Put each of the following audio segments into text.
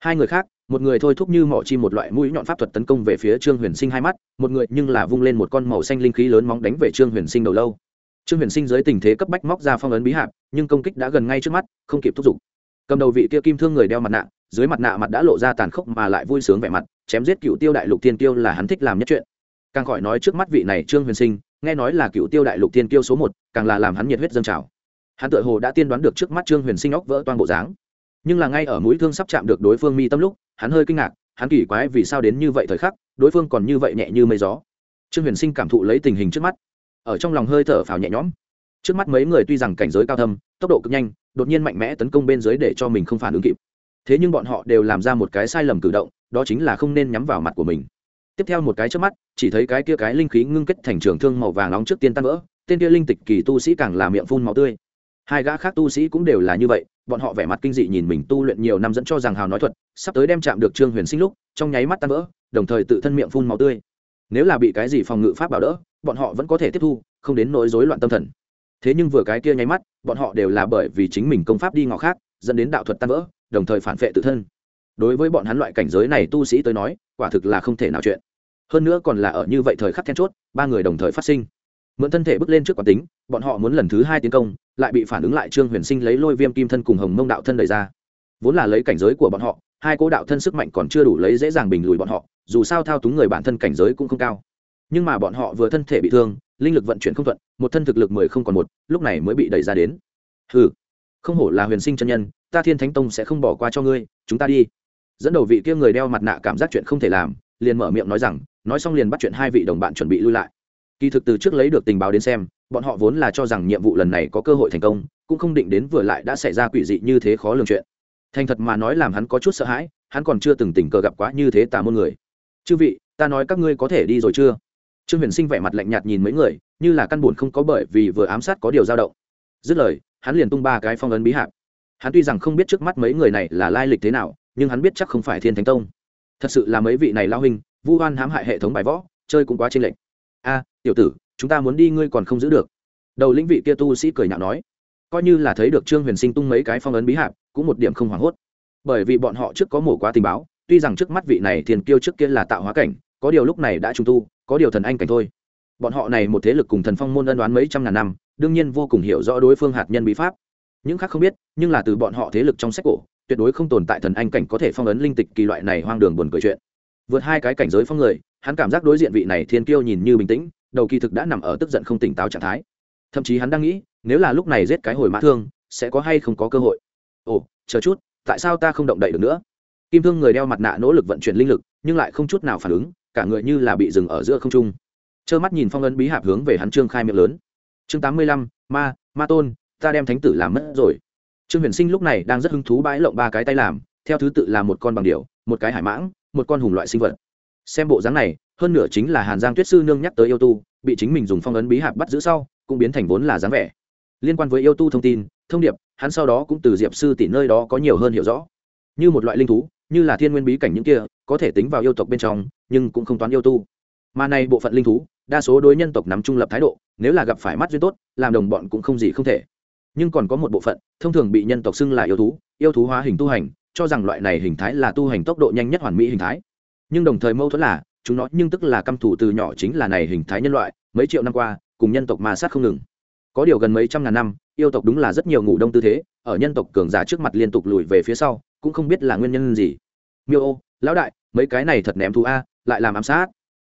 hai người khác, một người thôi thúc như mỏ chi một loại mũi nhọn pháp thuật tấn công về phía trương huyền sinh hai mắt, một người nhưng là vung lên một con màu xanh linh khí lớn móng đánh về trương huyền sinh đầu lâu. Trương huyền sinh dưới tình thế cấp bách móc ra phong ấn bí hạp, nhưng công kích đã gần ngay trước mắt, không kịp thúc giục. Cầm đầu vị kia kim thương người đeo mặt nạ, dưới mặt nạ mặt đã lộ ra tàn khốc mà lại vui sướng vẻ mặt, chém giết cựu tiêu đại lục tiên tiêu là hắn thích làm nhất chuyện. Càng khỏi nói trước mắt vị này trương huyền sinh, nghe nói là cựu tiêu đại lục tiên tiêu số một, càng là làm hắn nhiệt huyết dâng trào. Hắn tự hồ đã tiên đoán được trước mắt trương huyền sinh óc vỡ toàn bộ dáng nhưng là ngay ở mũi thương sắp chạm được đối phương mi tâm lúc, hắn hơi kinh ngạc, hắn kỳ quái vì sao đến như vậy thời khắc, đối phương còn như vậy nhẹ như mây gió. Trương huyền sinh cảm thụ lấy tình hình trước mắt. Ở trong lòng hơi thở phào nhẹ nhõm. Trước mắt mấy người tuy rằng cảnh giới cao thâm, tốc độ cực nhanh, đột nhiên mạnh mẽ tấn công bên dưới để cho mình không phản ứng kịp. Thế nhưng bọn họ đều làm ra một cái sai lầm cử động, đó chính là không nên nhắm vào mặt của mình. Tiếp theo một cái trước mắt, chỉ thấy cái kia cái linh khí ngưng kết thành trường thương màu vàng nóng trước tiên tan vỡ, tên kia linh tịch kỳ tu sĩ càng là miệng phun màu tươi hai gã khác tu sĩ cũng đều là như vậy, bọn họ vẻ mặt kinh dị nhìn mình tu luyện nhiều năm dẫn cho rằng hào nói thuật, sắp tới đem chạm được trương huyền sinh lúc, trong nháy mắt tan vỡ, đồng thời tự thân miệng phun màu tươi. Nếu là bị cái gì phòng ngự pháp bảo đỡ, bọn họ vẫn có thể tiếp thu, không đến nỗi rối loạn tâm thần. Thế nhưng vừa cái kia nháy mắt, bọn họ đều là bởi vì chính mình công pháp đi ngọ khác, dẫn đến đạo thuật tan vỡ, đồng thời phản vệ tự thân. Đối với bọn hắn loại cảnh giới này tu sĩ tới nói, quả thực là không thể nào chuyện. Hơn nữa còn là ở như vậy thời khắc then chốt, ba người đồng thời phát sinh mượn thân thể bước lên trước quán tính, bọn họ muốn lần thứ hai tiến công, lại bị phản ứng lại trương huyền sinh lấy lôi viêm kim thân cùng hồng mông đạo thân đẩy ra. Vốn là lấy cảnh giới của bọn họ, hai cố đạo thân sức mạnh còn chưa đủ lấy dễ dàng bình lùi bọn họ, dù sao thao túng người bản thân cảnh giới cũng không cao. Nhưng mà bọn họ vừa thân thể bị thương, linh lực vận chuyển không thuận, một thân thực lực mười không còn một, lúc này mới bị đẩy ra đến. Hừ, không hổ là huyền sinh chân nhân, ta thiên thánh tông sẽ không bỏ qua cho ngươi, chúng ta đi. Dẫn đầu vị kia người đeo mặt nạ cảm giác chuyện không thể làm, liền mở miệng nói rằng, nói xong liền bắt chuyện hai vị đồng bạn chuẩn bị lui lại kỳ thực từ trước lấy được tình báo đến xem, bọn họ vốn là cho rằng nhiệm vụ lần này có cơ hội thành công, cũng không định đến vừa lại đã xảy ra quỷ dị như thế khó lường chuyện. Thành thật mà nói làm hắn có chút sợ hãi, hắn còn chưa từng tình cờ gặp quá như thế tà môn người. Chư vị, ta nói các ngươi có thể đi rồi chưa? Trương huyền sinh vẻ mặt lạnh nhạt nhìn mấy người, như là căn buồn không có bởi vì vừa ám sát có điều dao động. Dứt lời, hắn liền tung ba cái phong ấn bí hạc. Hắn tuy rằng không biết trước mắt mấy người này là lai lịch thế nào, nhưng hắn biết chắc không phải thiên thánh tông. Thật sự là mấy vị này lao hình vu oan hãm hại hệ thống bài võ, chơi cũng quá chênh lệch. A tiểu tử, chúng ta muốn đi, ngươi còn không giữ được. Đầu lĩnh vị kia tu sĩ cười nhạo nói. Coi như là thấy được trương huyền sinh tung mấy cái phong ấn bí hạp, cũng một điểm không hoảng hốt. Bởi vì bọn họ trước có mổ quá tình báo, tuy rằng trước mắt vị này thiền kiêu trước kia là tạo hóa cảnh, có điều lúc này đã trung tu, có điều thần anh cảnh thôi. Bọn họ này một thế lực cùng thần phong môn ân đoán mấy trăm ngàn năm, đương nhiên vô cùng hiểu rõ đối phương hạt nhân bí pháp. Những khác không biết, nhưng là từ bọn họ thế lực trong sách cổ, tuyệt đối không tồn tại thần anh cảnh có thể phong ấn linh tịch kỳ loại này hoang đường buồn cười chuyện. Vượt hai cái cảnh giới phong người, hắn cảm giác đối diện vị này thiên kiêu nhìn như bình tĩnh đầu kỳ thực đã nằm ở tức giận không tỉnh táo trạng thái. Thậm chí hắn đang nghĩ, nếu là lúc này giết cái hồi mã thương, sẽ có hay không có cơ hội. Ồ, chờ chút, tại sao ta không động đậy được nữa? Kim thương người đeo mặt nạ nỗ lực vận chuyển linh lực, nhưng lại không chút nào phản ứng, cả người như là bị dừng ở giữa không trung. Trơ mắt nhìn phong ấn bí hạp hướng về hắn trương khai miệng lớn. Chương tám mươi lăm, ma ma tôn, ta đem thánh tử làm mất rồi. Trương huyền sinh lúc này đang rất hứng thú bãi lộng ba cái tay làm, theo thứ tự là một con bằng điệu một cái hải mãng, một con hùng loại sinh vật. Xem bộ dáng này hơn nữa chính là hàn giang tuyết sư nương nhắc tới yêu tu, bị chính mình dùng phong ấn bí hạp bắt giữ sau, cũng biến thành vốn là dáng vẻ. Liên quan với yêu tu thông tin, thông điệp, hắn sau đó cũng từ diệp sư tỷ nơi đó có nhiều hơn hiểu rõ. Như một loại linh thú, như là thiên nguyên bí cảnh những kia, có thể tính vào yêu tộc bên trong, nhưng cũng không toán yêu tu. Mà này bộ phận linh thú, đa số đối nhân tộc nắm trung lập thái độ, nếu là gặp phải mắt duyên tốt, làm đồng bọn cũng không gì không thể. Nhưng còn có một bộ phận, thông thường bị nhân tộc xưng là yêu thú yêu thú hóa hình tu hành, cho rằng loại này hình thái là tu hành tốc độ nhanh nhất hoàn mỹ hình thái. Nhưng đồng thời mâu thuẫn là chúng nó nhưng tức là căm thủ từ nhỏ chính là này hình thái nhân loại, mấy triệu năm qua, cùng nhân tộc ma sát không ngừng. Có điều gần mấy trăm ngàn năm, yêu tộc đúng là rất nhiều ngủ đông tư thế, ở nhân tộc cường giả trước mặt liên tục lùi về phía sau, cũng không biết là nguyên nhân gì. Miêu ô, lão đại, mấy cái này thật ném thú a, lại làm ám sát.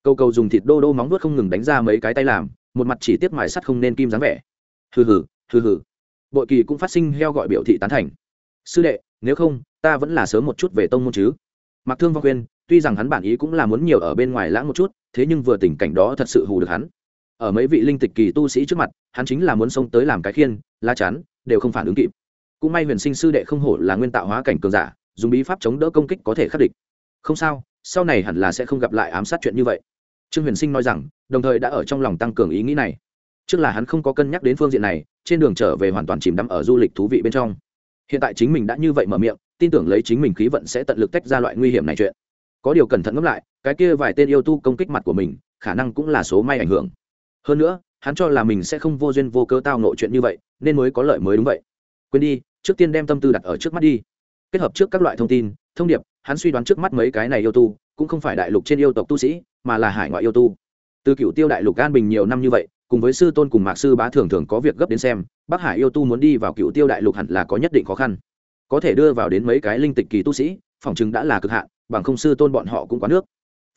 Câu câu dùng thịt đô đô móng vuốt không ngừng đánh ra mấy cái tay làm, một mặt chỉ tiếp mài sắt không nên kim dáng vẻ. Hừ hừ hừ hừ. Bội kỳ cũng phát sinh heo gọi biểu thị tán thành. Sư đệ, nếu không, ta vẫn là sớm một chút về tông môn chứ. Mặc thương vong khuyên tuy rằng hắn bản ý cũng là muốn nhiều ở bên ngoài lãng một chút, thế nhưng vừa tình cảnh đó thật sự hù được hắn. Ở mấy vị linh tịch kỳ tu sĩ trước mặt, hắn chính là muốn xông tới làm cái khiên, la chắn, đều không phản ứng kịp. Cũng may huyền sinh sư đệ không hổ là nguyên tạo hóa cảnh cường giả, dùng bí pháp chống đỡ công kích có thể khắc địch. Không sao, sau này hẳn là sẽ không gặp lại ám sát chuyện như vậy. Trương huyền sinh nói rằng, đồng thời đã ở trong lòng tăng cường ý nghĩ này. Trước là hắn không có cân nhắc đến phương diện này, trên đường trở về hoàn toàn chìm đắm ở du lịch thú vị bên trong. Hiện tại chính mình đã như vậy mở miệng, tin tưởng lấy chính mình khí vận sẽ tận lực tách ra loại nguy hiểm này chuyện có điều cẩn thận ngẫm lại, cái kia vài tên yêu tu công kích mặt của mình, khả năng cũng là số may ảnh hưởng. Hơn nữa, hắn cho là mình sẽ không vô duyên vô cớ tao nội chuyện như vậy, nên mới có lợi mới đúng vậy. Quên đi, trước tiên đem tâm tư đặt ở trước mắt đi. Kết hợp trước các loại thông tin, thông điệp, hắn suy đoán trước mắt mấy cái này yêu tu, cũng không phải đại lục trên yêu tộc tu sĩ, mà là hải ngoại yêu tu. Từ cựu tiêu đại lục an bình nhiều năm như vậy, cùng với sư tôn cùng mạc sư bá thường thường có việc gấp đến xem, bắc hải yêu tu muốn đi vào cựu tiêu đại lục hẳn là có nhất định khó khăn. Có thể đưa vào đến mấy cái linh tịch kỳ tu sĩ, phòng chứng đã là cực hạn bằng không sư tôn bọn họ cũng quá nước.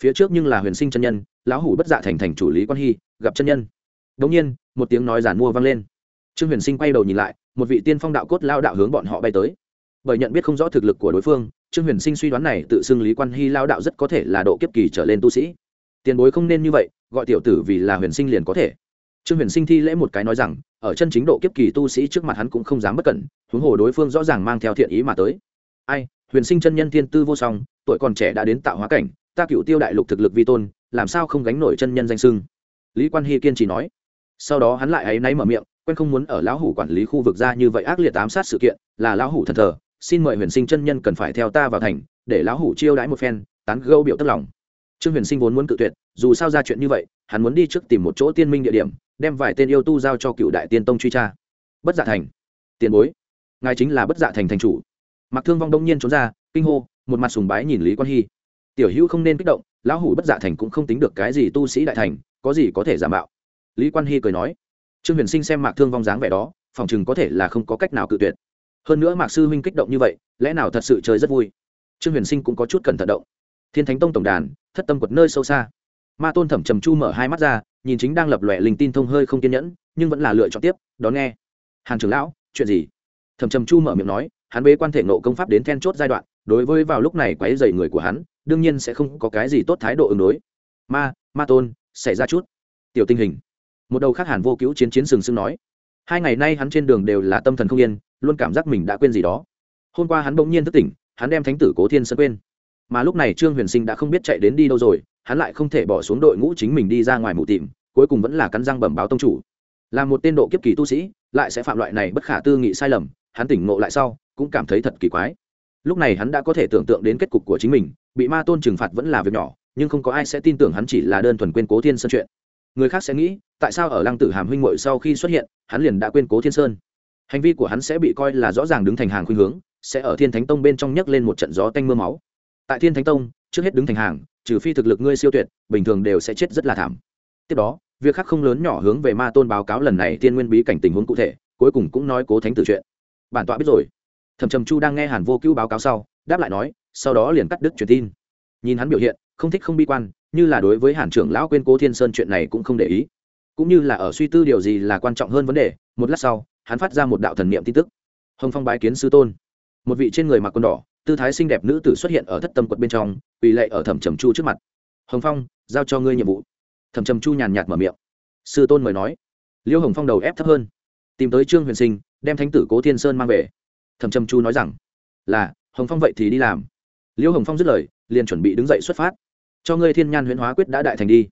Phía trước nhưng là huyền sinh chân nhân, lão hủ bất dạ thành thành chủ lý quan hy, gặp chân nhân. Đống nhiên, một tiếng nói giản mua vang lên. Trương huyền sinh quay đầu nhìn lại, một vị tiên phong đạo cốt lao đạo hướng bọn họ bay tới. Bởi nhận biết không rõ thực lực của đối phương, trương huyền sinh suy đoán này tự xưng lý quan hy lao đạo rất có thể là độ kiếp kỳ trở lên tu sĩ. Tiền bối không nên như vậy, gọi tiểu tử vì là huyền sinh liền có thể. Trương huyền sinh thi lễ một cái nói rằng, ở chân chính độ kiếp kỳ tu sĩ trước mặt hắn cũng không dám bất cẩn, huống hồ đối phương rõ ràng mang theo thiện ý mà tới. Ai huyền sinh chân nhân thiên tư vô song, tuổi còn trẻ đã đến tạo hóa cảnh, ta cựu tiêu đại lục thực lực vi tôn, làm sao không gánh nổi chân nhân danh sưng lý quan hy kiên trì nói. Sau đó hắn lại áy náy mở miệng quen không muốn ở lão hủ quản lý khu vực ra như vậy ác liệt ám sát sự kiện, là lão hủ thần thờ, xin mời huyền sinh chân nhân cần phải theo ta vào thành, để lão hủ chiêu đãi một phen, tán gâu biểu tức lòng. Trương huyền sinh vốn muốn cự tuyệt, dù sao ra chuyện như vậy, hắn muốn đi trước tìm một chỗ tiên minh địa điểm, đem vài tên yêu tu giao cho cựu đại tiên tông truy tra. Bất dạ thành. Tiền bối. Ngài chính là bất dạ thành thành chủ mặc thương vong đông nhiên trốn ra, kinh hô, một mặt sùng bái nhìn lý quan hy. Tiểu hữu không nên kích động, lão hủ bất dạ thành cũng không tính được cái gì tu sĩ đại thành, có gì có thể giả mạo. Lý quan hy cười nói, trương huyền sinh xem mạc thương vong dáng vẻ đó, phòng chừng có thể là không có cách nào cự tuyệt. Hơn nữa mạc sư huynh kích động như vậy, lẽ nào thật sự chơi rất vui? Trương huyền sinh cũng có chút cẩn thận động. Thiên thánh tông tổng đàn, thất tâm quật nơi sâu xa. Ma tôn thẩm trầm chu mở hai mắt ra, nhìn chính đang lập lòe linh tin thông hơi không kiên nhẫn, nhưng vẫn là lựa chọn tiếp, đón nghe. Hàn trưởng lão, chuyện gì? Thẩm trầm chu mở miệng nói hắn bế quan thể nộ công pháp đến then chốt giai đoạn, đối với vào lúc này quáy dày người của hắn, đương nhiên sẽ không có cái gì tốt thái độ ứng đối. Ma ma tôn, xảy ra chút. Tiểu tình hình. Một đầu khác hàn vô cứu chiến chiến sừng sưng nói. Hai ngày nay hắn trên đường đều là tâm thần không yên, luôn cảm giác mình đã quên gì đó. Hôm qua hắn bỗng nhiên thức tỉnh, hắn đem thánh tử cố thiên sơn quên. Mà lúc này trương huyền sinh đã không biết chạy đến đi đâu rồi, hắn lại không thể bỏ xuống đội ngũ chính mình đi ra ngoài mù tìm cuối cùng vẫn là cắn răng bẩm báo tông chủ. Là một tên độ kiếp kỳ tu sĩ, lại sẽ phạm loại này bất khả tư nghị sai lầm, hắn tỉnh ngộ lại sau cũng cảm thấy thật kỳ quái. Lúc này hắn đã có thể tưởng tượng đến kết cục của chính mình, bị ma tôn trừng phạt vẫn là việc nhỏ, nhưng không có ai sẽ tin tưởng hắn chỉ là đơn thuần quên cố thiên sơn chuyện. Người khác sẽ nghĩ, tại sao ở lăng tử hàm huynh mội sau khi xuất hiện, hắn liền đã quên cố thiên sơn? Hành vi của hắn sẽ bị coi là rõ ràng đứng thành hàng khuynh hướng, sẽ ở thiên thánh tông bên trong nhấc lên một trận gió tanh m ư a máu. Tại thiên thánh tông, trước hết đứng thành hàng, trừ phi thực lực ngươi siêu tuyệt, bình thường đều sẽ chết rất là thảm. Tiếp đó, việc khác không lớn nhỏ hướng về ma tôn báo cáo lần này thiên nguyên bí cảnh tình huống cụ thể, cuối cùng cũng nói cố thánh tử chuyện. Bản tọa biết rồi. Thẩm trầm chu đang nghe hàn vô cứu báo cáo sau, đáp lại nói, sau đó liền cắt đứt truyền tin. Nhìn hắn biểu hiện, không thích không bi quan, như là đối với hàn trưởng lão quên cố thiên sơn chuyện này cũng không để ý. Cũng như là ở suy tư điều gì là quan trọng hơn vấn đề, một lát sau, hắn phát ra một đạo thần niệm tin tức. Hồng phong bái kiến sư tôn. Một vị trên người mặc quần đỏ, tư thái xinh đẹp nữ tử xuất hiện ở thất tâm quật bên trong ủy lệ ở thẩm trầm chu trước mặt. Hồng phong, giao cho ngươi nhiệm vụ. Thẩm trầm chu nhàn nhạt mở miệng. Sư tôn mời nói. Liêu hồng phong đầu ép thấp hơn. Tìm tới trương huyền sinh, đem thánh tử cố thiên sơn mang về thẩm trầm chu nói rằng, là, hồng phong vậy thì đi làm. Liêu hồng phong dứt lời, liền chuẩn bị đứng dậy xuất phát. Cho ngươi thiên nhan huyễn hóa quyết đã đại thành đi.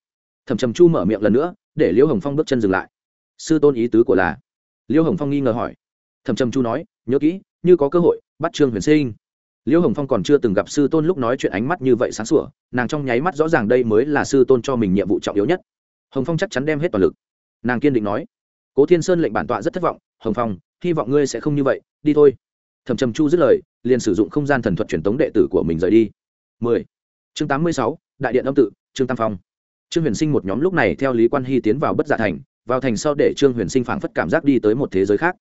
Thẩm trầm chu mở miệng lần nữa, để liêu hồng phong bước chân dừng lại. Sư tôn ý tứ của là? Liêu hồng phong nghi ngờ hỏi. Thẩm trầm chu nói, nhớ kỹ, như có cơ hội, bắt trương huyền sinh. Liêu hồng phong còn chưa từng gặp sư tôn lúc nói chuyện ánh mắt như vậy sáng sủa, nàng trong nháy mắt rõ ràng đây mới là sư tôn cho mình nhiệm vụ trọng yếu nhất. Hồng phong chắc chắn đem hết toàn lực. Nàng kiên định nói, cố thiên sơn lệnh bản tọa rất thất vọng, hồng phong, hy vọng ngươi sẽ không như vậy, đi thôi thẩm trầm chu dứt lời liền sử dụng không gian thần thuật truyền tống đệ tử của mình rời đi. 10. chương 86, đại điện âm tự trương tam phong. Trương huyền sinh một nhóm lúc này theo lý quan hy tiến vào bất dạ thành vào thành sau để trương huyền sinh phảng phất cảm giác đi tới một thế giới khác.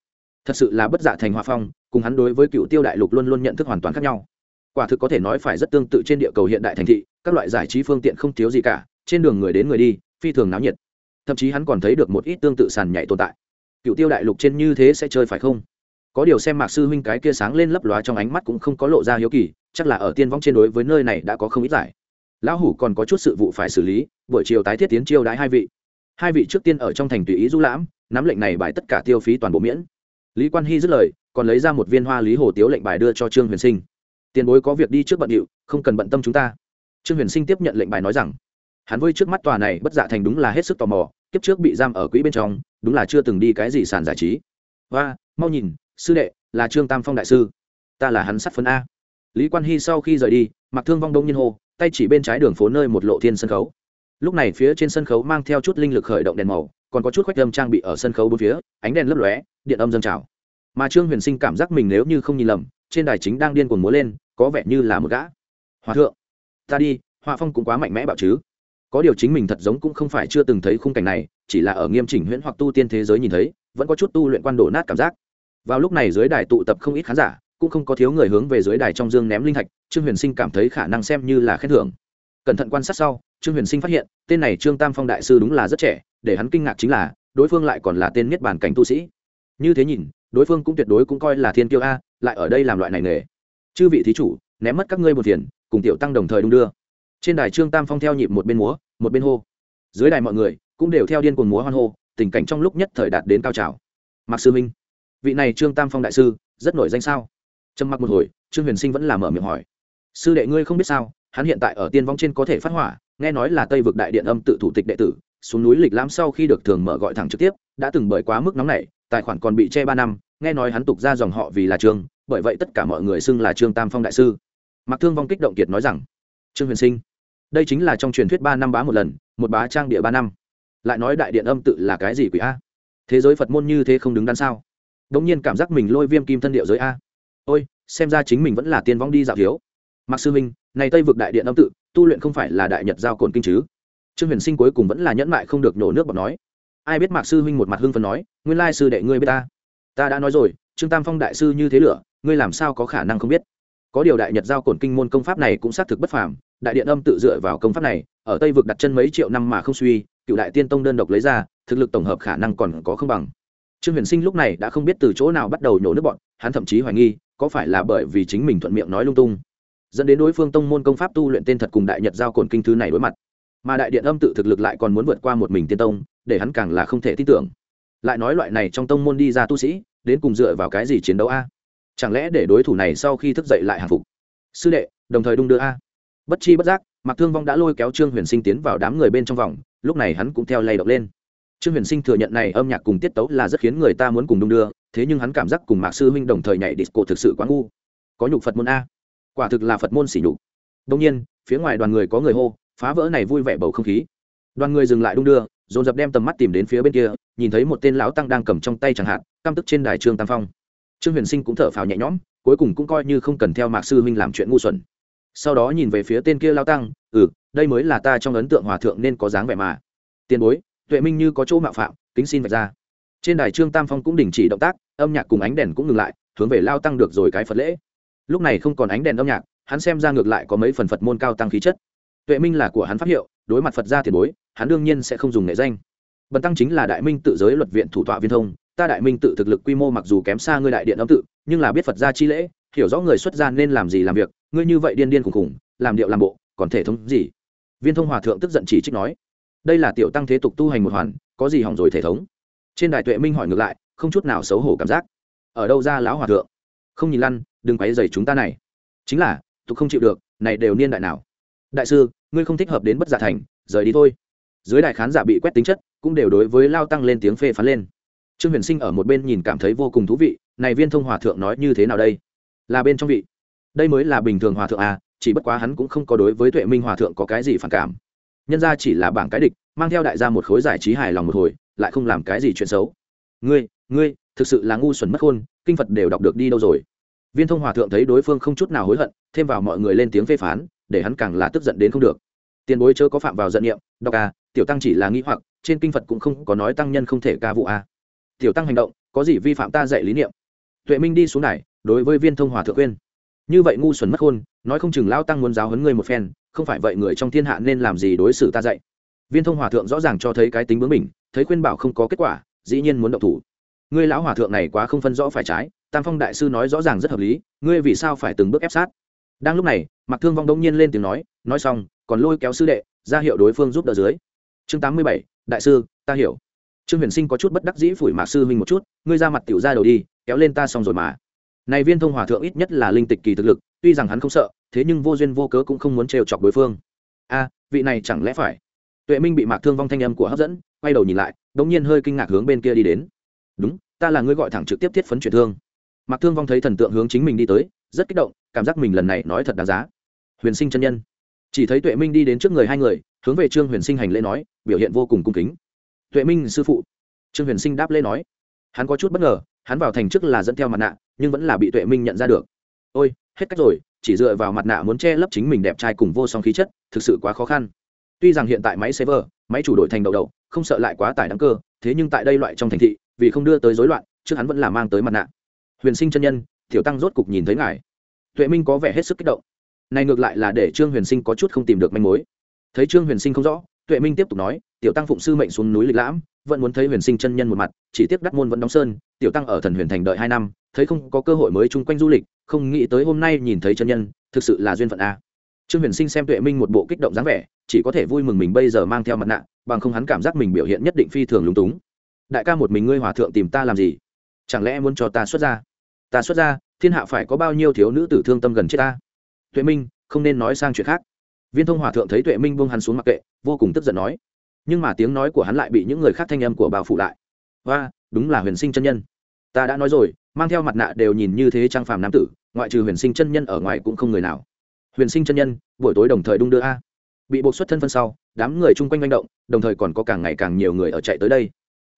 Thật sự là bất dạ thành hòa phong cùng hắn đối với cựu tiêu đại lục luôn luôn nhận thức hoàn toàn khác nhau. Quả thực có thể nói phải rất tương tự trên địa cầu hiện đại thành thị các loại giải trí phương tiện không thiếu gì cả trên đường người đến người đi phi thường náo nhiệt. Thậm chí hắn còn thấy được một ít tương tự sàn nhảy tồn tại. Cựu tiêu đại lục trên như thế sẽ chơi phải không? Có điều xem mạc sư huynh cái kia sáng lên lấp lóa trong ánh mắt cũng không có lộ ra hiếu kỳ, chắc là ở tiên vong trên đối với nơi này đã có không ít giải. Lão hủ còn có chút sự vụ phải xử lý, buổi chiều tái thiết tiến chiêu đãi hai vị. Hai vị trước tiên ở trong thành tùy ý du lãm, nắm lệnh này bài tất cả tiêu phí toàn bộ miễn. Lý quan hy dứt lời, còn lấy ra một viên hoa lý hồ tiếu lệnh bài đưa cho trương huyền sinh. Tiền bối có việc đi trước bận điệu, không cần bận tâm chúng ta. Trương huyền sinh tiếp nhận lệnh bài nói rằng, hắn vui trước mắt tòa này bất dạ thành đúng là hết sức tò mò, kiếp trước bị giam ở quỹ bên trong, đúng là chưa từng đi cái gì sàn giải trí. Và mau nhìn sư đệ, là trương tam phong đại sư. Ta là hắn sắt phân a. Lý quan hy sau khi rời đi mặc thương vong đông nhiên hô, tay chỉ bên trái đường phố nơi một lộ thiên sân khấu. Lúc này phía trên sân khấu mang theo chút linh lực khởi động đèn màu, còn có chút khoách âm trang bị ở sân khấu bốn phía, ánh đèn lấp lóe, điện âm dâng trào. Mà trương huyền sinh cảm giác mình nếu như không nhìn lầm, trên đài chính đang điên cuồng múa lên, có vẻ như là một gã. Hòa thượng, ta đi, họa phong cũng quá mạnh mẽ bạo chứ. Có điều chính mình thật giống cũng không phải chưa từng thấy khung cảnh này, chỉ là ở nghiêm chỉnh huyễn hoặc tu tiên thế giới nhìn thấy, vẫn có chút tu luyện quan đổ nát cảm giác vào lúc này dưới đài tụ tập không ít khán giả, cũng không có thiếu người hướng về dưới đài trong dương ném linh thạch, trương huyền sinh cảm thấy khả năng xem như là khen thưởng. Cẩn thận quan sát sau, trương huyền sinh phát hiện, tên này trương tam phong đại sư đúng là rất trẻ, để hắn kinh ngạc chính là, đối phương lại còn là tên niết bàn cảnh tu sĩ. Như thế nhìn, đối phương cũng tuyệt đối cũng coi là thiên kiêu a, lại ở đây làm loại này nghề. Chư vị thí chủ, ném mất các ngươi một tiền, cùng tiểu tăng đồng thời đung đưa. Trên đài trương tam phong theo nhịp một bên múa, một bên hô. Dưới đài mọi người cũng đều theo điên cuồng múa hoan hô, tình cảnh trong lúc nhất thời đạt đến cao trào. Mạc sư minh vị này trương tam phong đại sư rất nổi danh sao? Trầm mặc một hồi, trương huyền sinh vẫn là mở miệng hỏi. Sư đệ ngươi không biết sao, hắn hiện tại ở tiên vong trên có thể phát hỏa, nghe nói là tây vực đại điện âm tự thủ tịch đệ tử, xuống núi lịch lãm sau khi được thường mở gọi thẳng trực tiếp, đã từng bởi quá mức nóng này tài khoản còn bị che ba năm, nghe nói hắn tục ra dòng họ vì là trương, bởi vậy tất cả mọi người xưng là trương tam phong đại sư. Mặc thương vong kích động kiệt nói rằng, trương huyền sinh, đây chính là trong truyền thuyết ba năm bá một lần, một bá trang địa ba năm. Lại nói đại điện âm tự là cái gì quỷ a? Thế giới phật môn như thế không đứng đắn sao? Đông nhiên cảm giác mình lôi viêm kim thân điệu giới a. Ôi, xem ra chính mình vẫn là tiên vong đi dạo thiếu. Mặc sư minh, này tây vực đại điện âm tự, tu luyện không phải là đại nhật giao cồn kinh chứ? Trương huyền sinh cuối cùng vẫn là nhẫn mại không được nổ nước bọc nói. Ai biết mạc sư huynh một mặt hưng phần nói, nguyên lai sư đệ ngươi biết ta. Ta đã nói rồi, trương tam phong đại sư như thế lửa, ngươi làm sao có khả năng không biết? Có điều đại nhật giao cổn kinh môn công pháp này cũng xác thực bất phàm, đại điện âm tự dựa vào công pháp này, ở tây vực đặt chân mấy triệu năm mà không suy, cựu đại tiên tông đơn độc lấy ra, thực lực tổng hợp khả năng còn có không bằng trương huyền sinh lúc này đã không biết từ chỗ nào bắt đầu nhổ nước bọn, hắn thậm chí hoài nghi, có phải là bởi vì chính mình thuận miệng nói lung tung, dẫn đến đối phương tông môn công pháp tu luyện tên thật cùng đại nhật giao cồn kinh thứ này đối mặt. Mà đại điện âm tự thực lực lại còn muốn vượt qua một mình tiên tông, để hắn càng là không thể tin tưởng. Lại nói loại này trong tông môn đi ra tu sĩ, đến cùng dựa vào cái gì chiến đấu a? Chẳng lẽ để đối thủ này sau khi thức dậy lại hàng phục? Sư đệ, đồng thời đung đưa a. Bất chi bất giác, mạc thương vong đã lôi kéo trương huyền sinh tiến vào đám người bên trong vòng, lúc này hắn cũng theo lay động lên trương huyền sinh thừa nhận này âm nhạc cùng tiết tấu là rất khiến người ta muốn cùng đung đưa, thế nhưng hắn cảm giác cùng mạc sư huynh đồng thời nhảy disco thực sự quá ngu. Có nhục phật môn a. Quả thực là phật môn xỉ nhục. Đông nhiên, phía ngoài đoàn người có người hô, phá vỡ này vui vẻ bầu không khí. Đoàn người dừng lại đung đưa, dồn dập đem tầm mắt tìm đến phía bên kia, nhìn thấy một tên lão tăng đang cầm trong tay chẳng hạn, căm tức trên đài trương tam phong. Trương huyền sinh cũng thở phào nhẹ nhõm, cuối cùng cũng coi như không cần theo mạc sư huynh làm chuyện ngu xuẩn. Sau đó nhìn về phía tên kia lao tăng ừ đây mới là ta trong ấn tượng hòa thượng nên có dáng vẻ mà. Tiền bối tuệ minh như có chỗ mạo phạm, kính xin vạch ra. Trên đài trương tam phong cũng đình chỉ động tác, âm nhạc cùng ánh đèn cũng ngừng lại, hướng về lao tăng được rồi cái phật lễ. Lúc này không còn ánh đèn âm nhạc, hắn xem ra ngược lại có mấy phần phật môn cao tăng khí chất. Tuệ minh là của hắn pháp hiệu, đối mặt phật gia tiền bối, hắn đương nhiên sẽ không dùng nghệ danh. Bần tăng chính là đại minh tự giới luật viện thủ tọa viên thông, ta đại minh tự thực lực quy mô mặc dù kém xa ngươi đại điện âm tự, nhưng là biết phật gia chi lễ, hiểu rõ người xuất gia nên làm gì làm việc, ngươi như vậy điên điên khùng khùng làm điệu làm bộ, còn thể thống gì? Viên thông hòa thượng tức giận chỉ trích nói đây là tiểu tăng thế tục tu hành một hoàn, có gì hỏng rồi thể thống? Trên đài tuệ minh hỏi ngược lại, không chút nào xấu hổ cảm giác. Ở đâu ra lão hòa thượng? Không nhìn lăn, đừng quấy dày chúng ta này. Chính là tục không chịu được, này đều niên đại nào. Đại sư, ngươi không thích hợp đến bất giả thành, rời đi thôi. Dưới đại khán giả bị quét tính chất, cũng đều đối với lao tăng lên tiếng phê phán lên. Trương huyền sinh ở một bên nhìn cảm thấy vô cùng thú vị, này viên thông hòa thượng nói như thế nào đây? Là bên trong vị. Đây mới là bình thường hòa thượng à chỉ bất quá hắn cũng không có đối với tuệ minh hòa thượng có cái gì phản cảm nhân ra chỉ là bảng cái địch, mang theo đại gia một khối giải trí hài lòng một hồi, lại không làm cái gì chuyện xấu. Ngươi ngươi, thực sự là ngu xuẩn mất khôn kinh phật đều đọc được đi đâu rồi? Viên thông hòa thượng thấy đối phương không chút nào hối hận, thêm vào mọi người lên tiếng phê phán, để hắn càng là tức giận đến không được. Tiền bối chớ có phạm vào giận niệm, đọc à tiểu tăng chỉ là nghĩ hoặc, trên kinh phật cũng không có nói tăng nhân không thể ca vụ à. Tiểu tăng hành động, có gì vi phạm ta dạy lý niệm? Tuệ minh đi xuống này đối với viên thông hòa thượng khuyên. Như vậy ngu xuẩn mất khôn nói không chừng lao tăng muốn giáo huấn ngươi một phen không phải vậy người trong thiên hạ nên làm gì đối xử ta dạy. Viên thông hòa thượng rõ ràng cho thấy cái tính bướng mình thấy khuyên bảo không có kết quả, dĩ nhiên muốn động thủ. Ngươi lão hòa thượng này quá không phân rõ phải trái, tam phong đại sư nói rõ ràng rất hợp lý, ngươi vì sao phải từng bước ép sát? Đang lúc này mặc thương vong đông nhiên lên tiếng nói nói xong, còn lôi kéo sư đệ, ra hiệu đối phương giúp đỡ dưới. Chương tám mươi bảy, đại sư, ta hiểu. Trương huyền sinh có chút bất đắc dĩ phủi mạc sư huynh một chút, ngươi ra mặt tiểu ra đầu đi, kéo lên ta xong rồi mà. Này viên thông hòa thượng ít nhất là linh tịch kỳ thực lực tuy rằng hắn không sợ, thế nhưng vô duyên vô cớ cũng không muốn trêu chọc đối phương. A, vị này chẳng lẽ phải? Tuệ minh bị mạc thương vong thanh âm của hấp dẫn, quay đầu nhìn lại, đống nhiên hơi kinh ngạc hướng bên kia đi đến. Đúng, ta là người gọi thẳng trực tiếp thiết phấn truyền thương. Mạc thương vong thấy thần tượng hướng chính mình đi tới, rất kích động, cảm giác mình lần này nói thật đáng giá. Huyền sinh chân nhân. Chỉ thấy tuệ minh đi đến trước người hai người, hướng về trương huyền sinh hành lễ nói, biểu hiện vô cùng cung kính. Tuệ minh sư phụ. Trương huyền sinh đáp lễ nói. Hắn có chút bất ngờ, hắn vào thành trước là dẫn theo mặt nạ, nhưng vẫn là bị tuệ minh nhận ra được. Ôi hết cách rồi, chỉ dựa vào mặt nạ muốn che lấp chính mình đẹp trai cùng vô song khí chất, thực sự quá khó khăn. Tuy rằng hiện tại máy server máy chủ đổi thành đầu đầu, không sợ lại quá tải đáng cơ, thế nhưng tại đây loại trong thành thị, vì không đưa tới rối loạn, trước hắn vẫn là mang tới mặt nạ. Huyền sinh chân nhân, tiểu tăng rốt cục nhìn thấy ngài. Tuệ minh có vẻ hết sức kích động. Này ngược lại là để trương huyền sinh có chút không tìm được manh mối. Thấy trương huyền sinh không rõ, tuệ minh tiếp tục nói, tiểu tăng phụng sư mệnh xuống núi lịch lãm, vẫn muốn thấy huyền sinh chân nhân một mặt, chỉ tiếc đắc môn vẫn đóng sơn, tiểu tăng ở thần huyền thành đợi hai năm thấy không có cơ hội mới chung quanh du lịch, không nghĩ tới hôm nay nhìn thấy chân nhân, thực sự là duyên phận a. Trương huyền sinh xem tuệ minh một bộ kích động dáng vẻ, chỉ có thể vui mừng mình bây giờ mang theo mặt nạ, bằng không hắn cảm giác mình biểu hiện nhất định phi thường lúng túng. Đại ca một mình ngươi hòa thượng tìm ta làm gì? Chẳng lẽ muốn cho ta xuất ra ta xuất ra thiên hạ phải có bao nhiêu thiếu nữ tử thương tâm gần chết ta? Tuệ minh, không nên nói sang chuyện khác. Viên thông hòa thượng thấy tuệ minh buông hắn xuống mặc kệ, vô cùng tức giận nói. Nhưng mà tiếng nói của hắn lại bị những người khác thanh âm của bà phụ lại. Và đúng là huyền sinh chân nhân ta đã nói rồi, mang theo mặt nạ đều nhìn như thế trang phàm nam tử, ngoại trừ huyền sinh chân nhân ở ngoài cũng không người nào. Huyền sinh chân nhân, buổi tối đồng thời đung đưa a. Bị buộc xuất thân phân sau, đám người chung quanh manh động, đồng thời còn có càng ngày càng nhiều người ở chạy tới đây.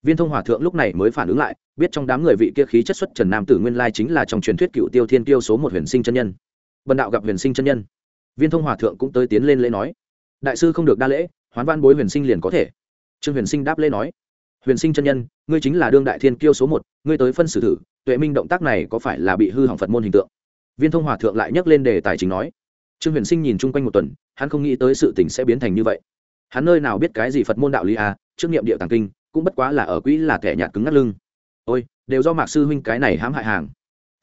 Viên thông hòa thượng lúc này mới phản ứng lại, biết trong đám người vị kia khí chất xuất trần nam tử nguyên lai chính là trong truyền thuyết cựu tiêu thiên tiêu số một huyền sinh chân nhân. Bần đạo gặp huyền sinh chân nhân. Viên thông hòa thượng cũng tới tiến lên lễ nói, đại sư không được đa lễ, hoán văn bối huyền sinh liền có thể. Trương huyền sinh đáp lễ nói huyền sinh chân nhân, ngươi chính là đương đại thiên kiêu số một, ngươi tới phân xử thử, tuệ minh động tác này có phải là bị hư hỏng phật môn hình tượng? Viên thông hòa thượng lại nhắc lên đề tài chính nói. Trương huyền sinh nhìn chung quanh một tuần, hắn không nghĩ tới sự tình sẽ biến thành như vậy. Hắn nơi nào biết cái gì phật môn đạo lý à trước nghiệm địa tàng kinh, cũng bất quá là ở quỹ là kẻ nhạt cứng ngắt lưng. Ôi, đều do mạc sư huynh cái này hãm hại hàng.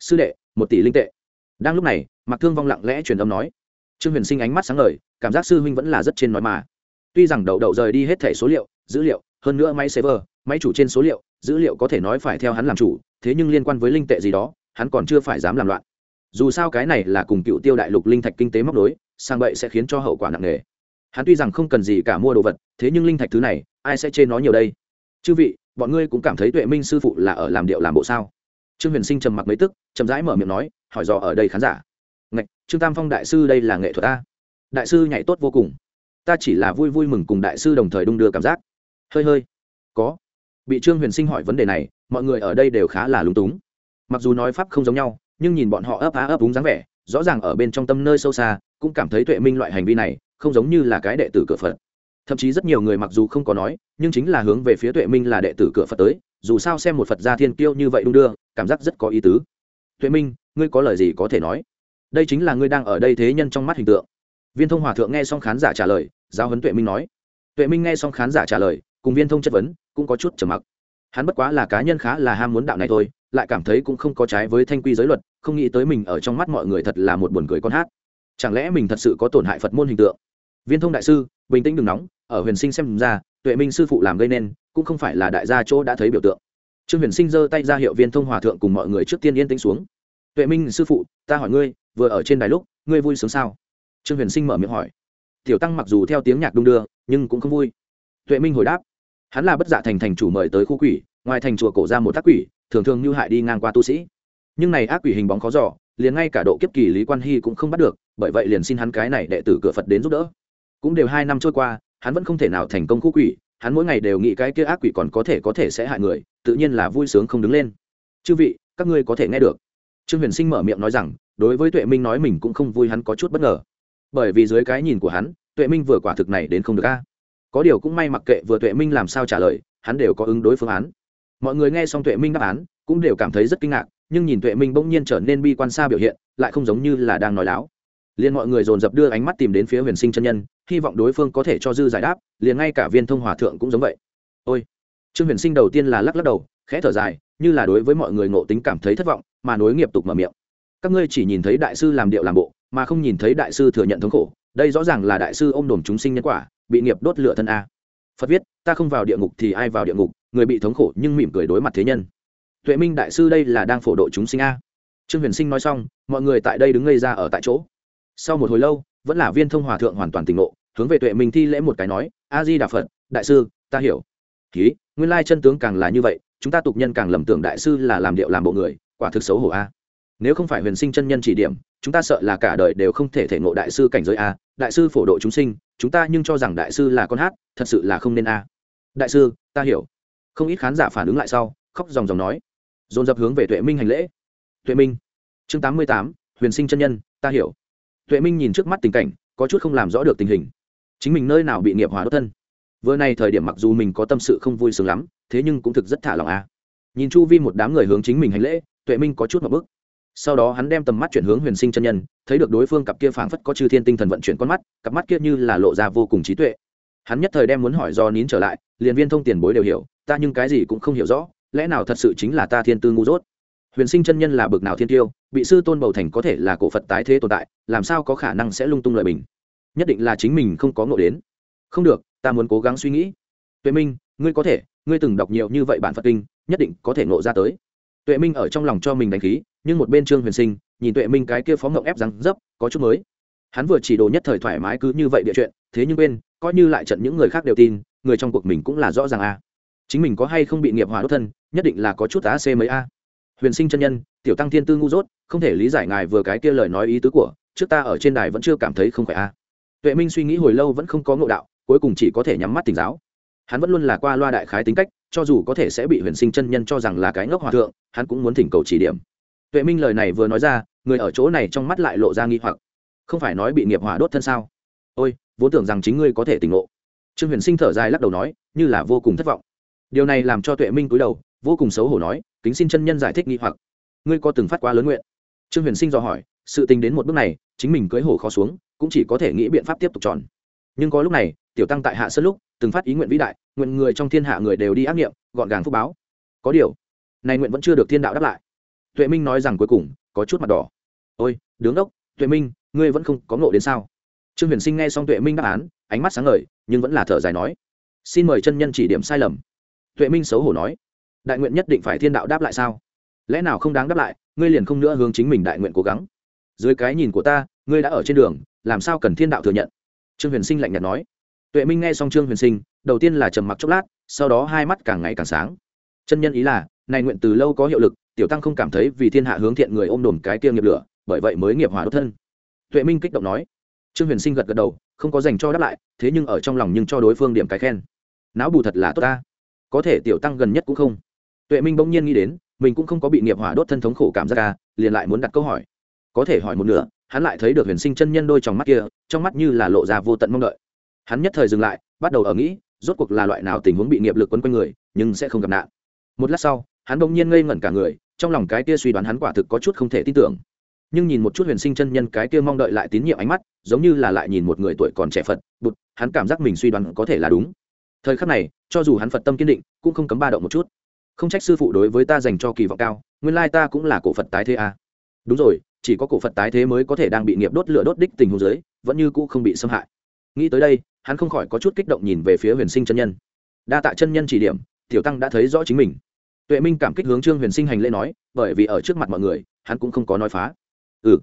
Sư đệ, một tỷ linh tệ. Đang lúc này, mạc thương vong lặng lẽ truyền âm nói. Trương huyền sinh ánh mắt sáng ngời, cảm giác sư huynh vẫn là rất trên nói mà. Tuy rằng đậu đậu rời đi hết thẻ số liệu, dữ liệu, hơn nữa máy server máy chủ trên số liệu, dữ liệu có thể nói phải theo hắn làm chủ, thế nhưng liên quan với linh tệ gì đó, hắn còn chưa phải dám làm loạn. Dù sao cái này là cùng cựu tiêu đại lục linh thạch kinh tế móc đối sang bậy sẽ khiến cho hậu quả nặng nề. Hắn tuy rằng không cần gì cả mua đồ vật, thế nhưng linh thạch thứ này, ai sẽ chê nó nhiều đây? Chư vị, bọn ngươi cũng cảm thấy tuệ minh sư phụ là ở làm điệu làm bộ sao? Trương huyền sinh trầm mặc mấy tức, chậm rãi mở miệng nói, hỏi dò ở đây khán giả. Ngạch, trương tam phong đại sư đây là nghệ thuật ta đại sư nhảy tốt vô cùng. Ta chỉ là vui vui mừng cùng đại sư đồng thời đung đưa cảm giác. Hơi hơi. Có bị trương huyền sinh hỏi vấn đề này, mọi người ở đây đều khá là lúng túng. Mặc dù nói pháp không giống nhau, nhưng nhìn bọn họ ấp á ấp đúng dáng vẻ, rõ ràng ở bên trong tâm nơi sâu xa, cũng cảm thấy tuệ minh loại hành vi này, không giống như là cái đệ tử cửa phật. Thậm chí rất nhiều người mặc dù không có nói, nhưng chính là hướng về phía tuệ minh là đệ tử cửa phật tới, dù sao xem một phật gia thiên kiêu như vậy đung đưa, cảm giác rất có ý tứ. Tuệ minh, ngươi có lời gì có thể nói? Đây chính là ngươi đang ở đây thế nhân trong mắt hình tượng. Viên thông hòa thượng nghe xong khán giả trả lời, giáo huấn tuệ minh nói. Tuệ minh nghe xong khán giả trả lời, cùng viên thông chất vấn cũng có chút trầm mặc. Hắn bất quá là cá nhân khá là ham muốn đạo này thôi, lại cảm thấy cũng không có trái với thanh quy giới luật, không nghĩ tới mình ở trong mắt mọi người thật là một buồn cười con hát. Chẳng lẽ mình thật sự có tổn hại phật môn hình tượng? Viên thông đại sư, bình tĩnh đừng nóng, ở huyền sinh xem ra, tuệ minh sư phụ làm gây nên, cũng không phải là đại gia chỗ đã thấy biểu tượng. Trương huyền sinh giơ tay ra hiệu viên thông hòa thượng cùng mọi người trước tiên yên tĩnh xuống. Tuệ minh sư phụ, ta hỏi ngươi, vừa ở trên đài lúc, ngươi vui sướng sao? Trương huyền sinh mở miệng hỏi. Tiểu tăng mặc dù theo tiếng nhạc đung đưa, nhưng cũng không vui. Tuệ minh hồi đáp hắn là bất dạ thành thành chủ mời tới khu quỷ, ngoài thành chùa cổ ra một tác quỷ, thường thường như hại đi ngang qua tu sĩ. Nhưng này ác quỷ hình bóng khó giỏ liền ngay cả độ kiếp kỳ lý quan hy cũng không bắt được, bởi vậy liền xin hắn cái này đệ tử cửa phật đến giúp đỡ. Cũng đều hai năm trôi qua, hắn vẫn không thể nào thành công khu quỷ, hắn mỗi ngày đều nghĩ cái kia ác quỷ còn có thể có thể sẽ hại người, tự nhiên là vui sướng không đứng lên. Chư vị, các ngươi có thể nghe được. Trương huyền sinh mở miệng nói rằng, đối với tuệ minh nói mình cũng không vui, hắn có chút bất ngờ. Bởi vì dưới cái nhìn của hắn, tuệ minh vừa quả thực này đến không được a có điều cũng may mặc kệ vừa tuệ minh làm sao trả lời, hắn đều có ứng đối phương án. Mọi người nghe xong tuệ minh đáp án, cũng đều cảm thấy rất kinh ngạc, nhưng nhìn tuệ minh bỗng nhiên trở nên bi quan xa biểu hiện, lại không giống như là đang nói láo. Liền mọi người dồn dập đưa ánh mắt tìm đến phía huyền sinh chân nhân, hy vọng đối phương có thể cho dư giải đáp, liền ngay cả viên thông hòa thượng cũng giống vậy. Ôi! Trương huyền sinh đầu tiên là lắc lắc đầu, khẽ thở dài, như là đối với mọi người ngộ tính cảm thấy thất vọng, mà nối nghiệp tục mở miệng. Các ngươi chỉ nhìn thấy đại sư làm điệu làm bộ, mà không nhìn thấy đại sư thừa nhận thống khổ, đây rõ ràng là đại sư ôm đồm chúng sinh nhân quả bị nghiệp đốt lửa thân a. Phật viết, ta không vào địa ngục thì ai vào địa ngục, người bị thống khổ nhưng mỉm cười đối mặt thế nhân. Tuệ minh đại sư đây là đang phổ độ chúng sinh a. Trương huyền sinh nói xong, mọi người tại đây đứng ngây ra ở tại chỗ. Sau một hồi lâu, vẫn là viên thông hòa thượng hoàn toàn tỉnh ngộ, hướng về tuệ minh thi lễ một cái nói a di đà phật, đại sư, ta hiểu. Ký, nguyên lai chân tướng càng là như vậy, chúng ta tục nhân càng lầm tưởng đại sư là làm điệu làm bộ người, quả thực xấu hổ a nếu không phải huyền sinh chân nhân chỉ điểm, chúng ta sợ là cả đời đều không thể thể ngộ đại sư cảnh giới a, đại sư phổ độ chúng sinh, chúng ta nhưng cho rằng đại sư là con hát, thật sự là không nên a. Đại sư, ta hiểu. Không ít khán giả phản ứng lại sau, khóc dòng dòng nói. Dồn dập hướng về tuệ minh hành lễ. Tuệ minh, chương tám mươi tám, huyền sinh chân nhân, ta hiểu. Tuệ minh nhìn trước mắt tình cảnh, có chút không làm rõ được tình hình. Chính mình nơi nào bị nghiệp hóa đốt thân. Vừa này thời điểm mặc dù mình có tâm sự không vui sướng lắm, thế nhưng cũng thực rất thả lòng a. À. nhìn chu vi một đám người hướng chính mình hành lễ, tuệ minh có chút một bức sau đó hắn đem tầm mắt chuyển hướng huyền sinh chân nhân, thấy được đối phương cặp kia phảng phất có chư thiên tinh thần vận chuyển con mắt, cặp mắt kia như là lộ ra vô cùng trí tuệ. Hắn nhất thời đem muốn hỏi do nín trở lại, liền viên thông tiền bối đều hiểu, ta nhưng cái gì cũng không hiểu rõ, lẽ nào thật sự chính là ta thiên tư ngu dốt? Huyền sinh chân nhân là bực nào thiên tiêu, bị sư tôn bầu thành có thể là cổ phật tái thế tồn tại, làm sao có khả năng sẽ lung tung lợi bình? Nhất định là chính mình không có ngộ đến. Không được, ta muốn cố gắng suy nghĩ. Tuệ minh, ngươi có thể, ngươi từng đọc nhiều như vậy bản phật kinh, nhất định có thể ngộ ra tới tuệ minh ở trong lòng cho mình đánh khí, nhưng một bên trương huyền sinh, nhìn tuệ minh cái kia phó ngộng ép răng, dấp, có chút mới. Hắn vừa chỉ đồ nhất thời thoải mái cứ như vậy địa chuyện, thế nhưng bên coi như lại trận những người khác đều tin, người trong cuộc mình cũng là rõ ràng a. Chính mình có hay không bị nghiệp hòa đốt thân, nhất định là có chút á c mấy a. Huyền sinh chân nhân, tiểu tăng thiên tư ngu dốt, không thể lý giải ngài vừa cái kia lời nói ý tứ của, trước ta ở trên đài vẫn chưa cảm thấy không phải a. Tuệ minh suy nghĩ hồi lâu vẫn không có ngộ đạo, cuối cùng chỉ có thể nhắm mắt tỉnh giáo hắn vẫn luôn là qua loa đại khái tính cách, cho dù có thể sẽ bị huyền sinh chân nhân cho rằng là cái ngốc hòa thượng, hắn cũng muốn thỉnh cầu chỉ điểm. Tuệ minh lời này vừa nói ra, người ở chỗ này trong mắt lại lộ ra nghi hoặc. Không phải nói bị nghiệp hỏa đốt thân sao? Ôi, vốn tưởng rằng chính ngươi có thể tỉnh ngộ. Trương huyền sinh thở dài lắc đầu nói, như là vô cùng thất vọng. Điều này làm cho tuệ minh cúi đầu, vô cùng xấu hổ nói, kính xin chân nhân giải thích nghi hoặc. Ngươi có từng phát quá lớn nguyện? Trương huyền sinh dò hỏi, sự tình đến một bước này, chính mình cưới hổ khó xuống, cũng chỉ có thể nghĩ biện pháp tiếp tục tròn. Nhưng có lúc này tiểu tăng tại hạ sơn lúc, từng phát ý nguyện vĩ đại, nguyện người trong thiên hạ người đều đi ác nghiệm gọn gàng phúc báo. Có điều này nguyện vẫn chưa được thiên đạo đáp lại. Tuệ minh nói rằng cuối cùng, có chút mặt đỏ. Ôi, đứng đốc, tuệ minh, ngươi vẫn không có ngộ đến sao? Trương huyền sinh nghe xong tuệ minh đáp án, ánh mắt sáng ngời, nhưng vẫn là thở dài nói. Xin mời chân nhân chỉ điểm sai lầm. Tuệ minh xấu hổ nói. Đại nguyện nhất định phải thiên đạo đáp lại sao? Lẽ nào không đáng đáp lại, ngươi liền không nữa hướng chính mình đại nguyện cố gắng? Dưới cái nhìn của ta, ngươi đã ở trên đường, làm sao cần thiên đạo thừa nhận? Trương huyền sinh lạnh nhạt nói tuệ minh nghe xong trương huyền sinh, đầu tiên là trầm mặc chốc lát, sau đó hai mắt càng ngày càng sáng. Chân nhân ý là, này nguyện từ lâu có hiệu lực, tiểu tăng không cảm thấy vì thiên hạ hướng thiện người ôm đồm cái kia nghiệp lửa, bởi vậy mới nghiệp hỏa đốt thân. Tuệ minh kích động nói. Trương huyền sinh gật gật đầu, không có dành cho đáp lại, thế nhưng ở trong lòng nhưng cho đối phương điểm cái khen. Não bù thật là tốt ta. Có thể tiểu tăng gần nhất cũng không. Tuệ minh bỗng nhiên nghĩ đến, mình cũng không có bị nghiệp hỏa đốt thân thống khổ cảm giác ca liền lại muốn đặt câu hỏi. Có thể hỏi một nửa, hắn lại thấy được huyền sinh chân nhân đôi trong mắt kia, trong mắt như là lộ ra vô tận mong đợi hắn nhất thời dừng lại, bắt đầu ở nghĩ, rốt cuộc là loại nào tình huống bị nghiệp lực quấn quanh người, nhưng sẽ không gặp nạn. Một lát sau, hắn bỗng nhiên ngây ngẩn cả người, trong lòng cái kia suy đoán hắn quả thực có chút không thể tin tưởng. Nhưng nhìn một chút huyền sinh chân nhân cái kia mong đợi lại tín nhiệm ánh mắt, giống như là lại nhìn một người tuổi còn trẻ phật, bụt, hắn cảm giác mình suy đoán có thể là đúng. Thời khắc này, cho dù hắn phật tâm kiên định, cũng không cấm ba động một chút. Không trách sư phụ đối với ta dành cho kỳ vọng cao, nguyên lai ta cũng là cổ phật tái thế à. đúng rồi, chỉ có cổ phật tái thế mới có thể đang bị nghiệp đốt lửa đốt đích tình huống giới vẫn như cũ không bị xâm hại nghĩ tới đây, hắn không khỏi có chút kích động nhìn về phía huyền sinh chân nhân. Đa tạ chân nhân chỉ điểm, tiểu tăng đã thấy rõ chính mình. Tuệ minh cảm kích hướng trương huyền sinh hành lễ nói, bởi vì ở trước mặt mọi người, hắn cũng không có nói phá. Ừ.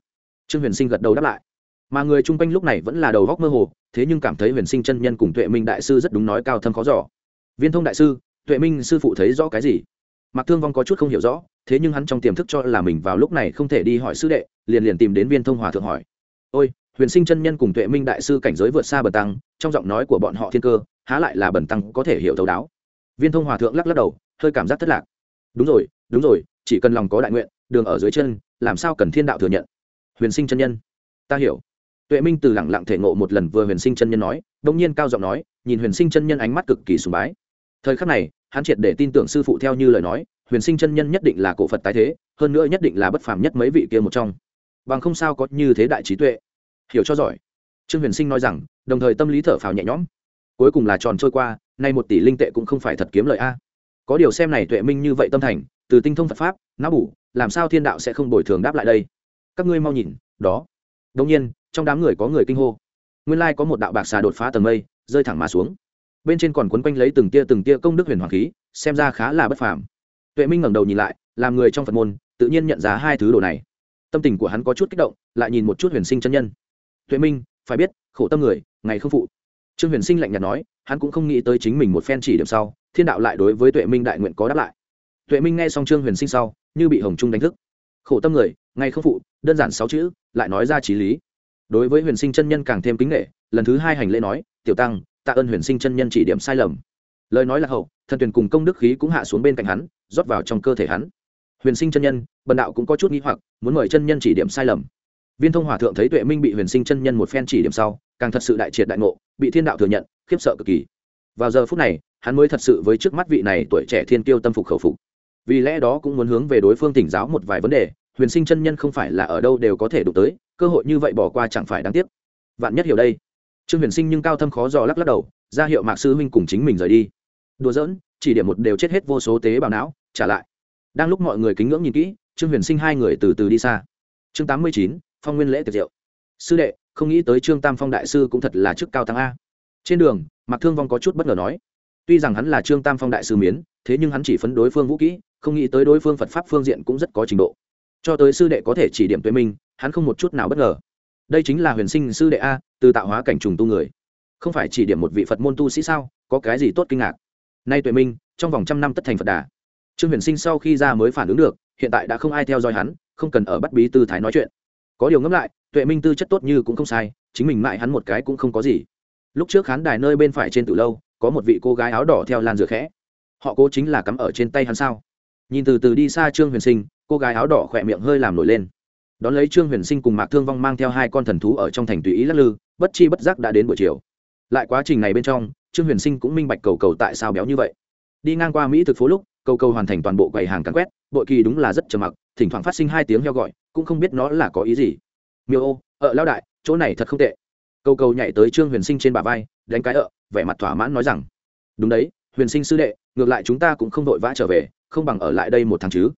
Trương huyền sinh gật đầu đáp lại. Mà người chung quanh lúc này vẫn là đầu góc mơ hồ, thế nhưng cảm thấy huyền sinh chân nhân cùng tuệ minh đại sư rất đúng nói cao thâm khó giỏ viên thông đại sư, tuệ minh sư phụ thấy rõ cái gì? Mặc thương vong có chút không hiểu rõ, thế nhưng hắn trong tiềm thức cho là mình vào lúc này không thể đi hỏi sư đệ, liền liền tìm đến viên thông hòa thượng hỏi. Ôi huyền sinh chân nhân cùng tuệ minh đại sư cảnh giới vượt xa bần tăng, trong giọng nói của bọn họ thiên cơ, há lại là bần tăng có thể hiểu thấu đáo. Viên thông hòa thượng lắc lắc đầu, hơi cảm giác thất lạc. Đúng rồi đúng rồi, chỉ cần lòng có đại nguyện, đường ở dưới chân, làm sao cần thiên đạo thừa nhận? Huyền sinh chân nhân. Ta hiểu. Tuệ minh từ lẳng lặng thể ngộ một lần vừa huyền sinh chân nhân nói đông nhiên cao giọng nói, nhìn huyền sinh chân nhân ánh mắt cực kỳ sùng bái. Thời khắc này, hắn triệt để tin tưởng sư phụ theo như lời nói, huyền sinh chân nhân nhất định là cổ phật tái thế, hơn nữa nhất định là bất phàm nhất mấy vị kia một trong. Bằng không sao có như thế đại trí tuệ hiểu cho giỏi. Trương huyền sinh nói rằng, đồng thời tâm lý thở phào nhẹ nhõm. Cuối cùng là tròn trôi qua, nay một tỷ linh tệ cũng không phải thật kiếm lợi a. Có điều xem này tuệ minh như vậy tâm thành, từ tinh thông phật pháp, não bủ làm sao thiên đạo sẽ không bồi thường đáp lại đây? Các ngươi mau nhìn, đó. Đông nhiên, trong đám người có người kinh hô. Nguyên lai có một đạo bạc xà đột phá tầng mây, rơi thẳng mà xuống. Bên trên còn quấn quanh lấy từng tia từng tia công đức huyền hoàng khí, xem ra khá là bất phàm. Tuệ minh ngẩng đầu nhìn lại, làm người trong phật môn, tự nhiên nhận ra hai thứ đồ này. Tâm tình của hắn có chút kích động, lại nhìn một chút huyền sinh chân nhân tuệ minh, phải biết, khổ tâm người, ngày không phụ. Trương huyền sinh lạnh nhạt nói, hắn cũng không nghĩ tới chính mình một phen chỉ điểm sau, thiên đạo lại đối với tuệ minh đại nguyện có đáp lại. Tuệ minh nghe xong trương huyền sinh sau, như bị hồng trung đánh thức. Khổ tâm người, ngày không phụ, đơn giản sáu chữ, lại nói ra trí lý. Đối với huyền sinh chân nhân càng thêm kính nghệ lần thứ hai hành lễ nói, tiểu tăng, tạ ơn huyền sinh chân nhân chỉ điểm sai lầm. Lời nói là hậu, thần tuyển cùng công đức khí cũng hạ xuống bên cạnh hắn, rót vào trong cơ thể hắn. Huyền sinh chân nhân, bần đạo cũng có chút nghĩ hoặc, muốn mời chân nhân chỉ điểm sai lầm viên thông hòa thượng thấy tuệ minh bị huyền sinh chân nhân một phen chỉ điểm sau, càng thật sự đại triệt đại ngộ, bị thiên đạo thừa nhận, khiếp sợ cực kỳ. Vào giờ phút này, hắn mới thật sự với trước mắt vị này tuổi trẻ thiên kiêu tâm phục khẩu phục. Vì lẽ đó cũng muốn hướng về đối phương tỉnh giáo một vài vấn đề, huyền sinh chân nhân không phải là ở đâu đều có thể đụng tới, cơ hội như vậy bỏ qua chẳng phải đáng tiếc. Vạn nhất hiểu đây. Trương huyền sinh nhưng cao thâm khó dò lắc lắc đầu, ra hiệu mạc sư huynh cùng chính mình rời đi. Đùa giỡn, chỉ điểm một đều chết hết vô số tế bào não, trả lại. Đang lúc mọi người kính ngưỡng nhìn kỹ, trương huyền sinh hai người từ từ đi xa. Chương tám mươi chín phong nguyên lễ tiệc diệu sư đệ, không nghĩ tới trương tam phong đại sư cũng thật là chức cao tăng a. Trên đường, mạc thương vong có chút bất ngờ nói, tuy rằng hắn là trương tam phong đại sư miến, thế nhưng hắn chỉ phấn đối phương vũ kỹ, không nghĩ tới đối phương phật pháp phương diện cũng rất có trình độ. Cho tới sư đệ có thể chỉ điểm tuệ minh, hắn không một chút nào bất ngờ. Đây chính là huyền sinh sư đệ a, từ tạo hóa cảnh trùng tu người. Không phải chỉ điểm một vị phật môn tu sĩ sao, có cái gì tốt kinh ngạc. Nay tuệ minh, trong vòng trăm năm tất thành phật đà. Trương huyền sinh sau khi ra mới phản ứng được, hiện tại đã không ai theo dõi hắn, không cần ở bắt bí tư thái nói chuyện có điều ngẫm lại, tuệ minh tư chất tốt như cũng không sai, chính mình mại hắn một cái cũng không có gì. Lúc trước khán đài nơi bên phải trên từ lâu, có một vị cô gái áo đỏ theo lan rửa khẽ. Họ cố chính là cắm ở trên tay hắn sao? Nhìn từ từ đi xa trương huyền sinh, cô gái áo đỏ khỏe miệng hơi làm nổi lên. Đón lấy trương huyền sinh cùng mạc thương vong mang theo hai con thần thú ở trong thành tùy ý lắc lư, bất chi bất giác đã đến buổi chiều. Lại quá trình này bên trong, trương huyền sinh cũng minh bạch cầu cầu tại sao béo như vậy. Đi ngang qua mỹ thực phố lúc, cầu cầu hoàn thành toàn bộ quầy hàng cắn quét, bội kỳ đúng là rất trầm mặc, thỉnh thoảng phát sinh hai tiếng heo gọi cũng không biết nó là có ý gì. Miêu ô ờ, ợ lao đại, chỗ này thật không tệ. Câu cầu nhảy tới trương huyền sinh trên bả vai, đánh cái ợ vẻ mặt thỏa mãn nói rằng, đúng đấy, huyền sinh sư đệ, ngược lại chúng ta cũng không vội vã trở về, không bằng ở lại đây một tháng chứ.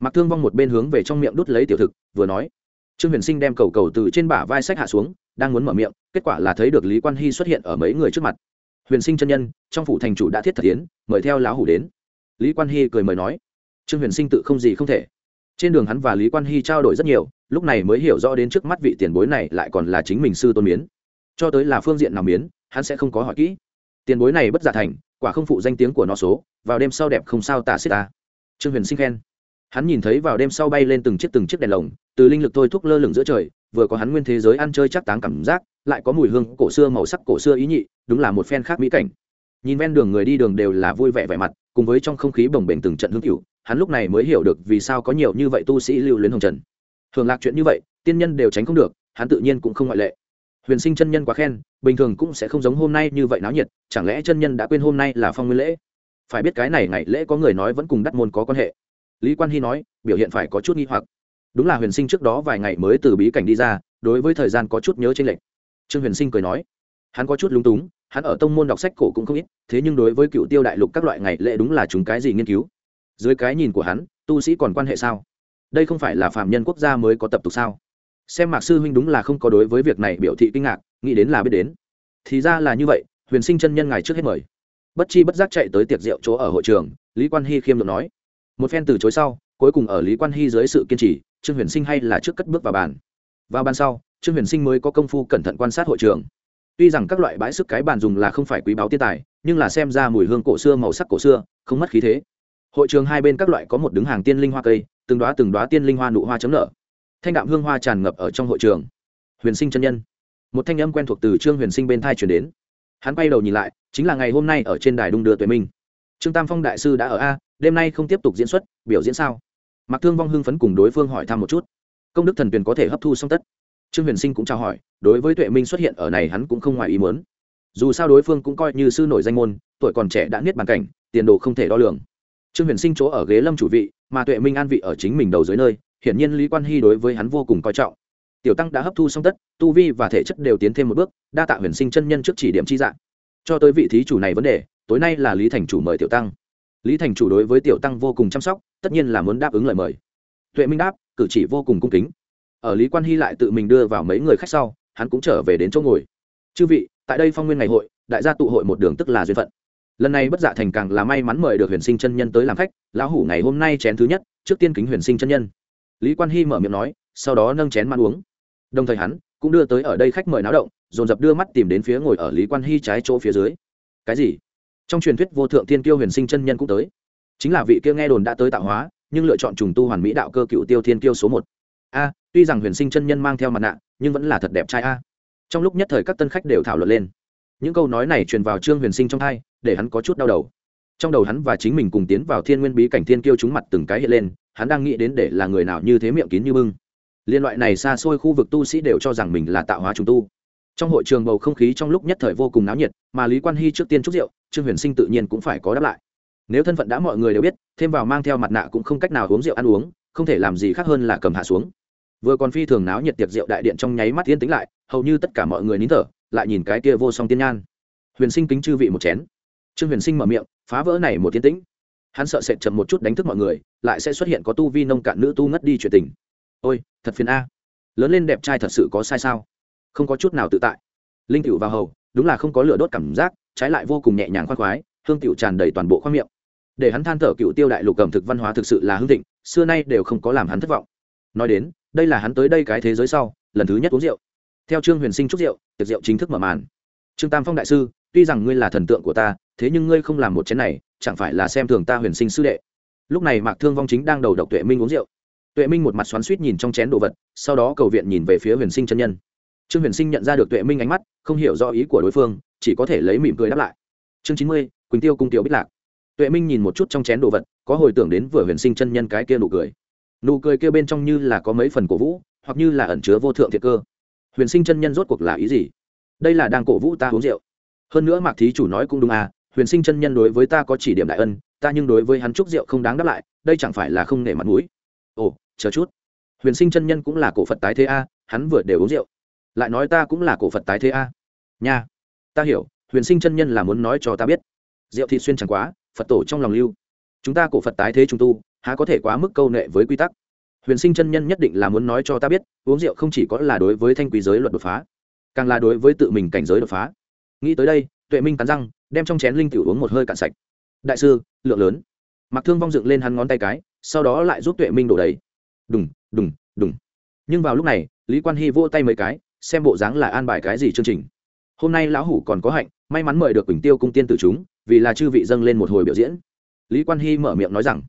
Mặc thương vong một bên hướng về trong miệng đút lấy tiểu thực, vừa nói, trương huyền sinh đem cầu cầu từ trên bả vai sách hạ xuống, đang muốn mở miệng, kết quả là thấy được lý quan hy xuất hiện ở mấy người trước mặt. Huyền sinh chân nhân, trong phủ thành chủ đã thiết thật tiến, mời theo lão hủ đến. Lý quan hy cười mời nói, trương huyền sinh tự không gì không thể trên đường hắn và lý quan hy trao đổi rất nhiều, lúc này mới hiểu rõ đến trước mắt vị tiền bối này lại còn là chính mình sư tôn miến. Cho tới là phương diện nào miến, hắn sẽ không có hỏi kỹ. Tiền bối này bất giả thành, quả không phụ danh tiếng của nó số, vào đêm sau đẹp không sao tả xích ta. Trương huyền sinh khen. Hắn nhìn thấy vào đêm sau bay lên từng chiếc từng chiếc đèn lồng, từ linh lực thôi thúc lơ lửng giữa trời, vừa có hắn nguyên thế giới ăn chơi chắc táng cảm giác, lại có mùi hương cổ xưa màu sắc cổ xưa ý nhị, đúng là một phen khác mỹ cảnh. Nhìn ven đường người đi đường đều là vui vẻ vẻ mặt, cùng với trong không khí bồng bềnh từng trận hương cựu hắn lúc này mới hiểu được vì sao có nhiều như vậy tu sĩ lưu luyến hồng trần. Thường lạc chuyện như vậy, tiên nhân đều tránh không được, hắn tự nhiên cũng không ngoại lệ. Huyền sinh chân nhân quá khen, bình thường cũng sẽ không giống hôm nay như vậy náo nhiệt, chẳng lẽ chân nhân đã quên hôm nay là phong nguyên lễ? Phải biết cái này ngày lễ có người nói vẫn cùng đắt môn có quan hệ. Lý quan hy nói, biểu hiện phải có chút nghi hoặc. Đúng là huyền sinh trước đó vài ngày mới từ bí cảnh đi ra, đối với thời gian có chút nhớ tranh lệch. Trương huyền sinh cười nói, hắn có chút lúng túng, hắn ở tông môn đọc sách cổ cũng không ít, thế nhưng đối với cựu tiêu đại lục các loại ngày lễ đúng là chúng cái gì nghiên cứu dưới cái nhìn của hắn, tu sĩ còn quan hệ sao? Đây không phải là phạm nhân quốc gia mới có tập tục sao? Xem mạc sư huynh đúng là không có đối với việc này biểu thị kinh ngạc, nghĩ đến là biết đến. Thì ra là như vậy, huyền sinh chân nhân ngày trước hết mời. Bất chi bất giác chạy tới tiệc rượu chỗ ở hội trường, lý quan hy khiêm được nói. Một phen từ chối sau, cuối cùng ở lý quan hy dưới sự kiên trì, trương huyền sinh hay là trước cất bước vào bàn. Vào bàn sau, trương huyền sinh mới có công phu cẩn thận quan sát hội trường. Tuy rằng các loại bãi sức cái bàn dùng là không phải quý báo tiên tài, nhưng là xem ra mùi hương cổ xưa màu sắc cổ xưa, không mất khí thế hội trường hai bên các loại có một đứng hàng tiên linh hoa cây, từng đoá từng đoá tiên linh hoa nụ hoa chấm nở. Thanh đạm hương hoa tràn ngập ở trong hội trường. Huyền sinh chân nhân. Một thanh âm quen thuộc từ trương huyền sinh bên thai chuyển đến. Hắn quay đầu nhìn lại, chính là ngày hôm nay ở trên đài đung đưa tuệ minh. Trương tam phong đại sư đã ở a, đêm nay không tiếp tục diễn xuất, biểu diễn sao? Mặc thương vong hưng phấn cùng đối phương hỏi thăm một chút. Công đức thần tuyền có thể hấp thu song tất. Trương huyền sinh cũng trao hỏi, đối với tuệ minh xuất hiện ở này hắn cũng không ngoài ý muốn. Dù sao đối phương cũng coi như sư nổi danh môn, tuổi còn trẻ đã niết bàn cảnh, tiền đồ không thể đo lường trương huyền sinh chỗ ở ghế lâm chủ vị, mà tuệ minh an vị ở chính mình đầu dưới nơi, hiển nhiên lý quan hy đối với hắn vô cùng coi trọng. Tiểu tăng đã hấp thu song tất, tu vi và thể chất đều tiến thêm một bước, đa tạ huyền sinh chân nhân trước chỉ điểm chi dạng. Cho tới vị thí chủ này vấn đề, tối nay là lý thành chủ mời tiểu tăng. Lý thành chủ đối với tiểu tăng vô cùng chăm sóc, tất nhiên là muốn đáp ứng lời mời. Tuệ minh đáp, cử chỉ vô cùng cung kính. Ở lý quan hy lại tự mình đưa vào mấy người khách sau, hắn cũng trở về đến chỗ ngồi. Chư vị, tại đây phong nguyên ngày hội, đại gia tụ hội một đường tức là duyên phận lần này bất dạ thành càng là may mắn mời được huyền sinh chân nhân tới làm khách, lão hủ ngày hôm nay chén thứ nhất, trước tiên kính huyền sinh chân nhân. Lý quan hy mở miệng nói, sau đó nâng chén man uống. Đồng thời hắn cũng đưa tới ở đây khách mời náo động, dồn dập đưa mắt tìm đến phía ngồi ở lý quan hy trái chỗ phía dưới. Cái gì? Trong truyền thuyết vô thượng tiên kiêu huyền sinh chân nhân cũng tới. Chính là vị kia nghe đồn đã tới tạo hóa, nhưng lựa chọn trùng tu hoàn mỹ đạo cơ cựu tiêu thiên kiêu số một. A, tuy rằng huyền sinh chân nhân mang theo mặt nạ, nhưng vẫn là thật đẹp trai a. Trong lúc nhất thời các tân khách đều thảo luận lên những câu nói này truyền vào trương huyền sinh trong thai, để hắn có chút đau đầu. Trong đầu hắn và chính mình cùng tiến vào thiên nguyên bí cảnh thiên kiêu chúng mặt từng cái hiện lên, hắn đang nghĩ đến để là người nào như thế miệng kín như bưng. Liên loại này xa xôi khu vực tu sĩ đều cho rằng mình là tạo hóa trùng tu. Trong hội trường bầu không khí trong lúc nhất thời vô cùng náo nhiệt, mà lý quan hy trước tiên chúc rượu, trương huyền sinh tự nhiên cũng phải có đáp lại. Nếu thân phận đã mọi người đều biết, thêm vào mang theo mặt nạ cũng không cách nào uống rượu ăn uống, không thể làm gì khác hơn là cầm hạ xuống vừa còn phi thường náo nhiệt tiệc rượu đại điện trong nháy mắt yên tĩnh lại, hầu như tất cả mọi người nín thở, lại nhìn cái kia vô song tiên nhan. Huyền sinh kính chư vị một chén. Trương huyền sinh mở miệng, phá vỡ này một tiến tĩnh. Hắn sợ sệt chậm một chút đánh thức mọi người, lại sẽ xuất hiện có tu vi nông cạn nữ tu ngất đi chuyện tình. Ôi, thật phiền a. Lớn lên đẹp trai thật sự có sai sao? Không có chút nào tự tại. Linh cựu vào hầu, đúng là không có lửa đốt cảm giác, trái lại vô cùng nhẹ nhàng khoan khoái, hương cựu tràn đầy toàn bộ khoang miệng. Để hắn than thở cựu tiêu đại lục cầm thực văn hóa thực sự là hương thịnh, xưa nay đều không có làm hắn thất vọng. Nói đến đây là hắn tới đây cái thế giới sau, lần thứ nhất uống rượu. Theo trương huyền sinh chúc rượu, tiệc rượu chính thức mở màn. Trương tam phong đại sư, tuy rằng ngươi là thần tượng của ta, thế nhưng ngươi không làm một chén này, chẳng phải là xem thường ta huyền sinh sư đệ. Lúc này mạc thương vong chính đang đầu độc tuệ minh uống rượu. Tuệ minh một mặt xoắn suýt nhìn trong chén đồ vật, sau đó cầu viện nhìn về phía huyền sinh chân nhân. Trương huyền sinh nhận ra được tuệ minh ánh mắt, không hiểu do ý của đối phương, chỉ có thể lấy mỉm cười đáp lại. Chương chín mươi, quỳnh tiêu cung tiểu bích lạc. Tuệ minh nhìn một chút trong chén đồ vật, có hồi tưởng đến vừa huyền sinh chân nhân cái kia nụ cười nụ cười kia bên trong như là có mấy phần cổ vũ, hoặc như là ẩn chứa vô thượng thiệt cơ. Huyền sinh chân nhân rốt cuộc là ý gì? Đây là đang cổ vũ ta uống rượu. Hơn nữa mạc thí chủ nói cũng đúng à huyền sinh chân nhân đối với ta có chỉ điểm đại ân, ta nhưng đối với hắn chúc rượu không đáng đáp lại, đây chẳng phải là không nể mặt mũi. Ồ, chờ chút. Huyền sinh chân nhân cũng là cổ phật tái thế a, hắn vừa đều uống rượu. Lại nói ta cũng là cổ phật tái thế a. Nha. Ta hiểu, huyền sinh chân nhân là muốn nói cho ta biết. Rượu thị xuyên chẳng quá, phật tổ trong lòng lưu. Chúng ta cổ phật tái thế chúng tu há có thể quá mức câu nệ với quy tắc. Huyền sinh chân nhân nhất định là muốn nói cho ta biết, uống rượu không chỉ có là đối với thanh quý giới luật đột phá, càng là đối với tự mình cảnh giới đột phá. Nghĩ tới đây, tuệ minh cắn răng, đem trong chén linh tiểu uống một hơi cạn sạch. Đại sư, lượng lớn. Mặc thương vong dựng lên hắn ngón tay cái, sau đó lại giúp tuệ minh đổ đầy. Đùng đùng đùng. Nhưng vào lúc này, lý quan hy vỗ tay mấy cái, xem bộ dáng là an bài cái gì chương trình. Hôm nay lão hủ còn có hạnh, may mắn mời được quỳnh tiêu cung tiên tử chúng, vì là chư vị dâng lên một hồi biểu diễn. Lý quan hy mở miệng nói rằng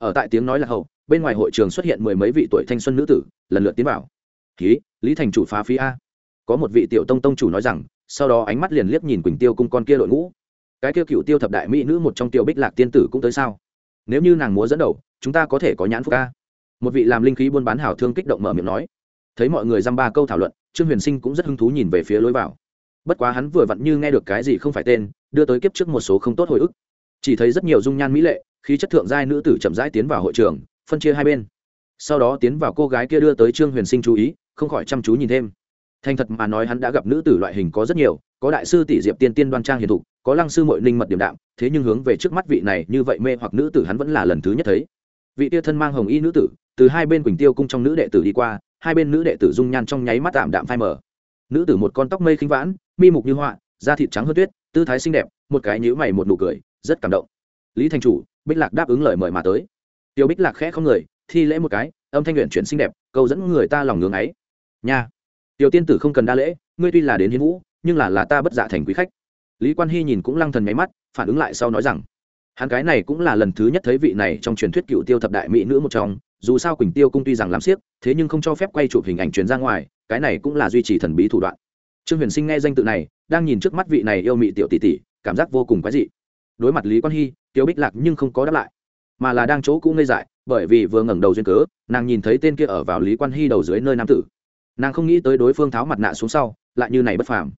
ở tại tiếng nói là hậu, bên ngoài hội trường xuất hiện mười mấy vị tuổi thanh xuân nữ tử, lần lượt tiến vào. Ký lý thành chủ phá phí a. Có một vị tiểu tông tông chủ nói rằng, sau đó ánh mắt liền liếc nhìn quỳnh tiêu cung con kia đội ngũ. Cái kia cựu tiêu thập đại mỹ nữ một trong tiêu bích lạc tiên tử cũng tới sao? Nếu như nàng múa dẫn đầu, chúng ta có thể có nhãn phúc ca một vị làm linh khí buôn bán hảo thương kích động mở miệng nói. Thấy mọi người dăm ba câu thảo luận, trương huyền sinh cũng rất hứng thú nhìn về phía lối vào. Bất quá hắn vừa vặn như nghe được cái gì không phải tên, đưa tới kiếp trước một số không tốt hồi ức chỉ thấy rất nhiều dung nhan mỹ lệ, khí chất thượng giai nữ tử chậm rãi tiến vào hội trường, phân chia hai bên. Sau đó tiến vào cô gái kia đưa tới trương huyền sinh chú ý, không khỏi chăm chú nhìn thêm. Thành thật mà nói hắn đã gặp nữ tử loại hình có rất nhiều, có đại sư tỷ diệp tiên tiên đoan trang hiền thục, có lăng sư mội ninh mật điểm đạm, thế nhưng hướng về trước mắt vị này như vậy mê hoặc nữ tử hắn vẫn là lần thứ nhất thấy. Vị tia thân mang hồng y nữ tử, từ hai bên quỳnh tiêu cung trong nữ đệ tử đi qua, hai bên nữ đệ tử dung nhan trong nháy mắt tạm đạm phai mờ. Nữ tử một con tóc mây khinh vãn, mi mục như họa, da thịt trắng hơn tuyết, tư thái xinh đẹp, một cái nhíu mày một nụ cười rất cảm động. Lý thành chủ, bích lạc đáp ứng lời mời mà tới. Tiêu bích lạc khẽ không người, thi lễ một cái, âm thanh luyện chuyển xinh đẹp, câu dẫn người ta lòng ngưỡng ấy. Nha. Tiểu tiên tử không cần đa lễ, ngươi tuy là đến hiến vũ, nhưng là là ta bất dạ thành quý khách. Lý quan hy nhìn cũng lăng thần nháy mắt, phản ứng lại sau nói rằng, hắn cái này cũng là lần thứ nhất thấy vị này trong truyền thuyết cựu tiêu thập đại mỹ nữ một trong, dù sao quỳnh tiêu cung tuy rằng làm siếc, thế nhưng không cho phép quay chụp hình ảnh truyền ra ngoài, cái này cũng là duy trì thần bí thủ đoạn. Trương huyền sinh nghe danh tự này, đang nhìn trước mắt vị này yêu mị tiểu tỷ tỷ, cảm giác vô cùng quái dị đối mặt lý quan hy tiêu bích lạc nhưng không có đáp lại, mà là đang chỗ cũ ngây dại, bởi vì vừa ngẩng đầu duyên cớ, nàng nhìn thấy tên kia ở vào lý quan hy đầu dưới nơi nam tử. Nàng không nghĩ tới đối phương tháo mặt nạ xuống sau, lại như này bất phàm.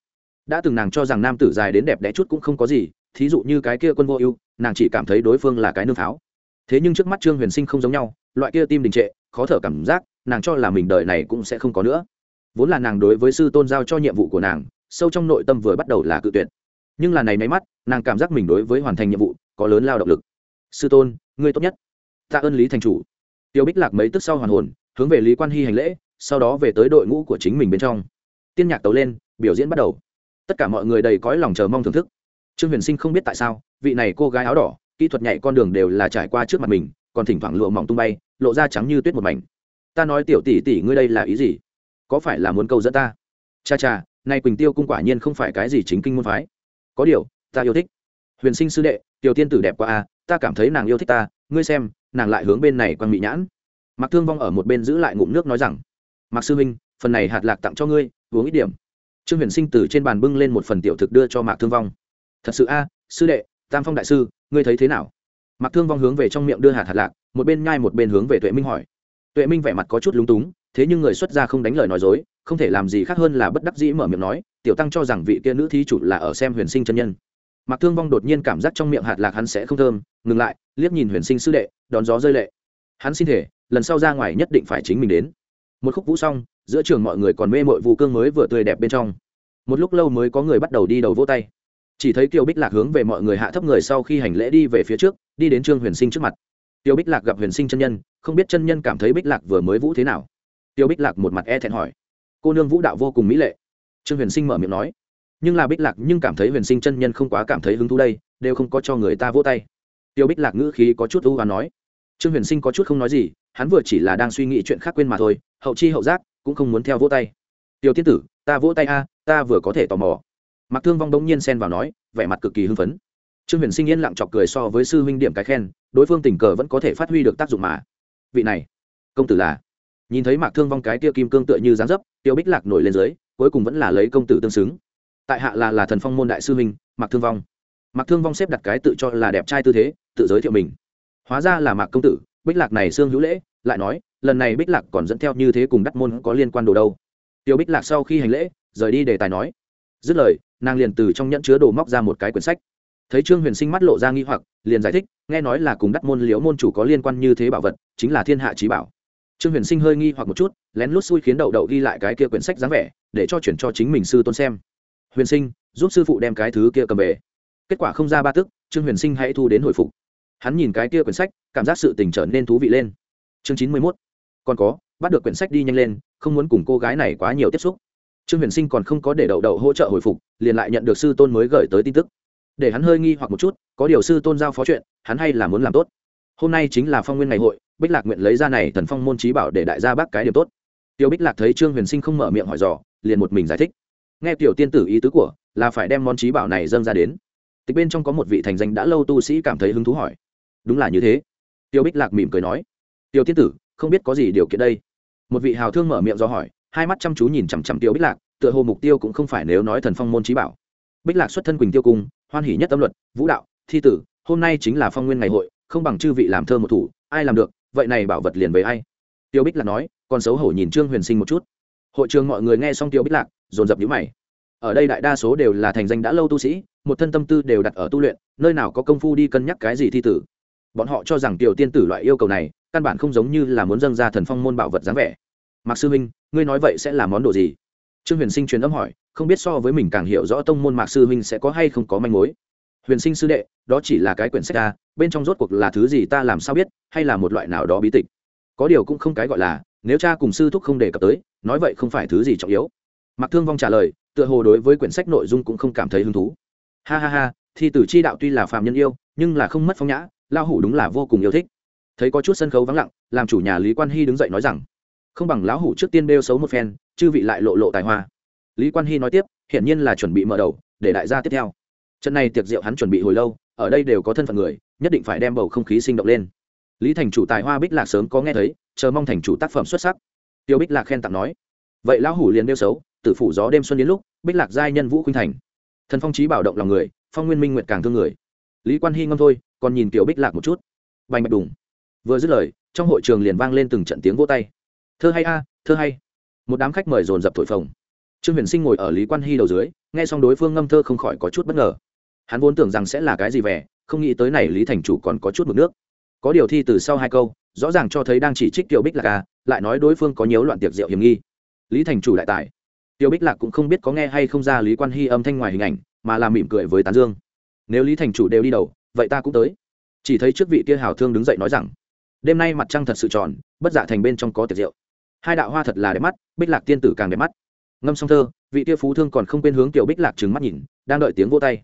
Đã từng nàng cho rằng nam tử dài đến đẹp đẽ chút cũng không có gì, thí dụ như cái kia quân vô ưu, nàng chỉ cảm thấy đối phương là cái nương pháo. Thế nhưng trước mắt trương huyền sinh không giống nhau, loại kia tim đình trệ, khó thở cảm giác, nàng cho là mình đời này cũng sẽ không có nữa. Vốn là nàng đối với sư tôn giao cho nhiệm vụ của nàng, sâu trong nội tâm vừa bắt đầu là cự tuyệt nhưng là này máy mắt, nàng cảm giác mình đối với hoàn thành nhiệm vụ có lớn lao động lực. Sư tôn, ngươi tốt nhất. Tạ ơn lý thành chủ. Tiêu bích lạc mấy tức sau hoàn hồn, hướng về lý quan hy hành lễ, sau đó về tới đội ngũ của chính mình bên trong. Tiên nhạc tấu lên, biểu diễn bắt đầu. Tất cả mọi người đầy cõi lòng chờ mong thưởng thức. Trương huyền sinh không biết tại sao, vị này cô gái áo đỏ, kỹ thuật nhảy con đường đều là trải qua trước mặt mình, còn thỉnh thoảng lụa mỏng tung bay, lộ ra trắng như tuyết một mảnh. Ta nói tiểu tỷ tỷ ngươi đây là ý gì? Có phải là muốn câu dẫn ta? Cha cha, nay quỳnh tiêu cung quả nhiên không phải cái gì chính kinh môn phái có điều, ta yêu thích. Huyền sinh sư đệ, tiểu tiên tử đẹp quá a ta cảm thấy nàng yêu thích ta, ngươi xem, nàng lại hướng bên này quăng mỹ nhãn. Mặc thương vong ở một bên giữ lại ngụm nước nói rằng mặc sư huynh, phần này hạt lạc tặng cho ngươi, uống ít điểm. Trương huyền sinh từ trên bàn bưng lên một phần tiểu thực đưa cho mạc thương vong. Thật sự a, sư đệ, tam phong đại sư, ngươi thấy thế nào? Mạc thương vong hướng về trong miệng đưa hạt hạt lạc, một bên nhai một bên hướng về tuệ minh hỏi. Tuệ minh vẻ mặt có chút lúng túng, thế nhưng người xuất gia không đánh lời nói dối, không thể làm gì khác hơn là bất đắc dĩ mở miệng nói tiểu tăng cho rằng vị kia nữ thí chủ là ở xem huyền sinh chân nhân. Mặc thương vong đột nhiên cảm giác trong miệng hạt lạc hắn sẽ không thơm, ngừng lại, liếc nhìn huyền sinh sư đệ, đón gió rơi lệ. Hắn xin thể, lần sau ra ngoài nhất định phải chính mình đến. Một khúc vũ xong, giữa trường mọi người còn mê mội vụ cương mới vừa tươi đẹp bên trong. Một lúc lâu mới có người bắt đầu đi đầu vỗ tay. Chỉ thấy kiều bích lạc hướng về mọi người hạ thấp người sau khi hành lễ đi về phía trước, đi đến trương huyền sinh trước mặt. Tiêu bích lạc gặp huyền sinh chân nhân, không biết chân nhân cảm thấy bích lạc vừa mới vũ thế nào. Tiêu bích lạc một mặt e thẹn hỏi. Cô nương vũ đạo vô cùng mỹ lệ trương huyền sinh mở miệng nói, nhưng là bích lạc nhưng cảm thấy huyền sinh chân nhân không quá cảm thấy hứng thú đây, đều không có cho người ta vỗ tay. Tiêu bích lạc ngữ khí có chút ưu và nói, trương huyền sinh có chút không nói gì, hắn vừa chỉ là đang suy nghĩ chuyện khác quên mà thôi, hậu chi hậu giác, cũng không muốn theo vỗ tay. Tiêu tiên tử, ta vỗ tay a, ta vừa có thể tò mò. Mặc thương vong đống nhiên xen vào nói, vẻ mặt cực kỳ hưng phấn. Trương huyền sinh yên lặng chọc cười so với sư huynh điểm cái khen, đối phương tình cờ vẫn có thể phát huy được tác dụng mà. Vị này, công tử là nhìn thấy mạc thương vong cái tia kim cương tựa như dáng dấp, tiêu bích lạc nổi lên dưới cuối cùng vẫn là lấy công tử tương xứng. Tại hạ là là thần phong môn đại sư huynh, mạc thương vong. Mạc thương vong xếp đặt cái tự cho là đẹp trai tư thế, tự giới thiệu mình. Hóa ra là mạc công tử, bích lạc này xương hữu lễ, lại nói, lần này bích lạc còn dẫn theo như thế cùng đắc môn có liên quan đồ đâu. Tiêu bích lạc sau khi hành lễ, rời đi đề tài nói. Dứt lời, nàng liền từ trong nhẫn chứa đồ móc ra một cái quyển sách. Thấy trương huyền sinh mắt lộ ra nghi hoặc, liền giải thích, nghe nói là cùng đắc môn liễu môn chủ có liên quan như thế bảo vật, chính là thiên hạ trí bảo. Trương huyền sinh hơi nghi hoặc một chút, lén lút xui khiến đậu đậu ghi lại cái kia quyển sách dáng vẻ để cho chuyển cho chính mình sư tôn xem. Huyền sinh, giúp sư phụ đem cái thứ kia cầm về. Kết quả không ra ba tức, trương huyền sinh hãy thu đến hồi phục. Hắn nhìn cái kia quyển sách, cảm giác sự tình trở nên thú vị lên. Chương chín mươi mốt. Còn có, bắt được quyển sách đi nhanh lên, không muốn cùng cô gái này quá nhiều tiếp xúc. Trương huyền sinh còn không có để đậu đậu hỗ trợ hồi phục, liền lại nhận được sư tôn mới gửi tới tin tức. Để hắn hơi nghi hoặc một chút, có điều sư tôn giao phó chuyện, hắn hay là muốn làm tốt. Hôm nay chính là phong nguyên ngày hội, bích lạc nguyện lấy ra này thần phong môn trí bảo để đại gia bác cái điểm tốt tiêu bích lạc thấy trương huyền sinh không mở miệng hỏi dò, liền một mình giải thích. Nghe tiểu tiên tử ý tứ của, là phải đem món trí bảo này dâng ra đến. Tịch bên trong có một vị thành danh đã lâu tu sĩ cảm thấy hứng thú hỏi. Đúng là như thế. Tiêu bích lạc mỉm cười nói. Tiêu tiên tử, không biết có gì điều kiện đây? Một vị hào thương mở miệng do hỏi, hai mắt chăm chú nhìn chằm chằm tiêu bích lạc, tựa hồ mục tiêu cũng không phải nếu nói thần phong môn trí bảo. Bích lạc xuất thân quỳnh tiêu cung, hoan hỉ nhất tâm luật, vũ đạo, thi tử, hôm nay chính là phong nguyên ngày hội, không bằng chư vị làm thơ một thủ, ai làm được, vậy này bảo vật liền với ai? Tiêu bích lạc nói còn xấu hổ nhìn trương huyền sinh một chút. Hội trường mọi người nghe xong tiêu bích lạc, dồn dập nhíu mày. Ở đây đại đa số đều là thành danh đã lâu tu sĩ, một thân tâm tư đều đặt ở tu luyện, nơi nào có công phu đi cân nhắc cái gì thi tử. Bọn họ cho rằng tiểu tiên tử loại yêu cầu này, căn bản không giống như là muốn dâng ra thần phong môn bảo vật dáng vẻ. Mạc sư huynh ngươi nói vậy sẽ là món đồ gì? Trương huyền sinh truyền âm hỏi, không biết so với mình càng hiểu rõ tông môn mạc sư huynh sẽ có hay không có manh mối? Huyền sinh sư đệ, đó chỉ là cái quyển sách ta, bên trong rốt cuộc là thứ gì ta làm sao biết, hay là một loại nào đó bí tịch? Có điều cũng không cái gọi là, nếu cha cùng sư thúc không đề cập tới, nói vậy không phải thứ gì trọng yếu. Mạc thương vong trả lời, tựa hồ đối với quyển sách nội dung cũng không cảm thấy hứng thú. Ha ha ha, thi tử chi đạo tuy là phàm nhân yêu, nhưng là không mất phong nhã lao hủ đúng là vô cùng yêu thích. Thấy có chút sân khấu vắng lặng, làm chủ nhà lý quan hy đứng dậy nói rằng, không bằng lão hủ trước tiên đeo xấu một phen, chư vị lại lộ lộ tài hoa. Lý quan hy nói tiếp, hiển nhiên là chuẩn bị mở đầu, để đại gia tiếp theo. Trận này tiệc rượu hắn chuẩn bị hồi lâu, ở đây đều có thân phận người, nhất định phải đem bầu không khí sinh động lên lý thành chủ tài hoa bích lạc sớm có nghe thấy, chờ mong thành chủ tác phẩm xuất sắc. Tiêu bích lạc khen tặng nói, vậy lão hủ liền đeo xấu tử phủ gió đêm xuân đến lúc, bích lạc giai nhân vũ khuynh thành. Thần phong trí bảo động lòng người, phong nguyên minh nguyện càng thương người. Lý quan hy ngâm thôi, còn nhìn tiểu bích lạc một chút. Bành bạch đùng. Vừa dứt lời, trong hội trường liền vang lên từng trận tiếng vỗ tay. Thơ hay a, thơ hay. Một đám khách mời dồn dập thổi phồng. Trương huyền sinh ngồi ở lý quan hy đầu dưới, nghe xong đối phương ngâm thơ không khỏi có chút bất ngờ. Hắn vốn tưởng rằng sẽ là cái gì vẻ, không nghĩ tới này lý thành chủ còn có chút mực nước có điều thi từ sau hai câu, rõ ràng cho thấy đang chỉ trích tiểu bích lạc à lại nói đối phương có nhiều loạn tiệc rượu hiểm nghi. Lý thành chủ đại tài tiêu bích lạc cũng không biết có nghe hay không ra lý quan hy âm thanh ngoài hình ảnh, mà làm mỉm cười với tán dương. Nếu lý thành chủ đều đi đầu, vậy ta cũng tới. Chỉ thấy trước vị kia hào thương đứng dậy nói rằng, đêm nay mặt trăng thật sự tròn, bất dạ thành bên trong có tiệc rượu. Hai đạo hoa thật là đẹp mắt, bích lạc tiên tử càng đẹp mắt. Ngâm xong thơ, vị kia phú thương còn không quên hướng tiểu bích lạc trừng mắt nhìn, đang đợi tiếng vỗ tay.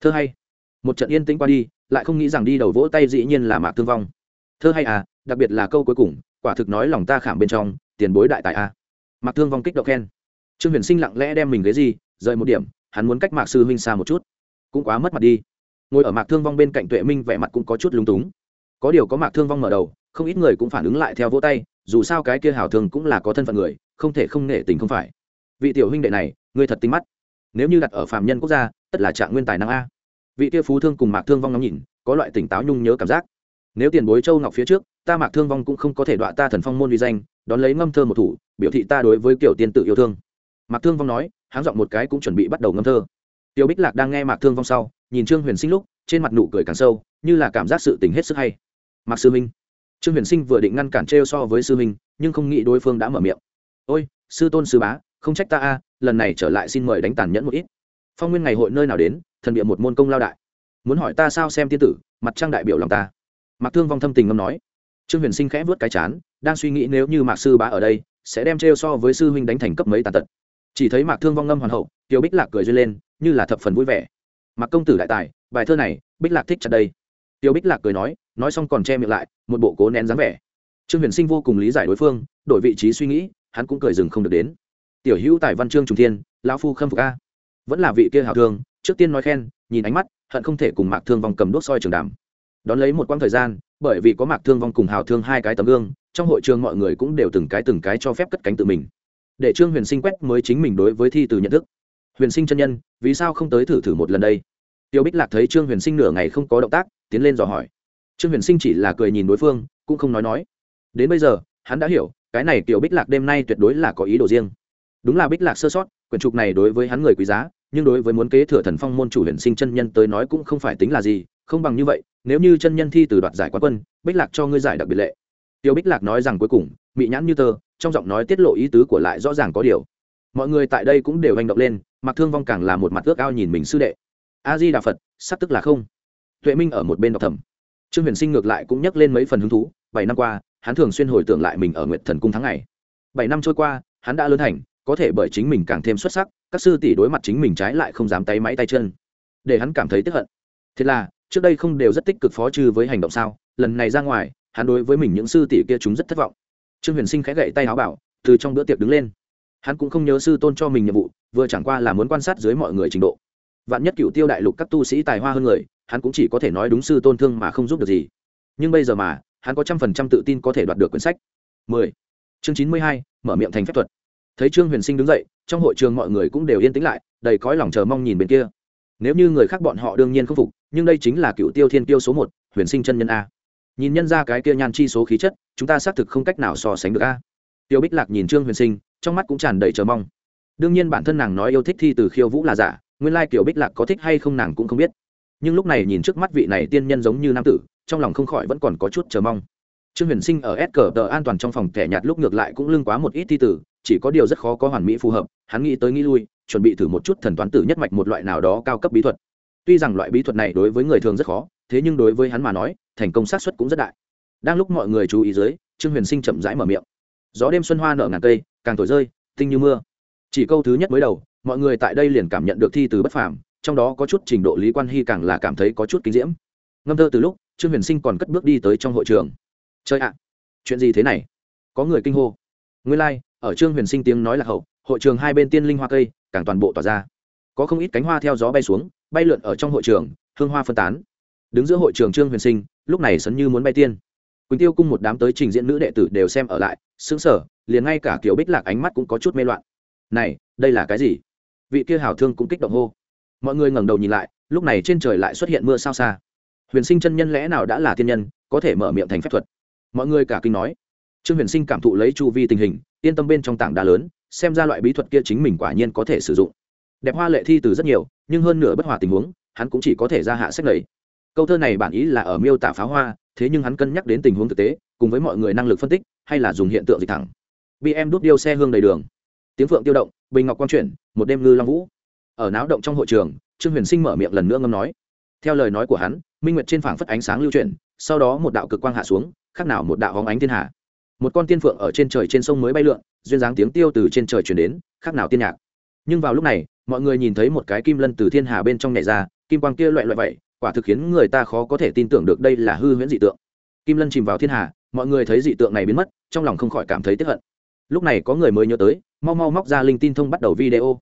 Thơ hay, một trận yên tĩnh qua đi lại không nghĩ rằng đi đầu vỗ tay dĩ nhiên là mạc thương vong. Thơ hay à đặc biệt là câu cuối cùng, quả thực nói lòng ta khảm bên trong, tiền bối đại tài a à. mạc thương vong kích động khen. Trương huyền sinh lặng lẽ đem mình ghế gì, rời một điểm, hắn muốn cách mạc sư huynh xa một chút. Cũng quá mất mặt đi. Ngồi ở mạc thương vong bên cạnh tuệ minh vẻ mặt cũng có chút lúng túng. Có điều có mạc thương vong mở đầu, không ít người cũng phản ứng lại theo vỗ tay, dù sao cái kia hảo thường cũng là có thân phận người, không thể không nể tình không phải. Vị tiểu huynh đệ này, ngươi thật tinh mắt. Nếu như đặt ở phạm nhân quốc gia, tất là trạng nguyên tài năng a vị kia phú thương cùng mạc thương vong ngắm nhìn, có loại tỉnh táo nhung nhớ cảm giác. Nếu tiền bối châu ngọc phía trước, ta mạc thương vong cũng không có thể đọa ta thần phong môn uy danh, đón lấy ngâm thơ một thủ, biểu thị ta đối với kiểu tiên tự yêu thương. Mạc thương vong nói, háng giọng một cái cũng chuẩn bị bắt đầu ngâm thơ. Tiêu bích lạc đang nghe mạc thương vong sau, nhìn trương huyền sinh lúc, trên mặt nụ cười càng sâu, như là cảm giác sự tình hết sức hay. Mạc sư minh. Trương huyền sinh vừa định ngăn cản trêu so với sư minh, nhưng không nghĩ đối phương đã mở miệng. Ôi, sư tôn sư bá, không trách ta a, lần này trở lại xin mời đánh tàn nhẫn một ít. Phong nguyên ngày hội nơi nào đến thần địa một môn công lao đại. Muốn hỏi ta sao xem tiên tử, mặt trang đại biểu lòng ta. Mạc thương vong thâm tình ngâm nói. Trương huyền sinh khẽ vớt cái chán, đang suy nghĩ nếu như mạc sư bá ở đây, sẽ đem trêu so với sư huynh đánh thành cấp mấy tàn tật. Chỉ thấy mạc thương vong ngâm hoàn hậu, tiêu bích lạc cười duyên lên, như là thập phần vui vẻ. Mạc công tử đại tài, bài thơ này, bích lạc thích chặt đây. Tiêu bích lạc cười nói nói xong còn che miệng lại, một bộ cố nén dáng vẻ. Trương huyền sinh vô cùng lý giải đối phương, đổi vị trí suy nghĩ, hắn cũng cười dừng không được đến. Tiểu hữu tài văn trương trung thiên, lão phu khâm phục a. Vẫn là vị kia hảo thương trước tiên nói khen, nhìn ánh mắt, hận không thể cùng mạc thương vong cầm đốt soi trường đàm. Đón lấy một quãng thời gian, bởi vì có mạc thương vong cùng hào thương hai cái tấm gương, trong hội trường mọi người cũng đều từng cái từng cái cho phép cất cánh tự mình. Để trương huyền sinh quét mới chính mình đối với thi từ nhận thức. Huyền sinh chân nhân, vì sao không tới thử thử một lần đây? Tiêu bích lạc thấy trương huyền sinh nửa ngày không có động tác, tiến lên dò hỏi. Trương huyền sinh chỉ là cười nhìn đối phương, cũng không nói nói. Đến bây giờ, hắn đã hiểu, cái này tiểu bích lạc đêm nay tuyệt đối là có ý đồ riêng. Đúng là bích lạc sơ sót, quyển trục này đối với hắn người quý giá nhưng đối với muốn kế thừa thần phong môn chủ huyền sinh chân nhân tới nói cũng không phải tính là gì, không bằng như vậy, nếu như chân nhân thi từ đoạt giải quán quân, bích lạc cho ngươi giải đặc biệt lệ. Tiêu bích lạc nói rằng cuối cùng, mị nhãn như tơ, trong giọng nói tiết lộ ý tứ của lại rõ ràng có điều. Mọi người tại đây cũng đều hành động lên mặc thương vong càng là một mặt ước ao nhìn mình sư đệ. A di đà phật, sắp tức là không? Tuệ minh ở một bên đọc thầm. Trương huyền sinh ngược lại cũng nhắc lên mấy phần hứng thú, bảy năm qua, hắn thường xuyên hồi tưởng lại mình ở nguyệt thần cung tháng ngày. Bảy năm trôi qua, hắn đã lớn thành, có thể bởi chính mình càng thêm xuất sắc các sư tỷ đối mặt chính mình trái lại không dám tay máy tay chân để hắn cảm thấy tức hận. Thế là trước đây không đều rất tích cực phó trừ với hành động sao lần này ra ngoài hắn đối với mình những sư tỷ kia chúng rất thất vọng. Trương huyền sinh khẽ gậy tay áo bảo từ trong bữa tiệc đứng lên. Hắn cũng không nhớ sư tôn cho mình nhiệm vụ vừa chẳng qua là muốn quan sát dưới mọi người trình độ. Vạn nhất cựu tiêu đại lục các tu sĩ tài hoa hơn người hắn cũng chỉ có thể nói đúng sư tôn thương mà không giúp được gì. Nhưng bây giờ mà hắn có trăm phần trăm tự tin có thể đoạt được quyển sách. 10. chương 92, mở miệng thành phép thuật thấy trương huyền sinh đứng dậy, trong hội trường mọi người cũng đều yên tĩnh lại, đầy cõi lòng chờ mong nhìn bên kia. Nếu như người khác bọn họ đương nhiên không phục, nhưng đây chính là cựu tiêu thiên tiêu số một, huyền sinh chân nhân a. Nhìn nhân ra cái kia nhan chi số khí chất, chúng ta xác thực không cách nào so sánh được a. Tiêu bích lạc nhìn trương huyền sinh, trong mắt cũng tràn đầy chờ mong. Đương nhiên bản thân nàng nói yêu thích thi từ khiêu vũ là giả, nguyên lai kiểu bích lạc có thích hay không nàng cũng không biết. Nhưng lúc này nhìn trước mắt vị này tiên nhân giống như nam tử, trong lòng không khỏi vẫn còn có chút chờ mong. Trương huyền sinh ở s cờ tờ an toàn trong phòng thẻ nhạt lúc ngược lại cũng lưng quá một ít thi tử chỉ có điều rất khó có hoàn mỹ phù hợp hắn nghĩ tới nghĩ lui chuẩn bị thử một chút thần toán tử nhất mạch một loại nào đó cao cấp bí thuật. Tuy rằng loại bí thuật này đối với người thường rất khó thế nhưng đối với hắn mà nói thành công xác suất cũng rất đại. Đang lúc mọi người chú ý dưới trương huyền sinh chậm rãi mở miệng. Gió đêm xuân hoa nở ngàn cây càng thổi rơi tinh như mưa. Chỉ câu thứ nhất mới đầu mọi người tại đây liền cảm nhận được thi từ bất phàm trong đó có chút trình độ lý quan hy càng là cảm thấy có chút kinh diễm. Ngâm thơ từ lúc trương huyền sinh còn cất bước đi tới trong hội trường. Chơi ạ chuyện gì thế này? Có người kinh hô. Nguyên lai、like, ở trương huyền sinh tiếng nói là hậu, hội trường hai bên tiên linh hoa cây, càng toàn bộ tỏa ra. Có không ít cánh hoa theo gió bay xuống, bay lượn ở trong hội trường, hương hoa phân tán. Đứng giữa hội trường trương huyền sinh, lúc này sấn như muốn bay tiên. Quỳnh tiêu cung một đám tới trình diễn nữ đệ tử đều xem ở lại xứng sở liền ngay cả kiểu bích lạc ánh mắt cũng có chút mê loạn. Này, đây là cái gì? Vị kia hảo thương cũng kích động hô. Mọi người ngẩng đầu nhìn lại, lúc này trên trời lại xuất hiện mưa sao xa. Huyền sinh chân nhân lẽ nào đã là thiên nhân, có thể mở miệng thành phép thuật? Mọi người cả kinh nói trương huyền sinh cảm thụ lấy chu vi tình hình, yên tâm bên trong tảng đá lớn, xem ra loại bí thuật kia chính mình quả nhiên có thể sử dụng. Đẹp hoa lệ thi từ rất nhiều, nhưng hơn nửa bất hòa tình huống, hắn cũng chỉ có thể ra hạ sách lầy. Câu thơ này bản ý là ở miêu tả pháo hoa, thế nhưng hắn cân nhắc đến tình huống thực tế, cùng với mọi người năng lực phân tích, hay là dùng hiện tượng dịch thẳng. Bm đốt điêu xe hương đầy đường. Tiếng phượng tiêu động, bình ngọc quang chuyển, một đêm ngư long vũ. Ở náo động trong hội trường, trương huyền sinh mở miệng lần nữa ngâm nói. Theo lời nói của hắn, minh nguyệt trên phảng phất ánh sáng lưu chuyển, sau đó một đạo cực quang hạ xuống, khác nào một đạo hóng ánh thiên hạ một con tiên phượng ở trên trời trên sông mới bay lượn, duyên dáng tiếng tiêu từ trên trời chuyển đến, khác nào tiên nhạc. Nhưng vào lúc này, mọi người nhìn thấy một cái kim lân từ thiên hà bên trong nhảy ra, kim quang kia loại loại vậy, quả thực khiến người ta khó có thể tin tưởng được đây là hư huyễn dị tượng. Kim lân chìm vào thiên hà, mọi người thấy dị tượng này biến mất, trong lòng không khỏi cảm thấy tiếp hận. Lúc này có người mới nhớ tới, mau mau móc ra linh tin thông bắt đầu video.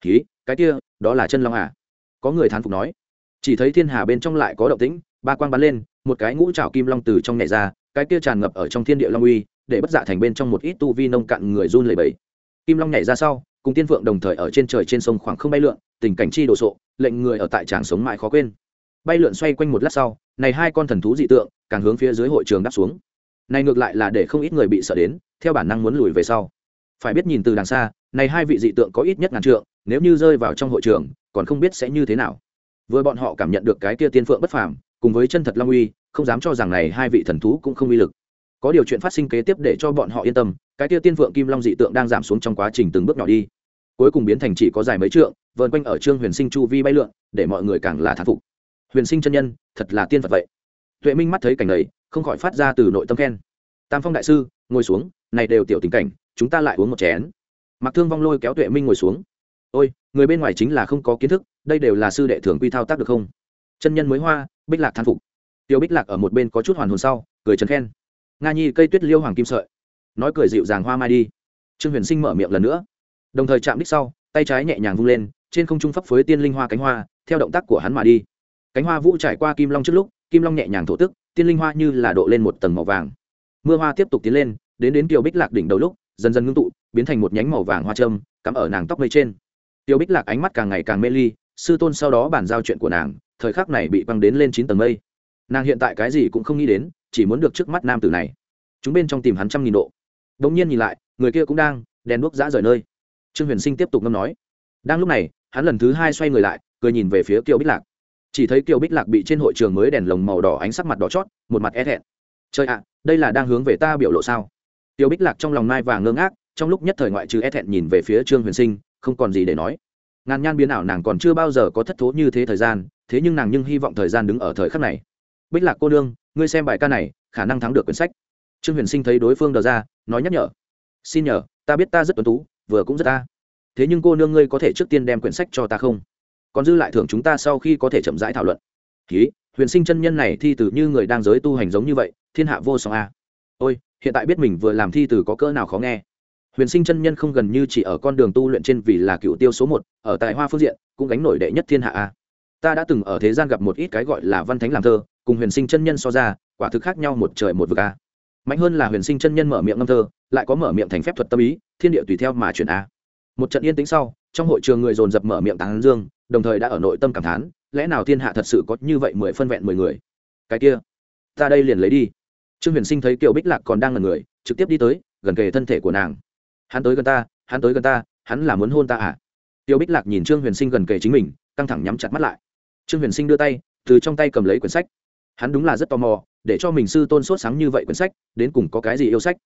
Ký cái kia, đó là chân long à? Có người thán phục nói. Chỉ thấy thiên hà bên trong lại có động tĩnh, ba quang bắn lên, một cái ngũ trảo kim long từ trong nhảy ra, cái kia tràn ngập ở trong thiên địa long uy để bất dạ thành bên trong một ít tu vi nông cạn người run lẩy bẩy. Kim long nhảy ra sau, cùng tiên phượng đồng thời ở trên trời trên sông khoảng không bay lượn, tình cảnh chi đồ sộ, lệnh người ở tại tràng sống mãi khó quên. Bay lượn xoay quanh một lát sau, này hai con thần thú dị tượng càng hướng phía dưới hội trường đáp xuống. Này ngược lại là để không ít người bị sợ đến, theo bản năng muốn lùi về sau. Phải biết nhìn từ đằng xa, này hai vị dị tượng có ít nhất ngàn trượng, nếu như rơi vào trong hội trường, còn không biết sẽ như thế nào. Vừa bọn họ cảm nhận được cái kia tiên phượng bất phàm, cùng với chân thật long uy, không dám cho rằng này hai vị thần thú cũng không uy lực có điều chuyện phát sinh kế tiếp để cho bọn họ yên tâm, cái tia tiên phượng kim long dị tượng đang giảm xuống trong quá trình từng bước nhỏ đi. Cuối cùng biến thành chỉ có dài mấy trượng, vờn quanh ở trương huyền sinh chu vi bay lượn, để mọi người càng là thán phục. Huyền sinh chân nhân, thật là tiên phật vậy. Tuệ minh mắt thấy cảnh này, không khỏi phát ra từ nội tâm khen. Tam phong đại sư, ngồi xuống, này đều tiểu tình cảnh, chúng ta lại uống một chén. Mặc thương vong lôi kéo tuệ minh ngồi xuống. Ôi, người bên ngoài chính là không có kiến thức, đây đều là sư đệ thường quy thao tác được không? Chân nhân mới hoa, bích lạc thán phục. Tiêu bích lạc ở một bên có chút hoàn hồn sau, cười chân khen nga nhi cây tuyết liêu hoàng kim sợi. Nói cười dịu dàng hoa mai đi. Trương huyền sinh mở miệng lần nữa. Đồng thời chạm đích sau, tay trái nhẹ nhàng vung lên, trên không trung phấp phới tiên linh hoa cánh hoa, theo động tác của hắn mà đi. Cánh hoa vũ trải qua kim long trước lúc, kim long nhẹ nhàng thổ tức, tiên linh hoa như là độ lên một tầng màu vàng. Mưa hoa tiếp tục tiến lên, đến đến tiêu bích lạc đỉnh đầu lúc, dần dần ngưng tụ, biến thành một nhánh màu vàng hoa trâm, cắm ở nàng tóc mây trên. Tiêu bích lạc ánh mắt càng ngày càng mê ly, sư tôn sau đó bàn giao chuyện của nàng, thời khắc này bị băng đến lên chín tầng mây. Nàng hiện tại cái gì cũng không nghĩ đến chỉ muốn được trước mắt nam tử này. Chúng bên trong tìm hắn trăm nghìn độ. Đ ỗ n g nhiên nhìn lại, người kia cũng đang, đèn đuốc giã rời nơi. Trương huyền sinh tiếp tục ngâm nói. Đang lúc này, hắn lần thứ hai xoay người lại, cười nhìn về phía kiều bích lạc. Chỉ thấy kiều bích lạc bị trên hội trường mới đèn lồng màu đỏ ánh sắc mặt đỏ chót, một mặt e thẹn. Trời ạ, đây là đang hướng về ta biểu lộ sao? Kiều bích lạc trong lòng nai vàng ngơ ngác, trong lúc nhất thời ngoại trừ e thẹn nhìn về phía trương huyền sinh, không còn gì để nói. Ngàn nhan biến ảo nàng còn chưa bao giờ có thất thố như thế thời gian, thế nhưng nàng nhưng hy vọng thời gian đứng ở thời khắc này bích lạc cô nương, ngươi xem bài ca này, khả năng thắng được quyển sách. Trương huyền sinh thấy đối phương đờ ra, nói nhắc nhở. Xin nhờ, ta biết ta rất tuấn tú, vừa cũng rất ta. Thế nhưng cô nương ngươi có thể trước tiên đem quyển sách cho ta không? Còn dư lại thưởng chúng ta sau khi có thể chậm rãi thảo luận. Ký, huyền sinh chân nhân này thi từ như người đang giới tu hành giống như vậy, thiên hạ vô song a. Ôi, hiện tại biết mình vừa làm thi từ có cỡ nào khó nghe. Huyền sinh chân nhân không gần như chỉ ở con đường tu luyện trên vì là cựu tiêu số một, ở tại hoa phương diện, cũng gánh nổi đệ nhất thiên hạ a. Ta đã từng ở thế gian gặp một ít cái gọi là văn thánh làm thơ cùng huyền sinh chân nhân so ra, quả thực khác nhau một trời một vực a. Mạnh hơn là huyền sinh chân nhân mở miệng ngâm thơ, lại có mở miệng thành phép thuật tâm ý, thiên địa tùy theo mà chuyển a. Một trận yên tĩnh sau, trong hội trường người dồn dập mở miệng tán dương, đồng thời đã ở nội tâm cảm thán, lẽ nào thiên hạ thật sự có như vậy mười phân vẹn mười người? Cái kia, ta đây liền lấy đi. Trương huyền sinh thấy kiều bích lạc còn đang là người, trực tiếp đi tới, gần kề thân thể của nàng. Hắn tới gần ta, hắn tới gần ta, hắn là muốn hôn ta à? Tiêu bích lạc nhìn trương huyền sinh gần kề chính mình, căng thẳng nhắm chặt mắt lại. Trương huyền sinh đưa tay, từ trong tay cầm lấy quyển sách hắn đúng là rất tò mò, để cho mình sư tôn sốt sáng như vậy quyển sách, đến cùng có cái gì yêu sách?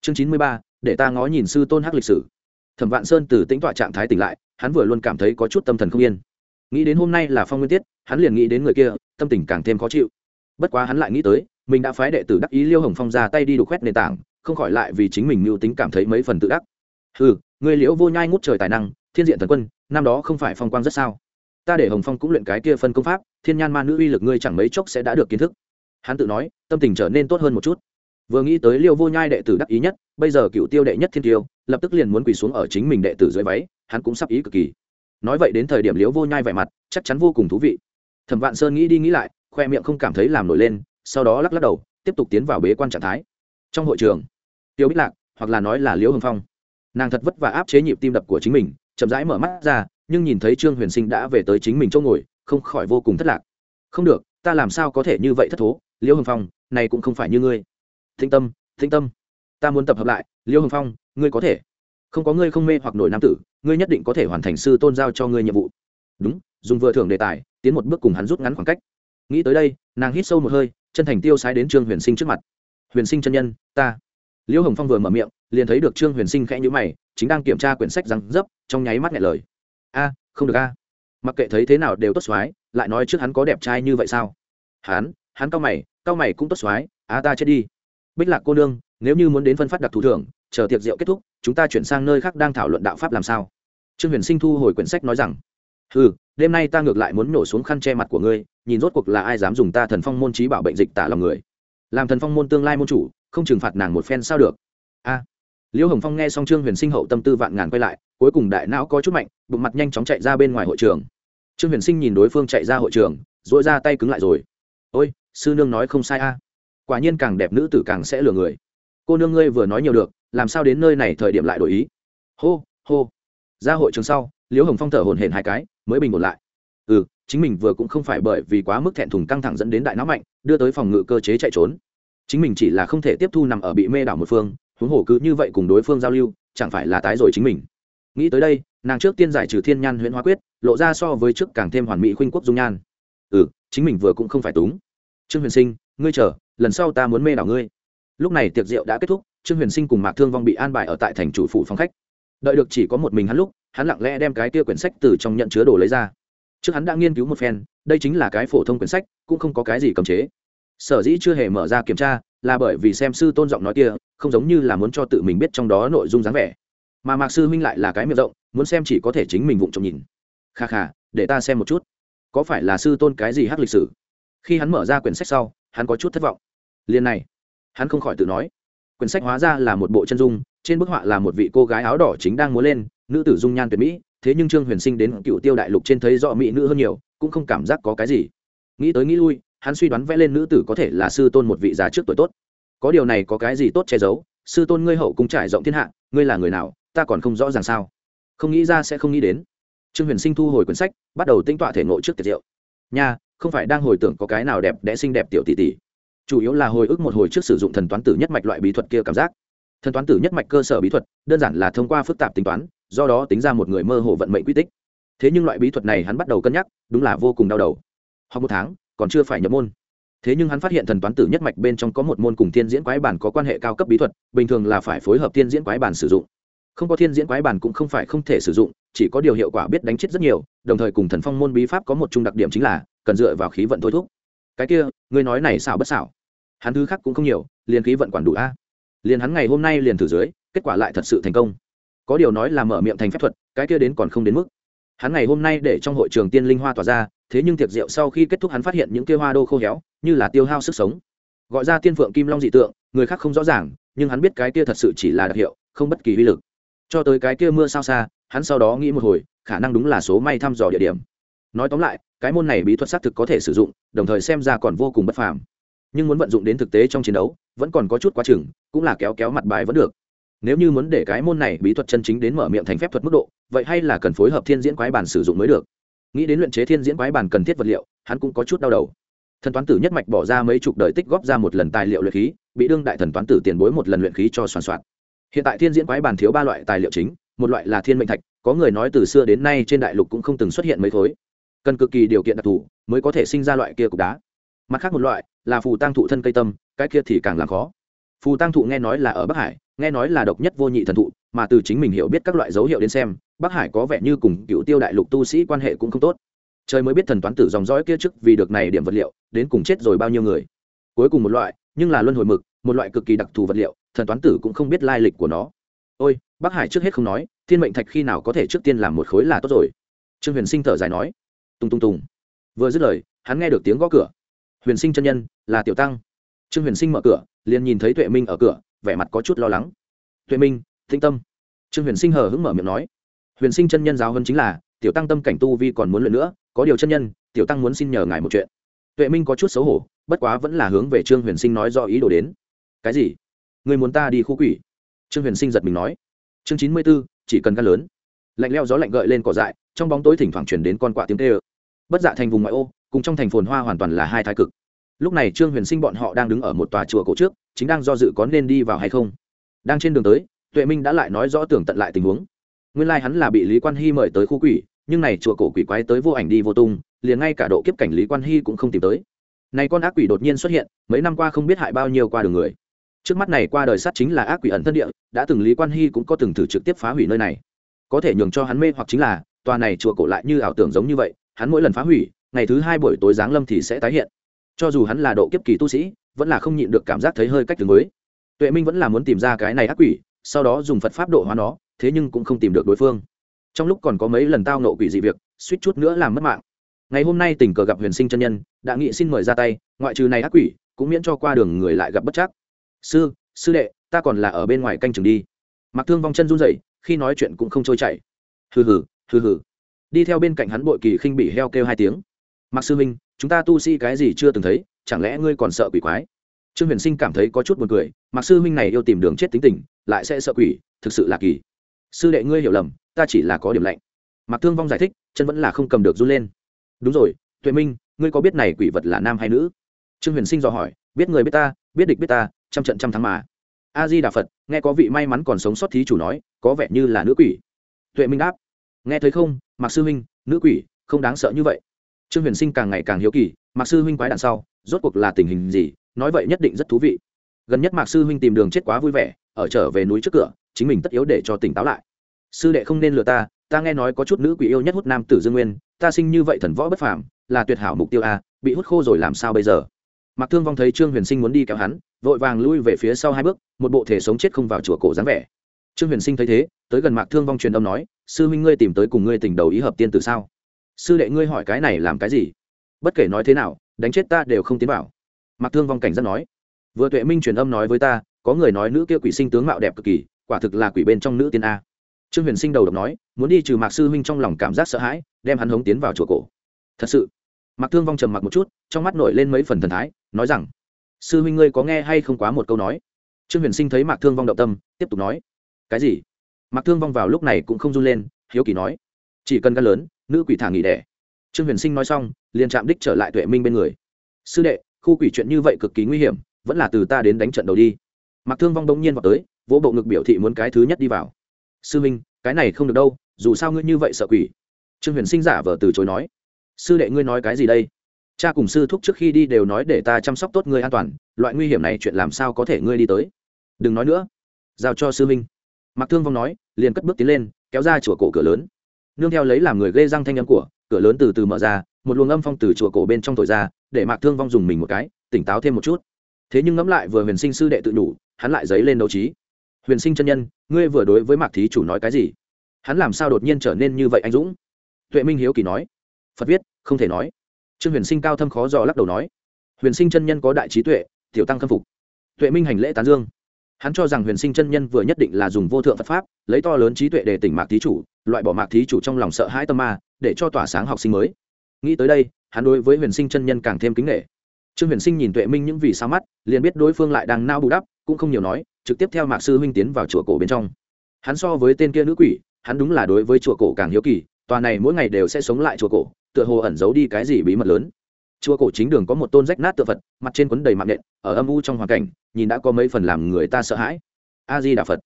Chương chín mươi ba, để ta ngó nhìn sư tôn hắc lịch sử. Thẩm vạn sơn từ tính tọa trạng thái tỉnh lại, hắn vừa luôn cảm thấy có chút tâm thần không yên. Nghĩ đến hôm nay là phong nguyên tiết, hắn liền nghĩ đến người kia, tâm tình càng thêm khó chịu. Bất quá hắn lại nghĩ tới, mình đã phái đệ tử đắc ý liêu hồng phong ra tay đi đục khoét nền tảng, không khỏi lại vì chính mình mưu tính cảm thấy mấy phần tự đắc. Ừ người liễu vô nhai ngút trời tài năng, thiên diện thần quân, năm đó không phải phong quang rất sao? Ta để hồng phong cũng luyện cái kia phân công pháp thiên nhan ma nữ uy lực ngươi chẳng mấy chốc sẽ đã được kiến thức hắn tự nói tâm tình trở nên tốt hơn một chút vừa nghĩ tới liêu vô nhai đệ tử đắc ý nhất bây giờ cựu tiêu đệ nhất thiên tiêu lập tức liền muốn quỳ xuống ở chính mình đệ tử dưới váy hắn cũng sắp ý cực kỳ nói vậy đến thời điểm liễu vô nhai vẻ mặt chắc chắn vô cùng thú vị thẩm vạn sơn nghĩ đi nghĩ lại khoe miệng không cảm thấy làm nổi lên sau đó lắc lắc đầu tiếp tục tiến vào bế quan trạng thái trong hội trường tiêu bích lạc hoặc là nói là liễu hồng phong nàng thật vất vả áp chế nhịp tim đập của chính mình chậm rãi mở mắt ra nhưng nhìn thấy trương huyền sinh đã về tới chính mình chỗ ngồi, không khỏi vô cùng thất lạc. Không được, ta làm sao có thể như vậy thất thố? Liêu hồng phong, này cũng không phải như ngươi. Thinh tâm thinh tâm. Ta muốn tập hợp lại, liêu hồng phong, ngươi có thể. Không có ngươi không mê hoặc nổi nam tử, ngươi nhất định có thể hoàn thành sư tôn giao cho ngươi nhiệm vụ. Đúng, dùng vừa thưởng đề tài, tiến một bước cùng hắn rút ngắn khoảng cách. Nghĩ tới đây, nàng hít sâu một hơi, chân thành tiêu sái đến trương huyền sinh trước mặt. Huyền sinh chân nhân, ta. Liễu hồng phong vừa mở miệng, liền thấy được trương huyền sinh khẽ nhữ mày, chính đang kiểm tra quyển sách răng dấp, trong nháy mắt nhẹ lời a, không được a. Mặc kệ thấy thế nào đều tốt xoái lại nói trước hắn có đẹp trai như vậy sao? Hắn hắn cao mày cao mày cũng tốt xoái a ta chết đi. Bích lạc cô nương, nếu như muốn đến phân phát đặc thù thưởng, chờ tiệc rượu kết thúc, chúng ta chuyển sang nơi khác đang thảo luận đạo pháp làm sao? Trương huyền sinh thu hồi quyển sách nói rằng ừ đêm nay ta ngược lại muốn nổ xuống khăn che mặt của ngươi, nhìn rốt cuộc là ai dám dùng ta thần phong môn trí bảo bệnh dịch tả lòng người. Làm thần phong môn tương lai môn chủ, không trừng phạt nàng một phen sao được? A liễu hồng phong nghe xong trương huyền sinh hậu tâm tư vạn ngàn quay lại, cuối cùng đại não có chút mạnh, bụng mặt nhanh chóng chạy ra bên ngoài hội trường. Trương huyền sinh nhìn đối phương chạy ra hội trường dội ra tay cứng lại rồi. Ôi, sư nương nói không sai a. Quả nhiên càng đẹp nữ tử càng sẽ lừa người. Cô nương ngươi vừa nói nhiều được, làm sao đến nơi này thời điểm lại đổi ý? Hô hô. Ra hội trường sau, liễu hồng phong thở hồn hển hai cái, mới bình ổn lại. Ừ chính mình vừa cũng không phải bởi vì quá mức thẹn thùng căng thẳng dẫn đến đại não mạnh, đưa tới phòng ngự cơ chế chạy trốn. Chính mình chỉ là không thể tiếp thu nằm ở bị mê đảo một phương huống hồ cứ như vậy cùng đối phương giao lưu, chẳng phải là tái rồi chính mình. Nghĩ tới đây, nàng trước tiên giải trừ thiên nhan huyễn hóa quyết, lộ ra so với trước càng thêm hoàn mỹ khuynh quốc dung nhan. Ừ chính mình vừa cũng không phải túng. Trương huyền sinh, ngươi chờ, lần sau ta muốn mê đảo ngươi. Lúc này tiệc rượu đã kết thúc, trương huyền sinh cùng mạc thương vong bị an bài ở tại thành chủ phủ phòng khách. Đợi được chỉ có một mình hắn lúc, hắn lặng lẽ đem cái tia quyển sách từ trong nhận chứa đồ lấy ra. Trước hắn đã nghiên cứu một phen, đây chính là cái phổ thông quyển sách, cũng không có cái gì cấm chế. Sở dĩ chưa hề mở ra kiểm tra, là bởi vì xem sư tôn giọng nói kia không giống như là muốn cho tự mình biết trong đó nội dung dáng vẻ. Mà mạc sư huynh lại là cái miệng rộng, muốn xem chỉ có thể chính mình vụng trộm nhìn. Kha kha, để ta xem một chút. Có phải là sư tôn cái gì hát lịch sử? Khi hắn mở ra quyển sách sau, hắn có chút thất vọng. Liền này, hắn không khỏi tự nói. Quyển sách hóa ra là một bộ chân dung, trên bức họa là một vị cô gái áo đỏ chính đang múa lên, nữ tử dung nhan tuyệt mỹ, thế nhưng trương huyền sinh đến cựu tiêu đại lục trên thấy rõ mỹ nữ hơn nhiều, cũng không cảm giác có cái gì. Nghĩ tới nghĩ lui, hắn suy đoán vẽ lên nữ tử có thể là sư tôn một vị già trước tuổi tốt có điều này có cái gì tốt che giấu? Sư tôn ngươi hậu cung trải rộng thiên hạ, ngươi là người nào? Ta còn không rõ ràng sao. Không nghĩ ra sẽ không nghĩ đến. Trương huyền sinh thu hồi quyển sách, bắt đầu tính tọa thể ngộ trước tiệc rượu nha, không phải đang hồi tưởng có cái nào đẹp đẽ xinh đẹp tiểu tỷ tỷ. Chủ yếu là hồi ức một hồi trước sử dụng thần toán tử nhất mạch loại bí thuật kia cảm giác. Thần toán tử nhất mạch cơ sở bí thuật, đơn giản là thông qua phức tạp tính toán, do đó tính ra một người mơ hồ vận mệnh quy tích. Thế nhưng loại bí thuật này hắn bắt đầu cân nhắc, đúng là vô cùng đau đầu. Học một tháng, còn chưa phải nhập môn thế nhưng hắn phát hiện thần toán tử nhất mạch bên trong có một môn cùng thiên diễn quái bản có quan hệ cao cấp bí thuật, bình thường là phải phối hợp thiên diễn quái bản sử dụng. Không có thiên diễn quái bản cũng không phải không thể sử dụng, chỉ có điều hiệu quả biết đánh chết rất nhiều, đồng thời cùng thần phong môn bí pháp có một chung đặc điểm chính là, cần dựa vào khí vận thôi thúc. Cái kia, ngươi nói này xảo bất xảo. Hắn thứ khác cũng không nhiều, liền khí vận quản đủ a. Liền hắn ngày hôm nay liền thử dưới, kết quả lại thật sự thành công. Có điều nói là mở miệng thành phép thuật, cái kia đến còn không đến mức. Hắn ngày hôm nay để trong hội trường tiên linh hoa tỏa ra, thế nhưng tiệc rượu sau khi kết thúc hắn phát hiện những kia hoa đô khô héo như là tiêu hao sức sống. Gọi ra tiên phượng kim long dị tượng, người khác không rõ ràng, nhưng hắn biết cái kia thật sự chỉ là đặc hiệu, không bất kỳ uy lực. Cho tới cái kia mưa sao xa, hắn sau đó nghĩ một hồi, khả năng đúng là số may thăm dò địa điểm. Nói tóm lại, cái môn này bí thuật xác thực có thể sử dụng, đồng thời xem ra còn vô cùng bất phàm. Nhưng muốn vận dụng đến thực tế trong chiến đấu, vẫn còn có chút quá chừng, cũng là kéo kéo mặt bài vẫn được. Nếu như muốn để cái môn này bí thuật chân chính đến mở miệng thành phép thuật mức độ, vậy hay là cần phối hợp thiên diễn quái bản sử dụng mới được. Nghĩ đến luyện chế thiên diễn quái bản cần thiết vật liệu, hắn cũng có chút đau đầu thần toán tử nhất mạch bỏ ra mấy chục đời tích góp ra một lần tài liệu luyện khí, bị đương đại thần toán tử tiền bối một lần luyện khí cho soàn soạn. Hiện tại thiên diễn quái bàn thiếu ba loại tài liệu chính, một loại là thiên mệnh thạch, có người nói từ xưa đến nay trên đại lục cũng không từng xuất hiện mấy khối. Cần cực kỳ điều kiện đặc thù mới có thể sinh ra loại kia cục đá. Mặt khác một loại là phù tăng thụ thân cây tâm, cái kia thì càng làm khó. Phù tăng thụ nghe nói là ở bắc hải, nghe nói là độc nhất vô nhị thần thụ, mà từ chính mình hiểu biết các loại dấu hiệu đến xem, bắc hải có vẻ như cùng cựu tiêu đại lục tu sĩ quan hệ cũng không tốt trời mới biết thần toán tử dòng dõi kia trước vì được này điểm vật liệu, đến cùng chết rồi bao nhiêu người. Cuối cùng một loại, nhưng là luân hồi mực, một loại cực kỳ đặc thù vật liệu, thần toán tử cũng không biết lai lịch của nó. Ôi bắc hải trước hết không nói, thiên mệnh thạch khi nào có thể trước tiên làm một khối là tốt rồi. Trương huyền sinh thở dài nói. Tung tung tùng. Vừa dứt lời, hắn nghe được tiếng gõ cửa. Huyền sinh chân nhân, là tiểu tăng. Trương huyền sinh mở cửa, liền nhìn thấy tuệ minh ở cửa, vẻ mặt có chút lo lắng. Tuệ minh thinh tâm. Trương huyền sinh hờ hững mở miệng nói. Huyền sinh chân nhân giáo hơn chính là tiểu tăng tâm cảnh tu vi còn muốn luyện nữa, có điều chân nhân, tiểu tăng muốn xin nhờ ngài một chuyện. Tuệ minh có chút xấu hổ, bất quá vẫn là hướng về trương huyền sinh nói do ý đồ đến. Cái gì? Người muốn ta đi khu quỷ? Trương huyền sinh giật mình nói. Chương chín mươi b ố chỉ cần gan lớn. Lạnh leo gió lạnh gợi lên cỏ dại, trong bóng tối thỉnh thoảng chuyển đến con quạ tiếng tê ơ. Bất dạ thành vùng ngoại ô, cùng trong thành phồn hoa hoàn toàn là hai thái cực. Lúc này trương huyền sinh bọn họ đang đứng ở một tòa chùa cổ trước, chính đang do dự có nên đi vào hay không. Đang trên đường tới, tuệ minh đã lại nói rõ tưởng tận lại tình huống nguyên lai hắn là bị lý quan hy mời tới khu quỷ, nhưng này chùa cổ quỷ quái tới vô ảnh đi vô tung, liền ngay cả độ kiếp cảnh lý quan hy cũng không tìm tới. Này con ác quỷ đột nhiên xuất hiện, mấy năm qua không biết hại bao nhiêu qua đường người. Trước mắt này qua đời sát chính là ác quỷ ẩn thân địa, đã từng lý quan hy cũng có từng thử trực tiếp phá hủy nơi này. Có thể nhường cho hắn mê hoặc chính là, tòa này chùa cổ lại như ảo tưởng giống như vậy, hắn mỗi lần phá hủy, ngày thứ hai buổi tối giáng lâm thì sẽ tái hiện. Cho dù hắn là độ kiếp kỳ tu sĩ, vẫn là không nhịn được cảm giác thấy hơi cách từ mới tuệ minh vẫn là muốn tìm ra cái này ác quỷ, sau đó dùng phật pháp độ hóa nó thế nhưng cũng không tìm được đối phương. Trong lúc còn có mấy lần tao nộ quỷ dị việc, suýt chút nữa làm mất mạng. Ngày hôm nay tình cờ gặp huyền sinh chân nhân, đã nghị xin mời ra tay, ngoại trừ này ác quỷ, cũng miễn cho qua đường người lại gặp bất chắc. Sư sư đệ, ta còn là ở bên ngoài canh chừng đi. Mặc thương vong chân run rẩy, khi nói chuyện cũng không trôi chảy. Hừ hừ hừ hừ. Đi theo bên cạnh hắn bội kỳ khinh bị heo kêu hai tiếng. Mặc sư minh chúng ta tu sĩ cái gì chưa từng thấy, chẳng lẽ ngươi còn sợ quỷ quái? Trương huyền sinh cảm thấy có chút buồn cười mặc sư minh này yêu tìm đường chết tính tình, lại sẽ sợ quỷ, thực sự là kỳ sư đệ ngươi hiểu lầm, ta chỉ là có điểm lạnh. Mặc thương vong giải thích, chân vẫn là không cầm được run lên. Đúng rồi, tuệ minh, ngươi có biết này quỷ vật là nam hay nữ? Trương huyền sinh dò hỏi, biết người biết ta, biết địch biết ta, trăm trận trăm thắng mà. A di đà phật, nghe có vị may mắn còn sống sót thí chủ nói, có vẻ như là nữ quỷ. Tuệ minh đáp, nghe thấy không Mặc sư huynh, nữ quỷ, không đáng sợ như vậy. Trương huyền sinh càng ngày càng hiếu kỳ Mặc sư huynh quái đạn sau, rốt cuộc là tình hình gì, nói vậy nhất định rất thú vị. Gần nhất mạc sư huynh tìm đường chết quá vui vẻ, ở trở về núi trước cửa chính mình tất yếu để cho tỉnh táo lại. Sư đệ không nên lừa ta ta nghe nói có chút nữ quỷ yêu nhất hút nam tử dương nguyên, ta sinh như vậy thần võ bất phàm, là tuyệt hảo mục tiêu a, bị hút khô rồi làm sao bây giờ? Mạc thương vong thấy trương huyền sinh muốn đi kéo hắn, vội vàng lui về phía sau hai bước, một bộ thể sống chết không vào chùa cổ dáng vẻ. Trương huyền sinh thấy thế, tới gần mạc thương vong truyền âm nói, sư huynh ngươi tìm tới cùng ngươi tình đầu ý hợp tiên từ sao? Sư đệ ngươi hỏi cái này làm cái gì? Bất kể nói thế nào, đánh chết ta đều không tiến vào. Mạc thương vong cảnh giác nói, vừa tuệ minh truyền âm nói với ta, có người nói nữ kia quỷ sinh tướng mạo đẹp cực kỳ quả thực là quỷ bên trong nữ tiên a. Trương huyền sinh đầu độc nói, muốn đi trừ mạc sư huynh trong lòng cảm giác sợ hãi, đem hắn hống tiến vào chùa cổ. Thật sự, mạc thương vong trầm mặc một chút, trong mắt nổi lên mấy phần thần thái, nói rằng, sư huynh ngươi có nghe hay không quá một câu nói? Trương huyền sinh thấy mạc thương vong động tâm, tiếp tục nói, cái gì? Mạc thương vong vào lúc này cũng không run lên, hiếu kỳ nói, chỉ cần gan lớn, nữ quỷ thả nghỉ đẻ. Trương huyền sinh nói xong, liền chạm đích trở lại tuệ minh bên người. Sư đệ, khu quỷ chuyện như vậy cực kỳ nguy hiểm, vẫn là từ ta đến đánh trận đầu đi. Mạc thương vong đông nhiên vào tới vỗ bộ ngực biểu thị muốn cái thứ nhất đi vào. Sư minh, cái này không được đâu, dù sao ngươi như vậy sợ quỷ. Trương huyền sinh giả vờ từ chối nói. Sư đệ ngươi nói cái gì đây? Cha cùng sư thúc trước khi đi đều nói để ta chăm sóc tốt ngươi an toàn, loại nguy hiểm này chuyện làm sao có thể ngươi đi tới? Đừng nói nữa. Giao cho sư minh. Mặc thương vong nói, liền cất bước tiến lên, kéo ra chùa cổ cửa lớn. Nương theo lấy làm người gây răng thanh âm của, cửa lớn từ từ mở ra, một luồng âm phong từ chùa cổ bên trong thổi ra, để mạc thương vong dùng mình một cái, tỉnh táo thêm một chút. Thế nhưng ngẫm lại vừa huyền sinh sư đệ tự đủ hắn lại dấy lên đấu trí huyền sinh chân nhân, ngươi vừa đối với mạc thí chủ nói cái gì? Hắn làm sao đột nhiên trở nên như vậy anh dũng? Tuệ minh hiếu kỳ nói. Phật viết, không thể nói. Trương huyền sinh cao thâm khó dò lắc đầu nói. Huyền sinh chân nhân có đại trí tuệ, tiểu tăng khâm phục. Tuệ minh hành lễ tán dương. Hắn cho rằng huyền sinh chân nhân vừa nhất định là dùng vô thượng phật pháp, lấy to lớn trí tuệ để tỉnh mạc thí chủ, loại bỏ mạc thí chủ trong lòng sợ hãi tâm ma, để cho tỏa sáng học sinh mới. Nghĩ tới đây, hắn đối với huyền sinh chân nhân càng thêm kính nghệ trương huyền sinh nhìn tuệ minh những vì sao mắt, liền biết đối phương lại đang nao bù đắp, cũng không nhiều nói trực tiếp theo mạc sư huynh tiến vào chùa cổ bên trong. Hắn so với tên kia nữ quỷ, hắn đúng là đối với chùa cổ càng hiếu kỳ, tòa này mỗi ngày đều sẽ sống lại chùa cổ, tựa hồ ẩn giấu đi cái gì bí mật lớn. Chùa cổ chính đường có một tôn rách nát tượng phật, mặt trên quấn đầy mạng nện, ở âm u trong hoàn cảnh, nhìn đã có mấy phần làm người ta sợ hãi. A di đà phật.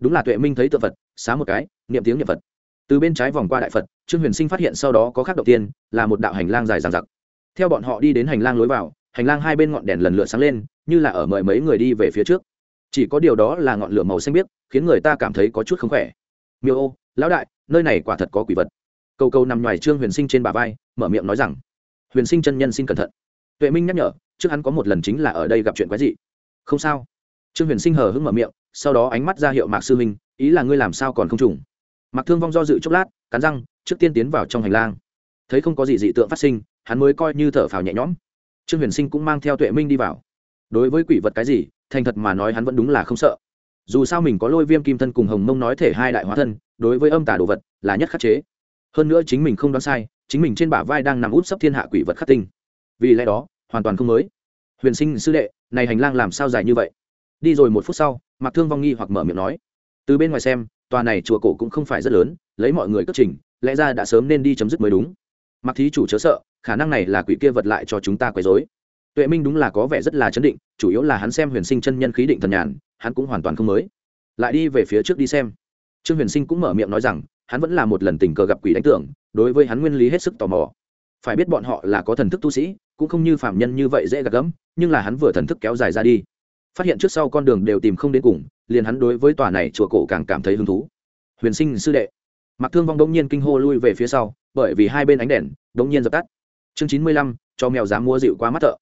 Đúng là tuệ minh thấy tượng phật, xá một cái, niệm tiếng niệm phật. Từ bên trái vòng qua đại phật, trương huyền sinh phát hiện sau đó có khác đầu tiên, là một đạo hành lang dài dằng dặc. Theo bọn họ đi đến hành lang lối vào, hành lang hai bên ngọn đèn lần lượt sáng lên, như là ở mời mấy người đi về phía trước chỉ có điều đó là ngọn lửa màu xanh biếc, khiến người ta cảm thấy có chút không khỏe. Miêu ô, lão đại, nơi này quả thật có quỷ vật. Cầu cầu nằm ngoài trương huyền sinh trên bà vai, mở miệng nói rằng, huyền sinh chân nhân xin cẩn thận. Tuệ minh nhắc nhở, trước hắn có một lần chính là ở đây gặp chuyện quái dị. Không sao. Trương huyền sinh hờ hững mở miệng, sau đó ánh mắt ra hiệu mạc sư minh, ý là ngươi làm sao còn không trùng? Mạc thương vong do dự chốc lát, cắn răng, trước tiên tiến vào trong hành lang. Thấy không có gì dị tượng phát sinh, hắn mới coi như thở phào nhẹ nhõm. Trương huyền sinh cũng mang theo tuệ minh đi vào. Đối với quỷ vật cái gì thành thật mà nói hắn vẫn đúng là không sợ. Dù sao mình có lôi viêm kim thân cùng hồng mông nói thể hai đại hóa thân, đối với âm tả đồ vật là nhất khắc chế. Hơn nữa chính mình không đoán sai, chính mình trên bả vai đang nằm út sấp thiên hạ quỷ vật khắc tinh. Vì lẽ đó, hoàn toàn không mới. Huyền sinh sư đệ, này hành lang làm sao dài như vậy? Đi rồi một phút sau mặc thương vong nghi hoặc mở miệng nói. Từ bên ngoài xem, tòa này chùa cổ cũng không phải rất lớn, lấy mọi người cất trình, lẽ ra đã sớm nên đi chấm dứt mới đúng. Mặc thí chủ chớ sợ, khả năng này là quỷ kia vật lại cho chúng ta quấy dối tuệ minh đúng là có vẻ rất là chấn định, chủ yếu là hắn xem huyền sinh chân nhân khí định thần nhàn, hắn cũng hoàn toàn không mới. Lại đi về phía trước đi xem. Trương huyền sinh cũng mở miệng nói rằng, hắn vẫn là một lần tình cờ gặp quỷ đánh tưởng, đối với hắn nguyên lý hết sức tò mò. Phải biết bọn họ là có thần thức tu sĩ, cũng không như phạm nhân như vậy dễ gạt gẫm, nhưng là hắn vừa thần thức kéo dài ra đi. Phát hiện trước sau con đường đều tìm không đến cùng, liền hắn đối với tòa này chùa cổ càng cảm thấy hứng thú. Huyền sinh sư đệ. Mặc thương vong đông nhiên kinh hô lui về phía sau, bởi vì hai bên ánh đèn đông nhiên dập tắt. Chương chín mươi lăm, cho mèo dám mua dịu qua mắt thợ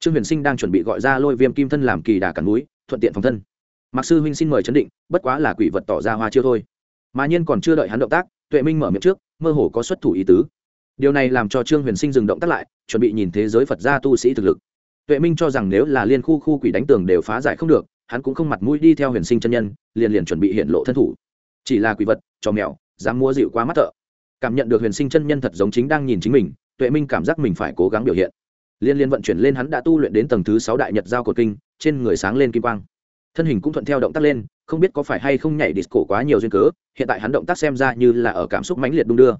trương huyền sinh đang chuẩn bị gọi ra lôi viêm kim thân làm kỳ đà cản núi, thuận tiện phòng thân. Mặc sư huynh xin mời chấn định, bất quá là quỷ vật tỏ ra hoa chiêu thôi. Mà nhiên còn chưa đợi hắn động tác, tuệ minh mở miệng trước, mơ hồ có xuất thủ ý tứ. Điều này làm cho trương huyền sinh dừng động tác lại, chuẩn bị nhìn thế giới phật gia tu sĩ thực lực. Tuệ minh cho rằng nếu là liên khu khu quỷ đánh tường đều phá giải không được, hắn cũng không mặt mũi đi theo huyền sinh chân nhân, liền liền chuẩn bị hiện lộ thân thủ. Chỉ là quỷ vật cho mèo, dám mua dịu quá mắt thợ. Cảm nhận được huyền sinh chân nhân thật giống chính đang nhìn chính mình, tuệ minh cảm giác mình phải cố gắng biểu hiện liên liên vận chuyển lên hắn đã tu luyện đến tầng thứ sáu đại nhật giao cột kinh, trên người sáng lên kim quang. Thân hình cũng thuận theo động tác lên, không biết có phải hay không nhảy disco quá nhiều duyên cớ, hiện tại hắn động tác xem ra như là ở cảm xúc mãnh liệt đung đưa.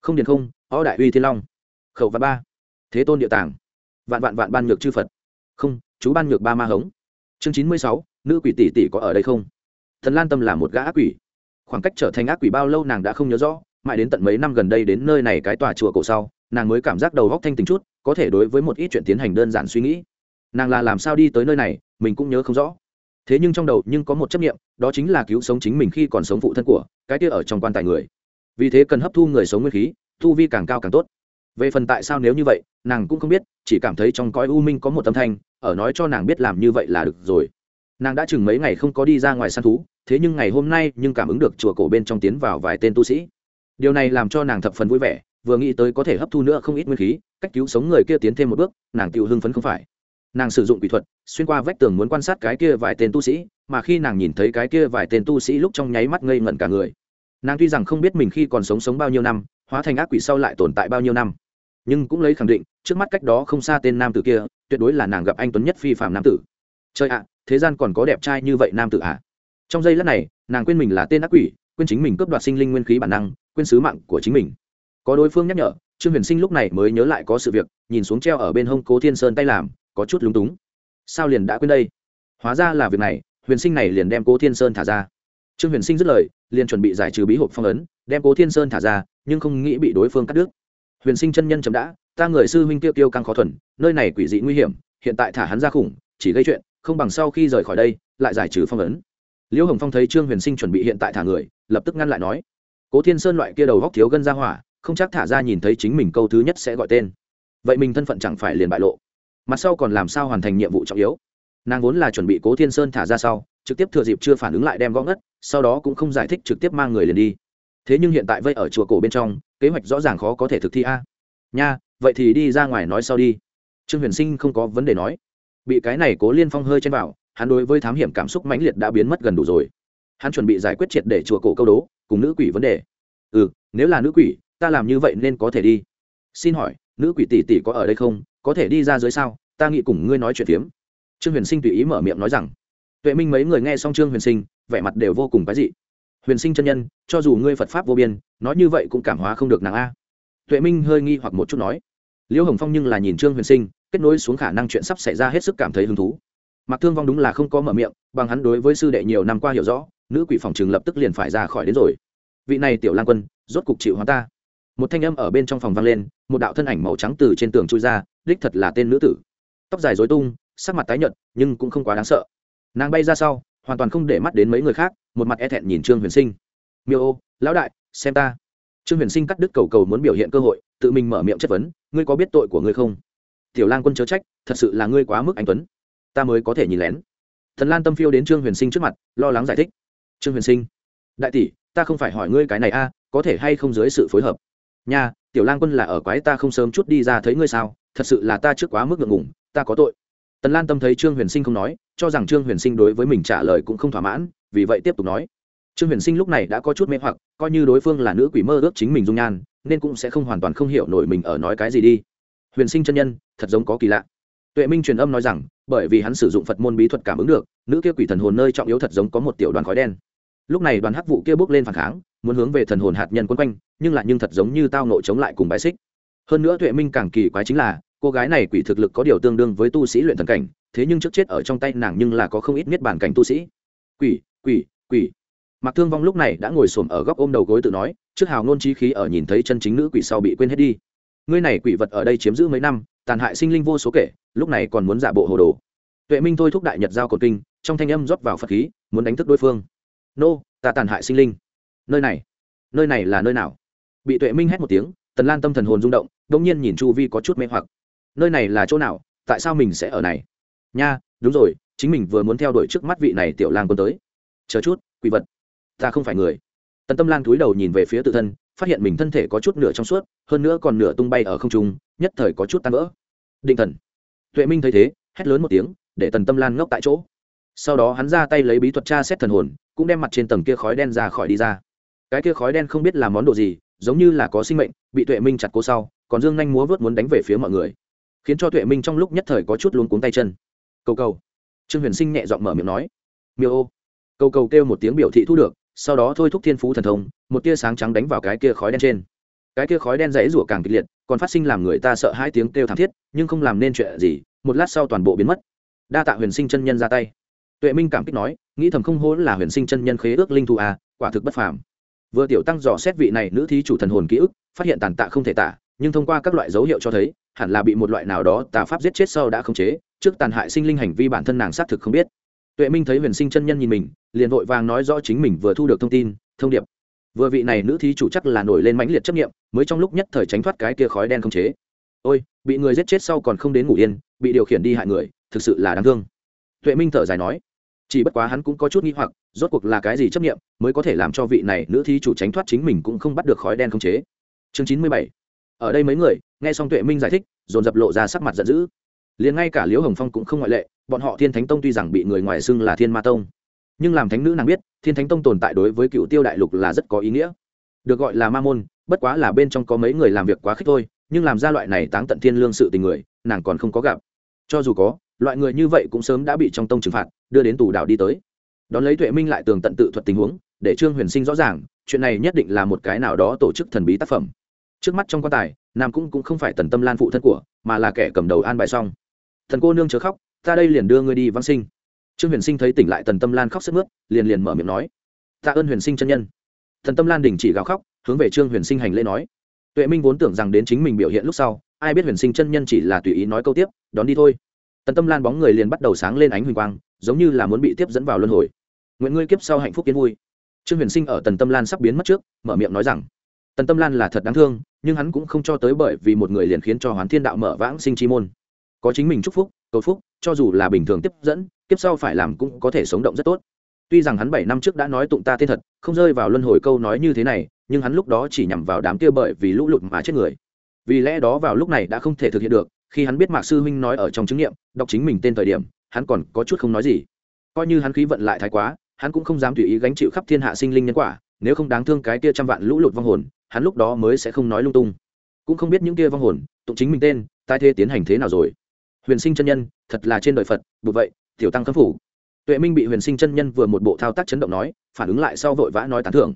Không điền không o đại uy thiên long. Khẩu và ba. Thế tôn địa tàng. Vạn vạn vạn ban nhược chư phật. Không, chú ban nhược ba ma hống. Chương chín mươi sáu, nữ quỷ tỷ tỷ có ở đây không? Thần lan tâm là một gã ác quỷ. Khoảng cách trở thành ác quỷ bao lâu nàng đã không nhớ rõ, mãi đến tận mấy năm gần đây đến nơi này cái tòa chùa cổ sau nàng mới cảm giác đầu góc thanh tình chút, có thể đối với một ít chuyện tiến hành đơn giản suy nghĩ. Nàng là làm sao đi tới nơi này, mình cũng nhớ không rõ. Thế nhưng trong đầu nhưng có một chấp nghiệm đó chính là cứu sống chính mình khi còn sống phụ thân của, cái kia ở trong quan tài người. Vì thế cần hấp thu người sống nguyên khí thu vi càng cao càng tốt. Về phần tại sao nếu như vậy, nàng cũng không biết, chỉ cảm thấy trong cõi u minh có một âm thanh, ở nói cho nàng biết làm như vậy là được rồi. Nàng đã chừng mấy ngày không có đi ra ngoài săn thú, thế nhưng ngày hôm nay nhưng cảm ứng được chùa cổ bên trong tiến vào vài tên tu sĩ. Điều này làm cho nàng thập phần vui vẻ vừa nghĩ tới có thể hấp thu nữa không ít nguyên khí, cách cứu sống người kia tiến thêm một bước, nàng tự hưng phấn không phải. Nàng sử dụng kỹ thuật, xuyên qua vách tường muốn quan sát cái kia vài tên tu sĩ, mà khi nàng nhìn thấy cái kia vài tên tu sĩ lúc trong nháy mắt ngây ngẩn cả người. Nàng tuy rằng không biết mình khi còn sống sống bao nhiêu năm, hóa thành ác quỷ sau lại tồn tại bao nhiêu năm, nhưng cũng lấy khẳng định, trước mắt cách đó không xa tên nam tử kia, tuyệt đối là nàng gặp anh tuấn nhất phi phạm nam tử. Trời ạ, thế gian còn có đẹp trai như vậy nam tử ạ à? trong giây lát này, nàng quên mình là tên ác quỷ, quên chính mình cướp đoạt sinh linh nguyên khí bản năng, quên sứ mạng của chính mình có đối phương nhắc nhở, trương huyền sinh lúc này mới nhớ lại có sự việc, nhìn xuống treo ở bên hông cố thiên sơn tay làm, có chút lúng túng. Sao liền đã quên đây? Hóa ra là việc này, huyền sinh này liền đem cố thiên sơn thả ra. Trương huyền sinh dứt lời, liền chuẩn bị giải trừ bí hộp phong ấn, đem cố thiên sơn thả ra, nhưng không nghĩ bị đối phương cắt đứt. Huyền sinh chân nhân chấm đã, ta người sư huynh tiêu tiêu căng khó thuần, nơi này quỷ dị nguy hiểm, hiện tại thả hắn ra khủng, chỉ gây chuyện, không bằng sau khi rời khỏi đây, lại giải trừ phong ấn. Liễu hồng phong thấy trương huyền sinh chuẩn bị hiện tại thả người, lập tức ngăn lại nói, cố thiên sơn loại kia đầu góc thiếu gân ra hỏa không chắc thả ra nhìn thấy chính mình câu thứ nhất sẽ gọi tên. Vậy mình thân phận chẳng phải liền bại lộ. Mặt sau còn làm sao hoàn thành nhiệm vụ trọng yếu? Nàng vốn là chuẩn bị cố thiên sơn thả ra sau, trực tiếp thừa dịp chưa phản ứng lại đem gõ ngất, sau đó cũng không giải thích trực tiếp mang người liền đi. Thế nhưng hiện tại vây ở chùa cổ bên trong, kế hoạch rõ ràng khó có thể thực thi a. Nha, vậy thì đi ra ngoài nói sau đi. Trương huyền sinh không có vấn đề nói. Bị cái này cố liên phong hơi chen vào, hắn đối với thám hiểm cảm xúc mãnh liệt đã biến mất gần đủ rồi. Hắn chuẩn bị giải quyết triệt để chùa cổ câu đố, cùng nữ quỷ vấn đề. Ừ nếu là nữ quỷ ta làm như vậy nên có thể đi. Xin hỏi, nữ quỷ tỷ tỷ có ở đây không? Có thể đi ra dưới sao? Ta nghĩ cùng ngươi nói chuyện phiếm. Trương huyền sinh tùy ý mở miệng nói rằng. Tuệ minh mấy người nghe xong trương huyền sinh, vẻ mặt đều vô cùng cái dị. Huyền sinh chân nhân, cho dù ngươi phật pháp vô biên, nói như vậy cũng cảm hóa không được nàng a. Tuệ minh hơi nghi hoặc một chút nói. Liễu hồng phong nhưng là nhìn trương huyền sinh, kết nối xuống khả năng chuyện sắp xảy ra hết sức cảm thấy hứng thú. Mặc thương vong đúng là không có mở miệng, bằng hắn đối với sư đệ nhiều năm qua hiểu rõ, nữ quỷ phòng trường lập tức liền phải ra khỏi đến rồi. Vị này tiểu lang quân, rốt cục chịu hóa ta một thanh âm ở bên trong phòng vang lên, một đạo thân ảnh màu trắng từ trên tường trôi ra, đích thật là tên nữ tử. Tóc dài dối tung, sắc mặt tái nhợt, nhưng cũng không quá đáng sợ. Nàng bay ra sau, hoàn toàn không để mắt đến mấy người khác, một mặt e thẹn nhìn trương huyền sinh. Miêu ô, lão đại, xem ta. Trương huyền sinh cắt đứt cầu cầu muốn biểu hiện cơ hội, tự mình mở miệng chất vấn, ngươi có biết tội của ngươi không? Tiểu lang quân chớ trách, thật sự là ngươi quá mức anh tuấn. Ta mới có thể nhìn lén. Thần lan tâm phiêu đến trương huyền sinh trước mặt, lo lắng giải thích. Trương huyền sinh, đại tỷ, ta không phải hỏi ngươi cái này a, có thể hay không dưới sự phối hợp? Nha, tiểu lang quân là ở quái ta không sớm chút đi ra thấy ngươi sao? Thật sự là ta trước quá mức ngượng ngủng ta có tội. Tần lan tâm thấy trương huyền sinh không nói, cho rằng trương huyền sinh đối với mình trả lời cũng không thỏa mãn, vì vậy tiếp tục nói. Trương huyền sinh lúc này đã có chút mê hoặc, coi như đối phương là nữ quỷ mơ ước chính mình dung nhan, nên cũng sẽ không hoàn toàn không hiểu nổi mình ở nói cái gì đi. Huyền sinh chân nhân, thật giống có kỳ lạ. Tuệ minh truyền âm nói rằng, bởi vì hắn sử dụng phật môn bí thuật cảm ứng được, nữ kia quỷ thần hồn nơi trọng yếu thật giống có một tiểu đoàn khói đen lúc này đoàn hắc vụ kia bước lên phản kháng, muốn hướng về thần hồn hạt nhân quân quanh, nhưng lại nhưng thật giống như tao nộ chống lại cùng bài xích. Hơn nữa tuệ minh càng kỳ quái chính là, cô gái này quỷ thực lực có điều tương đương với tu sĩ luyện thần cảnh, thế nhưng trước chết ở trong tay nàng nhưng là có không ít niết bản cảnh tu sĩ. Quỷ quỷ quỷ. Mặc thương vong lúc này đã ngồi xổm ở góc ôm đầu gối tự nói, trước hào ngôn trí khí ở nhìn thấy chân chính nữ quỷ sau bị quên hết đi. Ngươi này quỷ vật ở đây chiếm giữ mấy năm, tàn hại sinh linh vô số kể, lúc này còn muốn giả bộ hồ đồ. Tuệ minh thôi thúc đại nhật giao cột kinh, trong thanh âm rót vào phật khí, muốn đánh thức đối phương nô, ta tàn hại sinh linh. Nơi này nơi này là nơi nào? Bị tuệ minh hét một tiếng, tần lan tâm thần hồn rung động đ ỗ n g nhiên nhìn chu vi có chút mê hoặc. Nơi này là chỗ nào? Tại sao mình sẽ ở này? Nha, đúng rồi, chính mình vừa muốn theo đuổi trước mắt vị này tiểu lang quân tới. Chờ chút, quỷ vật. Ta không phải người. Tần tâm lan cúi đầu nhìn về phía tự thân, phát hiện mình thân thể có chút nửa trong suốt, hơn nữa còn nửa tung bay ở không trung, nhất thời có chút tan vỡ. Định thần. Tuệ minh thấy thế, hét lớn một tiếng, để tần tâm lan ngốc tại chỗ. Sau đó hắn ra tay lấy bí thuật tra xét thần hồn cũng đem mặt trên tầng kia khói đen ra khỏi đi ra. Cái kia khói đen không biết là món đồ gì, giống như là có sinh mệnh, bị tuệ minh chặt cố sau, còn dương nhanh múa vớt muốn đánh về phía mọi người. Khiến cho tuệ minh trong lúc nhất thời có chút luống cuống tay chân. Cầu cầu. Trương huyền sinh nhẹ giọng mở miệng nói. Miêu ô. Cầu cầu kêu một tiếng biểu thị thu được, sau đó thôi thúc thiên phú thần thông, một tia sáng trắng đánh vào cái kia khói đen trên. Cái kia khói đen dãy rủa càng kịch liệt, còn phát sinh làm người ta sợ hai tiếng kêu thảm thiết, nhưng không làm nên chuyện gì, một lát sau toàn bộ biến mất. Đa tạ huyền sinh chân nhân ra tay. Tuệ minh cảm kích nói nghĩ thầm không hố là huyền sinh chân nhân khế ước linh thu a à, quả thực bất phàm. Vừa tiểu tăng dò xét vị này nữ thí chủ thần hồn ký ức, phát hiện tàn tạ không thể tả, nhưng thông qua các loại dấu hiệu cho thấy, hẳn là bị một loại nào đó tà pháp giết chết sau đã khống chế, trước tàn hại sinh linh hành vi bản thân nàng xác thực không biết. Tuệ minh thấy huyền sinh chân nhân nhìn mình, liền vội vàng nói rõ chính mình vừa thu được thông tin, thông điệp. Vừa vị này nữ thí chủ chắc là nổi lên mãnh liệt chấp nghiệm mới trong lúc nhất thời tránh thoát cái kia khói đen không chế. Ôi, bị người giết chết sau còn không đến ngủ yên, bị điều khiển đi hại người, thực sự là đáng thương. Tuệ minh thở dài nói chỉ bất quá hắn cũng có chút nghi hoặc, rốt cuộc là cái gì chấp nghiệm mới có thể làm cho vị này nữ thí chủ tránh thoát chính mình cũng không bắt được khói đen không chế. Chương chín mươi bảy. Ở đây mấy người, nghe xong tuệ minh giải thích, dồn dập lộ ra sắc mặt giận dữ. Liền ngay cả liễu hồng phong cũng không ngoại lệ, bọn họ thiên thánh tông tuy rằng bị người ngoài xưng là thiên ma tông, nhưng làm thánh nữ nàng biết, thiên thánh tông tồn tại đối với cựu tiêu đại lục là rất có ý nghĩa. Được gọi là ma môn, bất quá là bên trong có mấy người làm việc quá khích thôi, nhưng làm ra loại này táng tận thiên lương sự tình người, nàng còn không có gặp. Cho dù có loại người như vậy cũng sớm đã bị trong tông trừng phạt, đưa đến tù đảo đi tới. Đón lấy tuệ minh lại tường tận tự thuật tình huống, để trương huyền sinh rõ ràng, chuyện này nhất định là một cái nào đó tổ chức thần bí tác phẩm. Trước mắt trong quan tài, nam cũng cũng không phải tần tâm lan phụ thân của, mà là kẻ cầm đầu an bài xong. Thần cô nương chớ khóc, ta đây liền đưa ngươi đi văn sinh. Trương huyền sinh thấy tỉnh lại tần tâm lan khóc sức mướt, liền liền mở miệng nói tạ ơn huyền sinh chân nhân. Thần tâm lan đình chỉ gào khóc, hướng về trương huyền sinh hành lễ nói, tuệ minh vốn tưởng rằng đến chính mình biểu hiện lúc sau, ai biết huyền sinh chân nhân chỉ là tùy ý nói câu tiếp, đón đi thôi tần tâm lan bóng người liền bắt đầu sáng lên ánh huỳnh quang, giống như là muốn bị tiếp dẫn vào luân hồi. Nguyện ngươi kiếp sau hạnh phúc kiến vui. Trương huyền sinh ở tần tâm lan sắp biến mất trước, mở miệng nói rằng, tần tâm lan là thật đáng thương, nhưng hắn cũng không cho tới bởi vì một người liền khiến cho hoán thiên đạo mở vãng sinh chi môn. Có chính mình chúc phúc, cầu phúc, cho dù là bình thường tiếp dẫn, kiếp sau phải làm cũng có thể sống động rất tốt. Tuy rằng hắn bảy năm trước đã nói tụng ta tên thật, không rơi vào luân hồi câu nói như thế này, nhưng hắn lúc đó chỉ nhằm vào đám kia bởi vì lũ lụt mà chết người. Vì lẽ đó vào lúc này đã không thể thực hiện được khi hắn biết mạc sư huynh nói ở trong chứng nghiệm, đọc chính mình tên thời điểm, hắn còn có chút không nói gì. Coi như hắn khí vận lại thái quá, hắn cũng không dám tùy ý gánh chịu khắp thiên hạ sinh linh nhân quả, nếu không đáng thương cái kia trăm vạn lũ lụt vong hồn, hắn lúc đó mới sẽ không nói lung tung. Cũng không biết những kia vong hồn, tụng chính mình tên tai thế tiến hành thế nào rồi. Huyền sinh chân nhân, thật là trên đời phật bụt vậy, tiểu tăng khâm phủ. Tuệ minh bị huyền sinh chân nhân vừa một bộ thao tác chấn động nói, phản ứng lại sau vội vã nói tán thưởng.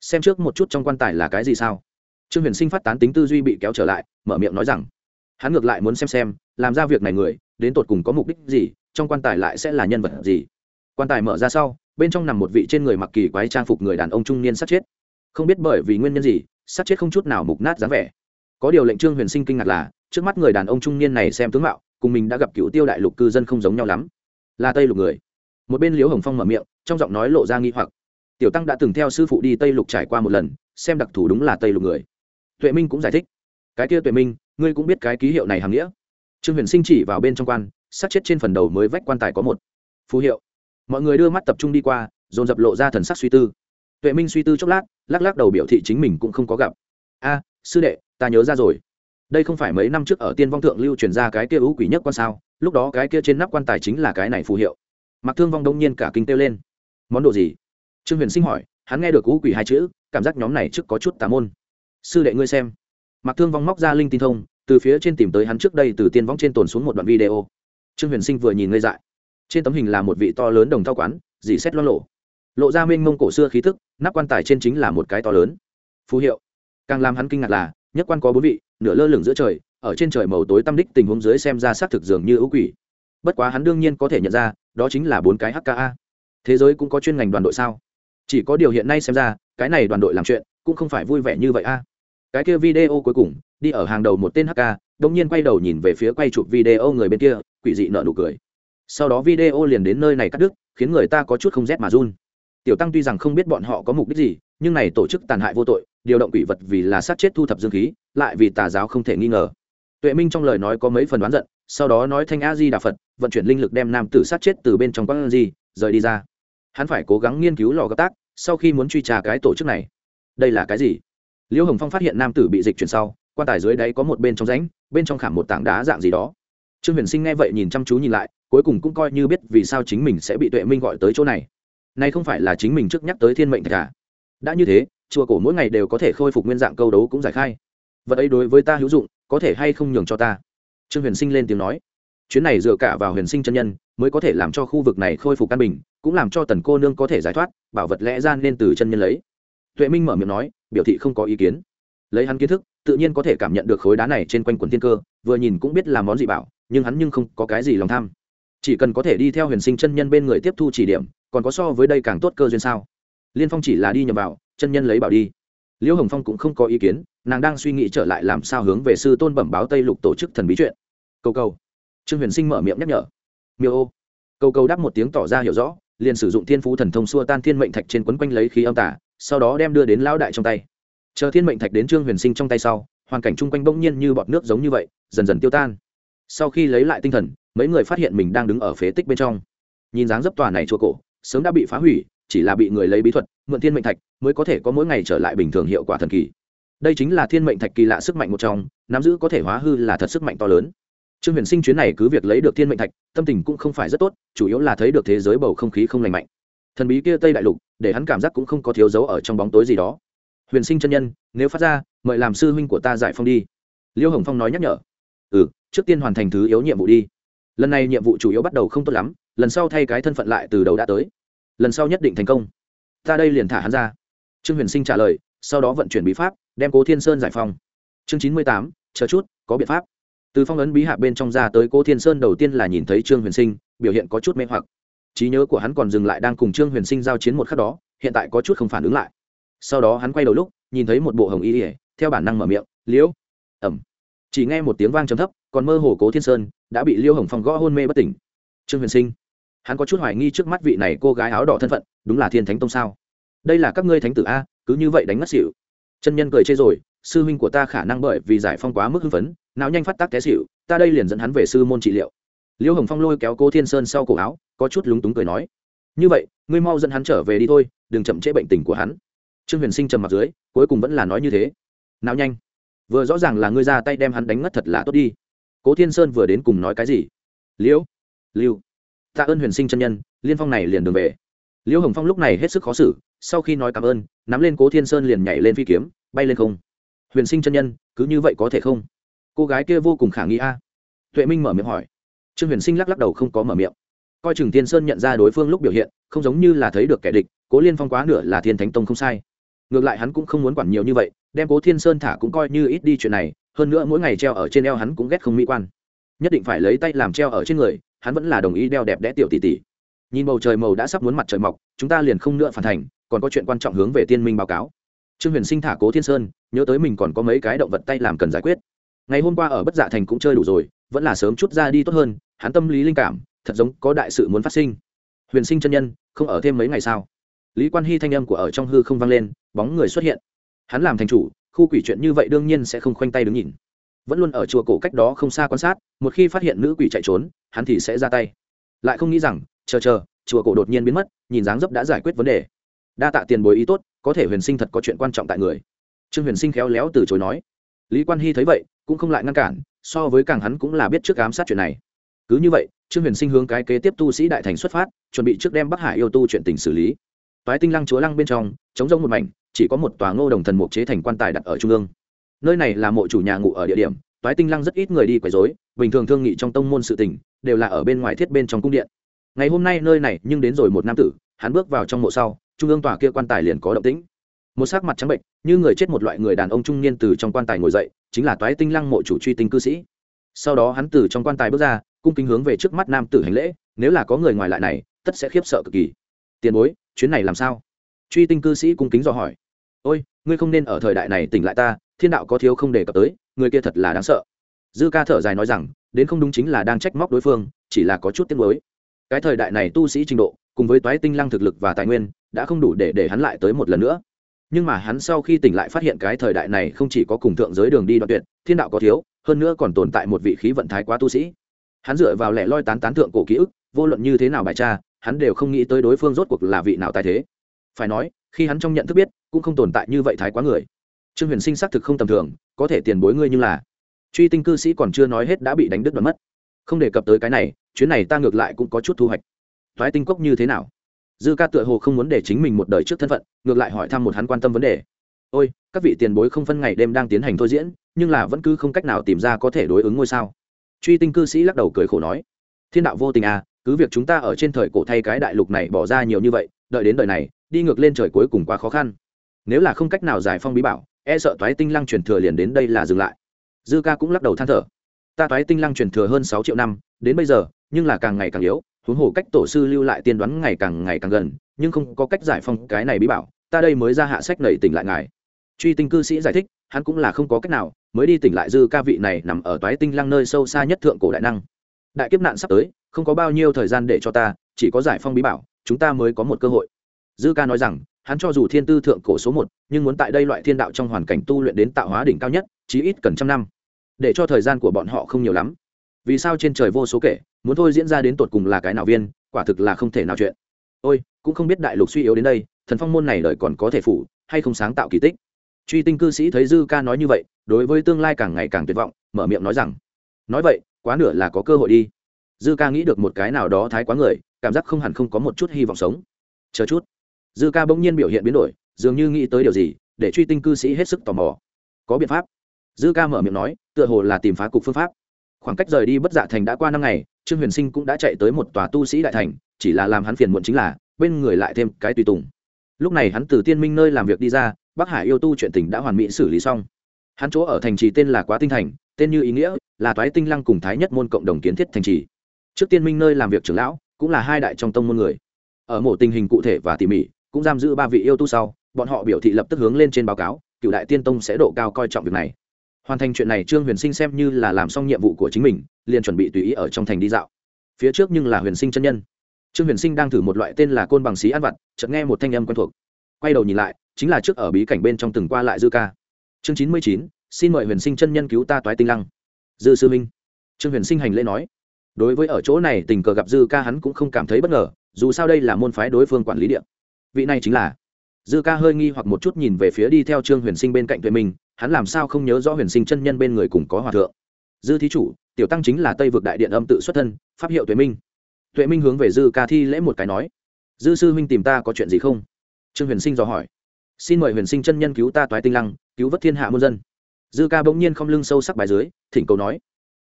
Xem trước một chút trong quan tài là cái gì sao? Trương huyền sinh phát tán tính tư duy bị kéo trở lại, mở miệng nói rằng hắn ngược lại muốn xem xem, làm ra việc này người, đến tột cùng có mục đích gì, trong quan tài lại sẽ là nhân vật gì. Quan tài mở ra sau, bên trong nằm một vị trên người mặc kỳ quái trang phục người đàn ông trung niên sát chết. Không biết bởi vì nguyên nhân gì, sát chết không chút nào mục nát dáng vẻ. Có điều lệnh trương huyền sinh kinh ngạc là, trước mắt người đàn ông trung niên này xem tướng mạo, cùng mình đã gặp cựu tiêu đại lục cư dân không giống nhau lắm. Là tây lục người. Một bên liễu hồng phong mở miệng, trong giọng nói lộ ra nghi hoặc. Tiểu tăng đã từng theo sư phụ đi tây lục trải qua một lần, xem đặc thù đúng là tây lục người. Tuệ minh cũng giải thích. Cái kia tuệ minh ngươi cũng biết cái ký hiệu này hàm nghĩa. Trương huyền sinh chỉ vào bên trong quan, sát chết trên phần đầu mới vách quan tài có một phù hiệu. Mọi người đưa mắt tập trung đi qua, dồn dập lộ ra thần sắc suy tư. Tuệ minh suy tư chốc lát, lắc lắc đầu biểu thị chính mình cũng không có gặp. A, sư đệ, ta nhớ ra rồi. Đây không phải mấy năm trước ở tiên vong thượng lưu truyền ra cái kia ưu quỷ nhất quan sao? Lúc đó cái kia trên nắp quan tài chính là cái này phù hiệu. Mặc thương vong đông nhiên cả kinh kêu lên. Món đồ gì? Trương huyền sinh hỏi, hắn nghe được ưu quỷ hai chữ, cảm giác nhóm này trước có chút tà môn. Sư đệ ngươi xem mạc thương vong móc ra linh tin thông, từ phía trên tìm tới hắn trước đây từ tiên vong trên tồn xuống một đoạn video. Trương huyền sinh vừa nhìn ngây dại. Trên tấm hình là một vị to lớn đồng thao quán, dì xét lo lộ. Lộ ra mênh mông cổ xưa khí thức, nắp quan tài trên chính là một cái to lớn. Phù hiệu. Càng làm hắn kinh ngạc là, nhất quan có bốn vị, nửa lơ lửng giữa trời, ở trên trời màu tối tăm đích tình huống dưới xem ra xác thực dường như ưu quỷ. Bất quá hắn đương nhiên có thể nhận ra, đó chính là bốn cái hka thế giới cũng có chuyên ngành đoàn đội sao? Chỉ có điều hiện nay xem ra, cái này đoàn đội làm chuyện, cũng không phải vui vẻ như vậy a cái kia video cuối cùng, đi ở hàng đầu một tên hk đông nhiên quay đầu nhìn về phía quay chụp video người bên kia, quỷ dị nợ nụ cười. Sau đó video liền đến nơi này cắt đứt, khiến người ta có chút không rét mà run. Tiểu tăng tuy rằng không biết bọn họ có mục đích gì, nhưng này tổ chức tàn hại vô tội, điều động quỷ vật vì là sát chết thu thập dương khí, lại vì tà giáo không thể nghi ngờ. Tuệ minh trong lời nói có mấy phần đoán giận, sau đó nói thanh a di đà phật, vận chuyển linh lực đem nam tử sát chết từ bên trong quán di, rời đi ra. Hắn phải cố gắng nghiên cứu lò gấp tác, sau khi muốn truy trà cái tổ chức này. Đây là cái gì? Liễu hồng phong phát hiện nam tử bị dịch chuyển sau, quan tài dưới đáy có một bên trong rãnh, bên trong khảm một tảng đá dạng gì đó. Trương huyền sinh nghe vậy nhìn chăm chú nhìn lại, cuối cùng cũng coi như biết vì sao chính mình sẽ bị tuệ minh gọi tới chỗ này. Nay không phải là chính mình trước nhắc tới thiên mệnh thạch à? đã như thế, chùa cổ mỗi ngày đều có thể khôi phục nguyên dạng câu đấu cũng giải khai. Vật ấy đối với ta hữu dụng, có thể hay không nhường cho ta? Trương huyền sinh lên tiếng nói. Chuyến này dựa cả vào huyền sinh chân nhân, mới có thể làm cho khu vực này khôi phục căn bình, cũng làm cho tần cô nương có thể giải thoát, bảo vật lẽ gian nên từ chân nhân lấy. Tuệ minh mở miệng nói biểu thị không có ý kiến. Lấy hắn kiến thức, tự nhiên có thể cảm nhận được khối đá này trên quanh quần thiên cơ, vừa nhìn cũng biết là món gì bảo, nhưng hắn nhưng không có cái gì lòng tham. Chỉ cần có thể đi theo huyền sinh chân nhân bên người tiếp thu chỉ điểm, còn có so với đây càng tốt cơ duyên sao? Liên phong chỉ là đi nhầm vào, chân nhân lấy bảo đi. Liễu hồng phong cũng không có ý kiến, nàng đang suy nghĩ trở lại làm sao hướng về sư tôn bẩm báo tây lục tổ chức thần bí chuyện. Cầu cầu. Trương huyền sinh mở miệng nhắc nhở. Miêu ô. Cầu cầu đáp một tiếng tỏ ra hiểu rõ, liền sử dụng thiên phú thần thông xua tan thiên mệnh thạch trên quấn quanh lấy khí âm tả sau đó đem đưa đến lão đại trong tay. Chờ thiên mệnh thạch đến trương huyền sinh trong tay sau, hoàn cảnh chung quanh bỗng nhiên như bọt nước giống như vậy, dần dần tiêu tan. Sau khi lấy lại tinh thần, mấy người phát hiện mình đang đứng ở phế tích bên trong. Nhìn dáng dấp tòa này chùa cổ, sớm đã bị phá hủy, chỉ là bị người lấy bí thuật, mượn thiên mệnh thạch mới có thể có mỗi ngày trở lại bình thường hiệu quả thần kỳ. Đây chính là thiên mệnh thạch kỳ lạ sức mạnh một trong, nắm giữ có thể hóa hư là thật sức mạnh to lớn. Trương huyền sinh chuyến này cứ việc lấy được thiên mệnh thạch, tâm tình cũng không phải rất tốt, chủ yếu là thấy được thế giới bầu không khí không lành mạnh. Thần bí kia tây đại lục để hắn cảm giác cũng không có thiếu dấu ở trong bóng tối gì đó. Huyền sinh chân nhân, nếu phát ra, mời làm sư huynh của ta giải phong đi. Liêu hồng phong nói nhắc nhở. Ừ trước tiên hoàn thành thứ yếu nhiệm vụ đi. Lần này nhiệm vụ chủ yếu bắt đầu không tốt lắm, lần sau thay cái thân phận lại từ đầu đã tới. Lần sau nhất định thành công. Ta đây liền thả hắn ra. Trương huyền sinh trả lời, sau đó vận chuyển bí pháp, đem cố thiên sơn giải phong. Chương chín mươi tám, chờ chút, có biện pháp. Từ phong ấn bí hạ bên trong ra tới cố thiên sơn đầu tiên là nhìn thấy trương huyền sinh, biểu hiện có chút mê hoặc trí nhớ của hắn còn dừng lại đang cùng trương huyền sinh giao chiến một khắc đó, hiện tại có chút không phản ứng lại. Sau đó hắn quay đầu lúc, nhìn thấy một bộ hồng y ỉa theo bản năng mở miệng, liễu. Ẩm chỉ nghe một tiếng vang trầm thấp, còn mơ hồ cố thiên sơn đã bị liêu hồng phong gõ hôn mê bất tỉnh. Trương huyền sinh, hắn có chút hoài nghi trước mắt vị này cô gái áo đỏ thân phận, đúng là thiên thánh tông sao? Đây là các ngươi thánh tử a, cứ như vậy đánh mất xỉu. Chân nhân cười chê rồi, sư huynh của ta khả năng bởi vì giải phong quá mức hưng phấn, não nhanh phát tác té xỉu, ta đây liền dẫn hắn về sư môn trị liệu liêu hồng phong lôi kéo cô thiên sơn sau cổ áo, có chút lúng túng cười nói, như vậy, ngươi mau dẫn hắn trở về đi thôi, đừng chậm trễ bệnh tình của hắn. Trương huyền sinh trầm mặt dưới, cuối cùng vẫn là nói như thế, Nào nhanh, vừa rõ ràng là ngươi ra tay đem hắn đánh ngất thật là tốt đi. Cố thiên sơn vừa đến cùng nói cái gì? Liễu lưu tạ ơn huyền sinh chân nhân, liên phong này liền đường về. Liễu hồng phong lúc này hết sức khó xử, sau khi nói cảm ơn, nắm lên cố thiên sơn liền nhảy lên phi kiếm, bay lên không. Huyền sinh chân nhân, cứ như vậy có thể không? Cô gái kia vô cùng khả nghi a. Tuệ minh mở miệng hỏi trương huyền sinh lắc lắc đầu không có mở miệng. Coi chừng thiên sơn nhận ra đối phương lúc biểu hiện, không giống như là thấy được kẻ địch, cố liên phong quá nửa là thiên thánh tông không sai. Ngược lại hắn cũng không muốn quản nhiều như vậy, đem cố thiên sơn thả cũng coi như ít đi chuyện này, hơn nữa mỗi ngày treo ở trên eo hắn cũng ghét không mỹ quan. Nhất định phải lấy tay làm treo ở trên người, hắn vẫn là đồng ý đeo đẹp đẽ tiểu tỷ tỷ. Nhìn bầu trời màu đã sắp muốn mặt trời mọc, chúng ta liền không nữa phản thành, còn có chuyện quan trọng hướng về tiên minh báo cáo. Trương huyền sinh thả cố thiên sơn, nhớ tới mình còn có mấy cái động vật tay làm cần giải quyết. Ngày hôm qua ở bất dạ thành cũng chơi đủ rồi, vẫn là sớm chút ra đi tốt hơn hắn tâm lý linh cảm thật giống có đại sự muốn phát sinh. Huyền sinh chân nhân, không ở thêm mấy ngày sao? Lý quan hy thanh âm của ở trong hư không vang lên, bóng người xuất hiện. Hắn làm thành chủ, khu quỷ chuyện như vậy đương nhiên sẽ không khoanh tay đứng nhìn. Vẫn luôn ở chùa cổ cách đó không xa quan sát, một khi phát hiện nữ quỷ chạy trốn, hắn thì sẽ ra tay. Lại không nghĩ rằng, chờ chờ, chùa cổ đột nhiên biến mất, nhìn dáng dấp đã giải quyết vấn đề. Đa tạ tiền bối ý tốt, có thể huyền sinh thật có chuyện quan trọng tại người. Trương huyền sinh khéo léo từ chối nói. Lý quan hy thấy vậy, cũng không lại ngăn cản, so với càng hắn cũng là biết trước ám sát chuyện này cứ như vậy, trương huyền sinh hướng cái kế tiếp tu sĩ đại thành xuất phát, chuẩn bị trước đem bắc hải yêu tu chuyện tình xử lý. Toái tinh lăng chúa lăng bên trong chống rông một mảnh, chỉ có một tòa ngô đồng thần mục chế thành quan tài đặt ở trung ương. Nơi này là mộ chủ nhà ngụ ở địa điểm, toái tinh lăng rất ít người đi quấy rối, bình thường thương nghị trong tông môn sự tình, đều là ở bên ngoài thiết bên trong cung điện. Ngày hôm nay nơi này nhưng đến rồi một nam tử, hắn bước vào trong mộ sau, trung ương tòa kia quan tài liền có động tĩnh. Một sắc mặt trắng bệnh, như người chết một loại người đàn ông trung niên từ trong quan tài ngồi dậy, chính là toái tinh lăng mộ chủ truy tinh cư sĩ. Sau đó hắn từ trong quan tài bước ra cung kính hướng về trước mắt nam tử hành lễ, nếu là có người ngoài lại này, tất sẽ khiếp sợ cực kỳ. Tiền bối, chuyến này làm sao? Truy tinh cư sĩ cung kính dò hỏi. Ôi, ngươi không nên ở thời đại này tỉnh lại ta, thiên đạo có thiếu không đề cập tới, người kia thật là đáng sợ. Dư ca thở dài nói rằng, đến không đúng chính là đang trách móc đối phương, chỉ là có chút tiếc mới cái thời đại này tu sĩ trình độ, cùng với toái tinh lăng thực lực và tài nguyên, đã không đủ để để hắn lại tới một lần nữa. Nhưng mà hắn sau khi tỉnh lại phát hiện cái thời đại này không chỉ có cùng thượng giới đường đi đoạn tuyệt, thiên đạo có thiếu, hơn nữa còn tồn tại một vị khí vận thái quá tu sĩ hắn dựa vào lẻ loi tán tán thượng cổ ký ức, vô luận như thế nào bài tra, hắn đều không nghĩ tới đối phương rốt cuộc là vị nào tài thế. Phải nói, khi hắn trong nhận thức biết, cũng không tồn tại như vậy thái quá người. Trương huyền sinh xác thực không tầm thường, có thể tiền bối ngươi như là. Truy tinh cư sĩ còn chưa nói hết đã bị đánh đứt đoạn mất. Không đề cập tới cái này, chuyến này ta ngược lại cũng có chút thu hoạch. Thoái tinh cốc như thế nào? Dư ca tựa hồ không muốn để chính mình một đời trước thân phận, ngược lại hỏi thăm một hắn quan tâm vấn đề. Ôi, các vị tiền bối không phân ngày đêm đang tiến hành thôi diễn, nhưng là vẫn cứ không cách nào tìm ra có thể đối ứng ngôi sao truy tinh cư sĩ lắc đầu cười khổ nói, thiên đạo vô tình à cứ việc chúng ta ở trên thời cổ thay cái đại lục này bỏ ra nhiều như vậy, đợi đến đời này, đi ngược lên trời cuối cùng quá khó khăn. Nếu là không cách nào giải phong bí bảo e sợ toái tinh lăng truyền thừa liền đến đây là dừng lại. Dư ca cũng lắc đầu than thở, ta toái tinh lăng truyền thừa hơn sáu triệu năm, đến bây giờ, nhưng là càng ngày càng yếu, huống hồ cách tổ sư lưu lại tiên đoán ngày càng ngày càng gần, nhưng không có cách giải phong cái này bí bảo, ta đây mới ra hạ sách nảy tỉnh lại ngài. Truy tinh cư sĩ giải thích, hắn cũng là không có cách nào mới đi tỉnh lại dư ca vị này nằm ở toái tinh lăng nơi sâu xa nhất thượng cổ đại năng. Đại kiếp nạn sắp tới, không có bao nhiêu thời gian để cho ta, chỉ có giải phong bí bảo, chúng ta mới có một cơ hội. Dư ca nói rằng, hắn cho dù thiên tư thượng cổ số một, nhưng muốn tại đây loại thiên đạo trong hoàn cảnh tu luyện đến tạo hóa đỉnh cao nhất, chí ít cần trăm năm. Để cho thời gian của bọn họ không nhiều lắm. Vì sao trên trời vô số kể, muốn thôi diễn ra đến tột cùng là cái nào viên, quả thực là không thể nào chuyện. Ôi, cũng không biết đại lục suy yếu đến đây, thần phong môn này đời còn có thể phủ, hay không sáng tạo kỳ tích truy tinh cư sĩ thấy dư ca nói như vậy, đối với tương lai càng ngày càng tuyệt vọng, mở miệng nói rằng, nói vậy, quá nửa là có cơ hội đi. Dư ca nghĩ được một cái nào đó thái quá người, cảm giác không hẳn không có một chút hy vọng sống. Chờ chút. Dư ca bỗng nhiên biểu hiện biến đổi, dường như nghĩ tới điều gì, để truy tinh cư sĩ hết sức tò mò. Có biện pháp. Dư ca mở miệng nói, tựa hồ là tìm phá cục phương pháp. Khoảng cách rời đi bất dạ thành đã qua năm ngày, trương huyền sinh cũng đã chạy tới một tòa tu sĩ đại thành, chỉ là làm hắn phiền muộn chính là, bên người lại thêm cái tùy tùng. Lúc này hắn từ tiên minh nơi làm việc đi ra bắc hải yêu tu chuyện tình đã hoàn mỹ xử lý xong. Hắn chỗ ở thành trì tên là quá tinh thành, tên như ý nghĩa là toái tinh lăng cùng thái nhất môn cộng đồng kiến thiết thành trì. Trước tiên minh nơi làm việc trưởng lão, cũng là hai đại trong tông môn người. Ở một tình hình cụ thể và tỉ mỉ, cũng giam giữ ba vị yêu tu sau, bọn họ biểu thị lập tức hướng lên trên báo cáo, cựu đại tiên tông sẽ độ cao coi trọng việc này. Hoàn thành chuyện này, trương huyền sinh xem như là làm xong nhiệm vụ của chính mình, liền chuẩn bị tùy ý ở trong thành đi dạo. Phía trước nhưng là huyền sinh chân nhân. Trương huyền sinh đang thử một loại tên là côn bằng xí ăn vặt, chợt nghe một thanh âm quen thuộc. Quay đầu nhìn lại chính là trước ở bí cảnh bên trong từng qua lại dư ca. Chương chín mươi chín, xin mời huyền sinh chân nhân cứu ta toái tinh lăng. Dư sư minh trương huyền sinh hành lễ nói. Đối với ở chỗ này tình cờ gặp dư ca hắn cũng không cảm thấy bất ngờ, dù sao đây là môn phái đối phương quản lý điện vị này chính là. Dư ca hơi nghi hoặc một chút nhìn về phía đi theo trương huyền sinh bên cạnh tuệ minh hắn làm sao không nhớ rõ huyền sinh chân nhân bên người cùng có hòa thượng. Dư thí chủ, tiểu tăng chính là tây vực đại điện âm tự xuất thân, pháp hiệu tuệ minh. Tuệ minh hướng về dư ca thi lễ một cái nói. Dư sư huynh tìm ta có chuyện gì không? Trương huyền sinh dò hỏi xin mời huyền sinh chân nhân cứu ta toái tinh lăng, cứu vớt thiên hạ muôn dân. Dư ca bỗng nhiên không lưng sâu sắc bài dưới, thỉnh cầu nói,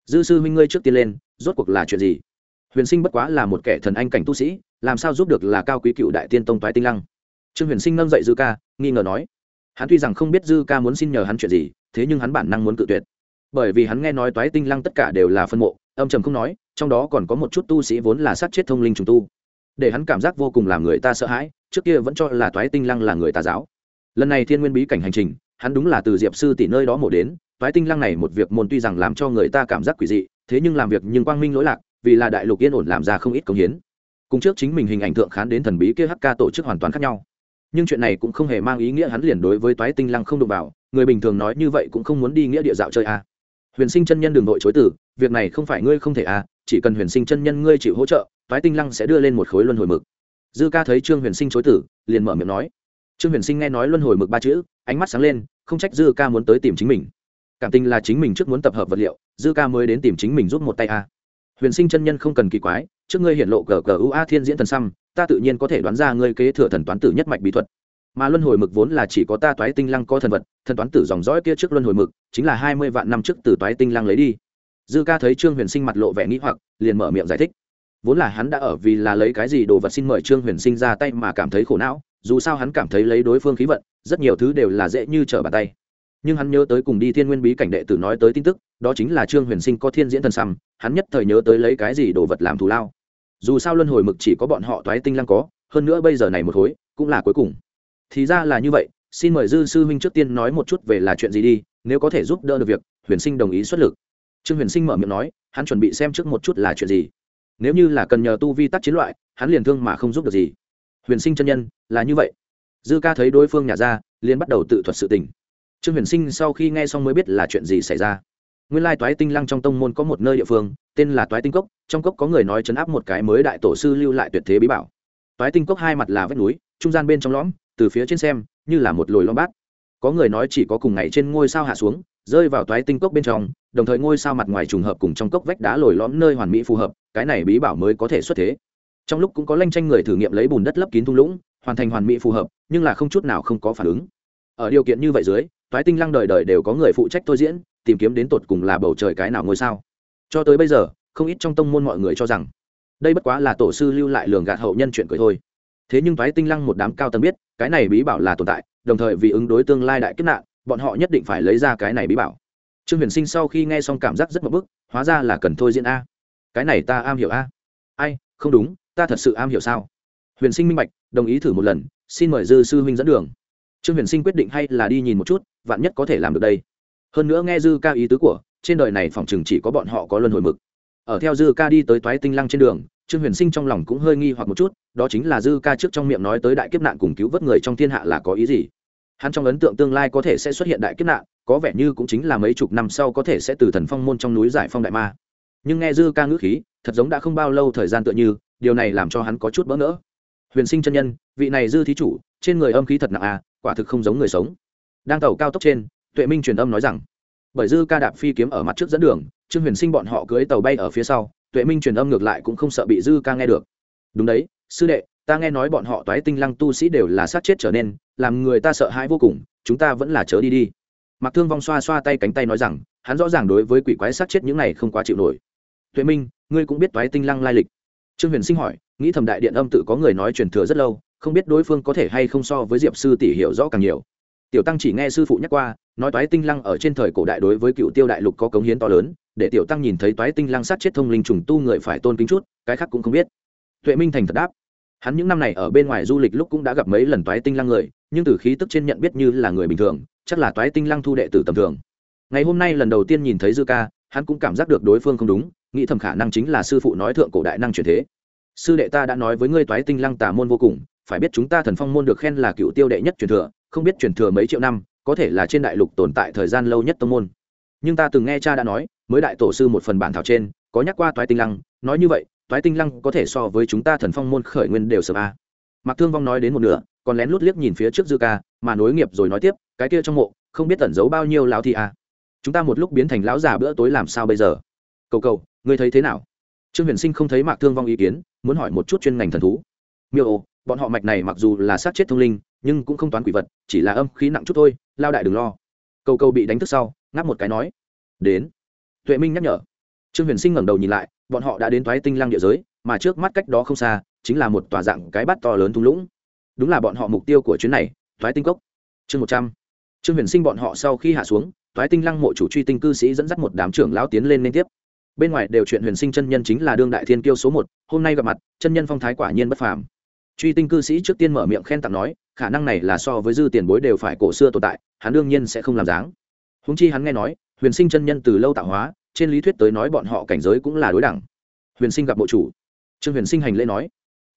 dư sư huynh ngươi trước tiên lên, rốt cuộc là chuyện gì? Huyền sinh bất quá là một kẻ thần anh cảnh tu sĩ, làm sao giúp được là cao quý cựu đại tiên tông toái tinh lăng? Trương huyền sinh nâng dậy dư ca, nghi ngờ nói, hắn tuy rằng không biết dư ca muốn xin nhờ hắn chuyện gì, thế nhưng hắn bản năng muốn cự tuyệt. Bởi vì hắn nghe nói toái tinh lăng tất cả đều là phân mộ, âm trầm không nói, trong đó còn có một chút tu sĩ vốn là sát chết thông linh trùng tu. Để hắn cảm giác vô cùng làm người ta sợ hãi, trước kia vẫn cho là toái tinh lăng là người tà giáo lần này thiên nguyên bí cảnh hành trình hắn đúng là từ diệp sư tỷ nơi đó mổ đến toái tinh lăng này một việc môn tuy rằng làm cho người ta cảm giác quỷ dị thế nhưng làm việc nhưng quang minh lỗi lạc vì là đại lục yên ổn làm ra không ít công hiến. Cùng trước chính mình hình ảnh thượng khán đến thần bí kia hk tổ chức hoàn toàn khác nhau. Nhưng chuyện này cũng không hề mang ý nghĩa hắn liền đối với toái tinh lăng không đụng vào người bình thường nói như vậy cũng không muốn đi nghĩa địa dạo chơi a à. huyền sinh chân nhân đường nội chối tử việc này không phải ngươi không thể a à, chỉ cần huyền sinh chân nhân ngươi chịu hỗ trợ toái tinh lăng sẽ đưa lên một khối luân hồi mực. Dư ca thấy trương huyền sinh chối tử liền mở miệng nói trương huyền sinh nghe nói luân hồi mực ba chữ, ánh mắt sáng lên, không trách dư ca muốn tới tìm chính mình. Cảm tình là chính mình trước muốn tập hợp vật liệu, dư ca mới đến tìm chính mình giúp một tay a. Huyền sinh chân nhân không cần kỳ quái, trước ngươi hiện lộ cờ cờ ưu a thiên diễn thần xăm, ta tự nhiên có thể đoán ra ngươi kế thừa thần toán tử nhất mạch bí thuật. Mà luân hồi mực vốn là chỉ có ta toái tinh lăng có thần vật, thần toán tử dòng dõi kia trước luân hồi mực, chính là hai mươi vạn năm trước từ toái tinh lăng lấy đi. Dư ca thấy trương huyền sinh mặt lộ vẻ nghĩ hoặc, liền mở miệng giải thích. Vốn là hắn đã ở vì là lấy cái gì đồ vật xin mời trương huyền sinh ra tay mà cảm thấy khổ não dù sao hắn cảm thấy lấy đối phương khí vận, rất nhiều thứ đều là dễ như trở bàn tay. Nhưng hắn nhớ tới cùng đi thiên nguyên bí cảnh đệ tử nói tới tin tức, đó chính là trương huyền sinh có thiên diễn thần xăm hắn nhất thời nhớ tới lấy cái gì đồ vật làm thù lao. Dù sao luân hồi mực chỉ có bọn họ toái tinh lăng có, hơn nữa bây giờ này một khối cũng là cuối cùng. Thì ra là như vậy, xin mời dư sư huynh trước tiên nói một chút về là chuyện gì đi, nếu có thể giúp đỡ được việc, huyền sinh đồng ý xuất lực. Trương huyền sinh mở miệng nói, hắn chuẩn bị xem trước một chút là chuyện gì. Nếu như là cần nhờ tu vi tắc chiến loại, hắn liền thương mà không giúp được gì huyền sinh chân nhân, là như vậy. Dư ca thấy đối phương nhà ra, liền bắt đầu tự thuật sự tình. Trương huyền sinh sau khi nghe xong mới biết là chuyện gì xảy ra. Nguyên lai toái tinh lăng trong tông môn có một nơi địa phương, tên là toái tinh cốc, trong cốc có người nói chấn áp một cái mới đại tổ sư lưu lại tuyệt thế bí bảo. Toái tinh cốc hai mặt là vách núi, trung gian bên trong lõm, từ phía trên xem, như là một lồi lõm bát. Có người nói chỉ có cùng ngày trên ngôi sao hạ xuống, rơi vào toái tinh cốc bên trong, đồng thời ngôi sao mặt ngoài trùng hợp cùng trong cốc vách đá lồi lõm nơi hoàn mỹ phù hợp, cái này bí bảo mới có thể xuất thế trong lúc cũng có lanh tranh người thử nghiệm lấy bùn đất lấp kín thung lũng, hoàn thành hoàn mỹ phù hợp, nhưng là không chút nào không có phản ứng. Ở điều kiện như vậy dưới, toái tinh lăng đời đời đều có người phụ trách tôi diễn, tìm kiếm đến tột cùng là bầu trời cái nào ngôi sao. Cho tới bây giờ, không ít trong tông môn mọi người cho rằng, đây bất quá là tổ sư lưu lại lường gạt hậu nhân chuyện cười thôi. Thế nhưng toái tinh lăng một đám cao tầng biết, cái này bí bảo là tồn tại, đồng thời vì ứng đối tương lai đại kiếp nạn, bọn họ nhất định phải lấy ra cái này bí bảo. Trương huyền sinh sau khi nghe xong cảm giác rất mập bức, hóa ra là cần thôi diễn a. Cái này ta am hiểu a. Ai, không đúng ta thật sự am hiểu sao? Huyền sinh minh bạch, đồng ý thử một lần, xin mời dư sư huynh dẫn đường. Trương huyền sinh quyết định hay là đi nhìn một chút, vạn nhất có thể làm được đây. Hơn nữa nghe dư ca ý tứ của, trên đời này phòng chừng chỉ có bọn họ có luân hồi mực. Ở theo dư ca đi tới toái tinh lăng trên đường, trương huyền sinh trong lòng cũng hơi nghi hoặc một chút, đó chính là dư ca trước trong miệng nói tới đại kiếp nạn cùng cứu vớt người trong thiên hạ là có ý gì? Hắn trong ấn tượng tương lai có thể sẽ xuất hiện đại kiếp nạn, có vẻ như cũng chính là mấy chục năm sau có thể sẽ từ thần phong môn trong núi giải phong đại ma. Nhưng nghe dư ca ngữ khí, thật giống đã không bao lâu thời gian tựa như điều này làm cho hắn có chút bỡ ngỡ. Huyền sinh chân nhân, vị này dư thí chủ, trên người âm khí thật nặng à quả thực không giống người sống. Đang tàu cao tốc trên, tuệ minh truyền âm nói rằng, bởi dư ca đạp phi kiếm ở mặt trước dẫn đường, trương huyền sinh bọn họ cưới tàu bay ở phía sau, tuệ minh truyền âm ngược lại cũng không sợ bị dư ca nghe được. Đúng đấy, sư đệ, ta nghe nói bọn họ toái tinh lăng tu sĩ đều là sát chết trở nên, làm người ta sợ hãi vô cùng, chúng ta vẫn là chớ đi đi. Mặc thương vong xoa xoa tay cánh tay nói rằng, hắn rõ ràng đối với quỷ quái sát chết những này không quá chịu nổi. Tuệ minh, ngươi cũng biết toái tinh lăng lai lịch trương huyền sinh hỏi, nghĩ thầm đại điện âm tự có người nói truyền thừa rất lâu, không biết đối phương có thể hay không so với diệp sư tỷ hiểu rõ càng nhiều. Tiểu tăng chỉ nghe sư phụ nhắc qua, nói toái tinh lăng ở trên thời cổ đại đối với cựu tiêu đại lục có cống hiến to lớn, để tiểu tăng nhìn thấy toái tinh lăng sát chết thông linh trùng tu người phải tôn kính chút, cái khác cũng không biết. Tuệ minh thành thật đáp, hắn những năm này ở bên ngoài du lịch lúc cũng đã gặp mấy lần toái tinh lăng người, nhưng từ khí tức trên nhận biết như là người bình thường, chắc là toái tinh lăng thu đệ tử tầm thường. Ngày hôm nay lần đầu tiên nhìn thấy dư ca, hắn cũng cảm giác được đối phương không đúng nghĩ thầm khả năng chính là sư phụ nói thượng cổ đại năng truyền thế. Sư đệ ta đã nói với ngươi toái tinh lăng tà môn vô cùng, phải biết chúng ta thần phong môn được khen là cựu tiêu đệ nhất truyền thừa, không biết truyền thừa mấy triệu năm, có thể là trên đại lục tồn tại thời gian lâu nhất tông môn. Nhưng ta từng nghe cha đã nói, mới đại tổ sư một phần bản thảo trên, có nhắc qua toái tinh lăng, nói như vậy, toái tinh lăng có thể so với chúng ta thần phong môn khởi nguyên đều sớm a. Mạc mặc thương vong nói đến một nửa, còn lén lút liếc nhìn phía trước dư ca, mà nối nghiệp rồi nói tiếp, cái kia trong mộ, không biết tẩn giấu bao nhiêu lão thi a. Chúng ta một lúc biến thành lão già bữa tối làm sao bây giờ? Cầu cầu ngươi thấy thế nào? Trương huyền sinh không thấy mạc thương vong ý kiến, muốn hỏi một chút chuyên ngành thần thú. Miêu ô, bọn họ mạch này mặc dù là sát chết thông linh, nhưng cũng không toán quỷ vật, chỉ là âm khí nặng chút thôi, lao đại đừng lo. Cầu cầu bị đánh thức sau, ngáp một cái nói, đến. Tuệ minh nhắc nhở. Trương huyền sinh ngẩng đầu nhìn lại, bọn họ đã đến thoái tinh lăng địa giới, mà trước mắt cách đó không xa, chính là một tòa dạng cái bát to lớn thung lũng. Đúng là bọn họ mục tiêu của chuyến này thoái tinh cốc. Chương một trăm. Trương huyền sinh bọn họ sau khi hạ xuống thoái tinh lăng mộ chủ truy tinh cư sĩ dẫn dắt một đám trưởng lão tiến lên liên tiếp bên ngoài đều chuyện huyền sinh chân nhân chính là đương đại thiên kiêu số một, hôm nay gặp mặt, chân nhân phong thái quả nhiên bất phàm. Truy tinh cư sĩ trước tiên mở miệng khen tặng nói, khả năng này là so với dư tiền bối đều phải cổ xưa tồn tại, hắn đương nhiên sẽ không làm dáng. Húng chi hắn nghe nói, huyền sinh chân nhân từ lâu tạo hóa, trên lý thuyết tới nói bọn họ cảnh giới cũng là đối đẳng. Huyền sinh gặp bộ chủ. Trương huyền sinh hành lễ nói,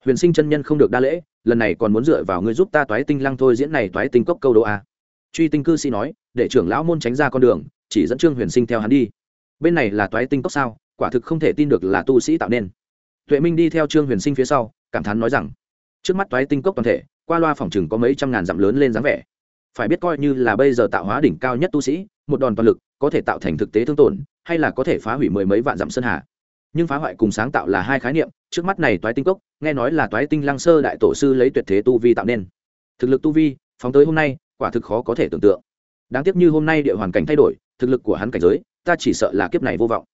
huyền sinh chân nhân không được đa lễ, lần này còn muốn dựa vào ngươi giúp ta toái tinh lăng thôi diễn này toái tinh cốc câu đô a. Truy tinh cư sĩ nói, để trưởng lão môn tránh ra con đường, chỉ dẫn trương huyền sinh theo hắn đi bên này là toái tinh cốc sao, quả thực không thể tin được là tu sĩ tạo nên. Tuệ minh đi theo trương huyền sinh phía sau, cảm thán nói rằng, trước mắt toái tinh cốc toàn thể, qua loa phòng chừng có mấy trăm ngàn dặm lớn lên dáng vẻ. Phải biết coi như là bây giờ tạo hóa đỉnh cao nhất tu sĩ, một đòn toàn lực, có thể tạo thành thực tế thương tổn, hay là có thể phá hủy mười mấy vạn dặm sơn hà. Nhưng phá hoại cùng sáng tạo là hai khái niệm, trước mắt này toái tinh cốc nghe nói là toái tinh lăng sơ đại tổ sư lấy tuyệt thế tu vi tạo nên. Thực lực tu vi, phóng tới hôm nay, quả thực khó có thể tưởng tượng. Đáng tiếc như hôm nay địa hoàn cảnh thay đổi, thực lực của hắn cảnh giới ta chỉ sợ là kiếp này vô vọng.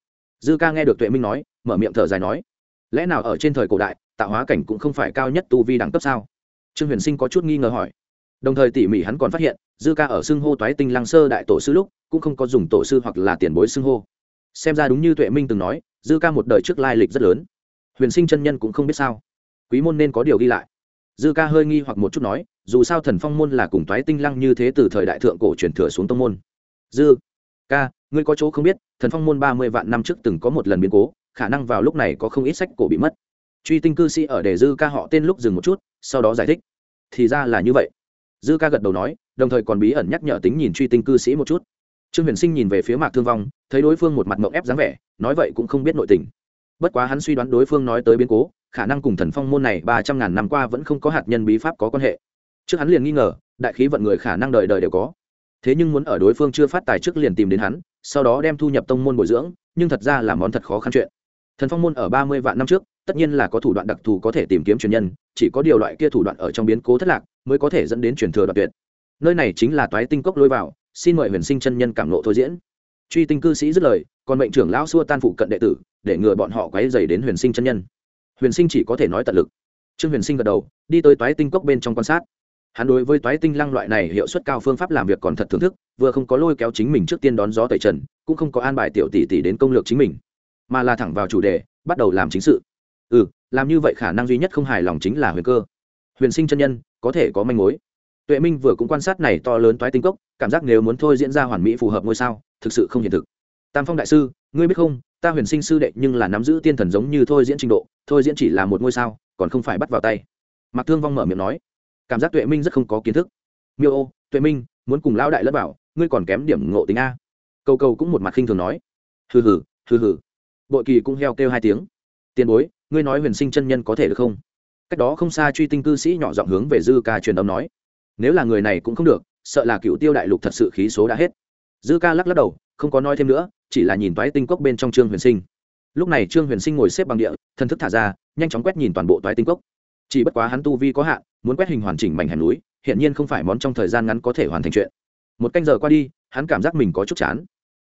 Dư ca nghe được tuệ minh nói, mở miệng thở dài nói, lẽ nào ở trên thời cổ đại, tạo hóa cảnh cũng không phải cao nhất tu vi đẳng cấp sao? Trương huyền sinh có chút nghi ngờ hỏi. Đồng thời tỉ mỉ hắn còn phát hiện, dư ca ở xưng hô toái tinh lăng sơ đại tổ sư lúc, cũng không có dùng tổ sư hoặc là tiền bối xưng hô. Xem ra đúng như tuệ minh từng nói, dư ca một đời trước lai lịch rất lớn. Huyền sinh chân nhân cũng không biết sao. Quý môn nên có điều ghi lại. Dư ca hơi nghi hoặc một chút nói, dù sao thần phong môn là cùng toái tinh lăng như thế từ thời đại thượng cổ truyền thừa xuống tông môn. Dư ca ngươi có chỗ không biết, thần phong môn ba mươi vạn năm trước từng có một lần biến cố, khả năng vào lúc này có không ít sách cổ bị mất. Truy tinh cư sĩ ở để dư ca họ tên lúc dừng một chút, sau đó giải thích. Thì ra là như vậy. Dư ca gật đầu nói, đồng thời còn bí ẩn nhắc nhở tính nhìn truy tinh cư sĩ một chút. Trương huyền sinh nhìn về phía mạc thương vong, thấy đối phương một mặt mộng ép dáng vẻ, nói vậy cũng không biết nội tình. Bất quá hắn suy đoán đối phương nói tới biến cố, khả năng cùng thần phong môn này ba trăm ngàn năm qua vẫn không có hạt nhân bí pháp có quan hệ. Trước hắn liền nghi ngờ, đại khí vận người khả năng đời đời đều có. Thế nhưng muốn ở đối phương chưa phát tài trước liền tìm đến hắn sau đó đem thu nhập tông môn bồi dưỡng, nhưng thật ra là món thật khó khăn chuyện. Thần phong môn ở ba mươi vạn năm trước, tất nhiên là có thủ đoạn đặc thù có thể tìm kiếm truyền nhân, chỉ có điều loại kia thủ đoạn ở trong biến cố thất lạc, mới có thể dẫn đến truyền thừa đoạn tuyệt. Nơi này chính là toái tinh cốc lôi vào, xin mời huyền sinh chân nhân cảm lộ thôi diễn. Truy tinh cư sĩ dứt lời, còn mệnh trưởng lão xua tan phụ cận đệ tử, để ngừa bọn họ quấy dày đến huyền sinh chân nhân. Huyền sinh chỉ có thể nói tận lực. Trương huyền sinh gật đầu, đi tới toái tinh cốc bên trong quan sát hắn đối với toái tinh lăng loại này hiệu suất cao phương pháp làm việc còn thật thưởng thức, vừa không có lôi kéo chính mình trước tiên đón gió tẩy trần, cũng không có an bài tiểu tỷ tỷ đến công lược chính mình, mà là thẳng vào chủ đề, bắt đầu làm chính sự. Ừ làm như vậy khả năng duy nhất không hài lòng chính là huyền cơ. Huyền sinh chân nhân, có thể có manh mối. Tuệ minh vừa cũng quan sát này to lớn toái tinh cốc, cảm giác nếu muốn thôi diễn ra hoàn mỹ phù hợp ngôi sao, thực sự không hiện thực. Tam phong đại sư, ngươi biết không, ta huyền sinh sư đệ nhưng là nắm giữ tiên thần giống như thôi diễn trình độ, thôi diễn chỉ là một ngôi sao, còn không phải bắt vào tay. Mặc thương vong mở miệng nói cảm giác tuệ minh rất không có kiến thức. Miêu ô, tuệ minh, muốn cùng lão đại lẫn bảo ngươi còn kém điểm ngộ tính a. Câu câu cũng một mặt khinh thường nói. Hừ hừ hừ hừ. Bội kỳ cũng heo kêu hai tiếng. Tiền bối, ngươi nói huyền sinh chân nhân có thể được không? Cách đó không xa truy tinh cư sĩ nhỏ giọng hướng về dư ca truyền âm nói. Nếu là người này cũng không được, sợ là cựu tiêu đại lục thật sự khí số đã hết. Dư ca lắc lắc đầu, không có nói thêm nữa, chỉ là nhìn toái tinh cốc bên trong trương huyền sinh. Lúc này trương huyền sinh ngồi xếp bằng địa thân thức thả ra, nhanh chóng quét nhìn toàn bộ toái tinh cốc chỉ bất quá hắn tu vi có hạn, muốn quét hình hoàn chỉnh mảnh hẻm núi hiện nhiên không phải món trong thời gian ngắn có thể hoàn thành chuyện. Một canh giờ qua đi, hắn cảm giác mình có chút chán.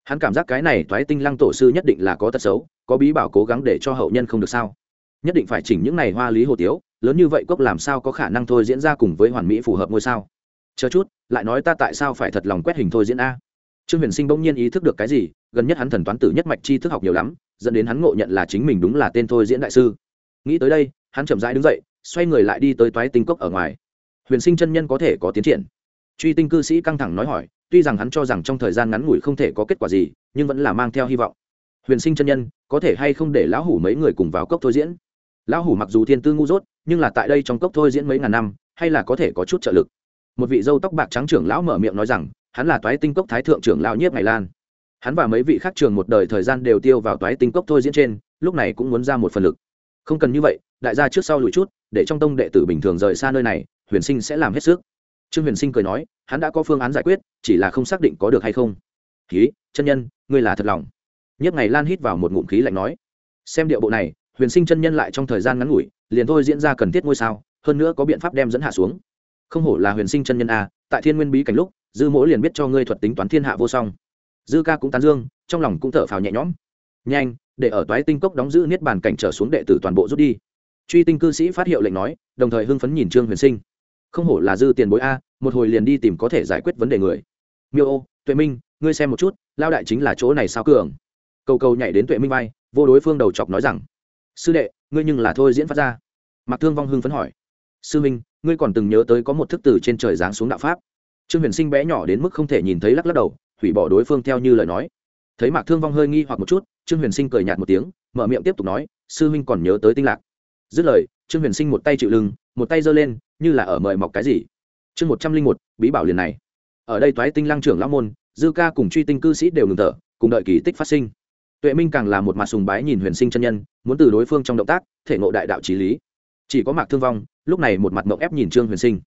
Hắn cảm giác cái này thoái tinh lăng tổ sư nhất định là có tật xấu, có bí bảo cố gắng để cho hậu nhân không được sao? Nhất định phải chỉnh những này hoa lý hồ tiếu, lớn như vậy cốc làm sao có khả năng thôi diễn ra cùng với hoàn mỹ phù hợp ngôi sao? Chờ chút, lại nói ta tại sao phải thật lòng quét hình thôi diễn a? Trương huyền sinh bỗng nhiên ý thức được cái gì, gần nhất hắn thần toán tử nhất mạch chi thức học nhiều lắm, dẫn đến hắn ngộ nhận là chính mình đúng là tên thôi diễn đại sư. Nghĩ tới đây, hắn chậm rãi đứng dậy xoay người lại đi tới toái tinh cốc ở ngoài. Huyền sinh chân nhân có thể có tiến triển. Truy tinh cư sĩ căng thẳng nói hỏi, tuy rằng hắn cho rằng trong thời gian ngắn ngủi không thể có kết quả gì, nhưng vẫn là mang theo hy vọng. Huyền sinh chân nhân, có thể hay không để lão hủ mấy người cùng vào cốc thôi diễn? Lão hủ mặc dù thiên tư ngu dốt, nhưng là tại đây trong cốc thôi diễn mấy ngàn năm, hay là có thể có chút trợ lực? Một vị dâu tóc bạc trắng trưởng lão mở miệng nói rằng, hắn là toái tinh cốc thái thượng trưởng lão nhiếp ngày lan. Hắn và mấy vị khác trường một đời thời gian đều tiêu vào toái tinh cốc thôi diễn trên, lúc này cũng muốn ra một phần lực không cần như vậy, đại gia trước sau lùi chút, để trong tông đệ tử bình thường rời xa nơi này, huyền sinh sẽ làm hết sức. Trương huyền sinh cười nói, hắn đã có phương án giải quyết, chỉ là không xác định có được hay không. Khí chân nhân, ngươi là thật lòng. Nhất ngày lan hít vào một ngụm khí lạnh nói. Xem điệu bộ này, huyền sinh chân nhân lại trong thời gian ngắn ngủi, liền thôi diễn ra cần thiết ngôi sao, hơn nữa có biện pháp đem dẫn hạ xuống. Không hổ là huyền sinh chân nhân a, tại thiên nguyên bí cảnh lúc, dư mỗi liền biết cho ngươi thuật tính toán thiên hạ vô song. Dư ca cũng tán dương, trong lòng cũng thở phào nhẹ nhõm. Nhanh để ở toái tinh cốc đóng giữ niết bàn cảnh trở xuống đệ tử toàn bộ rút đi. Truy tinh cư sĩ phát hiệu lệnh nói, đồng thời hưng phấn nhìn trương huyền sinh. Không hổ là dư tiền bối a, một hồi liền đi tìm có thể giải quyết vấn đề người. Miêu ô, tuệ minh, ngươi xem một chút, lao đại chính là chỗ này sao cường? Cầu cầu nhảy đến tuệ minh vai, vô đối phương đầu chọc nói rằng, sư đệ, ngươi nhưng là thôi diễn phát ra. Mặc thương vong hưng phấn hỏi, sư minh, ngươi còn từng nhớ tới có một thức từ trên trời giáng xuống đạo pháp? Trương huyền sinh bé nhỏ đến mức không thể nhìn thấy lắc lắc đầu, hủy bỏ đối phương theo như lời nói thấy mạc thương vong hơi nghi hoặc một chút, trương huyền sinh cười nhạt một tiếng, mở miệng tiếp tục nói, sư minh còn nhớ tới tinh lạc. Dứt lời, trương huyền sinh một tay chịu lưng, một tay giơ lên, như là ở mời mọc cái gì. Chương một trăm linh một, bí bảo liền này. Ở đây toái tinh lăng trưởng lão môn, dư ca cùng truy tinh cư sĩ đều ngừng thở, cùng đợi kỳ tích phát sinh. Tuệ minh càng là một mặt sùng bái nhìn huyền sinh chân nhân, muốn từ đối phương trong động tác, thể ngộ đại đạo trí lý. Chỉ có mạc thương vong, lúc này một mặt mộng ép nhìn trương huyền sinh.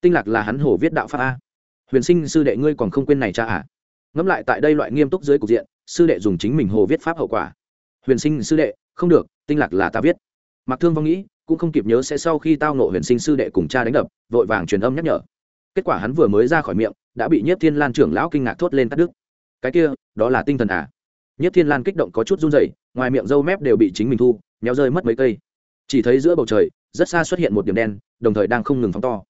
Tinh lạc là hắn hổ viết đạo pháp a. Huyền sinh sư đệ ngươi còn không quên này cha ạ à? Ngẫm lại tại đây loại nghiêm túc dưới cục diện, sư đệ dùng chính mình hồ viết pháp hậu quả. Huyền sinh sư đệ, không được, tinh lạc là ta viết. Mặc thương vong nghĩ, cũng không kịp nhớ sẽ sau khi tao nộ huyền sinh sư đệ cùng cha đánh đập, vội vàng truyền âm nhắc nhở. Kết quả hắn vừa mới ra khỏi miệng, đã bị nhất thiên lan trưởng lão kinh ngạc thốt lên cắt đứt. Cái kia, đó là tinh thần à? Nhất thiên lan kích động có chút run rẩy, ngoài miệng râu mép đều bị chính mình thu, méo rơi mất mấy cây. Chỉ thấy giữa bầu trời, rất xa xuất hiện một điểm đen, đồng thời đang không ngừng phóng to.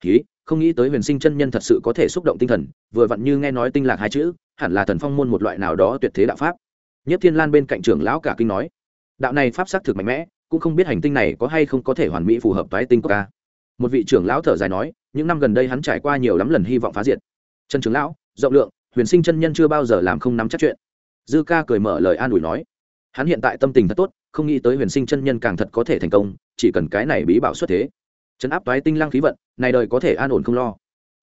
Khí không nghĩ tới huyền sinh chân nhân thật sự có thể xúc động tinh thần, vừa vặn như nghe nói tinh lạc hai chữ, hẳn là thần phong môn một loại nào đó tuyệt thế đạo pháp. Nhất thiên lan bên cạnh trưởng lão cả kinh nói, đạo này pháp xác thực mạnh mẽ, cũng không biết hành tinh này có hay không có thể hoàn mỹ phù hợp toái tinh quốc ca. Một vị trưởng lão thở dài nói, những năm gần đây hắn trải qua nhiều lắm lần hy vọng phá diệt. Trần trưởng lão, rộng lượng, huyền sinh chân nhân chưa bao giờ làm không nắm chắc chuyện. Dư ca cười mở lời an ủi nói, hắn hiện tại tâm tình thật tốt, không nghĩ tới huyền sinh chân nhân càng thật có thể thành công, chỉ cần cái này bí bảo xuất thế chấn áp toái tinh lăng khí vận, này đời có thể an ổn không lo.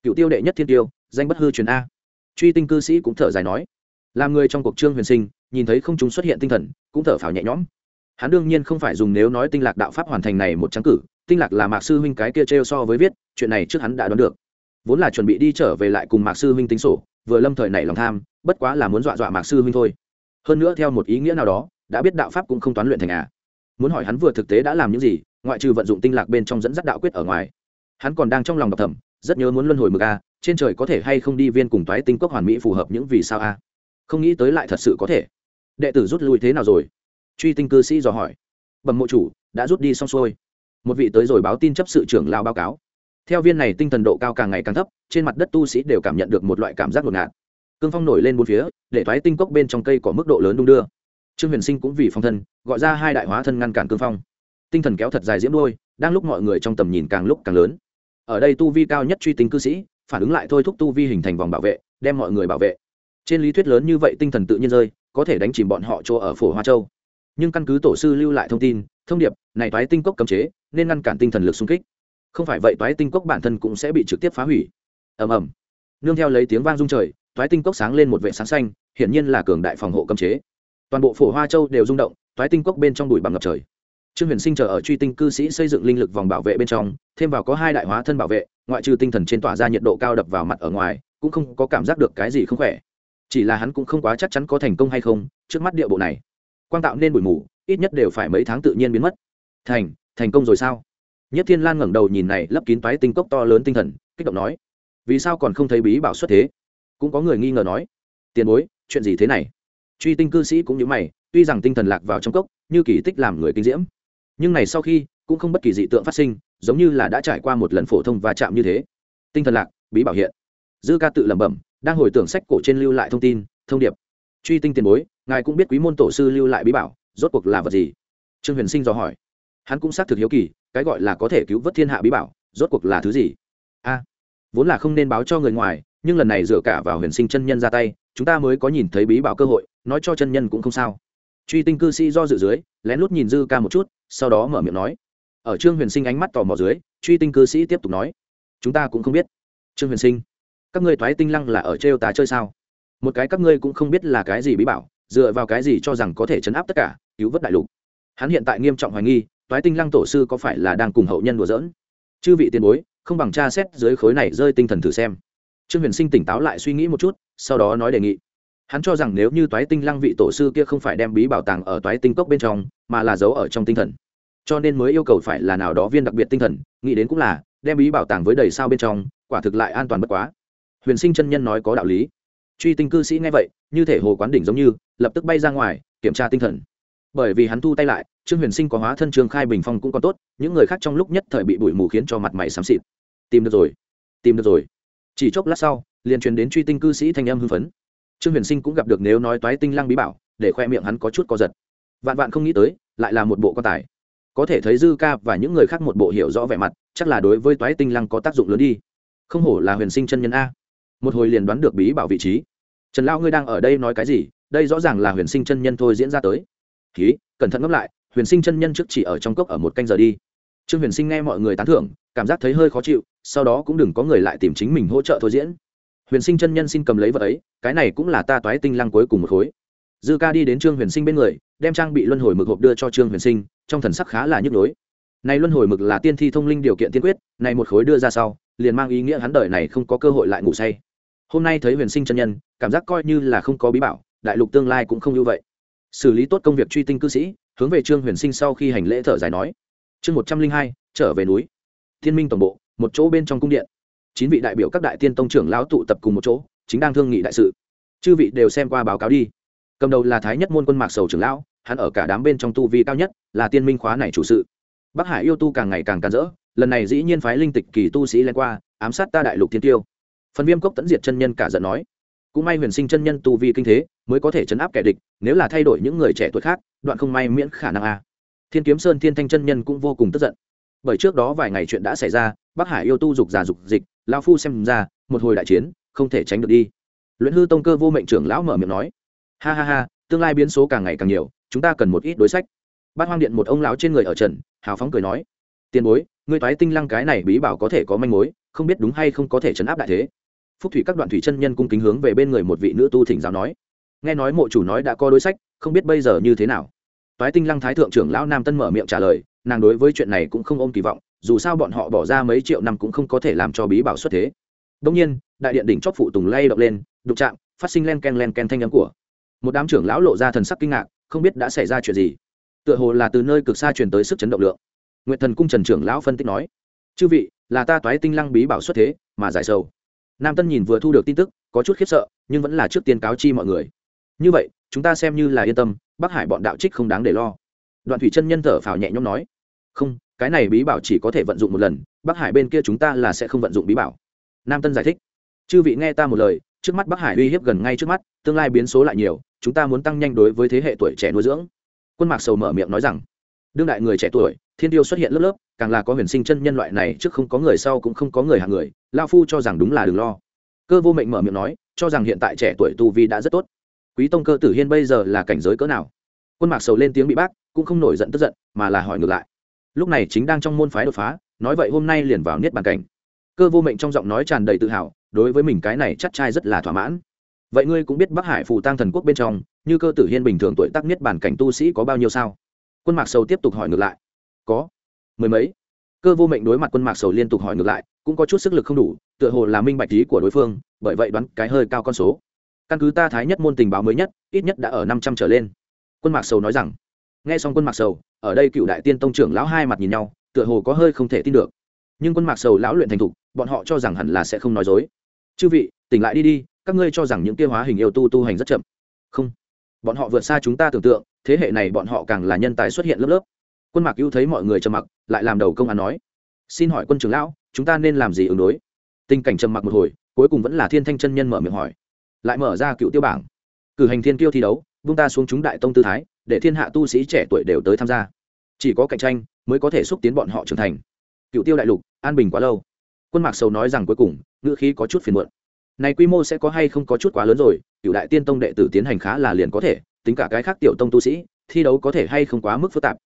Cựu tiêu đệ nhất thiên tiêu, danh bất hư truyền a. Truy tinh cư sĩ cũng thở dài nói. Làm người trong cuộc trương huyền sinh, nhìn thấy không chúng xuất hiện tinh thần, cũng thở phào nhẹ nhõm. Hắn đương nhiên không phải dùng nếu nói tinh lạc đạo pháp hoàn thành này một trắng cử, tinh lạc là mạc sư huynh cái kia trêu so với viết, chuyện này trước hắn đã đoán được. Vốn là chuẩn bị đi trở về lại cùng mạc sư huynh tính sổ, vừa lâm thời nảy lòng tham, bất quá là muốn dọa dọa mạc sư huynh thôi. Hơn nữa theo một ý nghĩa nào đó, đã biết đạo pháp cũng không toán luyện thành à muốn hỏi hắn vừa thực tế đã làm những gì ngoại trừ vận dụng tinh lạc bên trong dẫn dắt đạo quyết ở ngoài. Hắn còn đang trong lòng đọc thẩm rất nhớ muốn luân hồi mực a, trên trời có thể hay không đi viên cùng toái tinh cốc hoàn mỹ phù hợp những vì sao a. Không nghĩ tới lại thật sự có thể. Đệ tử rút lui thế nào rồi? Truy tinh cư sĩ dò hỏi. Bẩm mộ chủ, đã rút đi xong xuôi. Một vị tới rồi báo tin chấp sự trưởng lao báo cáo. Theo viên này tinh thần độ cao càng ngày càng thấp, trên mặt đất tu sĩ đều cảm nhận được một loại cảm giác ngột. Ngạt cương phong nổi lên bốn phía, để thoái tinh cốc bên trong cây có mức độ lớn đung đưa. Trương huyền sinh cũng vì phong thân, gọi ra hai đại hóa thân ngăn cản cương phong tinh thần kéo thật dài diễm đôi, đang lúc mọi người trong tầm nhìn càng lúc càng lớn. Ở đây tu vi cao nhất truy tính cư sĩ, phản ứng lại thôi thúc tu vi hình thành vòng bảo vệ, đem mọi người bảo vệ. Trên lý thuyết lớn như vậy tinh thần tự nhiên rơi, có thể đánh chìm bọn họ chỗ ở phổ hoa châu. Nhưng căn cứ tổ sư lưu lại thông tin, thông điệp, này toái tinh cốc cấm chế, nên ngăn cản tinh thần lực xung kích. Không phải vậy toái tinh cốc bản thân cũng sẽ bị trực tiếp phá hủy. Ầm ầm. Nương theo lấy tiếng vang rung trời, toái tinh cốc sáng lên một vệ sáng xanh, hiển nhiên là cường đại phòng hộ cấm chế. Toàn bộ phổ hoa châu đều rung động, toái tinh cốc bên trong bụi bằng ngập trời trương huyền sinh chờ ở truy tinh cư sĩ xây dựng linh lực vòng bảo vệ bên trong, thêm vào có hai đại hóa thân bảo vệ, ngoại trừ tinh thần trên tỏa ra nhiệt độ cao đập vào mặt ở ngoài, cũng không có cảm giác được cái gì không khỏe. Chỉ là hắn cũng không quá chắc chắn có thành công hay không, trước mắt địa bộ này. Quang tạo nên bụi mù, ít nhất đều phải mấy tháng tự nhiên biến mất. Thành thành công rồi sao? Nhất thiên lan ngẩng đầu nhìn này lấp kín toái tinh cốc to lớn tinh thần, kích động nói, vì sao còn không thấy bí bảo xuất thế? Cũng có người nghi ngờ nói, tiền bối, chuyện gì thế này? Truy tinh cư sĩ cũng như mày, tuy rằng tinh thần lạc vào trong cốc, như kỳ tích làm người kinh diễm nhưng này sau khi, cũng không bất kỳ dị tượng phát sinh, giống như là đã trải qua một lần phổ thông va chạm như thế. Tinh thần lạc, bí bảo hiện. Dư ca tự lẩm bẩm, đang hồi tưởng sách cổ trên lưu lại thông tin, thông điệp. Truy tinh tiền bối, ngài cũng biết quý môn tổ sư lưu lại bí bảo, rốt cuộc là vật gì? Trương huyền sinh dò hỏi. Hắn cũng xác thực hiếu kỳ, cái gọi là có thể cứu vớt thiên hạ bí bảo, rốt cuộc là thứ gì? A, vốn là không nên báo cho người ngoài, nhưng lần này dựa cả vào huyền sinh chân nhân ra tay, chúng ta mới có nhìn thấy bí bảo cơ hội, nói cho chân nhân cũng không sao. Truy tinh cư sĩ do dự dưới, lén lút nhìn dư ca một chút sau đó mở miệng nói. Ở trương huyền sinh ánh mắt tò mò dưới, truy tinh cư sĩ tiếp tục nói. Chúng ta cũng không biết. Trương huyền sinh, các ngươi thoái tinh lăng là ở trêu tá chơi sao? Một cái các ngươi cũng không biết là cái gì bí bảo, dựa vào cái gì cho rằng có thể chấn áp tất cả, cứu vớt đại lục. Hắn hiện tại nghiêm trọng hoài nghi thoái tinh lăng tổ sư có phải là đang cùng hậu nhân đùa dỡn chư vị tiền bối, không bằng tra xét dưới khối này rơi tinh thần thử xem. Trương huyền sinh tỉnh táo lại suy nghĩ một chút, sau đó nói đề nghị. Hắn cho rằng nếu như toái tinh lăng vị tổ sư kia không phải đem bí bảo tàng ở toái tinh cốc bên trong mà là giấu ở trong tinh thần. Cho nên mới yêu cầu phải là nào đó viên đặc biệt tinh thần, nghĩ đến cũng là, đem bí bảo tàng với đầy sao bên trong, quả thực lại an toàn bất quá. Huyền sinh chân nhân nói có đạo lý. Truy tinh cư sĩ nghe vậy, như thể hồ quán đỉnh giống như, lập tức bay ra ngoài, kiểm tra tinh thần. Bởi vì hắn thu tay lại, trương huyền sinh có hóa thân trương khai bình phong cũng còn tốt, những người khác trong lúc nhất thời bị bụi mù khiến cho mặt mày xám xịt. Tìm được rồi, tìm được rồi. Chỉ chốc lát sau, liền truyền đến truy tinh cư sĩ thanh âm hưng phấn. Trương huyền sinh cũng gặp được nếu nói toái tinh lăng bí bảo, để khoe miệng hắn có chút co giật vạn vạn không nghĩ tới, lại là một bộ quan tài. Có thể thấy dư ca và những người khác một bộ hiểu rõ vẻ mặt, chắc là đối với toái tinh lăng có tác dụng lớn đi. Không hổ là huyền sinh chân nhân a. Một hồi liền đoán được bí bảo vị trí. Trần lao ngươi đang ở đây nói cái gì? Đây rõ ràng là huyền sinh chân nhân thôi diễn ra tới. Ký cẩn thận ngẫm lại, huyền sinh chân nhân trước chỉ ở trong cốc ở một canh giờ đi. Trương huyền sinh nghe mọi người tán thưởng, cảm giác thấy hơi khó chịu, sau đó cũng đừng có người lại tìm chính mình hỗ trợ thôi diễn. Huyền sinh chân nhân xin cầm lấy vật ấy, cái này cũng là ta toái tinh lăng cuối cùng một khối dư ca đi đến trương huyền sinh bên người, đem trang bị luân hồi mực hộp đưa cho trương huyền sinh, trong thần sắc khá là nhức nhối. Này luân hồi mực là tiên thi thông linh điều kiện tiên quyết, này một khối đưa ra sau, liền mang ý nghĩa hắn đời này không có cơ hội lại ngủ say. Hôm nay thấy huyền sinh chân nhân, cảm giác coi như là không có bí bảo, đại lục tương lai cũng không như vậy. Xử lý tốt công việc truy tinh cư sĩ, hướng về trương huyền sinh sau khi hành lễ thở dài nói. Chương một trăm linh hai, trở về núi. Thiên minh tổng bộ, một chỗ bên trong cung điện. Chín vị đại biểu các đại tiên tông trưởng lão tụ tập cùng một chỗ, chính đang thương nghị đại sự. Chư vị đều xem qua báo cáo đi cầm đầu là thái nhất môn quân mạc sầu trưởng lão, hắn ở cả đám bên trong tu vi cao nhất, là tiên minh khóa này chủ sự. Bắc hải yêu tu càng ngày càng càn rỡ, lần này dĩ nhiên phái linh tịch kỳ tu sĩ len qua, ám sát ta đại lục thiên tiêu. Phần viêm cốc tẫn diệt chân nhân cả giận nói, cũng may huyền sinh chân nhân tu vi kinh thế, mới có thể chấn áp kẻ địch, nếu là thay đổi những người trẻ tuổi khác, đoạn không may miễn khả năng a. Thiên kiếm sơn thiên thanh chân nhân cũng vô cùng tức giận. Bởi trước đó vài ngày chuyện đã xảy ra, bắc hải yêu tu dục già dục dịch lao phu xem ra, một hồi đại chiến, không thể tránh được đi. Luyện hư tông cơ vô mệnh trưởng lão mở miệng nói ha ha ha, tương lai biến số càng ngày càng nhiều, chúng ta cần một ít đối sách. Bát hoang điện một ông lão trên người ở trần, hào phóng cười nói, tiền bối người toái tinh lăng cái này bí bảo có thể có manh mối, không biết đúng hay không có thể chấn áp đại thế. Phúc thủy các đoạn thủy chân nhân cung kính hướng về bên người một vị nữ tu thỉnh giáo nói, nghe nói mộ chủ nói đã có đối sách, không biết bây giờ như thế nào? Toái tinh lăng thái thượng trưởng lão nam tân mở miệng trả lời, nàng đối với chuyện này cũng không ôm kỳ vọng, dù sao bọn họ bỏ ra mấy triệu năm cũng không có thể làm cho bí bảo xuất thế. Đông nhiên, đại điện đỉnh chóp phụ tùng lay động lên đục chạm, phát sinh len ken len ken thanh âm của một đám trưởng lão lộ ra thần sắc kinh ngạc, không biết đã xảy ra chuyện gì. Tựa hồ là từ nơi cực xa truyền tới sức chấn động lượng. Nguyện thần cung trần trưởng lão phân tích nói, chư vị, là ta toái tinh lăng bí bảo xuất thế, mà giải sầu. Nam tân nhìn vừa thu được tin tức, có chút khiếp sợ, nhưng vẫn là trước tiên cáo chi mọi người. Như vậy, chúng ta xem như là yên tâm, bắc hải bọn đạo trích không đáng để lo. Đoạn thủy chân nhân thở phào nhẹ nhõm nói, không, cái này bí bảo chỉ có thể vận dụng một lần, bắc hải bên kia chúng ta là sẽ không vận dụng bí bảo. Nam tân giải thích, chư vị nghe ta một lời, trước mắt bắc hải uy hiếp gần ngay trước mắt, tương lai biến số lại nhiều chúng ta muốn tăng nhanh đối với thế hệ tuổi trẻ nuôi dưỡng. Quân mạc sầu mở miệng nói rằng, đương đại người trẻ tuổi, thiên tiêu xuất hiện lớp lớp, càng là có huyền sinh chân nhân loại này trước không có người sau cũng không có người hàng người, lao phu cho rằng đúng là đừng lo. Cơ vô mệnh mở miệng nói, cho rằng hiện tại trẻ tuổi tu vi đã rất tốt. Quý tông cơ tử hiên bây giờ là cảnh giới cỡ nào? Quân mạc sầu lên tiếng bị bác, cũng không nổi giận tức giận, mà là hỏi ngược lại. Lúc này chính đang trong môn phái đột phá, nói vậy hôm nay liền vào niết bàn cảnh. Cơ vô mệnh trong giọng nói tràn đầy tự hào, đối với mình cái này chắc trai rất là thỏa mãn vậy ngươi cũng biết bắc hải phù tăng thần quốc bên trong, như cơ tử hiên bình thường tuổi tác nhất bản cảnh tu sĩ có bao nhiêu sao? Quân mạc sầu tiếp tục hỏi ngược lại. Có. Mười mấy. Cơ vô mệnh đối mặt quân mạc sầu liên tục hỏi ngược lại, cũng có chút sức lực không đủ, tựa hồ là minh bạch lý của đối phương, bởi vậy đoán cái hơi cao con số. Căn cứ ta thái nhất môn tình báo mới nhất, ít nhất đã ở năm trăm trở lên. Quân mạc sầu nói rằng. Nghe xong quân mạc sầu, ở đây cựu đại tiên tông trưởng lão hai mặt nhìn nhau, tựa hồ có hơi không thể tin được. Nhưng quân mạc sầu lão luyện thành thục, bọn họ cho rằng hẳn là sẽ không nói dối. Chư vị, tỉnh lại đi đi các ngươi cho rằng những kia hóa hình yêu tu tu hành rất chậm. Không. Bọn họ vượt xa chúng ta tưởng tượng, thế hệ này bọn họ càng là nhân tài xuất hiện lớp lớp. Quân mạc ưu thấy mọi người trầm mặc, lại làm đầu công an nói. Xin hỏi quân trưởng lão, chúng ta nên làm gì ứng đối? Tình cảnh trầm mặc một hồi, cuối cùng vẫn là thiên thanh chân nhân mở miệng hỏi. Lại mở ra cựu tiêu bảng. Cử hành thiên tiêu thi đấu, vung ta xuống chúng đại tông tư thái, để thiên hạ tu sĩ trẻ tuổi đều tới tham gia. Chỉ có cạnh tranh, mới có thể xúc tiến bọn họ trưởng thành. Cựu tiêu đại lục, an bình quá lâu. Quân mạc sầu nói rằng cuối cùng, ngữ khí có chút phiền muộn này quy mô sẽ có hay không có chút quá lớn rồi cựu đại tiên tông đệ tử tiến hành khá là liền có thể, tính cả cái khác tiểu tông tu sĩ, thi đấu có thể hay không quá mức phức tạp.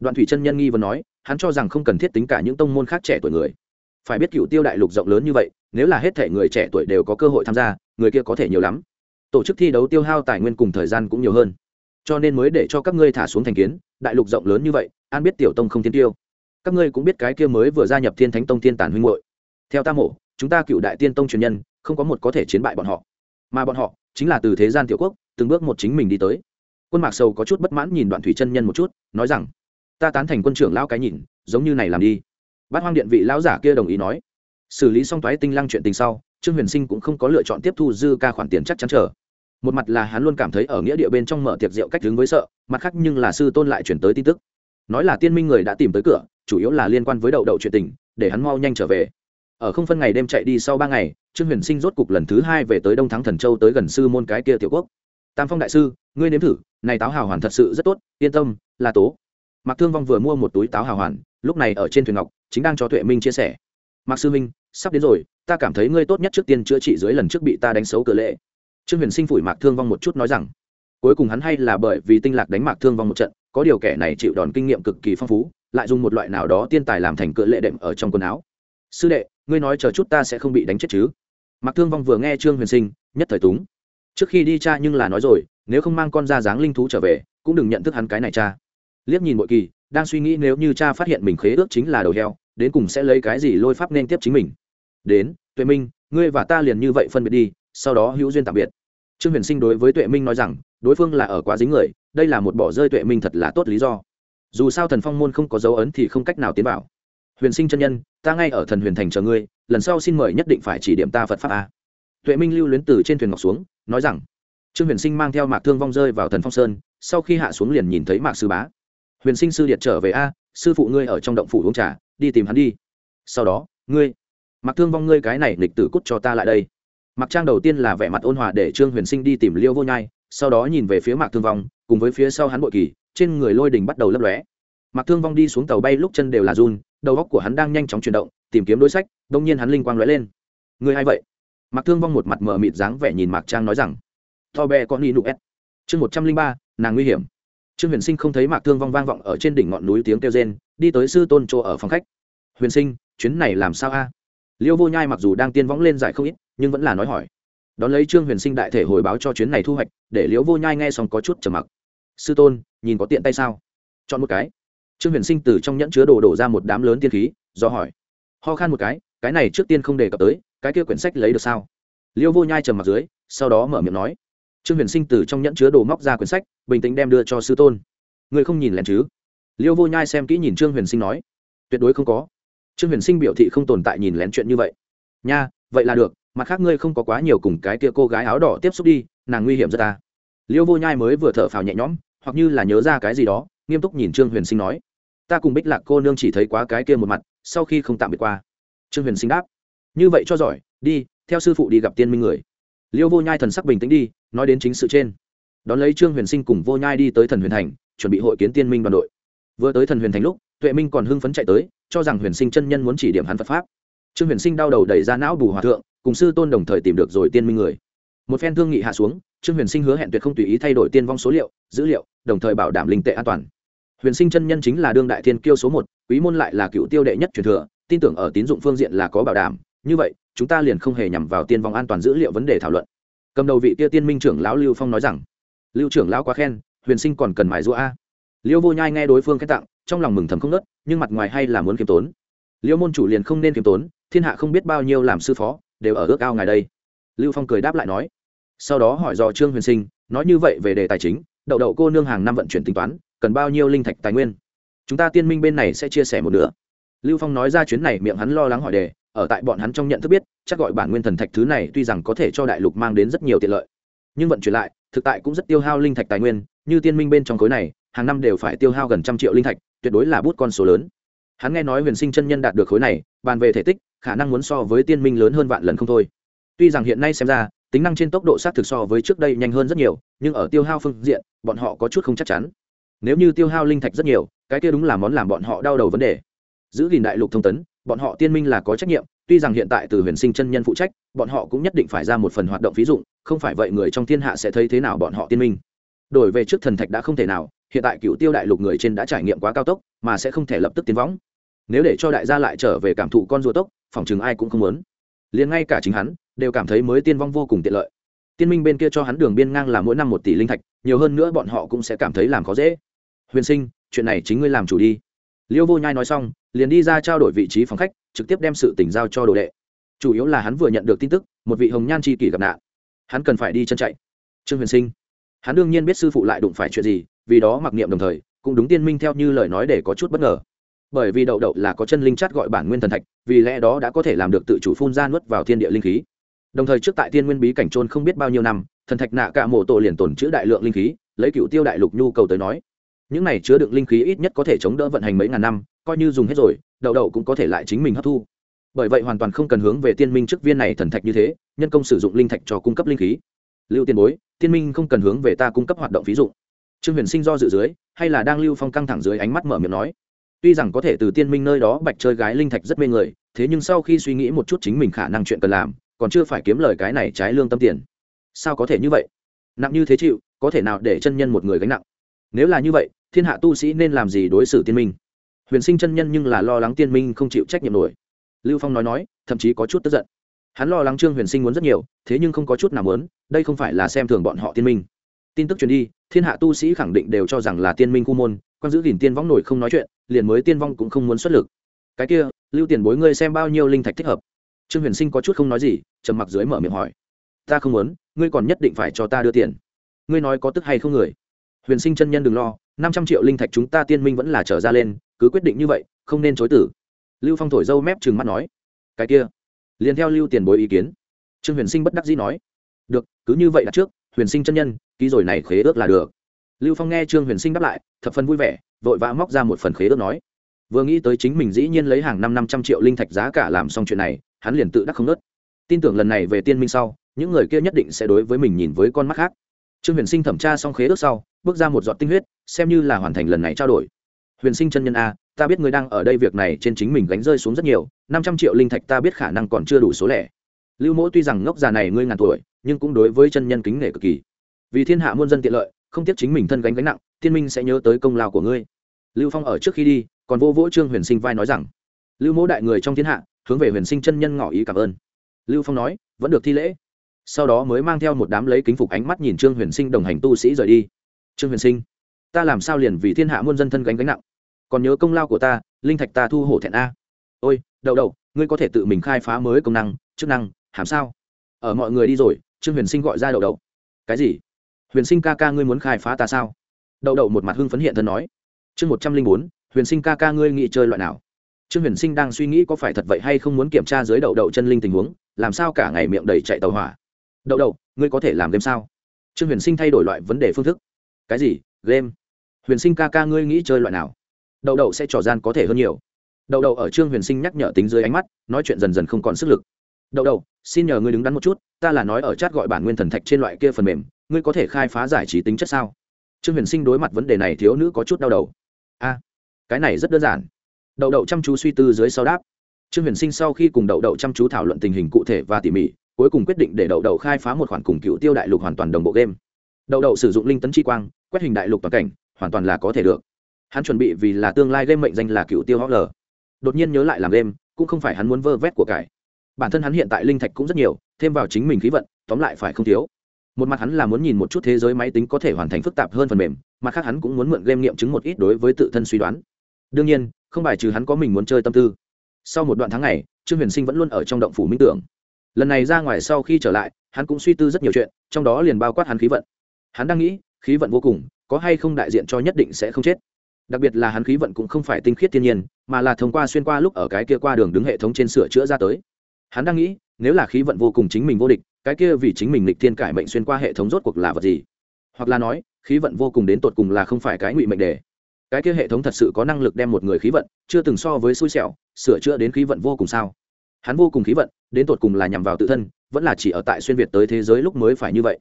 Đoạn thủy chân nhân nghi vấn nói, hắn cho rằng không cần thiết tính cả những tông môn khác trẻ tuổi người. Phải biết cựu tiêu đại lục rộng lớn như vậy, nếu là hết thể người trẻ tuổi đều có cơ hội tham gia, người kia có thể nhiều lắm. Tổ chức thi đấu tiêu hao tài nguyên cùng thời gian cũng nhiều hơn. Cho nên mới để cho các ngươi thả xuống thành kiến, đại lục rộng lớn như vậy, an biết tiểu tông không tiên tiêu. Các ngươi cũng biết cái kia mới vừa gia nhập thiên thánh tông thiên tản huynh hội theo ta mổ, chúng ta cựu đại tiên tông truyền nhân không có một có thể chiến bại bọn họ. Mà bọn họ chính là từ thế gian tiểu quốc, từng bước một chính mình đi tới. Quân mạc sầu có chút bất mãn nhìn đoạn thủy chân nhân một chút, nói rằng, ta tán thành quân trưởng lao cái nhìn, giống như này làm đi. Bát hoang điện vị lão giả kia đồng ý nói. Xử lý xong toái tinh lăng chuyện tình sau, trương huyền sinh cũng không có lựa chọn tiếp thu dư ca khoản tiền chắc chắn chờ. Một mặt là hắn luôn cảm thấy ở nghĩa địa bên trong mở tiệc rượu cách đứng với sợ, mặt khác nhưng là sư tôn lại chuyển tới tin tức. Nói là tiên minh người đã tìm tới cửa, chủ yếu là liên quan với đậu đậu chuyện tình, để hắn mau nhanh trở về ở không phân ngày đêm chạy đi sau ba ngày, trương huyền sinh rốt cục lần thứ hai về tới đông thắng thần châu tới gần sư môn cái kia tiểu quốc. Tam phong đại sư, ngươi nếm thử, này táo hào hoàn thật sự rất tốt, yên tâm, là tố. Mạc thương vong vừa mua một túi táo hào hoàn, lúc này ở trên thuyền ngọc, chính đang cho tuệ minh chia sẻ. Mạc sư minh, sắp đến rồi, ta cảm thấy ngươi tốt nhất trước tiên chữa trị dưới lần trước bị ta đánh xấu cờ lệ. Trương huyền sinh phủi mạc thương vong một chút nói rằng, cuối cùng hắn hay là bởi vì tinh lạc đánh mạc thương vong một trận, có điều kẻ này chịu đòn kinh nghiệm cực kỳ phong phú, lại dùng một loại nào đó tiên tài làm thành cỡ lệ đệm ở trong quần áo sư đệ, ngươi nói chờ chút ta sẽ không bị đánh chết chứ? Mạc thương vong vừa nghe trương huyền sinh, nhất thời túng. Trước khi đi cha nhưng là nói rồi, nếu không mang con ra dáng linh thú trở về, cũng đừng nhận thức hắn cái này cha. Liếc nhìn bội kỳ, đang suy nghĩ nếu như cha phát hiện mình khế ước chính là đầu heo, đến cùng sẽ lấy cái gì lôi pháp nên tiếp chính mình. Đến, tuệ minh, ngươi và ta liền như vậy phân biệt đi, sau đó hữu duyên tạm biệt. Trương huyền sinh đối với tuệ minh nói rằng, đối phương là ở quá dính người, đây là một bỏ rơi tuệ minh thật là tốt lý do. Dù sao thần phong môn không có dấu ấn thì không cách nào tiến vào huyền sinh chân nhân, ta ngay ở thần huyền thành chờ ngươi, lần sau xin mời nhất định phải chỉ điểm ta phật pháp a. Tuệ minh lưu luyến từ trên thuyền ngọc xuống, nói rằng, trương huyền sinh mang theo mạc thương vong rơi vào thần phong sơn, sau khi hạ xuống liền nhìn thấy mạc sư bá. Huyền sinh sư điện trở về a, sư phụ ngươi ở trong động phủ uống trà, đi tìm hắn đi. Sau đó, ngươi mặc thương vong ngươi cái này lịch tử cút cho ta lại đây. Mặc trang đầu tiên là vẻ mặt ôn hòa để trương huyền sinh đi tìm liêu vô nhai, sau đó nhìn về phía mạc thương vong, cùng với phía sau hắn bội kỳ, trên người lôi đình bắt đầu lấp lóe. Mạc thương vong đi xuống tàu bay lúc chân đều là run đầu góc của hắn đang nhanh chóng chuyển động, tìm kiếm đối sách, đông nhiên hắn linh quang lóe lên. Người hay vậy? Mạc thương vong một mặt mờ mịt dáng vẻ nhìn mạc trang nói rằng, to bè con ni nụ s. Chương một trăm linh ba, nàng nguy hiểm. Trương huyền sinh không thấy mạc thương vong vang vọng ở trên đỉnh ngọn núi tiếng kêu rên, đi tới sư tôn chỗ ở phòng khách. Huyền sinh, chuyến này làm sao a? Liêu vô nhai mặc dù đang tiên võng lên giải không ít, nhưng vẫn là nói hỏi. Đón lấy trương huyền sinh đại thể hồi báo cho chuyến này thu hoạch, để liễu vô nhai nghe xong có chút trầm mặc. Sư tôn, nhìn có tiện tay sao? Chọn một cái trương huyền sinh từ trong nhẫn chứa đồ đổ ra một đám lớn tiên khí, do hỏi. Ho khan một cái cái này trước tiên không đề cập tới, cái kia quyển sách lấy được sao? Liêu vô nhai trầm mặt dưới, sau đó mở miệng nói. Trương huyền sinh từ trong nhẫn chứa đồ móc ra quyển sách, bình tĩnh đem đưa cho sư tôn. Người không nhìn lén chứ? Liêu vô nhai xem kỹ nhìn trương huyền sinh nói. Tuyệt đối không có. Trương huyền sinh biểu thị không tồn tại nhìn lén chuyện như vậy. Nha, vậy là được, mặt khác ngươi không có quá nhiều cùng cái kia cô gái áo đỏ tiếp xúc đi, nàng nguy hiểm rất ta. Liêu vô nhai mới vừa thở phào nhẹ nhõm, hoặc như là nhớ ra cái gì đó, nghiêm túc nhìn trương huyền sinh nói ta cùng bích lạc cô nương chỉ thấy quá cái kia một mặt, sau khi không tạm biệt qua. Trương huyền sinh đáp. Như vậy cho giỏi, đi, theo sư phụ đi gặp tiên minh người. Liêu vô nhai thần sắc bình tĩnh đi, nói đến chính sự trên. Đón lấy trương huyền sinh cùng vô nhai đi tới thần huyền thành, chuẩn bị hội kiến tiên minh đoàn đội. Vừa tới thần huyền thành lúc, tuệ minh còn hưng phấn chạy tới, cho rằng huyền sinh chân nhân muốn chỉ điểm hắn phật pháp. Trương huyền sinh đau đầu đẩy ra não bù hòa thượng, cùng sư tôn đồng thời tìm được rồi tiên minh người. Một phen thương nghị hạ xuống, trương huyền sinh hứa hẹn tuyệt không tùy ý thay đổi tiên vong số liệu, dữ liệu, đồng thời bảo đảm linh tệ an toàn huyền sinh chân nhân chính là đương đại thiên kiêu số một, quý môn lại là cựu tiêu đệ nhất truyền thừa, tin tưởng ở tín dụng phương diện là có bảo đảm. Như vậy, chúng ta liền không hề nhằm vào tiên vong an toàn dữ liệu vấn đề thảo luận. Cầm đầu vị kia tiên minh trưởng lão lưu phong nói rằng, lưu trưởng lão quá khen, huyền sinh còn cần mài giũa a. Liêu vô nhai nghe đối phương khen tặng, trong lòng mừng thầm không nớt nhưng mặt ngoài hay là muốn kiêm tốn. Liêu môn chủ liền không nên kiêm tốn, thiên hạ không biết bao nhiêu làm sư phó, đều ở ước ao ngài đây. Lưu phong cười đáp lại nói. Sau đó hỏi dò trương huyền sinh, nói như vậy về đề tài chính, đậu đậu cô nương hàng năm vận chuyển tính toán cần bao nhiêu linh thạch tài nguyên. Chúng ta tiên minh bên này sẽ chia sẻ một nửa. Lưu phong nói ra chuyến này miệng hắn lo lắng hỏi đề, ở tại bọn hắn trong nhận thức biết, chắc gọi bản nguyên thần thạch thứ này tuy rằng có thể cho đại lục mang đến rất nhiều tiện lợi, nhưng vận chuyển lại, thực tại cũng rất tiêu hao linh thạch tài nguyên, như tiên minh bên trong khối này, hàng năm đều phải tiêu hao gần trăm triệu linh thạch, tuyệt đối là bút con số lớn. Hắn nghe nói huyền sinh chân nhân đạt được khối này, bàn về thể tích, khả năng muốn so với tiên minh lớn hơn vạn lần không thôi. Tuy rằng hiện nay xem ra, tính năng trên tốc độ xác thực so với trước đây nhanh hơn rất nhiều, nhưng ở tiêu hao phương diện, bọn họ có chút không chắc chắn nếu như tiêu hao linh thạch rất nhiều, cái kia đúng là món làm bọn họ đau đầu vấn đề. Giữ gìn đại lục thông tấn, bọn họ tiên minh là có trách nhiệm, tuy rằng hiện tại từ huyền sinh chân nhân phụ trách, bọn họ cũng nhất định phải ra một phần hoạt động ví dụ không phải vậy người trong thiên hạ sẽ thấy thế nào bọn họ tiên minh. Đổi về trước thần thạch đã không thể nào, hiện tại cựu tiêu đại lục người trên đã trải nghiệm quá cao tốc, mà sẽ không thể lập tức tiến võng. Nếu để cho đại gia lại trở về cảm thụ con rùa tốc, phòng chừng ai cũng không muốn. Liền ngay cả chính hắn, đều cảm thấy mới tiên vong vô cùng tiện lợi. Tiên minh bên kia cho hắn đường biên ngang là mỗi năm một tỷ linh thạch, nhiều hơn nữa bọn họ cũng sẽ cảm thấy làm khó dễ huyền sinh, chuyện này chính ngươi làm chủ đi. Liêu vô nhai nói xong, liền đi ra trao đổi vị trí phòng khách, trực tiếp đem sự tỉnh giao cho đồ đệ. Chủ yếu là hắn vừa nhận được tin tức, một vị hồng nhan c kỷ gặp nạn. Hắn cần phải đi chân chạy. Trương huyền sinh. Hắn đương nhiên biết sư phụ lại đụng phải chuyện gì, vì đó mặc niệm đồng thời, cũng đúng tiên minh theo như lời nói để có chút bất ngờ. Bởi vì đậu đậu là có chân linh chát gọi bản nguyên thần thạch, vì lẽ đó đã có thể làm được tự chủ phun ra nuốt vào thiên địa linh khí. Đồng thời trước tại tiên nguyên bí cảnh trôn không biết bao nhiêu năm, thần thạch nạ cả mộ tổ liền tồn chữ đại lượng linh khí, lấy cựu tiêu đại lục nhu cầu tới nói những này chứa đựng linh khí ít nhất có thể chống đỡ vận hành mấy ngàn năm, coi như dùng hết rồi đậu đậu cũng có thể lại chính mình hấp thu. Bởi vậy hoàn toàn không cần hướng về tiên minh trước viên này thần thạch như thế, nhân công sử dụng linh thạch cho cung cấp linh khí. Lưu tiền bối, tiên minh không cần hướng về ta cung cấp hoạt động ví dụ trương huyền sinh do dự dưới, hay là đang lưu phong căng thẳng dưới ánh mắt mở miệng nói. Tuy rằng có thể từ tiên minh nơi đó bạch chơi gái linh thạch rất mê người, thế nhưng sau khi suy nghĩ một chút chính mình khả năng chuyện cần làm, còn chưa phải kiếm lời cái này trái lương tâm tiền. Sao có thể như vậy? Nặng như thế chịu, có thể nào để chân nhân một người gánh nặng? Nếu là như vậy thiên hạ tu sĩ nên làm gì đối xử tiên minh? Huyền sinh chân nhân nhưng là lo lắng tiên minh không chịu trách nhiệm nổi. Lưu phong nói nói, thậm chí có chút tức giận. Hắn lo lắng trương huyền sinh muốn rất nhiều, thế nhưng không có chút nào muốn, đây không phải là xem thường bọn họ tiên minh. Tin tức truyền đi, thiên hạ tu sĩ khẳng định đều cho rằng là tiên minh khu môn, quan giữ gìn tiên vong nổi không nói chuyện, liền mới tiên vong cũng không muốn xuất lực. Cái kia, lưu tiền bối ngươi xem bao nhiêu linh thạch thích hợp? Trương huyền sinh có chút không nói gì, trầm mặc dưới mở miệng hỏi. Ta không muốn, ngươi còn nhất định phải cho ta đưa tiền. Ngươi nói có tức hay không người? Huyền sinh chân nhân đừng lo, năm trăm triệu linh thạch chúng ta tiên minh vẫn là trở ra lên, cứ quyết định như vậy, không nên chối tử. Lưu phong thổi dâu mép trừng mắt nói. Cái kia. Liền theo lưu tiền bối ý kiến. Trương huyền sinh bất đắc dĩ nói. Được, cứ như vậy đặt trước, huyền sinh chân nhân, ký rồi này khế ước là được. Lưu phong nghe trương huyền sinh đáp lại, thập phần vui vẻ, vội vã móc ra một phần khế ước nói. Vừa nghĩ tới chính mình dĩ nhiên lấy hàng năm năm trăm triệu linh thạch giá cả làm xong chuyện này, hắn liền tự đắc không nớt. Tin tưởng lần này về tiên minh sau, những người kia nhất định sẽ đối với mình nhìn với con mắt khác trương huyền sinh thẩm tra xong khế ước sau, bước ra một giọt tinh huyết, xem như là hoàn thành lần này trao đổi. Huyền sinh chân nhân a, ta biết người đang ở đây việc này trên chính mình gánh rơi xuống rất nhiều, năm trăm triệu linh thạch ta biết khả năng còn chưa đủ số lẻ. Lưu mỗ tuy rằng ngốc già này ngươi ngàn tuổi, nhưng cũng đối với chân nhân kính nể cực kỳ. Vì thiên hạ muôn dân tiện lợi, không tiếc chính mình thân gánh gánh nặng, thiên minh sẽ nhớ tới công lao của ngươi. Lưu phong ở trước khi đi, còn vô vỗ trương huyền sinh vai nói rằng, lưu mỗ đại người trong thiên hạ, hướng về huyền sinh chân nhân ngỏ ý cảm ơn. Lưu phong nói, vẫn được thi lễ sau đó mới mang theo một đám lấy kính phục ánh mắt nhìn trương huyền sinh đồng hành tu sĩ rời đi. Trương huyền sinh, ta làm sao liền vì thiên hạ muôn dân thân gánh gánh nặng? Còn nhớ công lao của ta, linh thạch ta thu hổ thẹn a. Ôi, đậu đậu, ngươi có thể tự mình khai phá mới công năng, chức năng, hàm sao? Ở mọi người đi rồi, trương huyền sinh gọi ra đậu đậu. Cái gì? Huyền sinh ca ca ngươi muốn khai phá ta sao? Đậu đậu một mặt hưng phấn hiện thân nói. Chương một trăm linh bốn, huyền sinh ca ca ngươi nghĩ chơi loại nào? Trương huyền sinh đang suy nghĩ có phải thật vậy hay không muốn kiểm tra dưới đậu đậu chân linh tình huống, làm sao cả ngày miệng đầy chạy tàu hỏa đậu đậu, ngươi có thể làm game sao? Trương huyền sinh thay đổi loại vấn đề phương thức. Cái gì? Game? Huyền sinh ca ca ngươi nghĩ chơi loại nào? Đậu đậu sẽ trò gian có thể hơn nhiều. Đậu đậu ở trương huyền sinh nhắc nhở tính dưới ánh mắt, nói chuyện dần dần không còn sức lực. Đậu đậu, xin nhờ ngươi đứng đắn một chút, ta là nói ở chat gọi bản nguyên thần thạch trên loại kia phần mềm, ngươi có thể khai phá giải trí tính chất sao? Trương huyền sinh đối mặt vấn đề này thiếu nữ có chút đau đầu. A, cái này rất đơn giản. Đậu đậu chăm chú suy tư dưới sau đáp. Trương huyền sinh sau khi cùng đậu đậu chăm chú thảo luận tình hình cụ thể và tỉ mỉ cuối cùng quyết định để đậu đậu khai phá một khoản cùng cựu tiêu đại lục hoàn toàn đồng bộ game. Đậu đậu sử dụng linh tấn chi quang, quét hình đại lục toàn cảnh, hoàn toàn là có thể được. Hắn chuẩn bị vì là tương lai game mệnh danh là cựu tiêu hl đột nhiên nhớ lại làm game, cũng không phải hắn muốn vơ vét của cải. Bản thân hắn hiện tại linh thạch cũng rất nhiều, thêm vào chính mình khí vận, tóm lại phải không thiếu. Một mặt hắn là muốn nhìn một chút thế giới máy tính có thể hoàn thành phức tạp hơn phần mềm, mặt khác hắn cũng muốn mượn game nghiệm chứng một ít đối với tự thân suy đoán. Đương nhiên, không bài trừ hắn có mình muốn chơi tâm tư. Sau một đoạn tháng này trương huyền sinh vẫn luôn ở trong động phủ minh tưởng lần này ra ngoài sau khi trở lại, hắn cũng suy tư rất nhiều chuyện, trong đó liền bao quát hắn khí vận. Hắn đang nghĩ, khí vận vô cùng, có hay không đại diện cho nhất định sẽ không chết. Đặc biệt là hắn khí vận cũng không phải tinh khiết thiên nhiên, mà là thông qua xuyên qua lúc ở cái kia qua đường đứng hệ thống trên sửa chữa ra tới. Hắn đang nghĩ, nếu là khí vận vô cùng chính mình vô địch, cái kia vì chính mình lịch thiên cải mệnh xuyên qua hệ thống rốt cuộc là vật gì? Hoặc là nói, khí vận vô cùng đến tột cùng là không phải cái ngụy mệnh đề. Cái kia hệ thống thật sự có năng lực đem một người khí vận, chưa từng so với xui xẻo, sửa chữa đến khí vận vô cùng sao? Hắn vô cùng khí vận, đến tột cùng là nhằm vào tự thân, vẫn là chỉ ở tại xuyên việt tới thế giới lúc mới phải như vậy.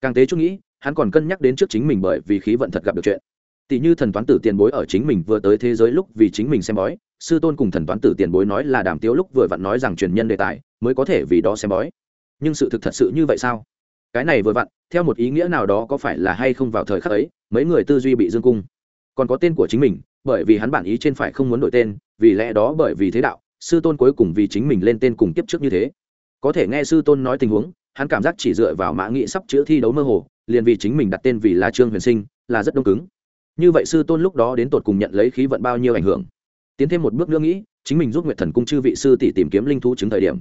Càng tế chút nghĩ, hắn còn cân nhắc đến trước chính mình bởi vì khí vận thật gặp được chuyện. Tỷ như thần toán tử tiền bối ở chính mình vừa tới thế giới lúc vì chính mình xem bói, sư tôn cùng thần toán tử tiền bối nói là đàm tiếu lúc vừa vặn nói rằng truyền nhân đề tài, mới có thể vì đó xem bói. Nhưng sự thực thật sự như vậy sao? Cái này vừa vặn, theo một ý nghĩa nào đó có phải là hay không vào thời khắc ấy, mấy người tư duy bị dương cung. Còn có tên của chính mình, bởi vì hắn bản ý trên phải không muốn đổi tên, vì lẽ đó bởi vì thế đạo sư tôn cuối cùng vì chính mình lên tên cùng tiếp trước như thế. Có thể nghe sư tôn nói tình huống, hắn cảm giác chỉ dựa vào mã nghị sắp chữa thi đấu mơ hồ, liền vì chính mình đặt tên vì là trương huyền sinh, là rất đông cứng. Như vậy sư tôn lúc đó đến tột cùng nhận lấy khí vận bao nhiêu ảnh hưởng? Tiến thêm một bước nữa nghĩ, chính mình giúp nguyệt thần cung chư vị sư tỷ tìm kiếm linh thú chứng thời điểm.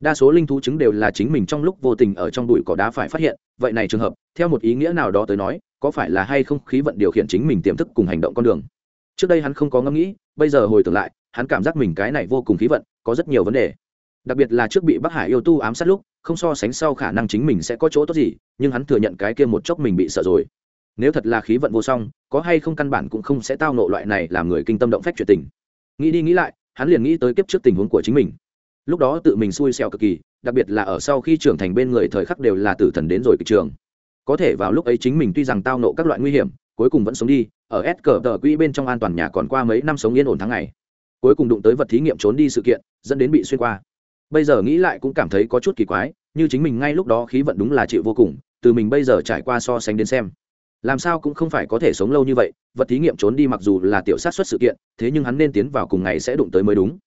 Đa số linh thú chứng đều là chính mình trong lúc vô tình ở trong bụi cỏ đá phải phát hiện, vậy này trường hợp, theo một ý nghĩa nào đó tới nói, có phải là hay không khí vận điều khiển chính mình tiềm thức cùng hành động con đường? Trước đây hắn không có ngẫm nghĩ, bây giờ hồi tưởng lại, hắn cảm giác mình cái này vô cùng khí vận, có rất nhiều vấn đề. Đặc biệt là trước bị bắc hải yêu tu ám sát lúc, không so sánh sau khả năng chính mình sẽ có chỗ tốt gì, nhưng hắn thừa nhận cái kia một chốc mình bị sợ rồi. Nếu thật là khí vận vô song, có hay không căn bản cũng không sẽ tao nộ loại này làm người kinh tâm động phách chuyện tình. Nghĩ đi nghĩ lại, hắn liền nghĩ tới kiếp trước tình huống của chính mình. Lúc đó tự mình xui xẻo cực kỳ, đặc biệt là ở sau khi trưởng thành bên người thời khắc đều là tử thần đến rồi kịch trường có thể vào lúc ấy chính mình tuy rằng tao nộ các loại nguy hiểm, cuối cùng vẫn sống đi, ở s cờ tờ quỹ bên trong an toàn nhà còn qua mấy năm sống yên ổn tháng ngày. Cuối cùng đụng tới vật thí nghiệm trốn đi sự kiện, dẫn đến bị xuyên qua. Bây giờ nghĩ lại cũng cảm thấy có chút kỳ quái, như chính mình ngay lúc đó khí vận đúng là chịu vô cùng, từ mình bây giờ trải qua so sánh đến xem. Làm sao cũng không phải có thể sống lâu như vậy, vật thí nghiệm trốn đi mặc dù là tiểu sát xuất sự kiện, thế nhưng hắn nên tiến vào cùng ngày sẽ đụng tới mới đúng.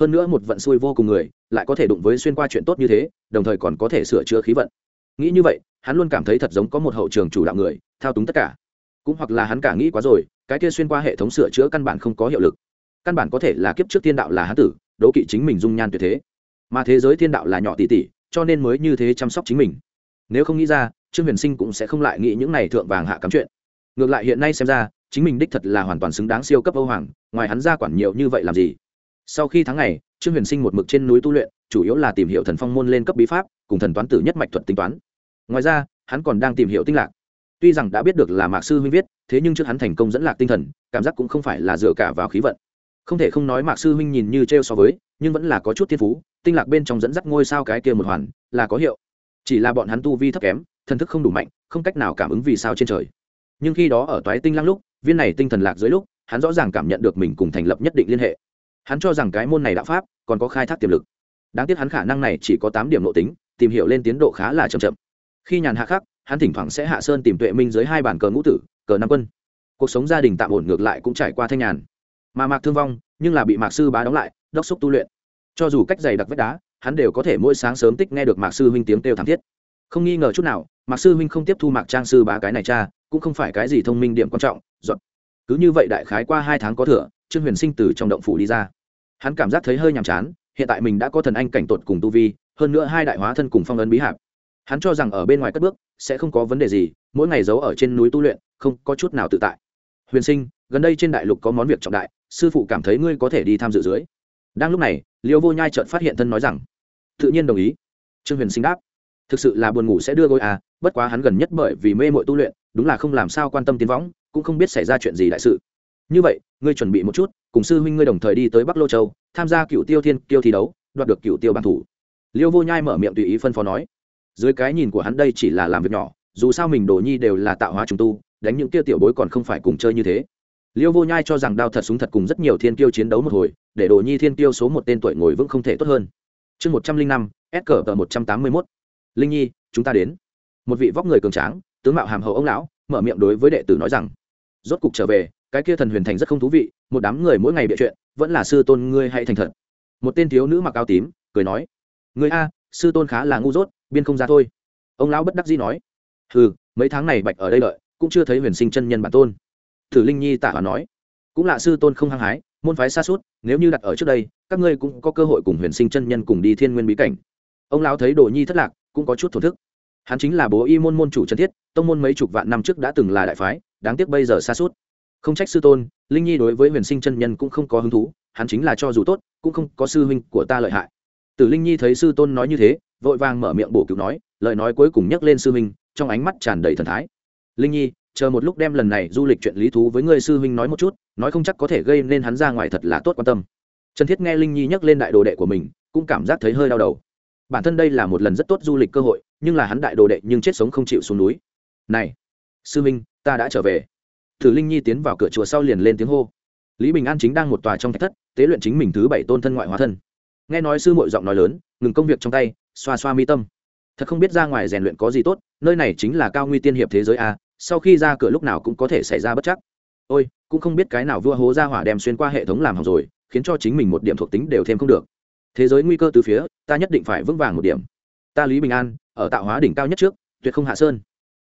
Hơn nữa một vận xui vô cùng người, lại có thể đụng với xuyên qua chuyện tốt như thế, đồng thời còn có thể sửa chữa khí vận nghĩ như vậy, hắn luôn cảm thấy thật giống có một hậu trường chủ đạo người, thao túng tất cả. Cũng hoặc là hắn cả nghĩ quá rồi, cái kia xuyên qua hệ thống sửa chữa căn bản không có hiệu lực. Căn bản có thể là kiếp trước thiên đạo là hán tử, đố kỵ chính mình dung nhan tuyệt thế. Mà thế giới thiên đạo là nhỏ tỷ tỷ, cho nên mới như thế chăm sóc chính mình. Nếu không nghĩ ra, trương huyền sinh cũng sẽ không lại nghĩ những này thượng vàng hạ cắm chuyện. Ngược lại hiện nay xem ra, chính mình đích thật là hoàn toàn xứng đáng siêu cấp âu hoàng, ngoài hắn ra quản nhiều như vậy làm gì? Sau khi tháng này trương huyền sinh một mực trên núi tu luyện, chủ yếu là tìm hiểu thần phong môn lên cấp bí pháp, cùng thần toán tử nhất mạch thuật tính toán. Ngoài ra, hắn còn đang tìm hiểu tinh lạc. Tuy rằng đã biết được là mạc sư huynh viết, thế nhưng trước hắn thành công dẫn lạc tinh thần, cảm giác cũng không phải là dựa cả vào khí vận. Không thể không nói mạc sư huynh nhìn như t r e o so với, nhưng vẫn là có chút thiên phú, tinh lạc bên trong dẫn dắt ngôi sao cái kia một hoàn, là có hiệu. Chỉ là bọn hắn tu vi thấp kém, thần thức không đủ mạnh, không cách nào cảm ứng vì sao trên trời. Nhưng khi đó ở toái tinh lăng lúc, viên này tinh thần lạc dưới lúc, hắn rõ ràng cảm nhận được mình cùng thành lập nhất định liên hệ hắn cho rằng cái môn này đạo pháp còn có khai thác tiềm lực. Đáng tiếc hắn khả năng này chỉ có tám điểm nội tính, tìm hiểu lên tiến độ khá là chậm chậm. Khi nhàn hạ khắc, hắn thỉnh thoảng sẽ hạ sơn tìm tuệ minh dưới hai bản cờ ngũ tử, cờ năm quân. Cuộc sống gia đình tạm ổn ngược lại cũng trải qua thanh nhàn. Mà mạc thương vong, nhưng là bị mạc sư bá đóng lại, đốc xúc tu luyện. Cho dù cách dày đặc vách đá, hắn đều có thể mỗi sáng sớm tích nghe được mạc sư huynh tiếng kêu thảm thiết. Không nghi ngờ chút nào, mạc sư huynh không tiếp thu mạc trang sư bá cái này cha, cũng không phải cái gì thông minh điểm quan trọng, dọn. Cứ như vậy đại khái qua hai tháng có thừa, trương huyền sinh từ trong động phủ đi ra hắn cảm giác thấy hơi nhàm chán, hiện tại mình đã có thần anh cảnh tột cùng tu vi, hơn nữa hai đại hóa thân cùng phong ấn bí hạp. Hắn cho rằng ở bên ngoài cất bước, sẽ không có vấn đề gì, mỗi ngày giấu ở trên núi tu luyện, không có chút nào tự tại. Huyền sinh, gần đây trên đại lục có món việc trọng đại, sư phụ cảm thấy ngươi có thể đi tham dự dưới. Đang lúc này, liêu vô nhai trợt phát hiện thân nói rằng, tự nhiên đồng ý. Trương huyền sinh đáp, thực sự là buồn ngủ sẽ đưa gối à bất quá hắn gần nhất bởi vì mê mội tu luyện, đúng là không làm sao quan tâm tiến võng, cũng không biết xảy ra chuyện gì đại sự như vậy, ngươi chuẩn bị một chút, cùng sư huynh ngươi đồng thời đi tới bắc lô châu, tham gia cựu tiêu thiên tiêu thi đấu, đoạt được cựu tiêu bản thủ. Liêu vô nhai mở miệng tùy ý phân phó nói. Dưới cái nhìn của hắn đây chỉ là làm việc nhỏ, dù sao mình đồ nhi đều là tạo hóa trùng tu, đánh những kia tiểu bối còn không phải cùng chơi như thế. Liêu vô nhai cho rằng đao thật súng thật cùng rất nhiều thiên kiêu chiến đấu một hồi, để đồ nhi thiên kiêu số một tên tuổi ngồi vững không thể tốt hơn. Chương một trăm linh năm, s cờ tờ một trăm tám mươi mốt. Linh nhi, chúng ta đến. Một vị vóc người cường tráng, tướng mạo hàm hậu ông lão, mở miệng đối với đệ tử nói rằng. Rốt cục trở về cái kia thần huyền thành rất không thú vị một đám người mỗi ngày bịa chuyện vẫn là sư tôn ngươi hay thành thật. Một tên thiếu nữ mặc áo tím cười nói người a sư tôn khá là ngu dốt biên không ra thôi. Ông lão bất đắc dĩ nói ừ mấy tháng này bạch ở đây lợi, cũng chưa thấy huyền sinh chân nhân bản tôn. Thử linh nhi tả hòa nói cũng là sư tôn không hăng hái môn phái xa suốt nếu như đặt ở trước đây các ngươi cũng có cơ hội cùng huyền sinh chân nhân cùng đi thiên nguyên bí cảnh. Ông lão thấy đồ nhi thất lạc cũng có chút thổ thức. Hắn chính là bố y môn môn chủ trần thiết tông môn mấy chục vạn năm trước đã từng là đại phái đáng tiếc bây giờ xa suốt không trách sư tôn, linh nhi đối với huyền sinh chân nhân cũng không có hứng thú, hắn chính là cho dù tốt, cũng không có sư huynh của ta lợi hại. Tử linh nhi thấy sư tôn nói như thế, vội vàng mở miệng bổ cứu nói, lời nói cuối cùng nhắc lên sư huynh, trong ánh mắt tràn đầy thần thái. Linh nhi, chờ một lúc đem lần này du lịch chuyện lý thú với ngươi sư huynh nói một chút, nói không chắc có thể gây nên hắn ra ngoài thật là tốt quan tâm. Trần thiết nghe linh nhi nhắc lên đại đồ đệ của mình, cũng cảm giác thấy hơi đau đầu. Bản thân đây là một lần rất tốt du lịch cơ hội, nhưng là hắn đại đồ đệ nhưng chết sống không chịu xuống núi. Này, sư huynh, ta đã trở về thử linh nhi tiến vào cửa chùa sau liền lên tiếng hô. Lý bình an chính đang một tòa trong thạch thất, tế luyện chính mình thứ bảy tôn thân ngoại hóa thân. Nghe nói sư mội giọng nói lớn, ngừng công việc trong tay, xoa xoa mi tâm. Thật không biết ra ngoài rèn luyện có gì tốt, nơi này chính là cao nguy tiên hiệp thế giới a, sau khi ra cửa lúc nào cũng có thể xảy ra bất chắc. Ôi, cũng không biết cái nào vua hố ra hỏa đem xuyên qua hệ thống làm hỏng rồi, khiến cho chính mình một điểm thuộc tính đều thêm không được. Thế giới nguy cơ từ phía, ta nhất định phải vững vàng một điểm. Ta lý bình an, ở tạo hóa đỉnh cao nhất trước, tuyệt không hạ sơn.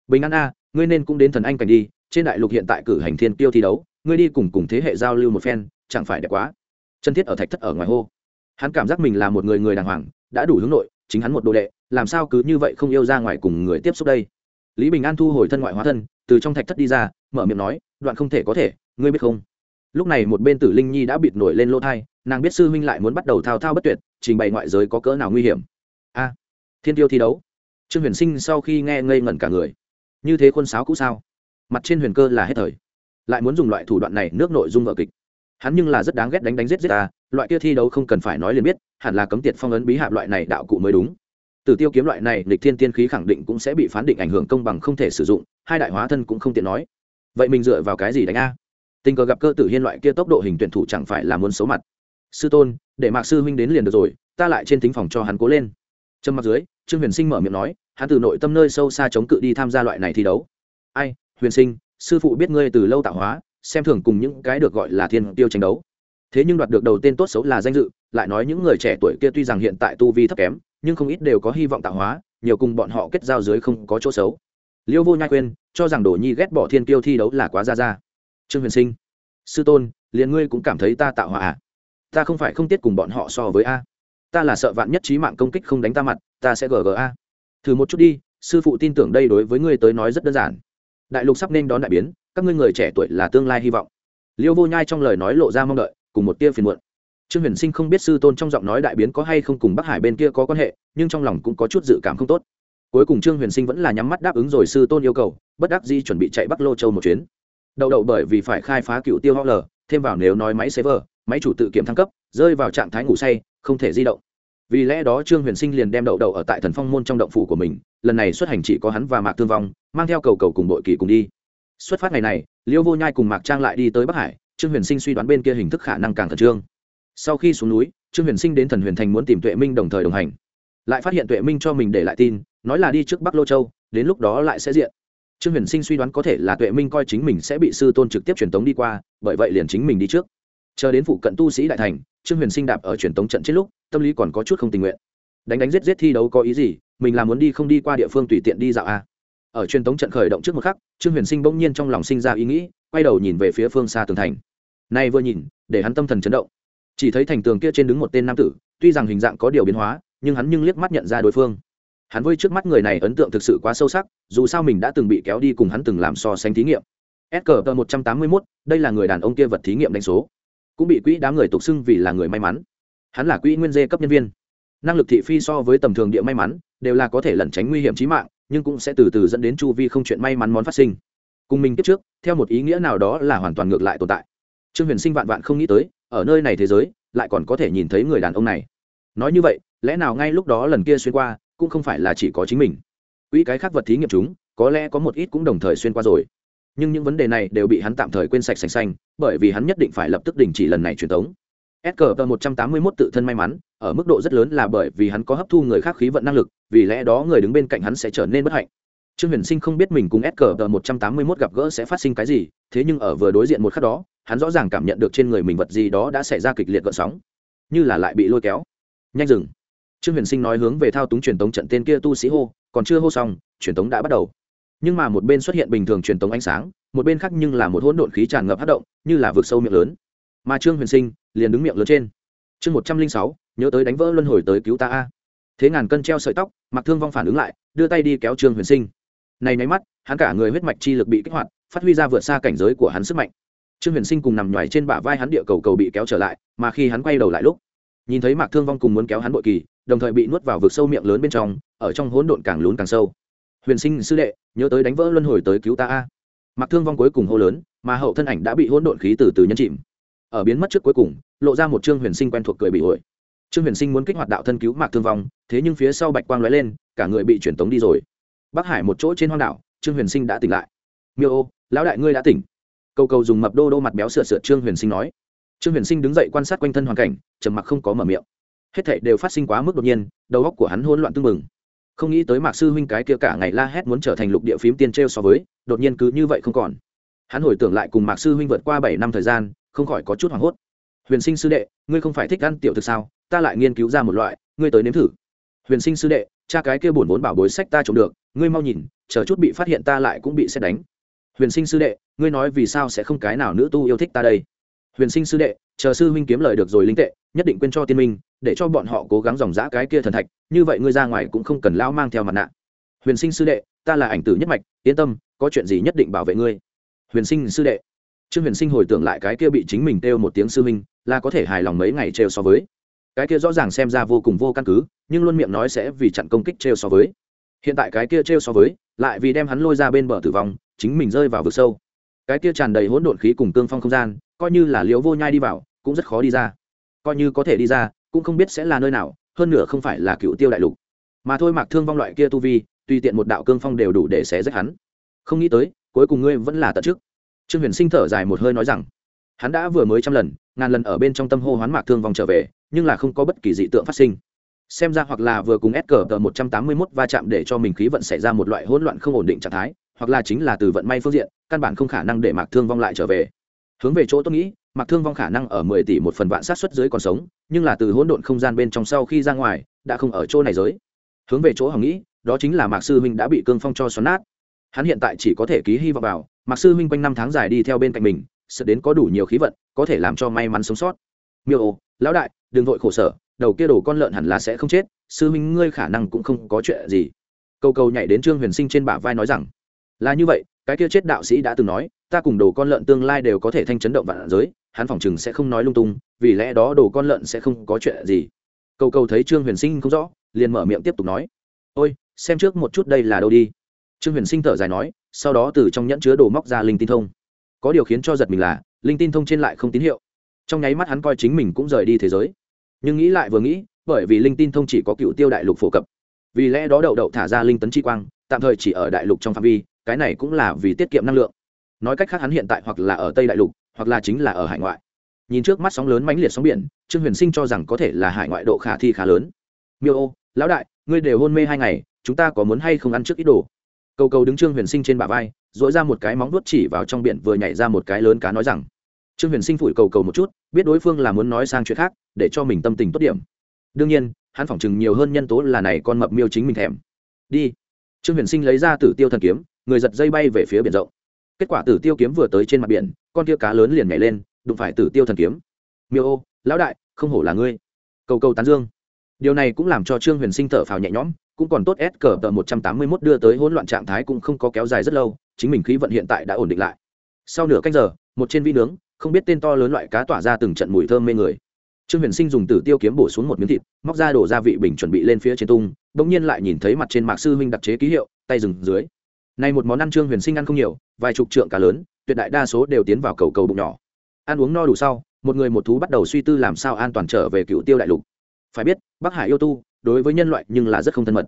Bình an a, ngươi nên cũng đến thần anh cảnh đi trên đại lục hiện tại cử hành thiên tiêu thi đấu, ngươi đi cùng cùng thế hệ giao lưu một phen, chẳng phải đẹp quá. Chân thiết ở thạch thất ở ngoài hô. Hắn cảm giác mình là một người người đàng hoàng, đã đủ hướng nội, chính hắn một đồ đệ, làm sao cứ như vậy không yêu ra ngoài cùng người tiếp xúc đây? Lý bình an thu hồi thân ngoại hóa thân, từ trong thạch thất đi ra, mở miệng nói, đoạn không thể có thể, ngươi biết không? Lúc này một bên tử linh nhi đã bịt nổi lên lỗ thai, nàng biết sư huynh lại muốn bắt đầu thao thao bất tuyệt, trình bày ngoại giới có cỡ nào nguy hiểm. A, thiên tiêu thi đấu. Trương huyền sinh sau khi nghe ngây ngẩn cả người. Như thế khuôn sáo cũ sao? Mặt trên huyền cơ là hết thời. Lại muốn dùng loại thủ đoạn này nước nội dung vợ kịch. Hắn nhưng là rất đáng ghét đánh đánh giết giết ta, loại kia thi đấu không cần phải nói liền biết, hẳn là cấm tiệt phong ấn bí hạp loại này đạo cụ mới đúng. Từ tiêu kiếm loại này lịch thiên tiên khí khẳng định cũng sẽ bị phán định ảnh hưởng công bằng không thể sử dụng, hai đại hóa thân cũng không tiện nói. Vậy mình dựa vào cái gì đánh a? Tình cờ gặp cơ tử hiên loại kia tốc độ hình tuyển thủ chẳng phải là muốn xấu mặt. Sư tôn, để mạc sư huynh đến liền được rồi, ta lại trên tính phòng cho hắn cố lên. Trâm mặt dưới, trương huyền sinh mở miệng nói, hắn từ nội tâm nơi sâu xa chống cự đi tham gia loại này thi đấu. Ai? Huyền sinh, sư phụ biết ngươi từ lâu tạo hóa, xem thường cùng những cái được gọi là thiên tiêu tranh đấu. Thế nhưng đoạt được đầu tên tốt xấu là danh dự, lại nói những người trẻ tuổi kia tuy rằng hiện tại tu vi thấp kém, nhưng không ít đều có hy vọng tạo hóa, nhiều cùng bọn họ kết giao dưới không có chỗ xấu. Liêu vô nhai quên cho rằng đồ nhi ghét bỏ thiên tiêu thi đấu là quá ra ra. Trương huyền sinh, sư tôn, liền ngươi cũng cảm thấy ta tạo hóa à? Ta không phải không tiết cùng bọn họ so với a. Ta là sợ vạn nhất trí mạng công kích không đánh ta mặt, ta sẽ gga thử một chút đi, sư phụ tin tưởng đây đối với ngươi tới nói rất đơn giản đại lục sắp nên đón đại biến, các ngươi người trẻ tuổi là tương lai hy vọng. Liêu vô nhai trong lời nói lộ ra mong đợi, cùng một tia phiền muộn. Trương huyền sinh không biết sư tôn trong giọng nói đại biến có hay không cùng bắc hải bên kia có quan hệ, nhưng trong lòng cũng có chút dự cảm không tốt. Cuối cùng trương huyền sinh vẫn là nhắm mắt đáp ứng rồi sư tôn yêu cầu, bất đắc di chuẩn bị chạy bắc lô châu một chuyến. Đậu đậu bởi vì phải khai phá cựu tiêu ho lờ thêm vào nếu nói máy server, máy chủ tự kiểm thăng cấp, rơi vào trạng thái ngủ say, không thể di động vì lẽ đó trương huyền sinh liền đem đậu đậu ở tại thần phong môn trong động phủ của mình, lần này xuất hành chỉ có hắn và mạc thương vong, mang theo cầu cầu cùng đội kỳ cùng đi. Xuất phát ngày này, liêu vô nhai cùng mạc trang lại đi tới bắc hải, trương huyền sinh suy đoán bên kia hình thức khả năng càng khẩn trương. Sau khi xuống núi, trương huyền sinh đến thần huyền thành muốn tìm tuệ minh đồng thời đồng hành. Lại phát hiện tuệ minh cho mình để lại tin, nói là đi trước bắc lô châu, đến lúc đó lại sẽ diện. Trương huyền sinh suy đoán có thể là tuệ minh coi chính mình sẽ bị sư tôn trực tiếp truyền tống đi qua, bởi vậy liền chính mình đi trước chờ đến phụ cận tu sĩ đại thành, trương huyền sinh đạp ở truyền tống trận chết lúc, tâm lý còn có chút không tình nguyện. Đánh đánh giết giết thi đấu có ý gì? Mình là muốn đi không đi qua địa phương tùy tiện đi dạo a à. ở truyền tống trận khởi động trước một khắc, trương huyền sinh bỗng nhiên trong lòng sinh ra ý nghĩ, quay đầu nhìn về phía phương xa tường thành. Nay vừa nhìn, để hắn tâm thần chấn động. Chỉ thấy thành tường kia trên đứng một tên nam tử, tuy rằng hình dạng có điều biến hóa, nhưng hắn nhưng liếc mắt nhận ra đối phương. Hắn với trước mắt người này ấn tượng thực sự quá sâu sắc, dù sao mình đã từng bị kéo đi cùng hắn từng làm so sánh thí nghiệm. Skp một trăm tám mươi mốt, đây là người đàn ông kia vật thí nghiệm đánh số cũng bị quỹ đám người tục xưng vì là người may mắn. Hắn là quỹ nguyên dê cấp nhân viên. Năng lực thị phi so với tầm thường địa may mắn, đều là có thể lẩn tránh nguy hiểm trí mạng, nhưng cũng sẽ từ từ dẫn đến chu vi không chuyện may mắn món phát sinh. Cùng mình kiếp trước, theo một ý nghĩa nào đó là hoàn toàn ngược lại tồn tại. Trương huyền sinh vạn vạn không nghĩ tới, ở nơi này thế giới, lại còn có thể nhìn thấy người đàn ông này. Nói như vậy, lẽ nào ngay lúc đó lần kia xuyên qua, cũng không phải là chỉ có chính mình? Quỹ cái khác vật thí nghiệm chúng có có lẽ có một ít cũng đồng thời xuyên qua rồi nhưng những vấn đề này đều bị hắn tạm thời quên sạch sành xanh bởi vì hắn nhất định phải lập tức đình chỉ lần này truyền thống SKT 181 tự thân may mắn, ở mức độ rất lớn là bởi vì hắn có hấp thu người khác khí vận năng lực, vì lẽ đó người đứng bên cạnh hắn sẽ trở nên bất hạnh. Trương Huyền Sinh không biết mình cùng SKT 181 gặp gỡ sẽ phát sinh cái gì, thế nhưng ở vừa đối diện một khắc đó, hắn rõ ràng cảm nhận được trên người mình vật gì đó đã xảy ra kịch liệt gợn sóng, như là lại bị lôi kéo. Nhanh dừng. Trương Huyền Sinh nói hướng về thao túng truyền tống trận tên kia tu sĩ hô, còn chưa hô xong, truyền tống đã bắt đầu. Nhưng mà một bên xuất hiện bình thường truyền tống ánh sáng, một bên khác nhưng là một hỗn độn khí tràn ngập hát động, như là vực sâu miệng lớn. Mà Trương Huyền Sinh liền đứng miệng lớn trên. Chương một trăm linh sáu nhớ tới đánh vỡ luân hồi tới cứu ta a. Thế ngàn cân treo sợi tóc mặc thương vong phản ứng lại đưa tay đi kéo trương huyền sinh. Này nháy mắt hắn cả người huyết mạch chi lực bị kích hoạt phát huy ra vượt xa cảnh giới của hắn sức mạnh. Trương huyền sinh cùng nằm nhoài trên bả vai hắn địa cầu cầu bị kéo trở lại mà khi hắn quay đầu lại lúc nhìn thấy mạc thương vong cùng muốn kéo hắn bội kỳ đồng thời bị nuốt vào vực sâu miệng lớn bên trong ở trong hỗn độn càng lún càng sâu huyền sinh sư đệ, nhớ tới đánh vỡ luân hồi tới cứu ta a. Mặc thương vong cuối cùng hô lớn, mà hậu thân ảnh đã bị hỗn độn khí từ từ nhân chìm. Ở biến mất trước cuối cùng, lộ ra một trương huyền sinh quen thuộc cười bị ổi trương huyền sinh muốn kích hoạt đạo thân cứu mạc thương vong, thế nhưng phía sau bạch quang lóe lên, cả người bị truyền tống đi rồi. Bắc hải một chỗ trên hoang đảo, trương huyền sinh đã tỉnh lại. Miêu ô, lão đại ngươi đã tỉnh. Cầu cầu dùng mập đô đô mặt béo sửa sửa trương huyền sinh nói. Trương huyền sinh đứng dậy quan sát quanh thân hoàn cảnh, trầm mặc không có mở miệng. Hết thảy đều phát sinh quá mức đột nhiên, đầu óc của hắn hỗn loạn tương mừng không nghĩ tới mạc sư huynh cái kia cả ngày la hét muốn trở thành lục địa phím tiên t so với, đột nhiên cứ như vậy không còn. Hắn hồi tưởng lại cùng mạc sư huynh vượt qua bảy năm thời gian, không khỏi có chút hoảng hốt. Huyền sinh sư đệ, ngươi không phải thích ăn tiểu thực sao? Ta lại nghiên cứu ra một loại, ngươi tới nếm thử. Huyền sinh sư đệ, cha cái kia buồn vốn bảo bối sách ta trộm được, ngươi mau nhìn, chờ chút bị phát hiện ta lại cũng bị xét đánh. Huyền sinh sư đệ, ngươi nói vì sao sẽ không cái nào nữ tu yêu thích ta đây? Huyền sinh sư đệ chờ sư huynh kiếm lời được rồi linh tệ, nhất định quên cho tiên minh, để cho bọn họ cố gắng dòng dã cái kia thần thạch, như vậy ngươi ra ngoài cũng không cần lao mang theo mặt nạ. Huyền sinh sư đệ, ta là ảnh tử nhất mạch, yên tâm, có chuyện gì nhất định bảo vệ ngươi. Huyền sinh sư đệ. Trương huyền sinh hồi tưởng lại cái kia bị chính mình kêu một tiếng sư huynh, là có thể hài lòng mấy ngày trêu so với. Cái kia rõ ràng xem ra vô cùng vô căn cứ, nhưng luôn miệng nói sẽ vì chặn công kích trêu so với. Hiện tại cái kia trêu so với, lại vì đem hắn lôi ra bên bờ tử vong, chính mình rơi vào vực sâu. Cái kia tràn đầy hỗn độn khí cùng cương phong không gian, coi như là liếu vô nhai đi vào cũng rất khó đi ra. Coi như có thể đi ra, cũng không biết sẽ là nơi nào, hơn nữa không phải là cựu tiêu đại lục. Mà thôi mặc thương vong loại kia tu vi, tùy tiện một đạo cương phong đều đủ để xé rách hắn. Không nghĩ tới, cuối cùng ngươi vẫn là tận chức. Trương huyền sinh thở dài một hơi nói rằng, hắn đã vừa mới trăm lần, ngàn lần ở bên trong tâm hô hoán mạc thương vòng trở về, nhưng là không có bất kỳ dị tượng phát sinh. Xem ra hoặc là vừa cùng s cờ tờ một trăm tám mươi mốt va chạm để cho mình khí vận xảy ra một loại hỗn loạn không ổn định trạng thái, hoặc là chính là từ vận may phương diện, căn bản không khả năng để mạc thương vong lại trở về hướng về chỗ tôi nghĩ mặc thương vong khả năng ở mười tỷ một phần vạn sát xuất dưới còn sống, nhưng là từ hỗn độn không gian bên trong sau khi ra ngoài, đã không ở chỗ này giới. Hướng về chỗ hằng nghĩ, đó chính là mạc sư huynh đã bị cương phong cho xoắn nát. Hắn hiện tại chỉ có thể ký hy vọng vào, mạc sư huynh quanh năm tháng dài đi theo bên cạnh mình, sợ đến có đủ nhiều khí vận, có thể làm cho may mắn sống sót. Miêu ô, lão đại, đừng vội khổ sở, đầu kia đổ con lợn hẳn là sẽ không chết, sư huynh ngươi khả năng cũng không có chuyện gì. Câu câu nhảy đến trương huyền sinh trên bả vai nói rằng, là như vậy cái kia chết đạo sĩ đã từng nói, ta cùng đồ con lợn tương lai đều có thể thanh chấn động vạn giới, hắn phỏng chừng sẽ không nói lung tung, vì lẽ đó đồ con lợn sẽ không có chuyện gì. Câu câu thấy trương huyền sinh không rõ, liền mở miệng tiếp tục nói, ôi, xem trước một chút đây là đâu đi. Trương huyền sinh thở dài nói, sau đó từ trong nhẫn chứa đồ móc ra linh tin thông. Có điều khiến cho giật mình là, linh tin thông trên lại không tín hiệu. Trong nháy mắt hắn coi chính mình cũng rời đi thế giới. Nhưng nghĩ lại vừa nghĩ, bởi vì linh tin thông chỉ có cựu tiêu đại lục phổ cập. Vì lẽ đó đậu đậu thả ra linh tấn chi quang, tạm thời chỉ ở đại lục trong phạm vi cái này cũng là vì tiết kiệm năng lượng. Nói cách khác hắn hiện tại hoặc là ở tây đại lục, hoặc là chính là ở hải ngoại. Nhìn trước mắt sóng lớn mãnh liệt sóng biển, trương huyền sinh cho rằng có thể là hải ngoại độ khả thi khá lớn. Miêu ô, lão đại, ngươi đều hôn mê hai ngày, chúng ta có muốn hay không ăn trước ít đồ? Cầu cầu đứng trương huyền sinh trên bả vai dội ra một cái móng vuốt chỉ vào trong biển vừa nhảy ra một cái lớn cá nói rằng. Trương huyền sinh phủi cầu cầu một chút, biết đối phương là muốn nói sang chuyện khác, để cho mình tâm tình tốt điểm. Đương nhiên, hắn phỏng chừng nhiều hơn nhân tố là này con mập miêu chính mình thèm. Đi. Trương huyền sinh lấy ra tử tiêu thần kiếm người giật dây bay về phía biển rộng. Kết quả tử tiêu kiếm vừa tới trên mặt biển, con tia cá lớn liền nhảy lên, đụng phải tử tiêu thần kiếm. Miêu ô, lão đại, không hổ là ngươi. Cầu cầu tán dương. Điều này cũng làm cho trương huyền sinh thở phào nhẹ nhõm, cũng còn tốt s cờ tờ một trăm tám mươi mốt đưa tới hỗn loạn trạng thái cũng không có kéo dài rất lâu, chính mình khí vận hiện tại đã ổn định lại. Sau nửa canh giờ, một trên vi nướng, không biết tên to lớn loại cá tỏa ra từng trận mùi thơm mê người. Trương huyền sinh dùng tử tiêu kiếm bổ xuống một miếng thịt, móc ra đổ gia vị bình chuẩn bị lên phía trên tung đ ỗ n g nhiên lại nhìn thấy mặt trên mạc sư huynh đặc chế ký hiệu, tay rừng dưới này một món ăn trương huyền sinh ăn không nhiều, vài chục trượng cá lớn, tuyệt đại đa số đều tiến vào cầu cầu bụng nhỏ. Ăn uống no đủ sau, một người một thú bắt đầu suy tư làm sao an toàn trở về cựu tiêu đại lục. Phải biết, bắc hải yêu tu, đối với nhân loại nhưng là rất không thân mật.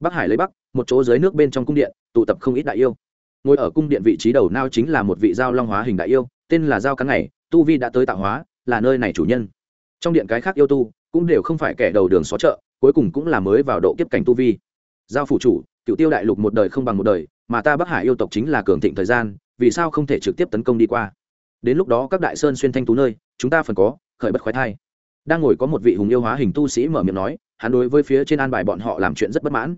Bắc hải lấy bắc, một chỗ dưới nước bên trong cung điện, tụ tập không ít đại yêu. Ngồi ở cung điện vị trí đầu nao chính là một vị giao long hóa hình đại yêu, tên là giao cắn này tu vi đã tới tạo hóa, là nơi này chủ nhân. Trong điện cái khác yêu tu cũng đều không phải kẻ đầu đường xó chợ, cuối cùng cũng là mới vào độ kiếp cảnh tu vi. Giao phủ chủ, cựu tiêu đại lục một đời không bằng một đời mà ta bắc hải yêu tộc chính là cường thịnh thời gian, vì sao không thể trực tiếp tấn công đi qua? Đến lúc đó các đại sơn xuyên thanh tú nơi, chúng ta phần có, khởi bất khoái thai. Đang ngồi có một vị hùng yêu hóa hình tu sĩ mở miệng nói, hắn đối với phía trên an bài bọn họ làm chuyện rất bất mãn.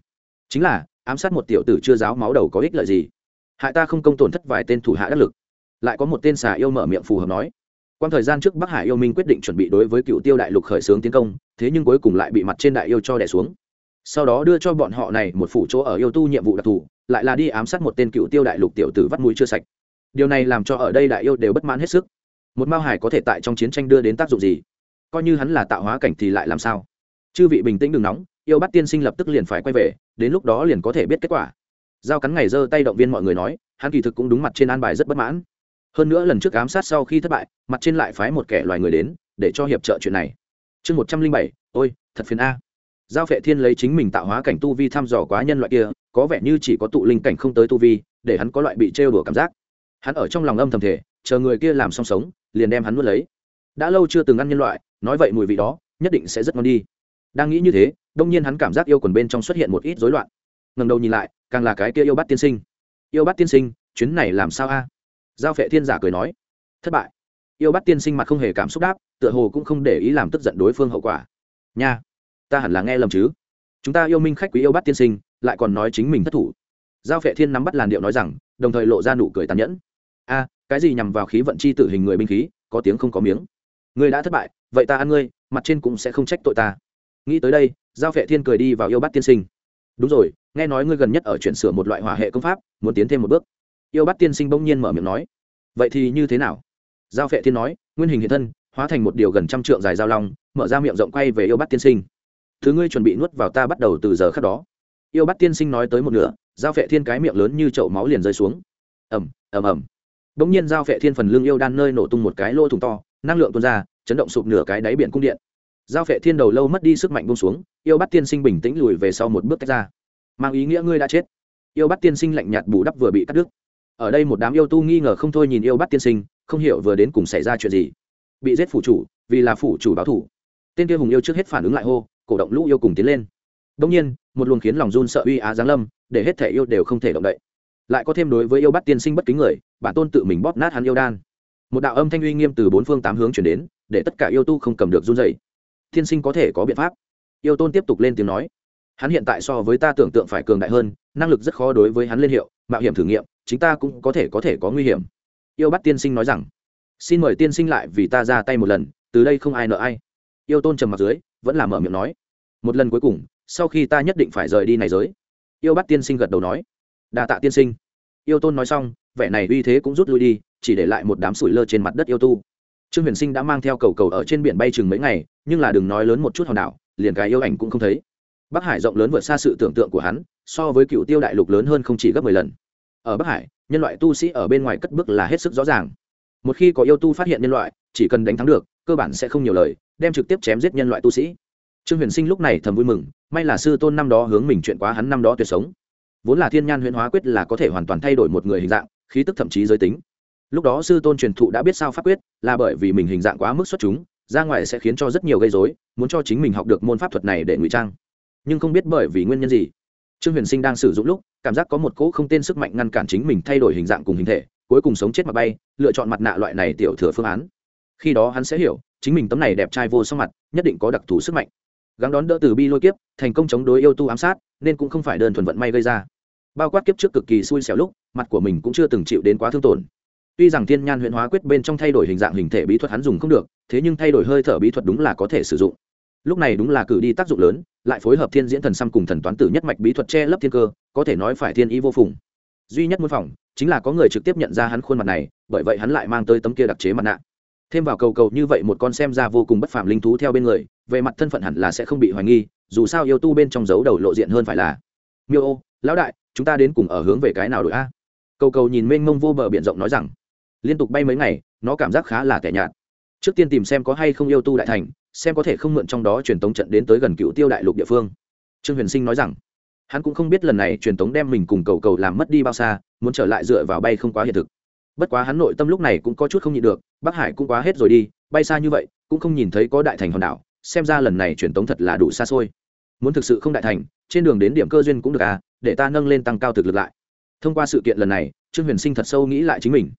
Chính là, ám sát một tiểu tử chưa giáo máu đầu có ích lợi gì? Hại ta không công tổn thất vài tên thủ hạ đắc lực. Lại có một tên xà yêu mở miệng phù hợp nói quan thời gian trước bắc hải yêu minh quyết định chuẩn bị đối với cựu tiêu đại lục khởi xướng tiến công, thế nhưng cuối cùng lại bị mặt trên đại yêu cho đẻ xuống. Sau đó đưa cho bọn họ này một phủ chỗ ở yêu tu nhiệm vụ đặc thù lại là đi ám sát một tên cựu tiêu đại lục tiểu tử vắt mũi chưa sạch. Điều này làm cho ở đây đại yêu đều bất mãn hết sức. Một mao hải có thể tại trong chiến tranh đưa đến tác dụng gì? Coi như hắn là tạo hóa cảnh thì lại làm sao? Chư vị bình tĩnh đừng nóng, yêu bắt tiên sinh lập tức liền phải quay về, đến lúc đó liền có thể biết kết quả. Giao cắn ngày giơ tay động viên mọi người nói, hắn kỳ thực cũng đúng mặt trên an bài rất bất mãn. Hơn nữa lần trước ám sát sau khi thất bại, mặt trên lại phái một kẻ loài người đến, để cho hiệp trợ chuyện này. Chương một trăm linh bảy, ôi, thật phiền a giao phệ thiên lấy chính mình tạo hóa cảnh tu vi thăm dò quá nhân loại kia, có vẻ như chỉ có tụ linh cảnh không tới tu vi, để hắn có loại bị trêu đùa cảm giác. Hắn ở trong lòng âm thầm thể chờ người kia làm xong sống, liền đem hắn nuốt lấy. Đã lâu chưa từng ăn nhân loại, nói vậy mùi vị đó, nhất định sẽ rất ngon đi. Đang nghĩ như thế, đông nhiên hắn cảm giác yêu quần bên trong xuất hiện một ít rối loạn. Ngần đầu nhìn lại, càng là cái kia yêu bắt tiên sinh. Yêu bắt tiên sinh, chuyến này làm sao a? Giao phệ thiên giả cười nói. Thất bại. Yêu bắt tiên sinh mặt không hề cảm xúc đáp, tựa hồ cũng không để ý làm tức giận đối phương hậu quả. Nha ta hẳn là nghe lầm chứ? Chúng ta yêu minh khách quý yêu bắt tiên sinh, lại còn nói chính mình thất thủ. Giao phệ thiên nắm bắt làn điệu nói rằng, đồng thời lộ ra nụ cười tàn nhẫn. A, cái gì nhằm vào khí vận chi tử hình người binh khí, có tiếng không có miếng. Ngươi đã thất bại, vậy ta ăn ngươi, mặt trên cũng sẽ không trách tội ta. Nghĩ tới đây, giao phệ thiên cười đi vào yêu bắt tiên sinh. Đúng rồi, nghe nói ngươi gần nhất ở chuyển sửa một loại hỏa hệ công pháp, muốn tiến thêm một bước. Yêu bắt tiên sinh bỗng nhiên mở miệng nói. Vậy thì như thế nào? Giao phệ thiên nói, nguyên hình hiện thân, hóa thành một điều gần trăm trượng dài giao long, mở ra miệng rộng quay về yêu bắt tiên sinh thứ ngươi chuẩn bị nuốt vào ta bắt đầu từ giờ khác đó. Yêu bắt tiên sinh nói tới một nửa, giao phệ thiên cái miệng lớn như chậu máu liền rơi xuống. Ẩm ẩm ẩm đ ỗ n g nhiên giao phệ thiên phần lương yêu đan nơi nổ tung một cái lỗ thùng to, năng lượng tuôn ra, chấn động sụp nửa cái đáy biển cung điện. Giao phệ thiên đầu lâu mất đi sức mạnh bông xuống, yêu bắt tiên sinh bình tĩnh lùi về sau một bước tách ra. Mang ý nghĩa ngươi đã chết. Yêu bắt tiên sinh lạnh nhạt bù đắp vừa bị cắt đứt. Ở đây một đám yêu tu nghi ngờ không thôi nhìn yêu bắt tiên sinh, không hiểu vừa đến cùng xảy ra chuyện gì. Bị giết phủ chủ, vì là phủ chủ báo thủ. Tên kia hùng yêu trước hết phản ứng lại hô cổ động lũ yêu cùng tiến lên. Đông nhiên, một luồng khiến lòng run sợ uy á giáng lâm, để hết thể yêu đều không thể động đậy. Lại có thêm đối với yêu bắt tiên sinh bất kính người, bản tôn tự mình bóp nát hắn yêu đan. Một đạo âm thanh uy nghiêm từ bốn phương tám hướng chuyển đến, để tất cả yêu tu không cầm được run dày tiên sinh có thể có biện pháp. Yêu tôn tiếp tục lên tiếng nói. Hắn hiện tại so với ta tưởng tượng phải cường đại hơn, năng lực rất khó đối với hắn liên hiệu, mạo hiểm thử nghiệm, chính ta cũng có thể có thể có nguy hiểm. Yêu bắt tiên sinh nói rằng, xin mời tiên sinh lại vì ta ra tay một lần, từ đây không ai nợ ai. Yêu tôn trầm mặt dưới vẫn là mở miệng nói. Một lần cuối cùng, sau khi ta nhất định phải rời đi này giới. Yêu bắt tiên sinh gật đầu nói. Đa tạ tiên sinh. Yêu tôn nói xong, vẻ này uy thế cũng rút lui đi, chỉ để lại một đám sủi lơ trên mặt đất yêu tu. Trương huyền sinh đã mang theo cầu cầu ở trên biển bay chừng mấy ngày, nhưng là đừng nói lớn một chút hòn đảo, liền cái yêu ảnh cũng không thấy. Bắc hải rộng lớn vượt xa sự tưởng tượng của hắn, so với cựu tiêu đại lục lớn hơn không chỉ gấp mười lần. Ở bắc hải, nhân loại tu sĩ ở bên ngoài cất bước là hết sức rõ ràng. Một khi có yêu tu phát hiện nhân loại, chỉ cần đánh thắng được cơ bản sẽ không nhiều lời, đem trực tiếp chém giết nhân loại tu sĩ. Trương huyền sinh lúc này thầm vui mừng, may là sư tôn năm đó hướng mình chuyện quá hắn năm đó tuyệt sống. Vốn là thiên nhan huyễn hóa quyết là có thể hoàn toàn thay đổi một người hình dạng, khí tức thậm chí giới tính. Lúc đó sư tôn truyền thụ đã biết sao pháp quyết, là bởi vì mình hình dạng quá mức xuất chúng, ra ngoài sẽ khiến cho rất nhiều gây dối muốn cho chính mình học được môn pháp thuật này để ngụy trang. Nhưng không biết bởi vì nguyên nhân gì, trương huyền sinh đang sử dụng lúc, cảm giác có một cỗ không tên sức mạnh ngăn cản chính mình thay đổi hình dạng cùng hình thể, cuối cùng sống chết mà bay, lựa chọn mặt nạ loại này tiểu thừa phương án khi đó hắn sẽ hiểu, chính mình tấm này đẹp trai vô song mặt, nhất định có đặc thù sức mạnh. Gắng đón đỡ từ bi lôi kiếp, thành công chống đối yêu tu ám sát, nên cũng không phải đơn thuần vận may gây ra. Bao quát kiếp trước cực kỳ xui xẻo lúc, mặt của mình cũng chưa từng chịu đến quá thương tổn. Tuy rằng thiên nhan huyện hóa quyết bên trong thay đổi hình dạng hình thể bí thuật hắn dùng không được, thế nhưng thay đổi hơi thở bí thuật đúng là có thể sử dụng. Lúc này đúng là cử đi tác dụng lớn, lại phối hợp thiên diễn thần xăm cùng thần toán tử nhất mạch bí thuật che lấp thiên cơ, có thể nói phải thiên ý vô phùng. Duy nhất muốn phòng chính là có người trực tiếp nhận ra hắn khuôn mặt này, bởi vậy hắn lại mang tới tấm kia đặc chế mặt nạ thêm vào cầu cầu như vậy một con xem ra vô cùng bất phàm linh thú theo bên người, về mặt thân phận hẳn là sẽ không bị hoài nghi, dù sao yêu tu bên trong dấu đầu lộ diện hơn phải là. Miêu ô, lão đại, chúng ta đến cùng ở hướng về cái nào đội a? Cầu cầu nhìn mênh mông vô bờ biển rộng nói rằng, liên tục bay mấy ngày, nó cảm giác khá là tẻ nhạt. Trước tiên tìm xem có hay không yêu tu đại thành, xem có thể không mượn trong đó truyền tống trận đến tới gần cựu tiêu đại lục địa phương. Trương huyền sinh nói rằng, hắn cũng không biết lần này truyền tống đem mình cùng cầu cầu làm mất đi bao xa, muốn trở lại dựa vào bay không quá hiện thực bất quá hắn nội tâm lúc này cũng có chút không nhịn được, bắc hải cũng quá hết rồi đi, bay xa như vậy, cũng không nhìn thấy có đại thành hòn đảo, xem ra lần này truyền tống thật là đủ xa xôi. Muốn thực sự không đại thành, trên đường đến điểm cơ duyên cũng được à để ta nâng lên tăng cao thực lực lại. Thông qua sự kiện lần này, trương huyền sinh thật sâu nghĩ lại chính mình.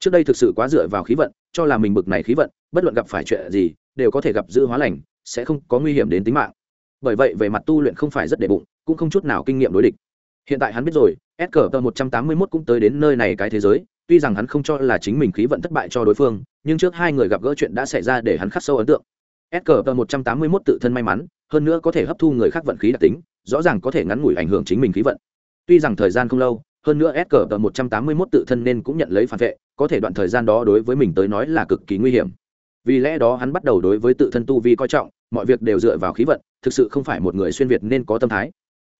Trước đây thực sự quá dựa vào khí vận, cho là mình bực này khí vận, bất luận gặp phải chuyện gì, đều có thể gặp giữ hóa lành, sẽ không có nguy hiểm đến tính mạng. Bởi vậy về mặt tu luyện không phải rất đệ bụng, cũng không chút nào kinh nghiệm đối địch. Hiện tại hắn biết rồi, s cờ tờ một trăm tám mươi mốt cũng tới đến nơi này cái thế giới tuy rằng hắn không cho là chính mình khí vận thất bại cho đối phương, nhưng trước hai người gặp gỡ chuyện đã xảy ra để hắn khắc sâu ấn tượng. S cờ tờ một trăm tám mươi mốt tự thân may mắn, hơn nữa có thể hấp thu người khác vận khí đặc tính, rõ ràng có thể ngắn ngủi ảnh hưởng chính mình khí vận. Tuy rằng thời gian không lâu, hơn nữa s cờ tờ một trăm tám mươi mốt tự thân nên cũng nhận lấy phản vệ, có thể đoạn thời gian đó đối với mình tới nói là cực kỳ nguy hiểm. Vì lẽ đó hắn bắt đầu đối với tự thân tu vi coi trọng, mọi việc đều dựa vào khí vận, thực sự không phải một người xuyên việt nên có tâm thái.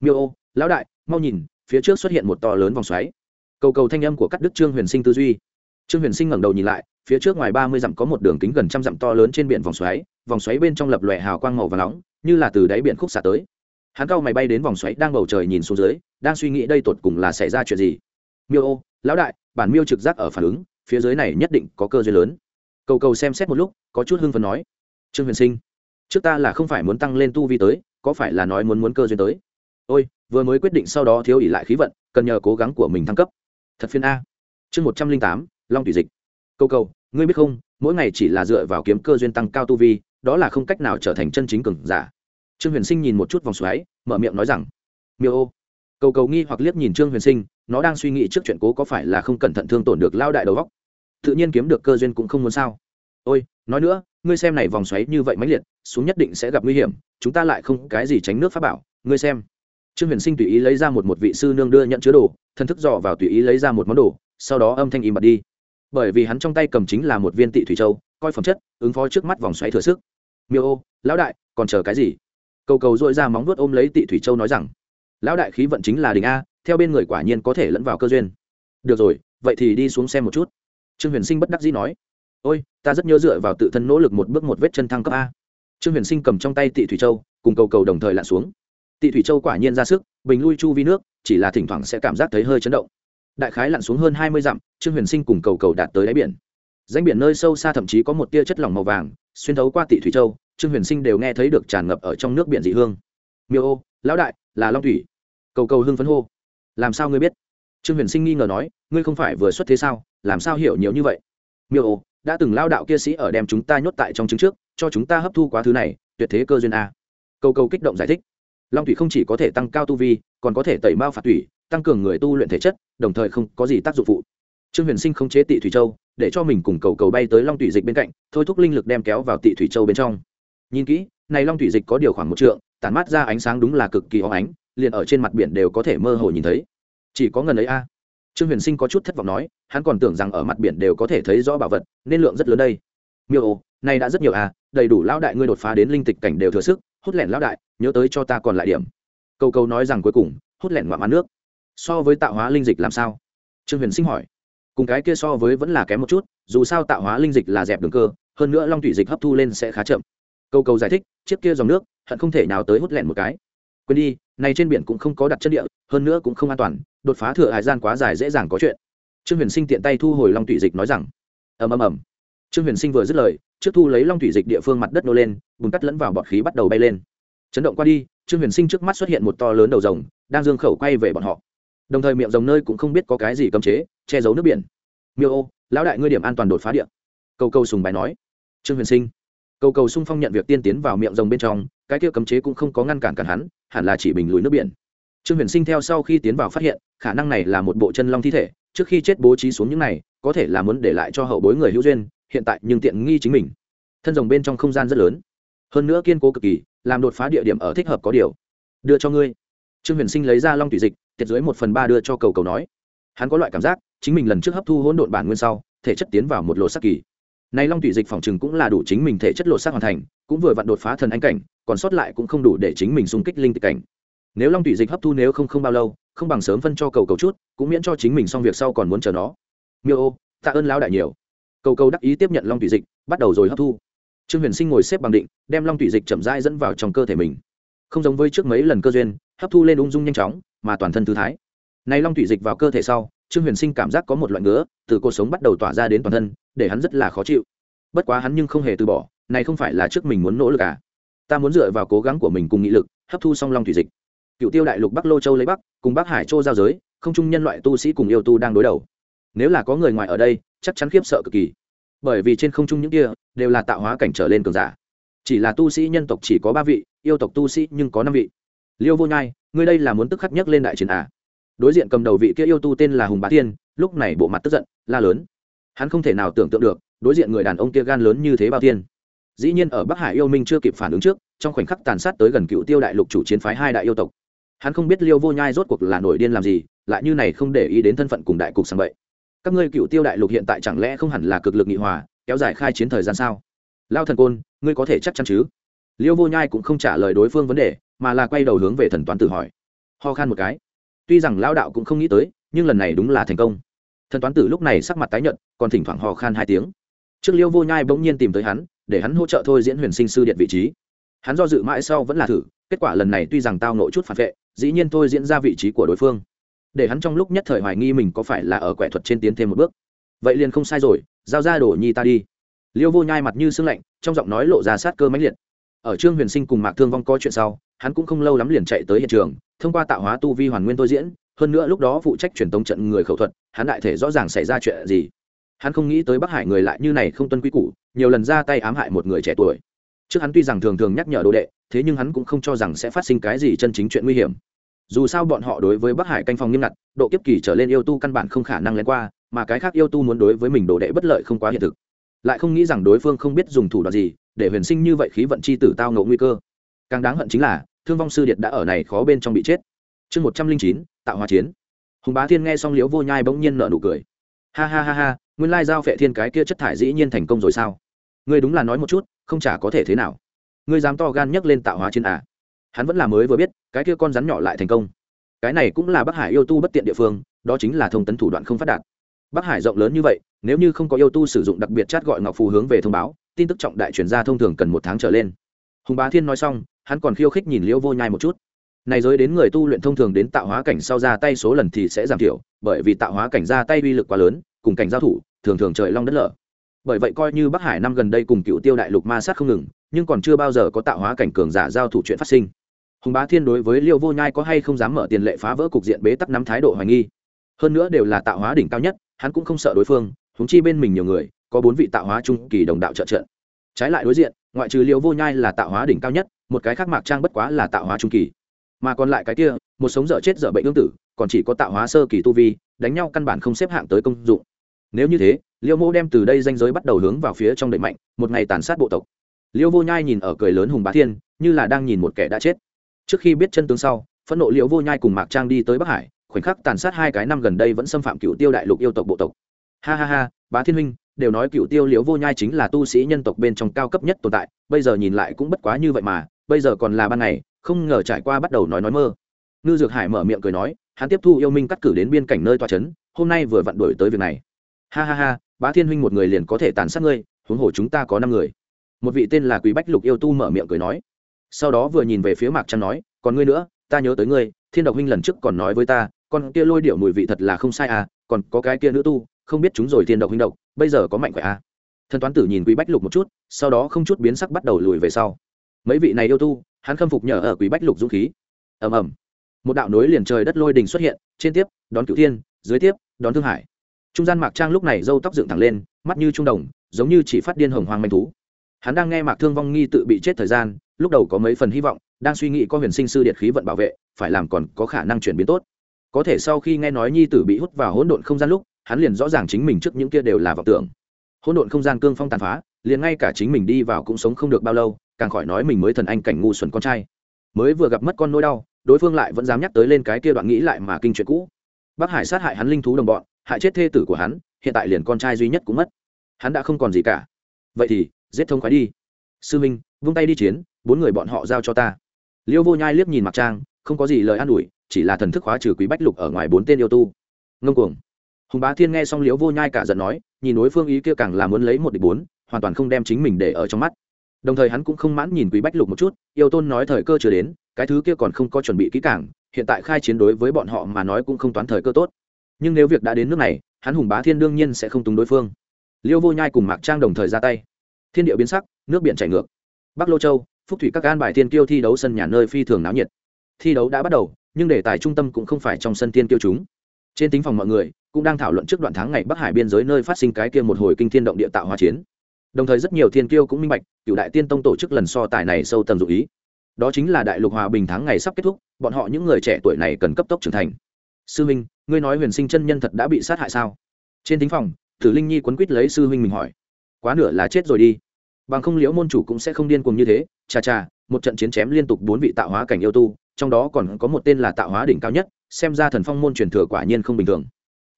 Miêu ô, lão đại, mau nhìn, phía trước xuất hiện một to lớn vòng xoáy cầu cầu thanh âm của các đức trương huyền sinh tư duy. Trương huyền sinh ngẩng đầu nhìn lại, phía trước ngoài ba mươi dặm có một đường kính gần trăm dặm to lớn trên biển vòng xoáy vòng xoáy bên trong lập lòe hào quang màu và nóng, như là từ đáy biển khúc xả tới. Hắn cao mày bay đến vòng xoáy đang bầu trời nhìn xuống dưới, đang suy nghĩ đây tột cùng là xảy ra chuyện gì. Miêu ô, lão đại, bản miêu trực giác ở phản ứng, phía dưới này nhất định có cơ duyên lớn. Cầu cầu xem xét một lúc, có chút hưng phấn nói. Trương huyền sinh, trước ta là không phải muốn tăng lên tu vi tới, có phải là nói muốn muốn cơ duyên tới? Ôi, vừa mới quyết định sau đó thiếu ỉ lại khí vận, cần nhờ cố gắng của mình thăng cấp thật phiên a. Chương một trăm linh tám, long thủy dịch. Câu cầu, ngươi biết không, mỗi ngày chỉ là dựa vào kiếm cơ duyên tăng cao tu vi, đó là không cách nào trở thành chân chính cường giả. Trương huyền sinh nhìn một chút vòng xoáy, mở miệng nói rằng, miêu ô. Cầu cầu nghi hoặc liếc nhìn trương huyền sinh, nó đang suy nghĩ trước chuyện cố có phải là không cẩn thận thương tổn được lao đại đầu góc tự nhiên kiếm được cơ duyên cũng không muốn sao. Ôi, nói nữa, ngươi xem này vòng xoáy như vậy mãnh liệt, xuống nhất định sẽ gặp nguy hiểm, chúng ta lại không cái gì tránh nước pháp bảo, ngươi xem trương huyền sinh tùy ý lấy ra một một vị sư nương đưa nhận chứa đồ, thân thức dò vào tùy ý lấy ra một món đồ, sau đó âm thanh im bật đi. Bởi vì hắn trong tay cầm chính là một viên tị thủy châu, coi phẩm chất, ứng phó trước mắt vòng xoáy thừa sức. Miêu ô, lão đại, còn chờ cái gì? Cầu cầu dội ra móng vuốt ôm lấy tị thủy châu nói rằng, lão đại khí vận chính là đình a, theo bên người quả nhiên có thể lẫn vào cơ duyên. Được rồi, vậy thì đi xuống xem một chút. Trương huyền sinh bất đắc dĩ nói. Ôi, ta rất nhớ dựa vào tự thân nỗ lực một bước một vết chân thăng cấp a. Trương huyền sinh cầm trong tay tị thủy châu, cùng cầu cầu đồng thời lặn xuống tị thủy châu quả nhiên ra sức, bình lui chu vi nước, chỉ là thỉnh thoảng sẽ cảm giác thấy hơi chấn động. Đại khái lặn xuống hơn hai mươi dặm, trương huyền sinh cùng cầu cầu đạt tới đáy biển. Danh biển nơi sâu xa thậm chí có một tia chất lỏng màu vàng, xuyên thấu qua tị thủy châu, trương huyền sinh đều nghe thấy được tràn ngập ở trong nước biển dị hương. Miêu ô, lão đại, là long thủy. Cầu cầu hưng phấn hô. Làm sao ngươi biết? Trương huyền sinh nghi ngờ nói, ngươi không phải vừa xuất thế sao, làm sao hiểu nhiều như vậy? Miêu ô, đã từng lao đạo kia sĩ ở đem chúng ta nhốt tại trong trứng trước, cho chúng ta hấp thu quá thứ này, tuyệt thế cơ duyên a. Cầu cầu kích động giải thích long thủy không chỉ có thể tăng cao tu vi, còn có thể tẩy mao phạt thủy, tăng cường người tu luyện thể chất, đồng thời không có gì tác dụng phụ. Trương huyền sinh không chế tị thủy châu, để cho mình cùng cầu cầu bay tới long thủy dịch bên cạnh, thôi thúc linh lực đem kéo vào tị thủy châu bên trong. Nhìn kỹ, này long thủy dịch có điều khoảng một trượng, tản mát ra ánh sáng đúng là cực kỳ óng ánh, liền ở trên mặt biển đều có thể mơ hồ nhìn thấy. Chỉ có ngần ấy a. Trương huyền sinh có chút thất vọng nói, hắn còn tưởng rằng ở mặt biển đều có thể thấy rõ bảo vật, nên lượng rất lớn đây. Miêu ô, này đã rất nhiều à đầy đủ lão đại ngươi đột phá đến linh tịch cảnh đều thừa sức hút lẻn lão đại, nhớ tới cho ta còn lại điểm. Câu câu nói rằng cuối cùng, hút lẻn ngoạm ăn nước. So với tạo hóa linh dịch làm sao? Trương huyền sinh hỏi. Cùng cái kia so với vẫn là kém một chút, dù sao tạo hóa linh dịch là dẹp đường cơ, hơn nữa long thủy dịch hấp thu lên sẽ khá chậm. Câu câu giải thích, chiếc kia dòng nước, hận không thể nào tới hút lẻn một cái. Quên đi, này trên biển cũng không có đặt chân địa, hơn nữa cũng không an toàn, đột phá thừa hải gian quá dài dễ dàng có chuyện. Trương huyền sinh tiện tay thu hồi long thủy dịch nói rằng. Ầm ầm ầm trương huyền sinh vừa dứt lời, trước thu lấy long thủy dịch địa phương mặt đất nô lên, bùn cắt lẫn vào bọt khí bắt đầu bay lên. Chấn động qua đi, trương huyền sinh trước mắt xuất hiện một to lớn đầu rồng, đang dương khẩu quay về bọn họ. Đồng thời miệng rồng nơi cũng không biết có cái gì cấm chế, che giấu nước biển. Miêu ô, lão đại ngươi điểm an toàn đột phá điện câu câu sùng bài nói. Trương huyền sinh câu cầu sung phong nhận việc tiên tiến vào miệng rồng bên trong, cái kia cấm chế cũng không có ngăn cản cản hắn, hẳn là chỉ bình lùi nước biển. Trương huyền sinh theo sau khi tiến vào phát hiện, khả năng này là một bộ chân long thi thể, trước khi chết bố trí xuống những này, có thể là muốn để lại cho hậu bối người hữu duyên hiện tại nhưng tiện nghi chính mình. Thân rồng bên trong không gian rất lớn. Hơn nữa kiên cố cực kỳ, làm đột phá địa điểm ở thích hợp có điều. Đưa cho ngươi. Trương huyền sinh lấy ra long thủy dịch, tiệt dưới một phần ba đưa cho cầu cầu nói. Hắn có loại cảm giác, chính mình lần trước hấp thu hỗn độn bản nguyên sau, thể chất tiến vào một lộ sắc kỳ. Nay long thủy dịch phòng trừng cũng là đủ chính mình thể chất lộ sắc hoàn thành, cũng vừa vặn đột phá thần anh cảnh, còn sót lại cũng không đủ để chính mình xung kích linh tịch cảnh. Nếu long thủy dịch hấp thu nếu không không bao lâu, không bằng sớm phân cho cầu cầu chút, cũng miễn cho chính mình xong việc sau còn muốn chờ nó. Miêu ô, tạ ơn lão đại nhiều cầu cầu đắc ý tiếp nhận long thủy dịch, bắt đầu rồi hấp thu. Trương huyền sinh ngồi xếp bằng định, đem long thủy dịch chậm rãi dẫn vào trong cơ thể mình. Không giống với trước mấy lần cơ duyên, hấp thu lên ung dung nhanh chóng, mà toàn thân thư thái. Này long thủy dịch vào cơ thể sau, trương huyền sinh cảm giác có một loại ngứa, từ cuộc sống bắt đầu tỏa ra đến toàn thân, để hắn rất là khó chịu. Bất quá hắn nhưng không hề từ bỏ, này không phải là trước mình muốn nỗ lực à? Ta muốn dựa vào cố gắng của mình cùng nghị lực, hấp thu song long thủy dịch. Cựu tiêu đại lục bắc lô châu lấy bắc, cùng bắc hải châu giao giới, không chung nhân loại tu sĩ cùng yêu tu đang đối đầu. Nếu là có người ngoài ở đây chắc chắn khiếp sợ cực kỳ. Bởi vì trên không trung những kia đều là tạo hóa cảnh trở lên cường giả. Chỉ là tu sĩ nhân tộc chỉ có ba vị, yêu tộc tu sĩ nhưng có năm vị. Liêu vô nhai, ngươi đây là muốn tức khắc nhất lên đại chiến à. đối diện cầm đầu vị kia yêu tu tên là hùng bá thiên, lúc này bộ mặt tức giận, la lớn. Hắn không thể nào tưởng tượng được, đối diện người đàn ông kia gan lớn như thế bao tiên dĩ nhiên ở bắc hải yêu minh chưa kịp phản ứng trước, trong khoảnh khắc tàn sát tới gần cựu tiêu đại lục chủ chiến phái hai đại yêu tộc. Hắn không biết liêu vô nhai rốt cuộc là nổi điên làm gì, lại như này không để ý đến thân phận cùng đại cục sang vậy các ngươi cựu tiêu đại lục hiện tại chẳng lẽ không hẳn là cực lực nghị hòa, kéo dài khai chiến thời gian sao? Lao thần côn, ngươi có thể chắc chắn chứ? Liêu vô nhai cũng không trả lời đối phương vấn đề, mà là quay đầu hướng về thần toán tử hỏi. Ho khan một cái. Tuy rằng lao đạo cũng không nghĩ tới, nhưng lần này đúng là thành công. Thần toán tử lúc này sắc mặt tái nhợt, còn thỉnh thoảng ho khan hai tiếng. Trước liêu vô nhai bỗng nhiên tìm tới hắn, để hắn hỗ trợ thôi diễn huyền sinh sư điện vị trí. Hắn do dự mãi sau vẫn là thử, kết quả lần này tuy rằng tao nội chút phản vệ, dĩ nhiên thôi diễn ra vị trí của đối phương để hắn trong lúc nhất thời hoài nghi mình có phải là ở quẻ thuật trên tiến thêm một bước. Vậy liền không sai rồi, giao ra đổ nhi ta đi. Liêu vô nhai mặt như sưng lạnh, trong giọng nói lộ ra sát cơ mãnh liệt. Ở trương huyền sinh cùng mạc thương vong có chuyện sau, hắn cũng không lâu lắm liền chạy tới hiện trường, thông qua tạo hóa tu vi hoàn nguyên tôi diễn, hơn nữa lúc đó phụ trách truyền tống trận người khẩu thuật, hắn đại thể rõ ràng xảy ra chuyện gì. Hắn không nghĩ tới bắc hải người lại như này không tuân quy củ, nhiều lần ra tay ám hại một người trẻ tuổi. Trước hắn tuy rằng thường thường nhắc nhở đồ đệ, thế nhưng hắn cũng không cho rằng sẽ phát sinh cái gì chân chính chuyện nguy hiểm dù sao bọn họ đối với bắc hải canh phòng nghiêm ngặt, độ kiếp kỳ trở lên yêu tu căn bản không khả năng lén qua, mà cái khác yêu tu muốn đối với mình đồ đệ bất lợi không quá hiện thực. Lại không nghĩ rằng đối phương không biết dùng thủ đoạn gì, để huyền sinh như vậy khí vận c h i tử tao ngộ nguy cơ. Càng đáng hận chính là, thương vong sư điện đã ở này khó bên trong bị chết. Chương một trăm linh chín, tạo hòa chiến. Hùng bá thiên nghe xong liếu vô nhai bỗng nhiên nợ nụ cười. Ha ha ha ha, nguyên lai giao phệ thiên cái kia chất thải dĩ nhiên thành công rồi sao? Ngươi đúng là nói một chút, không chả có thể thế nào. Ngươi dám to gan nhấc lên tạo hóa chiến à? Hắn vẫn là mới vừa biết, cái kia con rắn nhỏ lại thành công. Cái này cũng là bắc hải yêu tu bất tiện địa phương, đó chính là thông tấn thủ đoạn không phát đạt. Bắc hải rộng lớn như vậy, nếu như không có yêu tu sử dụng đặc biệt chat gọi ngọc phù hướng về thông báo, tin tức trọng đại chuyển ra thông thường cần một tháng trở lên. Hùng bá thiên nói xong, hắn còn khiêu khích nhìn liễu vô nhai một chút. Này giới đến người tu luyện thông thường đến tạo hóa cảnh sau ra tay số lần thì sẽ giảm thiểu, bởi vì tạo hóa cảnh ra tay uy lực quá lớn, cùng cảnh giao thủ, thường thường trời long đất lở. Bởi vậy coi như bắc hải năm gần đây cùng cựu tiêu đại lục ma sát không ngừng, nhưng còn chưa bao giờ có tạo hóa cảnh cường giả giao thủ chuyện phát sinh hùng bá thiên đối với liêu vô nhai có hay không dám mở tiền lệ phá vỡ cục diện bế tắc nắm thái độ hoài nghi. Hơn nữa đều là tạo hóa đỉnh cao nhất, hắn cũng không sợ đối phương húng chi bên mình nhiều người, có bốn vị tạo hóa trung kỳ đồng đạo trợ trận. trái lại đối diện, ngoại trừ liêu vô nhai là tạo hóa đỉnh cao nhất, một cái khác mạc trang bất quá là tạo hóa trung kỳ. Mà còn lại cái kia, một sống dở chết dở bệnh ương tử, còn chỉ có tạo hóa sơ kỳ tu vi, đánh nhau căn bản không xếp hạng tới công dụng. Nếu như thế, liêu mô đem từ đây danh giới bắt đầu hướng vào phía trong đẩy mạnh, một ngày tàn sát bộ tộc. Liêu vô nhai nhìn ở cười lớn hùng bá thiên, như là đang nhìn một kẻ đã chết trước khi biết chân tướng sau, phẫn nộ liễu vô nhai cùng mạc trang đi tới bắc hải, khoảnh khắc tàn sát hai cái năm gần đây vẫn xâm phạm cựu tiêu đại lục yêu tộc bộ tộc. Ha ha ha, bá thiên huynh, đều nói cựu tiêu liễu vô nhai chính là tu sĩ nhân tộc bên trong cao cấp nhất tồn tại, bây giờ nhìn lại cũng bất quá như vậy mà, bây giờ còn là ban ngày, không ngờ trải qua bắt đầu nói nói mơ. Ngư dược hải mở miệng cười nói, hắn tiếp thu yêu minh cắt cử đến biên cảnh nơi toa trấn hôm nay vừa vặn đổi tới việc này. Ha ha ha, bá thiên huynh một người liền có thể tàn sát ngươi, huống hồ chúng ta có năm người. Một vị tên là quý bách lục yêu tu mở miệng cười nói sau đó vừa nhìn về phía mạc trăn nói, còn ngươi nữa, ta nhớ tới ngươi, thiên độc huynh lần trước còn nói với ta, con kia lôi điệu mùi vị thật là không sai à còn có cái kia nữ tu, không biết chúng rồi thiên độc huynh độc, bây giờ có mạnh khỏe à? Thần toán tử nhìn quý bách lục một chút, sau đó không chút biến sắc bắt đầu lùi về sau. Mấy vị này yêu tu, hắn khâm phục nhờ ở quý bách lục dũng khí. Ầm ầm. Một đạo nối liền trời đất lôi đình xuất hiện, trên tiếp, đón cửu thiên, dưới tiếp, đón thương hải. Trung gian mạc trang lúc này râu tóc dựng thẳng lên, mắt như trung đồng, giống như chỉ phát điên hồng hoang manh thú. Hắn đang nghe mạc thương vong nghi tự bị chết thời gian lúc đầu có mấy phần hy vọng, đang suy nghĩ có huyền sinh sư điện khí vận bảo vệ, phải làm còn có khả năng chuyển biến tốt. Có thể sau khi nghe nói nhi tử bị hút vào hỗn độn không gian lúc, hắn liền rõ ràng chính mình trước những kia đều là vọng tưởng. Hỗn độn không gian cương phong tàn phá, liền ngay cả chính mình đi vào cũng sống không được bao lâu, càng khỏi nói mình mới thần anh cảnh ngu xuẩn con trai. Mới vừa gặp mất con nỗi đau, đối phương lại vẫn dám nhắc tới lên cái kia đoạn nghĩ lại mà kinh chuyện cũ. Bắc hải sát hại hắn linh thú đồng bọn, hại chết thê tử của hắn, hiện tại liền con trai duy nhất cũng mất. Hắn đã không còn gì cả. Vậy thì, giết thông khoái đi. Sư minh, vung tay đi chiến bốn người bọn họ giao cho ta. Liêu vô nhai liếc nhìn mặc trang, không có gì lời an ủi, chỉ là thần thức hóa trừ quý bách lục ở ngoài bốn tên yêu tu. Ngông cuồng. Hùng bá thiên nghe xong liễu vô nhai cả giận nói, nhìn đối phương ý kia càng là muốn lấy một địch bốn, hoàn toàn không đem chính mình để ở trong mắt. Đồng thời hắn cũng không mãn nhìn quý bách lục một chút, yêu tôn nói thời cơ chưa đến, cái thứ kia còn không có chuẩn bị kỹ càng, hiện tại khai chiến đối với bọn họ mà nói cũng không toán thời cơ tốt. Nhưng nếu việc đã đến nước này, hắn hùng bá thiên đương nhiên sẽ không túng đối phương. Liêu vô nhai cùng mạc trang đồng thời ra tay. Thiên địa biến sắc, nước biển chảy ngược. Bắc lô châu phúc thủy các an bài thiên kiêu thi đấu sân nhà nơi phi thường náo nhiệt. Thi đấu đã bắt đầu, nhưng đề tài trung tâm cũng không phải trong sân thiên kiêu chúng. Trên tính phòng mọi người cũng đang thảo luận trước đoạn tháng ngày bắc hải biên giới nơi phát sinh cái kia một hồi kinh thiên động địa tạo hóa chiến. Đồng thời rất nhiều thiên kiêu cũng minh bạch, cựu đại tiên tông tổ chức lần so tài này sâu tầm dụ ý. Đó chính là đại lục hòa bình tháng ngày sắp kết thúc, bọn họ những người trẻ tuổi này cần cấp tốc trưởng thành. Sư huynh ngươi nói huyền sinh chân nhân thật đã bị sát hại sao? Trên thính phòng, tử linh nhi quấn quýt lấy sư huynh mình hỏi. Quá nửa là chết rồi đi bằng không liễu môn chủ cũng sẽ không điên cuồng như thế. Chà chà, một trận chiến chém liên tục bốn vị tạo hóa cảnh yêu tu, trong đó còn có một tên là tạo hóa đỉnh cao nhất, xem ra thần phong môn truyền thừa quả nhiên không bình thường.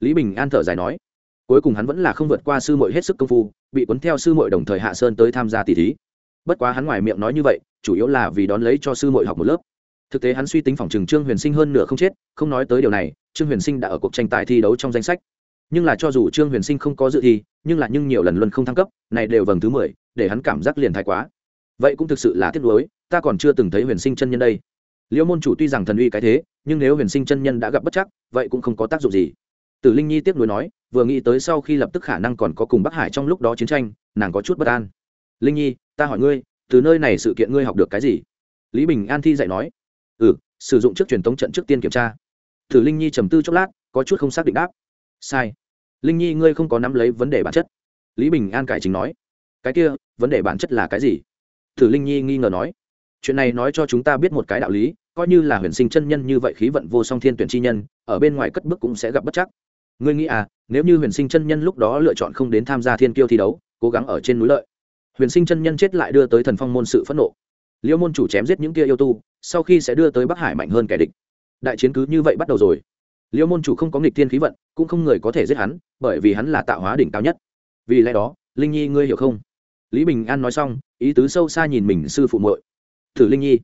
Lý bình an thở dài nói, cuối cùng hắn vẫn là không vượt qua sư muội hết sức công phu, bị cuốn theo sư muội đồng thời hạ sơn tới tham gia tỷ thí. Bất quá hắn ngoài miệng nói như vậy, chủ yếu là vì đón lấy cho sư muội học một lớp. Thực tế hắn suy tính phòng trường trương huyền sinh hơn nửa không chết, không nói tới điều này, trương huyền sinh đã ở cuộc tranh tài thi đấu trong danh sách. Nhưng là cho dù trương huyền sinh không có dự thi nhưng là nhưng nhiều lần luân không thăng cấp, này đều vầng thứ mười, để hắn cảm giác liền thái quá. Vậy cũng thực sự là tiếc nuối, ta còn chưa từng thấy huyền sinh chân nhân đây. Liễu môn chủ tuy rằng thần uy cái thế, nhưng nếu huyền sinh chân nhân đã gặp bất chắc, vậy cũng không có tác dụng gì. Tử linh nhi tiếc nuối nói, vừa nghĩ tới sau khi lập tức khả năng còn có cùng bắc hải trong lúc đó chiến tranh, nàng có chút bất an. Linh nhi, ta hỏi ngươi, từ nơi này sự kiện ngươi học được cái gì? Lý bình an thi dạy nói. Ừ sử dụng trước truyền thống trận trước tiên kiểm tra. Tử linh nhi trầm tư chốc lát, có chút không xác định đáp. Sai linh nhi, ngươi không có nắm lấy vấn đề bản chất. Lý bình an cải chính nói. Cái kia, vấn đề bản chất là cái gì? Thử linh nhi nghi ngờ nói. Chuyện này nói cho chúng ta biết một cái đạo lý, coi như là huyền sinh chân nhân như vậy khí vận vô song thiên tuyển chi nhân, ở bên ngoài cất bước cũng sẽ gặp bất chắc. Ngươi nghĩ à nếu như huyền sinh chân nhân lúc đó lựa chọn không đến tham gia thiên kiêu thi đấu, cố gắng ở trên núi lợi, huyền sinh chân nhân chết lại đưa tới thần phong môn sự phẫn nộ. Liêu môn chủ chém giết những kia yêu tu, sau khi sẽ đưa tới bắc hải mạnh hơn kẻ địch. Đại chiến cứ như vậy bắt đầu rồi liêu môn chủ không có nghịch thiên khí vận, cũng không người có thể giết hắn, bởi vì hắn là tạo hóa đỉnh cao nhất. Vì lẽ đó, linh nhi ngươi hiểu không? Lý bình an nói xong, ý tứ sâu xa nhìn mình sư phụ muội. Thử linh nhi,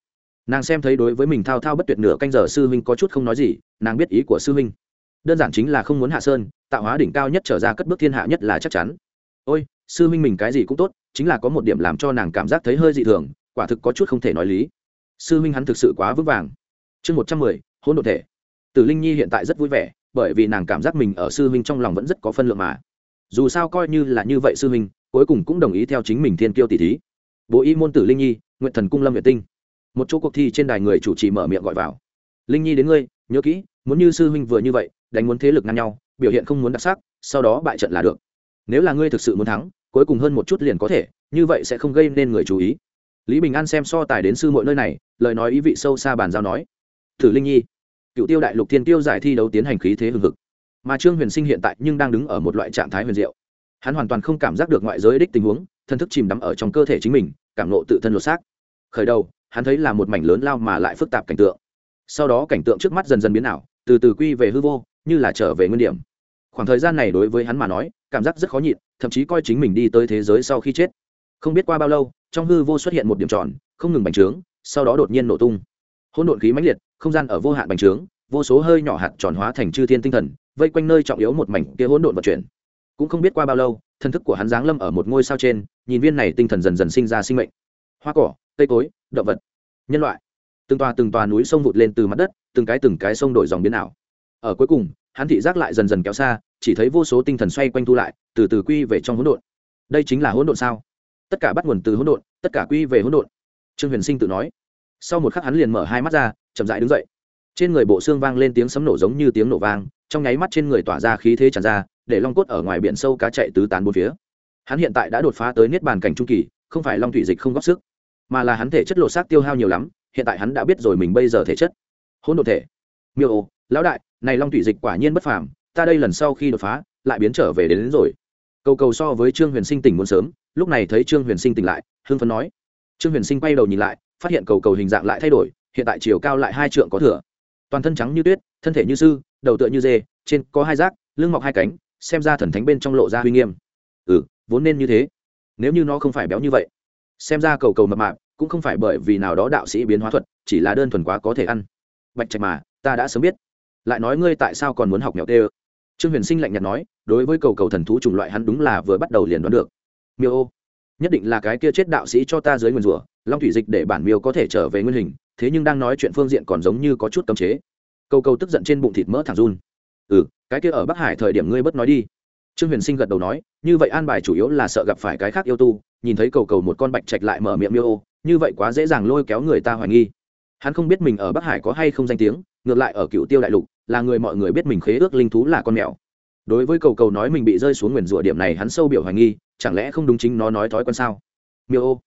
nàng xem thấy đối với mình thao thao bất tuyệt nửa canh giờ sư huynh có chút không nói gì, nàng biết ý của sư huynh. Đơn giản chính là không muốn hạ sơn, tạo hóa đỉnh cao nhất trở ra cất bước thiên hạ nhất là chắc chắn. Ôi, sư huynh mình cái gì cũng tốt, chính là có một điểm làm cho nàng cảm giác thấy hơi dị thường, quả thực có chút không thể nói lý. Sư huynh hắn thực sự quá vững vàng. Chương một trăm mười hôn đ thể tử linh nhi hiện tại rất vui vẻ, bởi vì nàng cảm giác mình ở sư huynh trong lòng vẫn rất có phân lượng mà. Dù sao coi như là như vậy sư huynh, cuối cùng cũng đồng ý theo chính mình thiên kiêu tỷ thí. Bố y môn tử linh nhi, nguyện thần cung lâm việt tinh. Một chỗ cuộc thi trên đài người chủ trì mở miệng gọi vào. Linh nhi đến ngươi, nhớ kỹ, muốn như sư huynh vừa như vậy, đánh muốn thế lực ngăn nhau, biểu hiện không muốn đặc sắc, sau đó bại trận là được. Nếu là ngươi thực sự muốn thắng, cuối cùng hơn một chút liền có thể, như vậy sẽ không gây nên người chú ý. Lý bình an xem so tài đến sư mọi nơi này, lời nói ý vị sâu xa bàn giao nói. Thử linh nhi cựu tiêu đại lục thiên tiêu giải thi đấu tiến hành khí thế hừng hực. Mà trương huyền sinh hiện tại nhưng đang đứng ở một loại trạng thái huyền diệu. Hắn hoàn toàn không cảm giác được ngoại giới đích tình huống, thân thức chìm đắm ở trong cơ thể chính mình, cảm nộ tự thân lột xác. Khởi đầu, hắn thấy là một mảnh lớn lao mà lại phức tạp cảnh tượng. Sau đó cảnh tượng trước mắt dần dần biến ảo, từ từ quy về hư vô, như là trở về nguyên điểm. Khoảng thời gian này đối với hắn mà nói, cảm giác rất khó nhịn, thậm chí coi chính mình đi tới thế giới sau khi chết. Không biết qua bao lâu, trong hư vô xuất hiện một điểm tròn, không ngừng bành trướng, sau đó đột nhiên nổ tung. Hỗn độn khí mãnh liệt không gian ở vô hạn bành trướng, vô số hơi nhỏ hạt tròn hóa thành chư thiên tinh thần, vây quanh nơi trọng yếu một mảnh kia hỗn độn vận chuyển. Cũng không biết qua bao lâu thân thức của hắn giáng lâm ở một ngôi sao trên, nhìn viên này tinh thần dần dần sinh ra sinh mệnh. Hoa cỏ, cây cối, động vật, nhân loại. Từng tòa từng tòa núi sông vụt lên từ mặt đất, từng cái từng cái sông đổi dòng biến ảo. Ở cuối cùng, hắn thị giác lại dần dần kéo xa, chỉ thấy vô số tinh thần xoay quanh thu lại, từ từ quy về trong hỗn độn. Đây chính là hỗn độn sao? Tất cả bắt nguồn từ hỗn độn, tất cả quy về hỗn độn. Trương huyền sinh tự nói sau một khắc hắn liền mở hai mắt ra chậm dại đứng dậy. Trên người bộ xương vang lên tiếng sấm nổ giống như tiếng nổ vang trong nháy mắt trên người tỏa ra khí thế tràn ra để long cốt ở ngoài biển sâu cá chạy tứ tán bốn phía. Hắn hiện tại đã đột phá tới niết bàn cảnh trung kỳ không phải long thủy dịch không góp sức mà là hắn thể chất lột xác tiêu hao nhiều lắm hiện tại hắn đã biết rồi mình bây giờ thể chất. Hỗn độn thể. Miêu ô lão đại này long thủy dịch quả nhiên bất phàm ta đây lần sau khi đột phá lại biến trở về đến, đến rồi. Cầu cầu so với trương huyền sinh tỉnh muốn sớm lúc này thấy trương huyền sinh tỉnh lại hưng phấn nói. Trương huyền sinh quay đầu nhìn lại phát hiện cầu cầu hình dạng lại thay đổi, hiện tại chiều cao lại hai trượng có thừa. Toàn thân trắng như tuyết, thân thể như sư, đầu tựa như dê, trên có hai rác, lưng mọc hai cánh, xem ra thần thánh bên trong lộ ra huy nghiêm. Ừ vốn nên như thế. Nếu như nó không phải béo như vậy, xem ra cầu cầu mập mạp cũng không phải bởi vì nào đó đạo sĩ biến hóa thuật, chỉ là đơn thuần quá có thể ăn. Bạch trạch mà, ta đã sớm biết. Lại nói ngươi tại sao còn muốn học mèo tê ơ? Trương huyền sinh lạnh nhạt nói, đối với cầu cầu thần thú chủng loại hắn đúng là vừa bắt đầu liền đoán được. Miêu ô, nhất định là cái kia chết đạo sĩ cho ta dưới nguyền rủa long thủy dịch để bản miêu có thể trở về nguyên hình, thế nhưng đang nói chuyện phương diện còn giống như có chút cấm chế. Câu câu tức giận trên bụng thịt mỡ thẳng run. Ừ cái kia ở bắc hải thời điểm ngươi bất nói đi. Trương huyền sinh gật đầu nói, như vậy an bài chủ yếu là sợ gặp phải cái khác yêu tu, nhìn thấy cầu cầu một con bạch trạch lại mở miệng miêu ô, như vậy quá dễ dàng lôi kéo người ta hoài nghi. Hắn không biết mình ở bắc hải có hay không danh tiếng, ngược lại ở cựu tiêu đại lục, là người mọi người biết mình khế ước linh thú là con mèo. Đối với cầu cầu nói mình bị rơi xuống nguyền rủa điểm này hắn sâu biểu hoài nghi, chẳng lẽ không đúng chính nó nói thói quen sao? Miêu ô,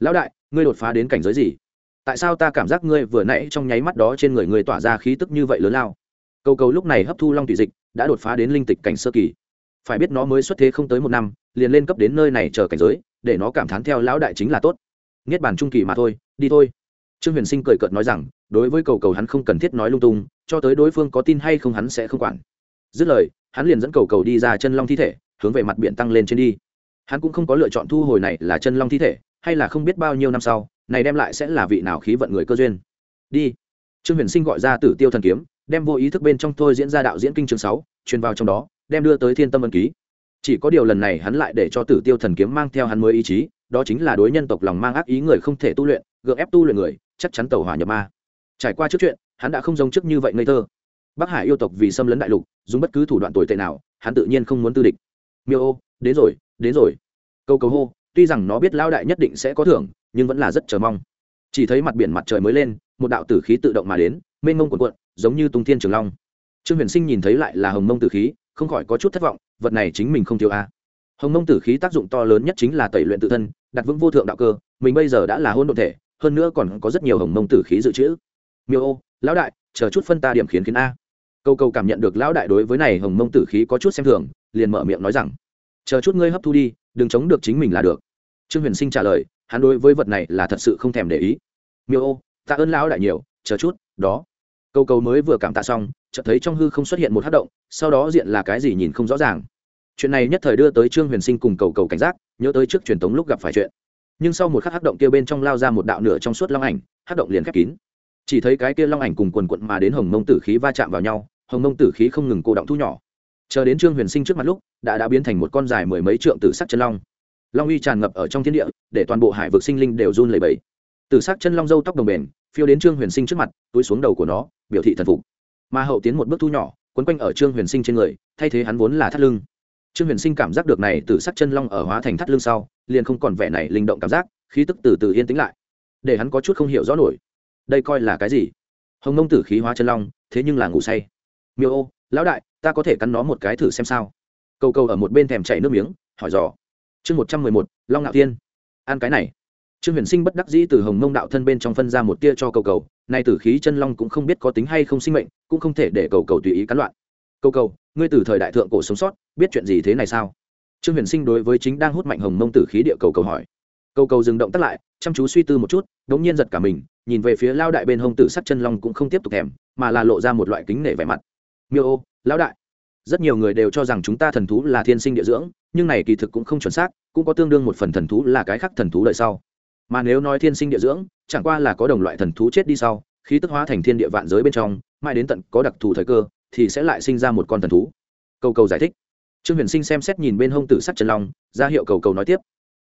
lão đại ngươi đột phá đến cảnh giới gì? Tại sao ta cảm giác ngươi vừa nãy trong nháy mắt đó trên người ngươi tỏa ra khí tức như vậy lớn lao? Cầu cầu lúc này hấp thu long thủy dịch, đã đột phá đến linh tịch cảnh sơ kỳ. Phải biết nó mới xuất thế không tới một năm, liền lên cấp đến nơi này chờ cảnh giới, để nó cảm thán theo lão đại chính là tốt. Niết bàn trung kỳ mà thôi, đi thôi. Trương huyền sinh cười cợt nói rằng, đối với cầu cầu hắn không cần thiết nói lung tung, cho tới đối phương có tin hay không hắn sẽ không quản. Dứt lời, hắn liền dẫn cầu cầu đi ra chân long thi thể, hướng về mặt biển tăng lên trên đi. Hắn cũng không có lựa chọn thu hồi này là chân long thi thể hay là không biết bao nhiêu năm sau, này đem lại sẽ là vị nào khí vận người cơ duyên. Đi. Trương huyền sinh gọi ra tử tiêu thần kiếm, đem vô ý thức bên trong thôi diễn ra đạo diễn kinh chương sáu, truyền vào trong đó, đem đưa tới thiên tâm ân ký. Chỉ có điều lần này hắn lại để cho tử tiêu thần kiếm mang theo hắn mới ý chí, đó chính là đối nhân tộc lòng mang ác ý người không thể tu luyện, gượng ép tu luyện người, chắc chắn tàu hỏa nhập ma. Trải qua trước chuyện, hắn đã không giống trước như vậy ngây thơ. Bắc hải yêu tộc vì xâm lấn đại lục, dùng bất cứ thủ đoạn tồi tệ nào, hắn tự nhiên không muốn tư địch. Miêu ô, đến rồi đến rồi. Câu cầu hô tuy rằng nó biết lao đại nhất định sẽ có thưởng, nhưng vẫn là rất chờ mong. Chỉ thấy mặt biển mặt trời mới lên, một đạo tử khí tự động mà đến, mênh mông cuộn cuộn, giống như tung thiên trường long. Trương huyền sinh nhìn thấy lại là hồng mông tử khí, không khỏi có chút thất vọng, vật này chính mình không thiếu a hồng mông tử khí tác dụng to lớn nhất chính là tẩy luyện tự thân, đặt vững vô thượng đạo cơ, mình bây giờ đã là hôn đ ộ thể, hơn nữa còn có rất nhiều hồng mông tử khí dự trữ. Miêu ô, lão đại, chờ chút phân ta điểm khiến khiến a. Câu câu cảm nhận được lão đại đối với này hồng mông tử khí có chút xem thường, liền mở miệng nói rằng, chờ chút ngươi hấp thu đi đừng chống được chính mình là được. Trương huyền sinh trả lời, hắn đối với vật này là thật sự không thèm để ý. Miêu ô, tạ ơn lão đại nhiều, chờ chút, đó. Câu cầu mới vừa cảm tạ xong, chợt thấy trong hư không xuất hiện một hát động, sau đó diện là cái gì nhìn không rõ ràng. Chuyện này nhất thời đưa tới trương huyền sinh cùng cầu cầu cảnh giác, nhớ tới trước truyền thống lúc gặp phải chuyện. Nhưng sau một khắc hát động kia bên trong lao ra một đạo nửa trong suốt long ảnh hát động liền khép kín. Chỉ thấy cái kia long ảnh cùng quần quận mà đến hồng mông tử khí va chạm vào nhau, hồng mông tử khí không ngừng cô động thu nhỏ chờ đến trương huyền sinh trước mặt lúc, đã đã biến thành một con dài mười mấy trượng tử sắc chân long. Long uy tràn ngập ở trong thiên địa, để toàn bộ hải vực sinh linh đều run lẩy bẩy. Tử sắc chân long dâu tóc đồng bền, phiêu đến trương huyền sinh trước mặt, túi xuống đầu của nó, biểu thị thần phục. Mà hậu tiến một bước thu nhỏ, quấn quanh ở trương huyền sinh trên người, thay thế hắn vốn là thắt lưng. Trương huyền sinh cảm giác được này từ sắc chân long ở hóa thành thắt lưng sau, liền không còn vẻ này linh động cảm giác, khí tức từ từ yên tĩnh lại. Để hắn có chút không hiểu rõ nổi. Đây coi là cái gì? Hồng nông tử khí hóa chân long, thế nhưng là ngủ say. Miêu ô, lão đại ta có thể cắn nó một cái thử xem sao. Câu câu ở một bên thèm chảy nước miếng, hỏi dò. Chương một trăm mười một, long ngạo tiên ăn cái này. Trương huyền sinh bất đắc dĩ từ hồng mông đạo thân bên trong phân ra một tia cho cầu cầu, nay tử khí chân long cũng không biết có tính hay không sinh mệnh, cũng không thể để cầu cầu tùy ý cắn loạn. Cầu cầu, ngươi từ thời đại thượng cổ sống sót, biết chuyện gì thế này sao? Trương huyền sinh đối với chính đang hút mạnh hồng mông tử khí địa cầu cầu hỏi. Cầu cầu dừng động tắt lại, chăm chú suy tư một chút đ ố n g nhiên giật cả mình, nhìn về phía lao đại bên hông tử sắc chân long cũng không tiếp tục thèm, mà là lộ ra một loại kính nể vẻ mặt. Miêu ô lão đại, rất nhiều người đều cho rằng chúng ta thần thú là thiên sinh địa dưỡng, nhưng này kỳ thực cũng không chuẩn xác, cũng có tương đương một phần thần thú là cái khác thần thú đời sau. Mà nếu nói thiên sinh địa dưỡng, chẳng qua là có đồng loại thần thú chết đi sau khi tức hóa thành thiên địa vạn giới bên trong, mãi đến tận có đặc thù thời cơ, thì sẽ lại sinh ra một con thần thú. Cầu cầu giải thích. Trương huyền sinh xem xét nhìn bên hông tử sắc chân long, ra hiệu cầu cầu nói tiếp.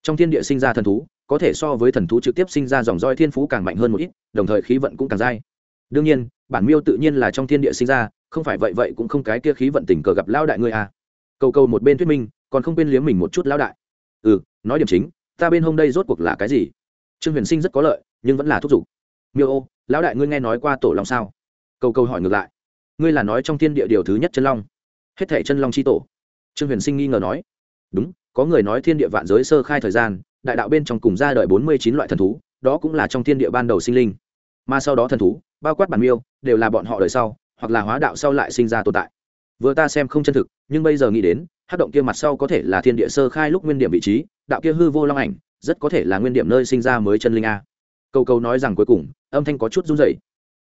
Trong thiên địa sinh ra thần thú, có thể so với thần thú trực tiếp sinh ra dòng roi thiên phú càng mạnh hơn một ít, đồng thời khí vận cũng càng dai. Đương nhiên, bản miêu tự nhiên là trong thiên địa sinh ra không phải vậy vậy cũng không cái kia khí vận tình cờ gặp lao đại ngươi à. Cầu cầu một bên thuyết minh, còn không quên liếm mình một chút lao đại. Ừ nói điểm chính, ta bên hôm đây rốt cuộc là cái gì? Trương huyền sinh rất có lợi, nhưng vẫn là thúc giục. Miêu ô, lão đại ngươi nghe nói qua tổ long sao? Cầu cầu hỏi ngược lại. Ngươi là nói trong thiên địa điều thứ nhất chân long. Hết thể chân long c h i tổ. Trương huyền sinh nghi ngờ nói. Đúng, có người nói thiên địa vạn giới sơ khai thời gian, đại đạo bên trong cùng ra đời bốn mươi chín loại thần thú, đó cũng là trong thiên địa ban đầu sinh linh. Mà sau đó thần thú, bao quát bản miêu, đều là bọn họ đời sau hoặc là hóa đạo sau lại sinh ra tồn tại. Vừa ta xem không chân thực, nhưng bây giờ nghĩ đến hát động kia mặt sau có thể là thiên địa sơ khai lúc nguyên điểm vị trí, đạo kia hư vô long ảnh, rất có thể là nguyên điểm nơi sinh ra mới chân linh a. Câu câu nói rằng cuối cùng, âm thanh có chút run rẩy.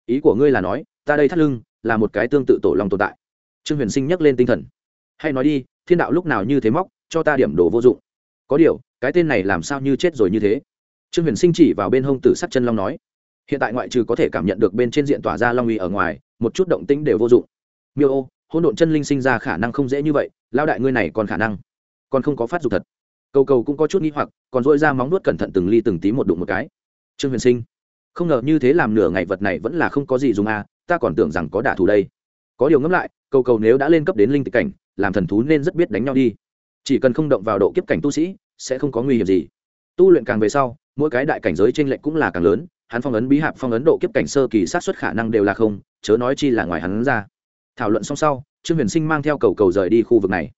Ý của ngươi là nói, ta đây thắt lưng, là một cái tương tự tổ long tồn tại. Trương huyền sinh nhắc lên tinh thần. Hay nói đi, thiên đạo lúc nào như thế móc, cho ta điểm đồ vô dụng. Có điều, cái tên này làm sao như chết rồi như thế? Trương huyền sinh chỉ vào bên hông tử sắt chân long nói hiện tại ngoại trừ có thể cảm nhận được bên trên diện tỏa ra long uy ở ngoài, một chút động tĩnh đều vô dụng. Miêu ô hôn độn chân linh sinh ra khả năng không dễ như vậy lao đại ngươi này còn khả năng. Còn không có phát dục thật. Cầu cầu cũng có chút nghi hoặc, còn dội ra móng nuốt cẩn thận từng ly từng tí một đụng một cái. Trương huyền sinh, không ngờ như thế làm nửa ngày vật này vẫn là không có gì dùng à ta còn tưởng rằng có đả thù đây. Có điều ngẫm lại, cầu cầu nếu đã lên cấp đến linh tịch cảnh, làm thần thú nên rất biết đánh nhau đi. Chỉ cần không động vào độ kiếp cảnh tu sĩ, sẽ không có nguy hiểm gì. Tu luyện càng về sau, mỗi cái đại cảnh giới t r ê n lệch cũng là càng lớn hắn phong ấn bí hạp phong ấn độ kiếp cảnh sơ kỳ sát xuất khả năng đều là không, chớ nói chi là ngoài hắn ra. Thảo luận xong sau, trương huyền sinh mang theo cầu cầu rời đi khu vực này.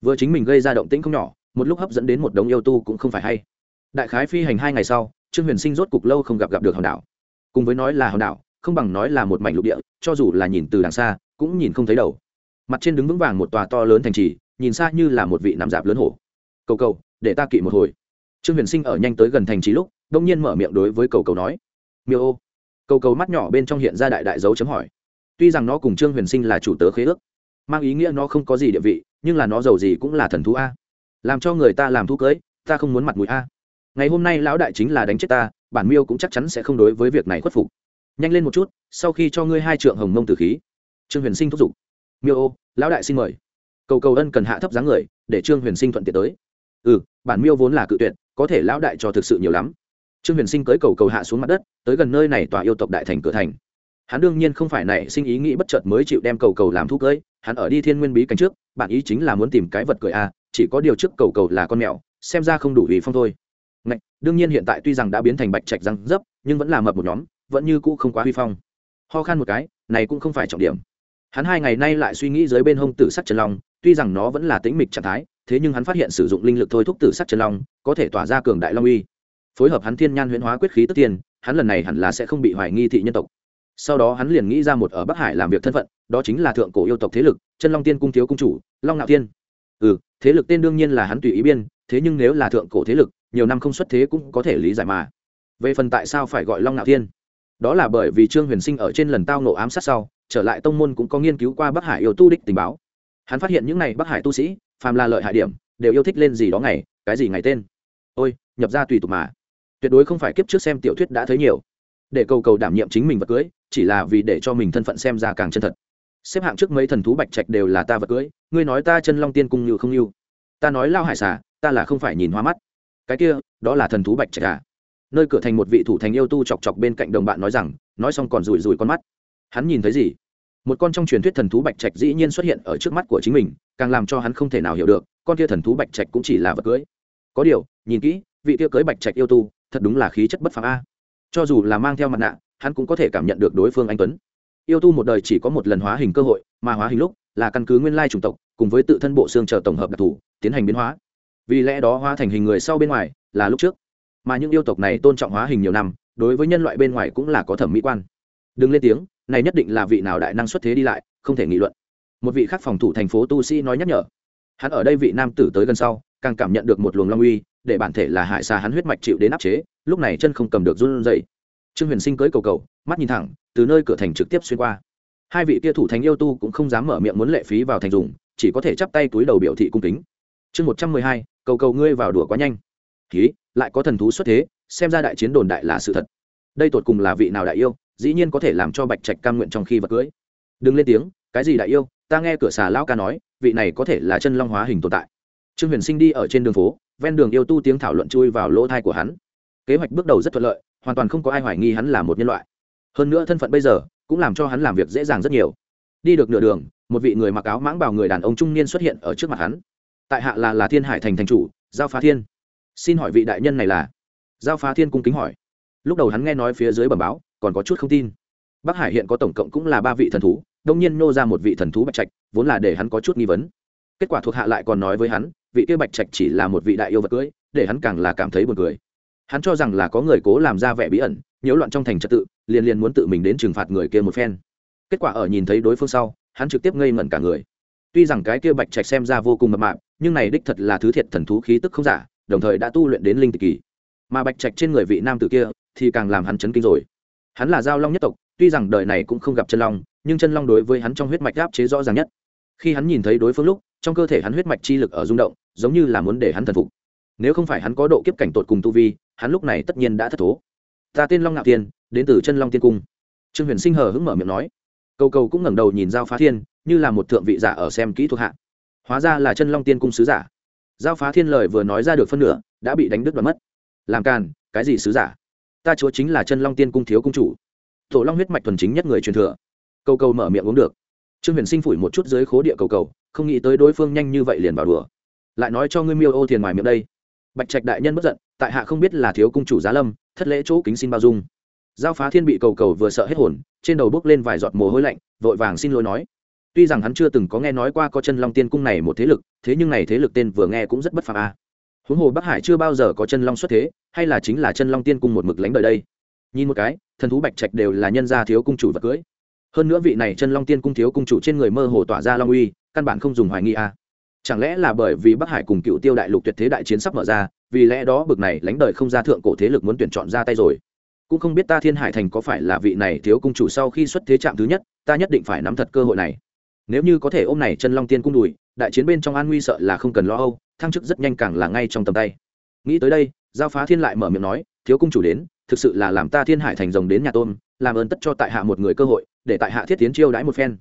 Vừa chính mình gây ra động tĩnh không nhỏ, một lúc hấp dẫn đến một đống yêu tu cũng không phải hay. Đại khái phi hành hai ngày sau, trương huyền sinh rốt cục lâu không gặp gặp được hòn đảo. Cùng với nói là hòn đảo, không bằng nói là một mảnh lục địa, cho dù là nhìn từ đằng xa, cũng nhìn không thấy đầu. Mặt trên đứng vững vàng một tòa to lớn thành trì, nhìn xa như là một vị nằm dạp lớn hổ. Cầu cầu, để ta kỵ một hồi. Trương huyền sinh ở nhanh tới gần thành trì lúc, đông nhiên mở miệng đối với cầu cầu nói miêu ô. Cầu cầu mắt nhỏ bên trong hiện ra đại đại dấu chấm hỏi. Tuy rằng nó cùng trương huyền sinh là chủ tớ khế ước, mang ý nghĩa nó không có gì địa vị, nhưng là nó giàu gì cũng là thần thú a. Làm cho người ta làm thú cưới, ta không muốn mặt mũi a. Ngày hôm nay lão đại chính là đánh chết ta, bản miêu cũng chắc chắn sẽ không đối với việc này khuất phục. Nhanh lên một chút, sau khi cho ngươi hai trượng hồng mông tử khí. Trương huyền sinh thúc giục. Miêu ô, lão đại xin mời. Cầu cầu ân cần hạ thấp dáng người, để trương huyền sinh thuận tiện tới. Ừ bản miêu vốn là cự tuyệt, có thể lão đại cho thực sự nhiều lắm trương huyền sinh cưới cầu cầu hạ xuống mặt đất tới gần nơi này tòa yêu tộc đại thành cửa thành. Hắn đương nhiên không phải nảy sinh ý nghĩ bất chợt mới chịu đem cầu cầu làm thu cưới hắn ở đi thiên nguyên bí cảnh trước bản ý chính là muốn tìm cái vật cười a à, chỉ có điều trước cầu cầu là con mèo xem ra không đủ ý phong thôi. Ngạch, đương nhiên hiện tại tuy rằng đã biến thành bạch trạch răng dấp nhưng vẫn là mập một nhóm vẫn như cũ không quá huy phong. Ho khan một cái này cũng không phải trọng điểm. Hắn hai ngày nay lại suy nghĩ dưới bên hông tử sắc chân long tuy rằng nó vẫn là tĩnh mịch trạng thái thế nhưng hắn phát hiện sử dụng linh lực thôi thúc tử sắc chân long có thể tỏa ra cường đại long uy phối hợp hắn thiên nhan huyễn hóa quyết khí tức tiên, hắn lần này hẳn là sẽ không bị hoài nghi thị nhân tộc. Sau đó hắn liền nghĩ ra một ở bắc hải làm việc thân phận, đó chính là thượng cổ yêu tộc thế lực, chân long tiên cung thiếu cung chủ, long ngạo tiên. Ừ thế lực tên đương nhiên là hắn tùy ý biên, thế nhưng nếu là thượng cổ thế lực, nhiều năm không xuất thế cũng có thể lý giải mà. Về phần tại sao phải gọi long ngạo tiên? Đó là bởi vì trương huyền sinh ở trên lần tao nộ ám sát sau, trở lại tông môn cũng có nghiên cứu qua bắc hải yêu tu đích tình báo. Hắn phát hiện những n à y bắc hải tu sĩ, phàm là lợi hại điểm, đều yêu thích lên gì đó ngày, cái gì ngày tên. Ôi, nhập ra tùy tục mà tuyệt đối không phải kiếp trước xem tiểu thuyết đã thấy nhiều. Để cầu cầu đảm nhiệm chính mình vật cưới, chỉ là vì để cho mình thân phận xem ra càng chân thật. Xếp hạng trước mấy thần thú bạch trạch đều là ta vật cưới, ngươi nói ta chân long tiên cung như không như. Ta nói lao hải xả ta là không phải nhìn hoa mắt. Cái kia, đó là thần thú bạch trạch à? Nơi cửa thành một vị thủ thành yêu tu chọc chọc bên cạnh đồng bạn nói rằng, nói xong còn rủi rủi con mắt. Hắn nhìn thấy gì? Một con trong truyền thuyết thần thú bạch trạch dĩ nhiên xuất hiện ở trước mắt của chính mình, càng làm cho hắn không thể nào hiểu được, con kia thần thú bạch trạch cũng chỉ là vật cưới. Có điều, nhìn kỹ, vị kia cưới bạch trạch yêu tu thật đúng là khí chất bất phàm a. Cho dù là mang theo mặt nạ, hắn cũng có thể cảm nhận được đối phương anh tuấn. Yêu tu một đời chỉ có một lần hóa hình cơ hội, mà hóa hình lúc là căn cứ nguyên lai chủng tộc, cùng với tự thân bộ xương chờ tổng hợp đặc thù, tiến hành biến hóa. Vì lẽ đó hóa thành hình người sau bên ngoài là lúc trước. Mà những yêu tộc này tôn trọng hóa hình nhiều năm, đối với nhân loại bên ngoài cũng là có thẩm mỹ quan. Đừng lên tiếng, này nhất định là vị nào đại năng xuất thế đi lại, không thể nghị luận. Một vị khác phòng thủ thành phố tu sĩ nói nhắc nhở. Hắn ở đây vị nam tử tới gần sau càng cảm nhận được một luồng long uy, để bản thể là hại xa hắn huyết mạch chịu đến áp chế, lúc này chân không cầm được run dậy trương huyền sinh cưới cầu cầu, mắt nhìn thẳng, từ nơi cửa thành trực tiếp xuyên qua. Hai vị kia thủ thành yêu tu cũng không dám mở miệng muốn lệ phí vào thành dùng, chỉ có thể chắp tay túi đầu biểu thị cung kính. Chương một trăm mười hai, cầu cầu ngươi vào đùa quá nhanh. Ký lại có thần thú xuất thế, xem ra đại chiến đồn đại là sự thật. Đây tột cùng là vị nào đại yêu, dĩ nhiên có thể làm cho bạch trạch cam nguyện trong khi vật cưới. Đừng lên tiếng, cái gì đại yêu, ta nghe cửa xà lão ca nói, vị này có thể là chân long hóa hình tồn tại trương huyền sinh đi ở trên đường phố, ven đường yêu tu tiếng thảo luận chui vào lỗ thai của hắn. Kế hoạch bước đầu rất thuận lợi, hoàn toàn không có ai hoài nghi hắn là một nhân loại. Hơn nữa thân phận bây giờ, cũng làm cho hắn làm việc dễ dàng rất nhiều. Đi được nửa đường, một vị người mặc áo mãng bảo người đàn ông trung niên xuất hiện ở trước mặt hắn. Tại hạ là là thiên hải thành thành chủ, giao phá thiên. Xin hỏi vị đại nhân này là? Giao phá thiên cung kính hỏi. Lúc đầu hắn nghe nói phía dưới bẩm báo, còn có chút không tin. Bắc hải hiện có tổng cộng cũng là ba vị thần thú, đông nhiên nô ra một vị thần thú bạch trạch, vốn là để hắn có chút nghi vấn kết quả thuộc hạ lại còn nói với hắn, vị kia bạch trạch chỉ là một vị đại yêu vật cưỡi để hắn càng là cảm thấy buồn cười. Hắn cho rằng là có người cố làm ra vẻ bí ẩn, nhiễu loạn trong thành trật tự, liền liền muốn tự mình đến trừng phạt người kia một phen. Kết quả ở nhìn thấy đối phương sau, hắn trực tiếp ngây ngẩn cả người. Tuy rằng cái kia bạch trạch xem ra vô cùng mập mạp, nhưng này đích thật là thứ thiệt thần thú khí tức không giả, đồng thời đã tu luyện đến linh tịch kỳ. Mà bạch trạch trên người vị nam tử kia, thì càng làm hắn chấn kinh rồi. Hắn là giao long nhất tộc, tuy rằng đời này cũng không gặp chân long, nhưng chân long đối với hắn trong huyết mạch áp chế rõ ràng nhất. Khi hắn nhìn thấy đối phương lúc trong cơ thể hắn huyết mạch chi lực ở rung động, giống như là muốn để hắn thần phục. Nếu không phải hắn có độ kiếp cảnh tột cùng tu vi, hắn lúc này tất nhiên đã thất thố. Ta tên long ngạo tiên đến từ chân long tiên cung. Trương huyền sinh hờ hững mở miệng nói. Cầu cầu cũng ngẩng đầu nhìn giao phá thiên, như là một thượng vị giả ở xem kỹ thuộc hạ. Hóa ra là chân long tiên cung sứ giả. Giao phá thiên lời vừa nói ra được phân nửa, đã bị đánh đứt đoạn mất. Làm càn, cái gì sứ giả? Ta chúa chính là chân long tiên cung thiếu cung chủ. Tổ long huyết mạch thuần chính nhất người truyền thừa. Cầu cầu mở miệng uống được. Trương huyền sinh phủi một chút dưới khố địa cầu cầu không nghĩ tới đối phương nhanh như vậy liền vào đùa. Lại nói cho ngươi miêu ô thiền ngoài miệng đây. Bạch trạch đại nhân bất giận, tại hạ không biết là thiếu cung chủ giá lâm, thất lễ chỗ kính xin bao dung. Giao phá thiên bị cầu cầu vừa sợ hết hồn, trên đầu bốc lên vài giọt mồ hôi lạnh, vội vàng xin lỗi nói. Tuy rằng hắn chưa từng có nghe nói qua có chân long tiên cung này một thế lực, thế nhưng này thế lực tên vừa nghe cũng rất bất phạt a. À. huống hồ bắc hải chưa bao giờ có chân long xuất thế, hay là chính là chân long tiên cung một mực lánh đời đây? Nhìn một cái, thần thú bạch trạch đều là nhân gia thiếu cung chủ vật cưới. Hơn nữa vị này chân long tiên cung thiếu cung chủ trên người mơ hồ tỏa ra long uy căn bản không dùng hoài nghi a. À. chẳng lẽ là bởi vì bắc hải cùng cựu tiêu đại lục tuyệt thế đại chiến sắp mở ra, vì lẽ đó bực này lánh đời không ra thượng cổ thế lực muốn tuyển chọn ra tay rồi? Cũng không biết ta thiên hải thành có phải là vị này thiếu cung chủ sau khi xuất thế trạm thứ nhất, ta nhất định phải nắm thật cơ hội này. Nếu như có thể ôm này chân long tiên cung đùi, đại chiến bên trong an nguy sợ là không cần lo âu, thăng chức rất nhanh càng là ngay trong tầm tay. Nghĩ tới đây, giao phá thiên lại mở miệng nói, thiếu cung chủ đến, thực sự là làm ta thiên hải thành rồng đến nhà tôn làm ơn tất cho tại hạ một người cơ hội, để tại hạ thiết tiến chiêu đãi một phen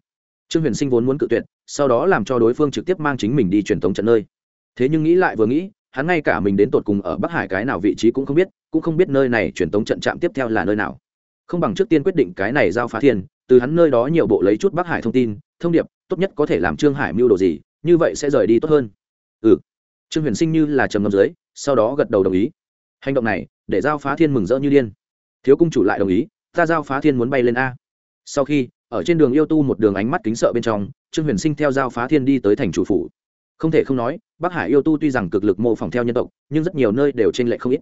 trương huyền sinh vốn muốn cự tuyệt, sau đó làm cho đối phương trực tiếp mang chính mình đi truyền thống trận nơi. Thế nhưng nghĩ lại vừa nghĩ, hắn ngay cả mình đến tột cùng ở bắc hải cái nào vị trí cũng không biết, cũng không biết nơi này truyền thống trận trạm tiếp theo là nơi nào. Không bằng trước tiên quyết định cái này giao phá thiên, từ hắn nơi đó nhiều bộ lấy chút bắc hải thông tin, thông điệp, tốt nhất có thể làm trương hải mưu đồ gì, như vậy sẽ rời đi tốt hơn. Ừ. Trương huyền sinh như là trầm ngâm dưới, sau đó gật đầu đồng ý. Hành động này, để giao phá thiên mừng rỡ như điên. Thiếu cung chủ lại đồng ý, ta giao phá thiên muốn bay lên a. Sau khi ở trên đường yêu tu một đường ánh mắt kính sợ bên trong, trương huyền sinh theo giao phá thiên đi tới thành chủ phủ. Không thể không nói, bắc hải yêu tu tuy rằng cực lực mô phỏng theo nhân tộc, nhưng rất nhiều nơi đều t r ê n lệch không ít.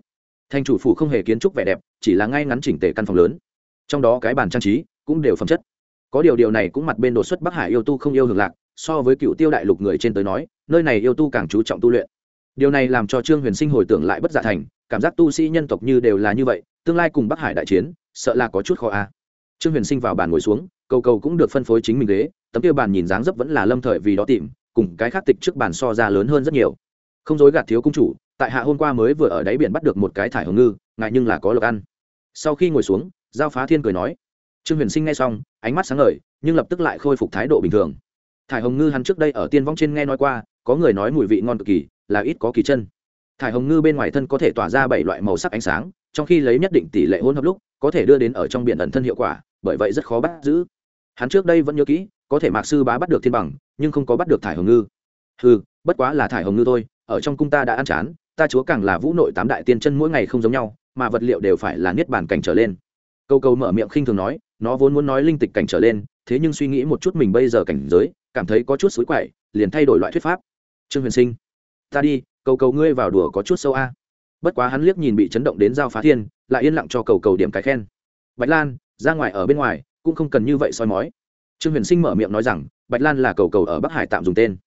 Thành chủ phủ không hề kiến trúc vẻ đẹp, chỉ là ngay ngắn chỉnh tề căn phòng lớn. Trong đó cái bàn trang trí cũng đều phẩm chất. Có điều điều này cũng mặt bên đột xuất bắc hải yêu tu không yêu hưởng lạc, so với cựu tiêu đại lục người trên tới nói, nơi này yêu tu càng chú trọng tu luyện. Điều này làm cho trương huyền sinh hồi tưởng lại bất dạ thành, cảm giác tu sĩ nhân tộc như đều là như vậy, tương lai cùng bắc hải đại chiến, sợ là có chút khó a trương huyền sinh vào bàn ngồi xuống, cầu cầu cũng được phân phối chính mình ghế, tấm kia bàn nhìn dáng dấp vẫn là lâm thời vì đó tìm, cùng cái khác tịch trước bàn so ra lớn hơn rất nhiều. Không dối gạt thiếu cung chủ, tại hạ hôm qua mới vừa ở đáy biển bắt được một cái thải hồng ngư, ngại nhưng là có lộc ăn. Sau khi ngồi xuống, giao phá thiên cười nói, trương huyền sinh nghe xong, ánh mắt sáng ngời, nhưng lập tức lại khôi phục thái độ bình thường. Thải hồng ngư hắn trước đây ở tiên vong trên nghe nói qua, có người nói mùi vị ngon cực kỳ, là ít có kỳ chân. Thải hồng ngư bên ngoài thân có thể tỏa ra bảy loại màu sắc ánh sáng, trong khi lấy nhất định tỷ lệ hỗn hợp lúc, có thể đưa đến ở trong biển ẩn thân hiệu quả bởi vậy rất khó bắt giữ. Hắn trước đây vẫn nhớ kỹ, có thể mạc sư bá bắt được thiên bằng, nhưng không có bắt được thải hồng ngư. Ừ bất quá là thải hồng ngư thôi, ở trong cung ta đã ăn chán, ta chúa càng là vũ nội tám đại tiên chân mỗi ngày không giống nhau, mà vật liệu đều phải là niết bàn cảnh trở lên. Câu câu mở miệng khinh thường nói, nó vốn muốn nói linh tịch cảnh trở lên, thế nhưng suy nghĩ một chút mình bây giờ cảnh giới, cảm thấy có chút xối quậy, liền thay đổi loại thuyết pháp. Trương huyền sinh, ta đi cầu cầu ngươi vào đùa có chút sâu a. Bất quá hắn liếc nhìn bị chấn động đến giao phá thiên, lại yên lặng cho cầu cầu điểm cái khen. Bạch lan ra ngoài ở bên ngoài, cũng không cần như vậy soi mói. Trương huyền sinh mở miệng nói rằng, bạch lan là cầu cầu ở bắc hải tạm dùng tên.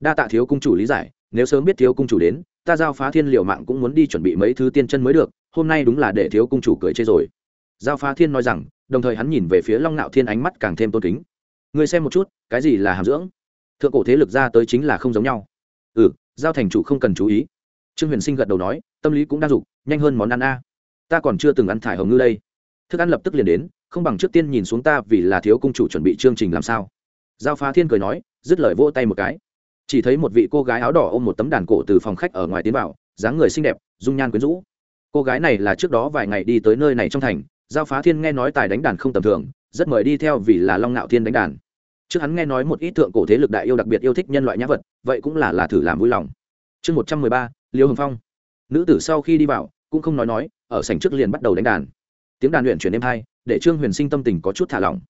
Đa tạ thiếu cung chủ lý giải, nếu sớm biết thiếu cung chủ đến, ta giao phá thiên liệu mạng cũng muốn đi chuẩn bị mấy thứ tiên chân mới được, hôm nay đúng là để thiếu cung chủ cười chê rồi. Giao phá thiên nói rằng, đồng thời hắn nhìn về phía long nạo thiên ánh mắt càng thêm tôn kính. Người xem một chút, cái gì là hàm dưỡng? Thượng cổ thế lực ra tới chính là không giống nhau. Ừ giao thành chủ không cần chú ý. Trương huyền sinh gật đầu nói, tâm lý cũng đang dục nhanh hơn món ăn a. Ta còn chưa từng ăn thải hồng ngư đây. Thức ăn lập tức liền đến không bằng trước tiên nhìn xuống ta vì là thiếu cung chủ chuẩn bị chương trình làm sao. Giao phá thiên cười nói, dứt lời vỗ tay một cái. Chỉ thấy một vị cô gái áo đỏ ôm một tấm đàn cổ từ phòng khách ở ngoài tiến vào, dáng người xinh đẹp, dung nhan quyến rũ. Cô gái này là trước đó vài ngày đi tới nơi này trong thành, giao phá thiên nghe nói tài đánh đàn không tầm thường, rất mời đi theo vì là long nạo thiên đánh đàn. Trước hắn nghe nói một ít thượng cổ thế lực đại yêu đặc biệt yêu thích nhân loại nhã vật, vậy cũng là là thử làm vui lòng. Chương một trăm mười ba, liêu hồng phong. Nữ tử sau khi đi vào, cũng không nói nói, ở sảnh trước liền bắt đầu đánh đàn. Tiếng đàn luyện chuyển êm hai để trương huyền sinh tâm tình có chút thả lỏng.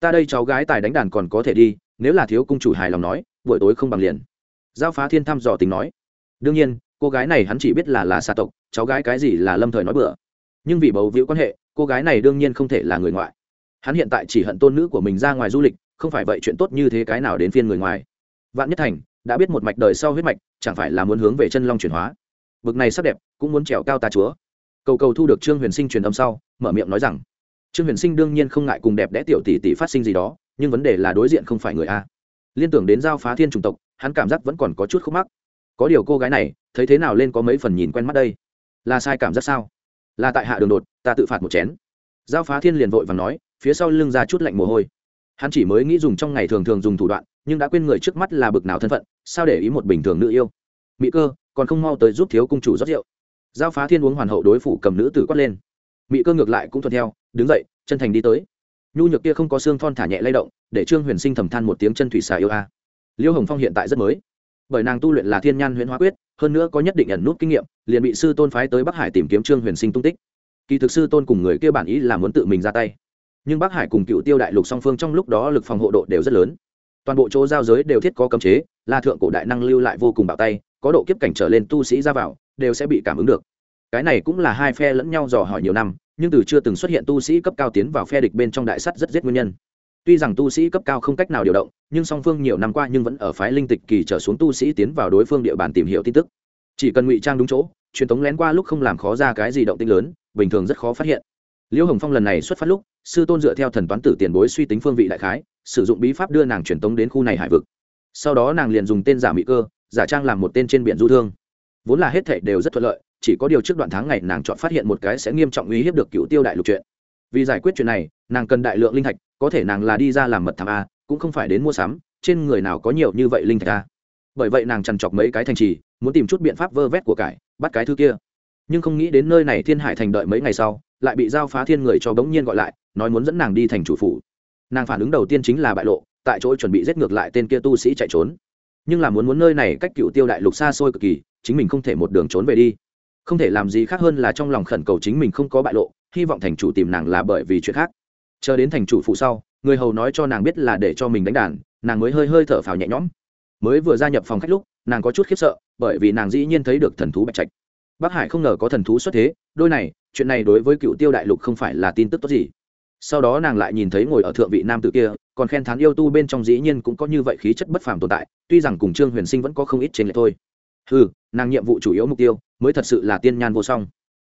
Ta đây cháu gái tài đánh đàn còn có thể đi, nếu là thiếu cung chủ hài lòng nói, buổi tối không bằng liền. Giao phá thiên thăm dò tình nói. Đương nhiên, cô gái này hắn chỉ biết là là xa tộc, cháu gái cái gì là lâm thời nói bừa. Nhưng vì bầu víu quan hệ, cô gái này đương nhiên không thể là người ngoại. Hắn hiện tại chỉ hận tôn nữ của mình ra ngoài du lịch, không phải vậy chuyện tốt như thế cái nào đến phiên người ngoài. Vạn nhất thành đã biết một mạch đời sau huyết mạch, chẳng phải là muốn hướng về chân long chuyển hóa. Bực này sắc đẹp, cũng muốn trèo cao ta chúa. Cầu cầu thu được trương huyền sinh truyền âm sau, mở miệng nói rằng trương huyền sinh đương nhiên không ngại cùng đẹp đẽ tiểu tỷ tỷ phát sinh gì đó, nhưng vấn đề là đối diện không phải người a. Liên tưởng đến giao phá thiên chủng tộc, hắn cảm giác vẫn còn có chút khúc mắc. Có điều cô gái này, thấy thế nào lên có mấy phần nhìn quen mắt đây? Là sai cảm giác sao? Là tại hạ đường đột, ta tự phạt một chén. Giao phá thiên liền vội và nói, phía sau lưng ra chút lạnh mồ hôi. Hắn chỉ mới nghĩ dùng trong ngày thường thường dùng thủ đoạn, nhưng đã quên người trước mắt là bực nào thân phận, sao để ý một bình thường nữ yêu? Mỹ cơ, còn không mau tới giúp thiếu cung chủ rót rượu. Giao phá thiên uống hoàn hậu đối phủ cầm nữ tử quát lên mỹ cơ ngược lại cũng thuận theo, đứng dậy, chân thành đi tới. Nhu nhược kia không có xương thon thả nhẹ lay động, để trương huyền sinh thầm than một tiếng chân thủy xà yêu a. Liêu hồng phong hiện tại rất mới. Bởi nàng tu luyện là thiên nhan huyễn hóa quyết, hơn nữa có nhất định ẩn nút kinh nghiệm, liền bị sư tôn phái tới bắc hải tìm kiếm trương huyền sinh tung tích. Kỳ thực sư tôn cùng người kia bản ý là muốn tự mình ra tay. Nhưng bắc hải cùng cựu tiêu đại lục song phương trong lúc đó lực phòng hộ độ đều rất lớn. Toàn bộ chỗ giao giới đều thiết có cấm chế là thượng cổ đại năng lưu lại vô cùng bạo tay, có độ kiếp cảnh trở lên tu sĩ ra vào, đều sẽ bị cảm ứng được cái này cũng là hai phe lẫn nhau dò hỏi nhiều năm, nhưng từ chưa từng xuất hiện tu sĩ cấp cao tiến vào phe địch bên trong đại sắt rất giết nguyên nhân. Tuy rằng tu sĩ cấp cao không cách nào điều động, nhưng song phương nhiều năm qua nhưng vẫn ở phái linh tịch kỳ trở xuống tu sĩ tiến vào đối phương địa bàn tìm hiểu tin tức. Chỉ cần ngụy trang đúng chỗ, truyền tống lén qua lúc không làm khó ra cái gì động tinh lớn, bình thường rất khó phát hiện. Liễu hồng phong lần này xuất phát lúc, sư tôn dựa theo thần toán tử tiền bối suy tính phương vị đại khái, sử dụng bí pháp đưa nàng truyền tống đến khu này hải vực. Sau đó nàng liền dùng tên giả mỹ cơ, giả trang làm một tên trên biển du thương. Vốn là hết thảy đều rất thuận lợi chỉ có điều trước đoạn tháng ngày nàng chọn phát hiện một cái sẽ nghiêm trọng uy hiếp được cựu tiêu đại lục chuyện. Vì giải quyết chuyện này, nàng cần đại lượng linh thạch, có thể nàng là đi ra làm mật thám a, cũng không phải đến mua sắm, trên người nào có nhiều như vậy linh thạch a. Bởi vậy nàng trằn trọc mấy cái thành trì, muốn tìm chút biện pháp vơ vét của cải, bắt cái thứ kia. Nhưng không nghĩ đến nơi này thiên hải thành đợi mấy ngày sau, lại bị giao phá thiên người cho bỗng nhiên gọi lại, nói muốn dẫn nàng đi thành chủ phủ. Nàng phản ứng đầu tiên chính là bại lộ, tại chỗ chuẩn bị giết ngược lại tên kia tu sĩ chạy trốn. Nhưng là muốn muốn nơi này cách cựu tiêu đại lục xa xôi cực kỳ, chính mình không thể một đường trốn về đi không thể làm gì khác hơn là trong lòng khẩn cầu chính mình không có bại lộ, hy vọng thành chủ tìm nàng là bởi vì chuyện khác. Chờ đến thành chủ phụ sau, người hầu nói cho nàng biết là để cho mình đánh đàn, nàng mới hơi hơi thở phào nhẹ nhõm. Mới vừa gia nhập phòng khách lúc, nàng có chút khiếp sợ, bởi vì nàng dĩ nhiên thấy được thần thú bạch trạch. Bắc hải không ngờ có thần thú xuất thế, đôi này, chuyện này đối với cựu tiêu đại lục không phải là tin tức tốt gì. Sau đó nàng lại nhìn thấy ngồi ở thượng vị nam tự kia, còn khen thán yêu tu bên trong dĩ nhiên cũng có như vậy khí chất bất phàm tồn tại, tuy rằng cùng trương huyền sinh vẫn có không ít trên lệ thôi ừ nàng nhiệm vụ chủ yếu mục tiêu mới thật sự là tiên nhan vô song.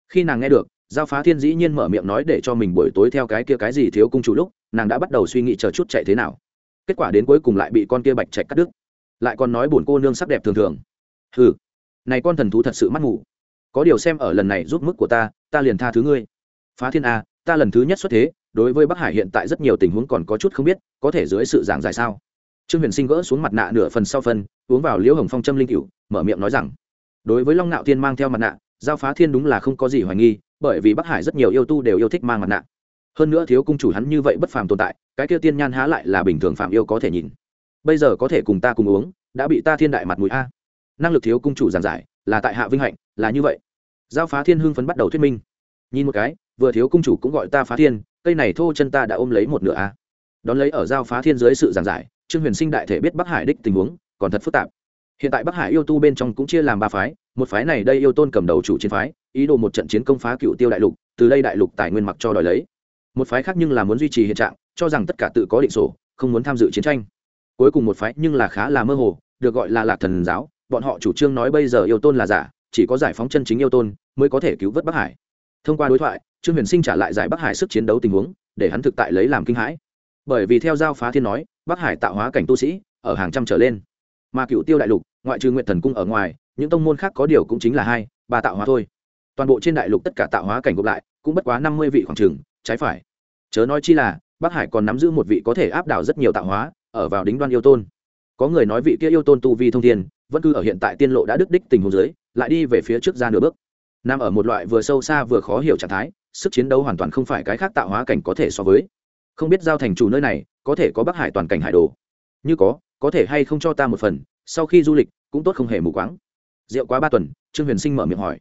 Khi nàng nghe được, giao phá thiên dĩ nhiên mở miệng nói để cho mình buổi tối theo cái kia cái gì thiếu cung chủ lúc, nàng đã bắt đầu suy nghĩ chờ chút chạy thế nào. Kết quả đến cuối cùng lại bị con kia bạch chạy cắt đứt. Lại còn nói buồn cô nương sắc đẹp thường thường. Ừ này con thần thú thật sự mắt ngủ có điều xem ở lần này giúp mức của ta ta liền tha thứ ngươi. Phá thiên a, ta lần thứ nhất xuất thế, đối với bắc hải hiện tại rất nhiều tình huống còn có chút không biết, có thể dưới sự giảng giải sao? Trương huyền sinh gỡ xuống mặt nạ nửa phần sau phần uống vào liễu hồng phong châm linh cựu mở miệng nói rằng, đối với long nạo thiên mang theo mặt nạ, giao phá thiên đúng là không có gì hoài nghi, bởi vì bắc hải rất nhiều yêu tu đều yêu thích mang mặt nạ. Hơn nữa thiếu cung chủ hắn như vậy bất phàm tồn tại, cái kia tiên nhan há lại là bình thường phạm yêu có thể nhìn. Bây giờ có thể cùng ta cùng uống, đã bị ta thiên đại mặt mũi a. Năng lực thiếu cung chủ giảng giải, là tại hạ vinh hạnh, là như vậy. Giao phá thiên hưng phấn bắt đầu thuyết minh. Nhìn một cái, vừa thiếu cung chủ cũng gọi ta phá thiên, cây này thô chân ta đã ôm lấy một nửa a. Đón lấy ở giao phá thiên dưới sự giảng giải, trương huyền sinh đại thể biết bắc hải đích tình huống còn thật phức tạp. Hiện tại bắc hải yêu tu bên trong cũng chia làm ba phái, một phái này đây yêu tôn cầm đầu chủ chiến phái, ý đồ một trận chiến công phá cựu tiêu đại lục, từ đây đại lục tài nguyên mặc cho đòi lấy. Một phái khác nhưng là muốn duy trì hiện trạng, cho rằng tất cả tự có định sổ, không muốn tham dự chiến tranh. Cuối cùng một phái nhưng là khá là mơ hồ, được gọi là lạc thần giáo, bọn họ chủ trương nói bây giờ yêu tôn là giả, chỉ có giải phóng chân chính yêu tôn mới có thể cứu vớt bắc hải. Thông qua đối thoại, trương huyền sinh trả lại giải bắc hải sức chiến đấu tình huống, để hắn thực tại lấy làm kinh hãi. Bởi vì theo giao phá thiên nói, bắc hải tạo hóa cảnh tu sĩ, ở hàng trăm trở lên mà cựu tiêu đại lục, ngoại trừ nguyện thần cung ở ngoài, những tông môn khác có điều cũng chính là hai, ba tạo hóa thôi. Toàn bộ trên đại lục tất cả tạo hóa cảnh gộp lại, cũng bất quá năm mươi vị khoảng trừng trái phải. Chớ nói chi là, bắc hải còn nắm giữ một vị có thể áp đảo rất nhiều tạo hóa, ở vào đính đoan yêu tôn. Có người nói vị kia yêu tôn tu vi thông thiên, vẫn cứ ở hiện tại tiên lộ đã đức đích tình huống dưới, lại đi về phía trước ra nửa bước. Nằm ở một loại vừa sâu xa vừa khó hiểu trạng thái, sức chiến đấu hoàn toàn không phải cái khác tạo hóa cảnh có thể so với. Không biết giao thành chủ nơi này, có thể có bắc hải toàn cảnh hải đồ. Như có có thể hay không cho ta một phần, sau khi du lịch, cũng tốt không hề mù quáng. Rượu quá ba tuần, trương huyền sinh mở miệng hỏi.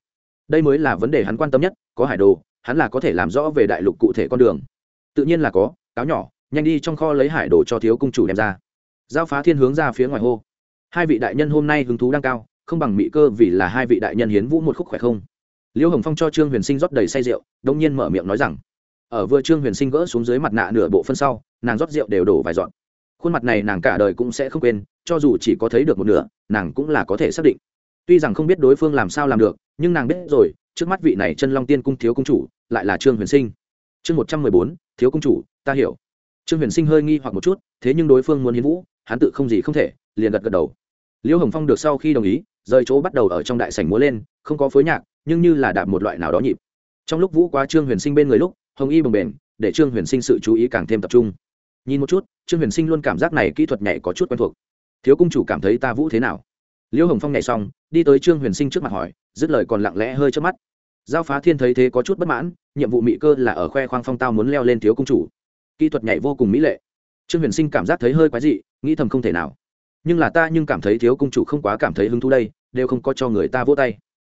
Đây mới là vấn đề hắn quan tâm nhất, có hải đồ, hắn là có thể làm rõ về đại lục cụ thể con đường. Tự nhiên là có, cáo nhỏ, nhanh đi trong kho lấy hải đồ cho thiếu cung chủ đem ra. Giao phá thiên hướng ra phía ngoài hô. Hai vị đại nhân hôm nay hứng thú đang cao, không bằng mỹ cơ vì là hai vị đại nhân hiến vũ một khúc khỏe không? Liêu hồng phong cho trương huyền sinh rót đầy say rượu, đông nhiên mở miệng nói rằng, ở vừa trương huyền sinh gỡ xuống dưới mặt nạ nửa bộ phân sau, nàng rót rượu đều đổ vài dọn khuôn mặt này nàng cả đời cũng sẽ không quên, cho dù chỉ có thấy được một nửa, nàng cũng là có thể xác định. Tuy rằng không biết đối phương làm sao làm được, nhưng nàng biết rồi, trước mắt vị này chân long tiên cung thiếu Công chủ, lại là trương huyền sinh. Chương một trăm mười bốn, thiếu Công chủ, ta hiểu. Trương huyền sinh hơi nghi hoặc một chút, thế nhưng đối phương muốn hiến vũ, hắn tự không gì không thể, liền gật gật đầu. Liễu hồng phong được sau khi đồng ý, rời chỗ bắt đầu ở trong đại sảnh múa lên, không có phối nhạc, nhưng như là đạp một loại nào đó nhịp. Trong lúc vũ qua trương huyền sinh bên người lúc, hồng y bồng bềnh, để trương huyền sinh sự chú ý càng thêm tập trung. Nhìn một chút trương huyền sinh luôn cảm giác này kỹ thuật nhảy có chút quen thuộc. Thiếu cung chủ cảm thấy ta vũ thế nào? Liễu hồng phong nhảy xong, đi tới trương huyền sinh trước mặt hỏi, dứt lời còn lặng lẽ hơi trước mắt. Giao phá thiên thấy thế có chút bất mãn, nhiệm vụ mỹ cơ là ở khoe khoang phong tao muốn leo lên thiếu Cung chủ. Kỹ thuật nhảy vô cùng mỹ lệ. Trương huyền sinh cảm giác thấy hơi quái dị, nghĩ thầm không thể nào. Nhưng là ta nhưng cảm thấy thiếu công chủ không quá cảm thấy hứng thú đây, đều không có cho người ta vỗ tay.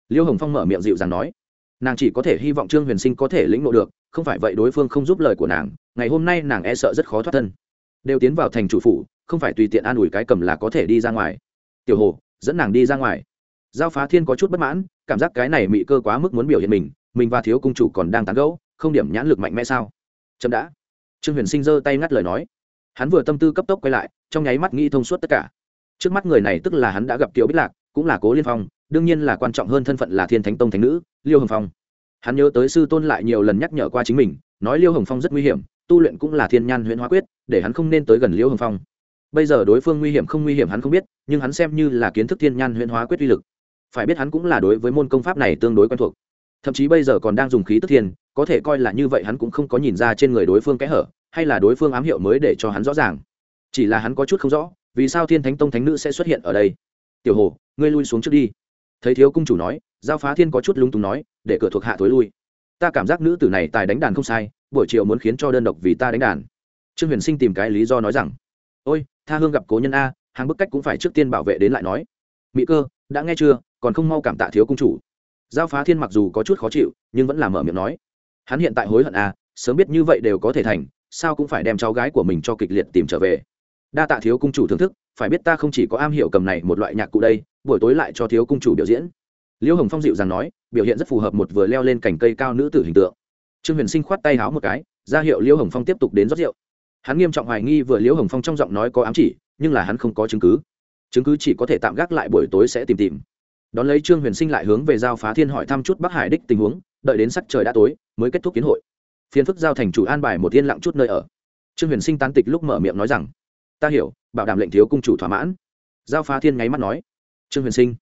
Liễu hồng phong mở miệng dịu dàng nói, nàng chỉ có thể hy vọng trương huyền sinh có thể lĩnh ngộ được, không phải vậy đối phương không giúp lời của nàng, ngày hôm nay nàng e sợ rất khó thoát thân đều tiến vào thành chủ phủ, không phải tùy tiện an ủi cái cầm là có thể đi ra ngoài. Tiểu hồ, dẫn nàng đi ra ngoài. Giao phá thiên có chút bất mãn, cảm giác cái này mị cơ quá mức muốn biểu hiện mình mình và thiếu cung chủ còn đang tán gẫu, không điểm nhãn lực mạnh mẽ sao? Chậm đã. Trương huyền sinh giơ tay ngắt lời nói. Hắn vừa tâm tư cấp tốc quay lại, trong nháy mắt nghĩ thông suốt tất cả. Trước mắt người này tức là hắn đã gặp Tiểu bích lạc, cũng là cố liên phong, đương nhiên là quan trọng hơn thân phận là thiên thánh tông thánh nữ, liêu hồng phong. Hắn nhớ tới sư tôn lại nhiều lần nhắc nhở qua chính mình, nói liêu hồng phong rất nguy hiểm, tu luyện cũng là thiên nhan huyễn hóa quyết để hắn không nên tới gần liễu hồng phong. Bây giờ đối phương nguy hiểm không nguy hiểm hắn không biết, nhưng hắn xem như là kiến thức thiên nhan huyễn hóa quyết uy lực. Phải biết hắn cũng là đối với môn công pháp này tương đối quen thuộc. Thậm chí bây giờ còn đang dùng khí tức thiên, có thể coi là như vậy hắn cũng không có nhìn ra trên người đối phương kẽ hở, hay là đối phương ám hiệu mới để cho hắn rõ ràng. Chỉ là hắn có chút không rõ, vì sao thiên thánh tông thánh nữ sẽ xuất hiện ở đây? Tiểu hồ, ngươi lui xuống trước đi. Thấy thiếu cung chủ nói, giao phá thiên có chút lung túng nói, để cửa thuộc hạ thối lui. Ta cảm giác nữ tử này tài đánh đàn không sai, buổi chiều muốn khiến cho đơn độc vì ta đánh đàn trương huyền sinh tìm cái lý do nói rằng, ôi, tha hương gặp cố nhân a, hàng bức cách cũng phải trước tiên bảo vệ đến lại nói. Mỹ cơ, đã nghe chưa, còn không mau cảm tạ thiếu cung chủ. Giao phá thiên mặc dù có chút khó chịu, nhưng vẫn là mở miệng nói, hắn hiện tại hối hận a, sớm biết như vậy đều có thể thành, sao cũng phải đem cháu gái của mình cho kịch liệt tìm trở về. Đa tạ thiếu cung chủ thưởng thức, phải biết ta không chỉ có am hiểu cầm này một loại nhạc cụ đây, buổi tối lại cho thiếu cung chủ biểu diễn. Liễu hồng phong dịu rằng nói, biểu hiện rất phù hợp một vừa leo lên cành cây cao nữ tử hình tượng. Trương huyền sinh khoát tay háo một cái, ra hiệu liễu hồng phong tiếp tục đến rót rượu hắn nghiêm trọng hoài nghi vừa liễu hồng phong trong giọng nói có ám chỉ, nhưng là hắn không có chứng cứ. Chứng cứ chỉ có thể tạm gác lại buổi tối sẽ tìm tìm. Đón lấy trương huyền sinh lại hướng về giao phá thiên hỏi thăm chút bắc hải đích tình huống, đợi đến sắc trời đã tối, mới kết thúc kiến hội. Phiên phức giao thành chủ an bài một yên lặng chút nơi ở. Trương huyền sinh tán tịch lúc mở miệng nói rằng, ta hiểu, bảo đảm lệnh thiếu cung chủ thỏa mãn. Giao phá thiên ngáy mắt nói, trương huyền sinh,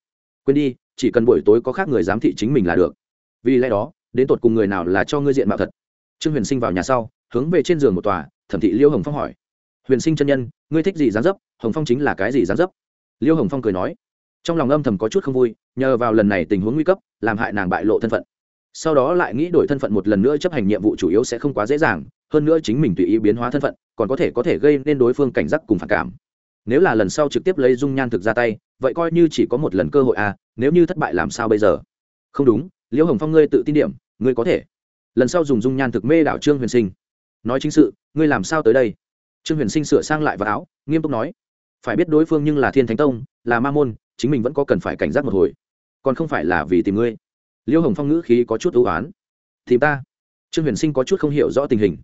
quên đi, chỉ cần buổi tối có khác người giám thị chính mình là được. Vì lẽ đó, đến tột cùng người nào là cho ngươi diện mạo thật? Trương huyền sinh vào nhà sau, hướng về trên giường một tòa thẩm thị liêu hồng phong hỏi huyền sinh chân nhân ngươi thích gì dán dấp hồng phong chính là cái gì dán dấp liêu hồng phong cười nói trong lòng âm thầm có chút không vui nhờ vào lần này tình huống nguy cấp làm hại nàng bại lộ thân phận sau đó lại nghĩ đổi thân phận một lần nữa chấp hành nhiệm vụ chủ yếu sẽ không quá dễ dàng hơn nữa chính mình tùy ý biến hóa thân phận còn có thể có thể gây nên đối phương cảnh giác cùng phản cảm nếu là lần sau trực tiếp lấy dung nhan thực ra tay vậy coi như chỉ có một lần cơ hội à nếu như thất bại làm sao bây giờ? Không đúng, liễu hồng phong ngươi tự tin điểm, ngươi có thể. Lần sau dùng dung nhan thực mê đảo trương huyền sinh nói chính sự, ngươi làm sao tới đây? Trương huyền sinh sửa sang lại vào áo, nghiêm túc nói. Phải biết đối phương nhưng là thiên thánh tông, là ma môn, chính mình vẫn có cần phải cảnh giác một hồi. Còn không phải là vì tìm ngươi. Liêu hồng phong ngữ khí có chút ưu oán tìm ta? Trương huyền sinh có chút không hiểu rõ tình hình.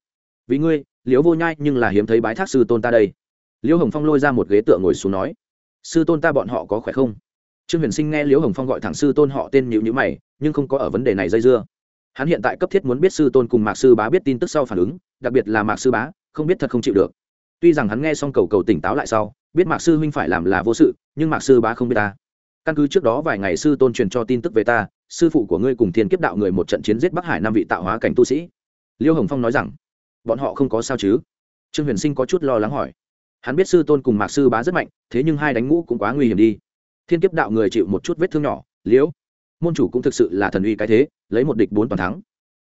Vì ngươi, liễu vô nhai nhưng là hiếm thấy bái thác sư tôn ta đây. Liễu hồng phong lôi ra một ghế tựa ngồi xuống nói. Sư tôn ta bọn họ có khỏe không? Trương huyền sinh nghe liễu hồng phong gọi thẳng sư tôn họ tên nhịu nhữ mày, nhưng không có ở vấn đề này dây dưa hắn hiện tại cấp thiết muốn biết sư tôn cùng mạc sư bá biết tin tức sau phản ứng, đặc biệt là mạc sư bá, không biết thật không chịu được. Tuy rằng hắn nghe xong cầu cầu tỉnh táo lại sau, biết mạc sư huynh phải làm là vô sự, nhưng mạc sư bá không biết ta. Căn cứ trước đó vài ngày sư tôn truyền cho tin tức về ta, sư phụ của ngươi cùng thiên kiếp đạo người một trận chiến giết bắc hải năm vị tạo hóa cảnh tu sĩ. Liêu hồng phong nói rằng, bọn họ không có sao chứ? Trương huyền sinh có chút lo lắng hỏi. Hắn biết sư tôn cùng mạc sư bá rất mạnh, thế nhưng hai đánh ngũ cũng quá nguy hiểm đi. Thiên kiếp đạo người chịu một chút vết thương nhỏ. Liễu môn chủ cũng thực sự là thần uy cái thế lấy một địch bốn toàn thắng.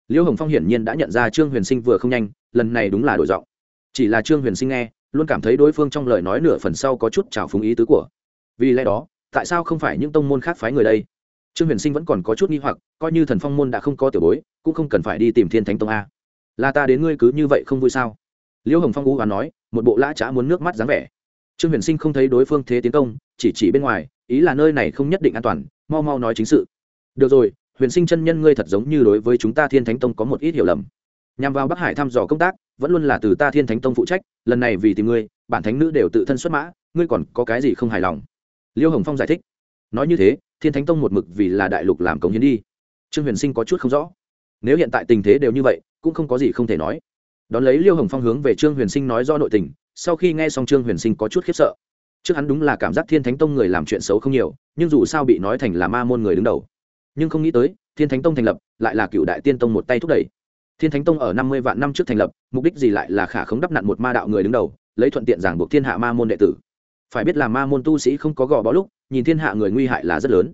Liễu hồng phong hiển nhiên đã nhận ra trương huyền sinh vừa không nhanh, lần này đúng là đổi giọng. Chỉ là trương huyền sinh nghe, luôn cảm thấy đối phương trong lời nói nửa phần sau có chút trào phúng ý tứ của. Vì lẽ đó, tại sao không phải những tông môn khác phái người đây? Trương huyền sinh vẫn còn có chút nghi hoặc, coi như thần phong môn đã không có tiểu bối, cũng không cần phải đi tìm thiên thánh tông a. Là ta đến ngươi cứ như vậy không vui sao? Liễu hồng phong u và nói, một bộ lã trá muốn nước mắt dáng vẻ. Trương huyền sinh không thấy đối phương thế tiến công, chỉ chỉ bên ngoài, ý là nơi này không nhất định an toàn, mau mau nói chính sự. Được rồi huyền sinh chân nhân ngươi thật giống như đối với chúng ta thiên thánh tông có một ít hiểu lầm. Nhằm vào bắc hải thăm dò công tác, vẫn luôn là từ ta thiên thánh tông phụ trách, lần này vì tìm ngươi, bản thánh nữ đều tự thân xuất mã, ngươi còn có cái gì không hài lòng? Liêu hồng phong giải thích. Nói như thế, thiên thánh tông một mực vì là đại lục làm cống hiến đi. Trương huyền sinh có chút không rõ. Nếu hiện tại tình thế đều như vậy, cũng không có gì không thể nói. Đón lấy liêu hồng phong hướng về trương huyền sinh nói do nội tình, sau khi nghe xong trương huyền sinh có chút khiếp sợ. Trước hắn đúng là cảm giác thiên thánh tông người làm chuyện xấu không nhiều, nhưng dù sao bị nói thành là ma môn người đứng đầu nhưng không nghĩ tới, thiên thánh tông thành lập, lại là cựu đại tiên tông một tay thúc đẩy. Thiên thánh tông ở năm mươi vạn năm trước thành lập, mục đích gì lại là khả khống đắp nặn một ma đạo người đứng đầu, lấy thuận tiện giảng buộc thiên hạ ma môn đệ tử. Phải biết là ma môn tu sĩ không có gò bó lúc, nhìn thiên hạ người nguy hại là rất lớn.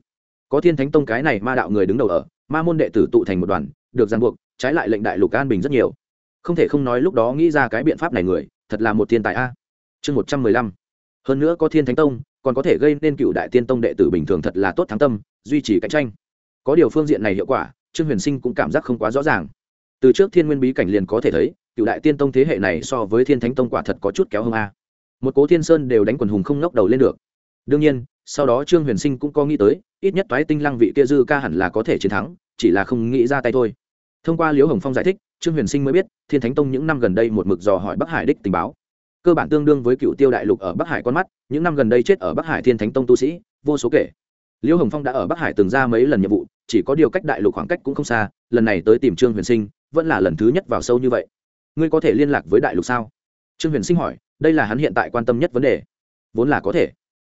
Có thiên thánh tông cái này ma đạo người đứng đầu ở, ma môn đệ tử tụ thành một đoàn, được ràng buộc, trái lại lệnh đại lục an bình rất nhiều. Không thể không nói lúc đó nghĩ ra cái biện pháp này người, thật là một thiên tài a. Chương một trăm mười lăm. Hơn nữa có thiên thánh tông, còn có thể gây nên cựu đại tiên tông đệ tử bình thường thật là tốt thắng tâm, duy trì cạnh tranh có điều phương diện này hiệu quả, trương huyền sinh cũng cảm giác không quá rõ ràng. Từ trước thiên nguyên bí cảnh liền có thể thấy, cựu đại tiên tông thế hệ này so với thiên thánh tông quả thật có chút kéo hơn a. Một cố thiên sơn đều đánh quần hùng không ngóc đầu lên được. Đương nhiên, sau đó trương huyền sinh cũng có nghĩ tới, ít nhất toái tinh lăng vị kia dư ca hẳn là có thể chiến thắng, chỉ là không nghĩ ra tay thôi. Thông qua liễu hồng phong giải thích, trương huyền sinh mới biết, thiên thánh tông những năm gần đây một mực dò hỏi bắc hải đích tình báo. Cơ bản tương đương với cựu tiêu đại lục ở bắc hải con mắt, những năm gần đây chết ở bắc hải thiên thánh tông tu sĩ, vô số kể liễu hồng phong đã ở bắc hải từng ra mấy lần nhiệm vụ, chỉ có điều cách đại lục khoảng cách cũng không xa, lần này tới tìm trương huyền sinh, vẫn là lần thứ nhất vào sâu như vậy. Ngươi có thể liên lạc với đại lục sao? Trương huyền sinh hỏi, đây là hắn hiện tại quan tâm nhất vấn đề. Vốn là có thể.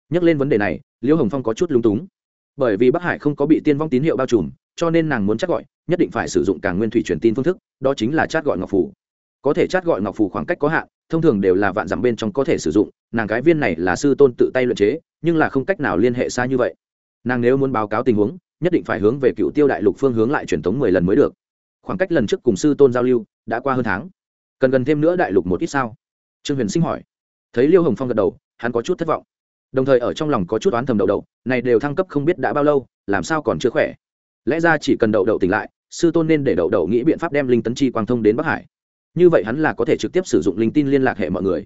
Nhắc lên vấn đề này liễu hồng phong có chút lúng túng. Bởi vì bắc hải không có bị tiên vong tín hiệu bao trùm, cho nên nàng muốn chắc gọi, nhất định phải sử dụng càng nguyên thủy truyền tin phương thức, đó chính là chat gọi ngọc phủ có thể chat gọi ngọc phủ khoảng cách có hạn, thông thường đều là vạn dặm bên trong có thể sử dụng, nàng cái viên này là sư tôn tự tay luyện chế, nhưng là không cách nào liên hệ xa như vậy nàng nếu muốn báo cáo tình huống, nhất định phải hướng về cựu tiêu đại lục phương hướng lại truyền thống mười lần mới được. Khoảng cách lần trước cùng sư tôn giao lưu, đã qua hơn tháng. Cần gần thêm nữa đại lục một ít sao? Trương huyền sinh hỏi. Thấy liêu hồng phong gật đầu, hắn có chút thất vọng. Đồng thời ở trong lòng có chút oán thầm đậu đậu, này đều thăng cấp không biết đã bao lâu, làm sao còn chưa khỏe? Lẽ ra chỉ cần đậu đậu tỉnh lại, sư tôn nên để đậu đậu nghĩ biện pháp đem linh tấn chi quang thông đến bắc hải. Như vậy hắn là có thể trực tiếp sử dụng linh tin liên lạc hệ mọi người.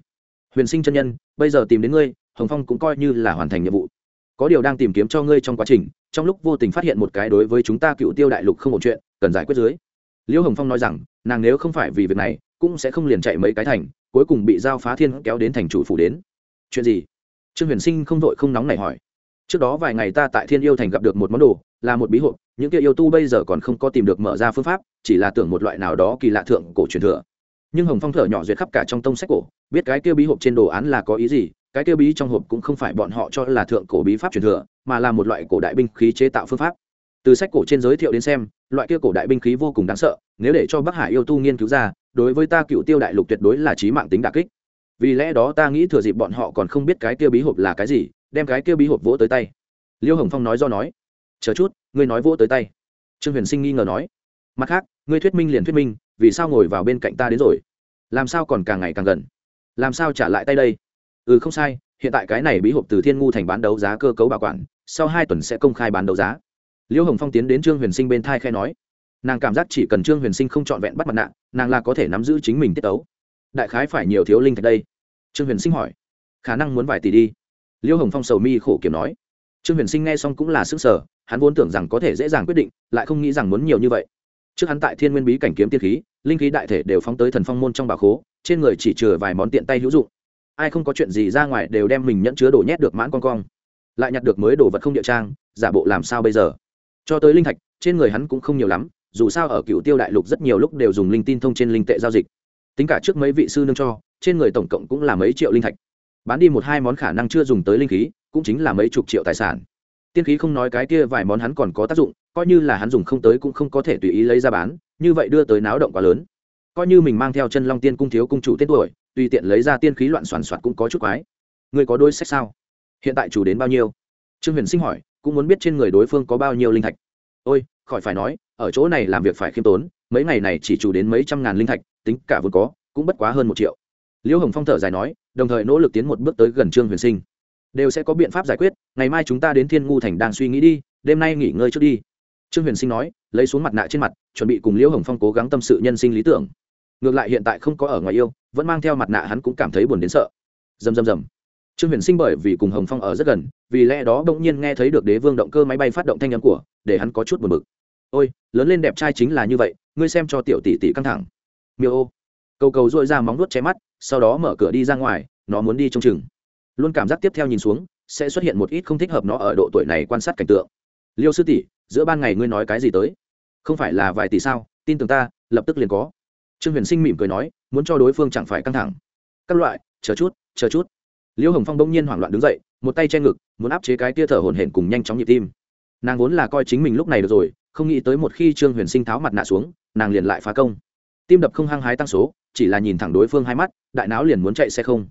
Huyền sinh chân nhân, bây giờ tìm đến ngươi, hồng phong cũng coi như là hoàn thành nhiệm vụ có điều đang tìm kiếm cho ngươi trong quá trình, trong lúc vô tình phát hiện một cái đối với chúng ta cựu tiêu đại lục không một chuyện, cần giải quyết dưới. Liễu hồng phong nói rằng, nàng nếu không phải vì việc này, cũng sẽ không liền chạy mấy cái thành, cuối cùng bị giao phá thiên kéo đến thành chủ phủ đến. Chuyện gì? Trương huyền sinh không vội không nóng này hỏi. Trước đó vài ngày ta tại thiên yêu thành gặp được một món đồ, là một bí hộp, những kia yêu tu bây giờ còn không có tìm được mở ra phương pháp, chỉ là tưởng một loại nào đó kỳ lạ thượng cổ truyền thừa. Nhưng hồng phong thở nhỏ duyệt khắp cả trong tông sách cổ, biết cái kia bí hộp trên đồ án là có ý gì cái kia bí trong hộp cũng không phải bọn họ cho là thượng cổ bí pháp truyền thừa, mà là một loại cổ đại binh khí chế tạo phương pháp. Từ sách cổ trên giới thiệu đến xem, loại kia cổ đại binh khí vô cùng đáng sợ, nếu để cho bắc hải yêu tu nghiên cứu ra, đối với ta cựu tiêu đại lục tuyệt đối là trí mạng tính đà kích. Vì lẽ đó ta nghĩ thừa dịp bọn họ còn không biết cái kia bí hộp là cái gì, đem cái kia bí hộp vỗ tới tay. Liêu hồng phong nói do nói. Chờ chút, ngươi nói vỗ tới tay. Trương huyền sinh nghi ngờ nói. Mặt khác, ngươi thuyết minh liền thuyết minh, vì sao ngồi vào bên cạnh ta đến rồi? Làm sao còn càng ngày càng gần? Làm sao trả lại tay đây? Ừ không sai, hiện tại cái này bí hộp từ thiên ngu thành bán đấu giá cơ cấu bảo quản, sau hai tuần sẽ công khai bán đấu giá. Liễu hồng phong tiến đến trương huyền sinh bên thai khai nói, nàng cảm giác chỉ cần trương huyền sinh không trọn vẹn bắt mặt nạ, nàng là có thể nắm giữ chính mình tiết tấu. Đại khái phải nhiều thiếu linh thạch đây? Trương huyền sinh hỏi. Khả năng muốn vài tỷ đi. Liễu hồng phong sầu mi khổ kiểm nói. Trương huyền sinh nghe xong cũng là sức sở hắn vốn tưởng rằng có thể dễ dàng quyết định, lại không nghĩ rằng muốn nhiều như vậy. Trước hắn tại thiên nguyên bí cảnh kiếm tiên khí, linh khí đại thể đều phóng tới thần phong môn trong bà khố, trên người chỉ chừa vài món tiện tay hữu dụng ai không có chuyện gì ra ngoài đều đem mình nhẫn chứa đồ nhét được mãn con cong. Lại nhặt được mới đồ vật không địa trang, giả bộ làm sao bây giờ? Cho tới linh thạch, trên người hắn cũng không nhiều lắm, dù sao ở cựu tiêu đại lục rất nhiều lúc đều dùng linh tin thông trên linh tệ giao dịch. Tính cả trước mấy vị sư nương cho, trên người tổng cộng cũng là mấy triệu linh thạch. Bán đi một hai món khả năng chưa dùng tới linh khí, cũng chính là mấy chục triệu tài sản. Tiên khí không nói cái kia vài món hắn còn có tác dụng, coi như là hắn dùng không tới cũng không có thể tùy ý lấy ra bán, như vậy đưa tới náo động quá lớn. Coi như mình mang theo chân long tiên cung thiếu cung chủ tên tuổi tùy tiện lấy ra tiên khí loạn soàn soạt cũng có chút quái. Người có đôi sách sao? Hiện tại chủ đến bao nhiêu? Trương huyền sinh hỏi, cũng muốn biết trên người đối phương có bao nhiêu linh thạch. Ôi, khỏi phải nói, ở chỗ này làm việc phải khiêm tốn, mấy ngày này chỉ chủ đến mấy trăm ngàn linh thạch, tính cả vốn có, cũng bất quá hơn một triệu. Liễu hồng phong thở dài nói, đồng thời nỗ lực tiến một bước tới gần trương huyền sinh. Đều sẽ có biện pháp giải quyết, ngày mai chúng ta đến thiên ngu thành đang suy nghĩ đi, đêm nay nghỉ ngơi trước đi. Trương huyền sinh nói, lấy xuống mặt nạ trên mặt, chuẩn bị cùng liễu hồng phong cố gắng tâm sự nhân sinh lý tưởng ngược lại hiện tại không có ở ngoài yêu, vẫn mang theo mặt nạ hắn cũng cảm thấy buồn đến sợ. Dầm dầm dầm trương huyền sinh bởi vì cùng hồng phong ở rất gần, vì lẽ đó đ ỗ n g nhiên nghe thấy được đế vương động cơ máy bay phát động thanh âm của, để hắn có chút buồn bực. Ôi, lớn lên đẹp trai chính là như vậy, ngươi xem cho tiểu tỷ tỷ căng thẳng. Miêu ô. Cầu cầu dội ra móng nuốt che mắt, sau đó mở cửa đi ra ngoài, nó muốn đi trông chừng. Luôn cảm giác tiếp theo nhìn xuống, sẽ xuất hiện một ít không thích hợp nó ở độ tuổi này quan sát cảnh tượng. Liêu sư tỷ, giữa ban ngày ngươi nói cái gì tới? Không phải là vài tỷ sao, tin tưởng ta, lập tức liền có trương huyền sinh mỉm cười nói, muốn cho đối phương chẳng phải căng thẳng. Các loại, chờ chút chờ chút. Liễu hồng phong bỗng nhiên hoảng loạn đứng dậy, một tay che ngực, muốn áp chế cái tia thở hổn hển cùng nhanh chóng nhịp tim. Nàng vốn là coi chính mình lúc này được rồi, không nghĩ tới một khi trương huyền sinh tháo mặt nạ xuống, nàng liền lại phá công. Tim đập không hăng hái tăng số, chỉ là nhìn thẳng đối phương hai mắt, đại não liền muốn chạy xe không.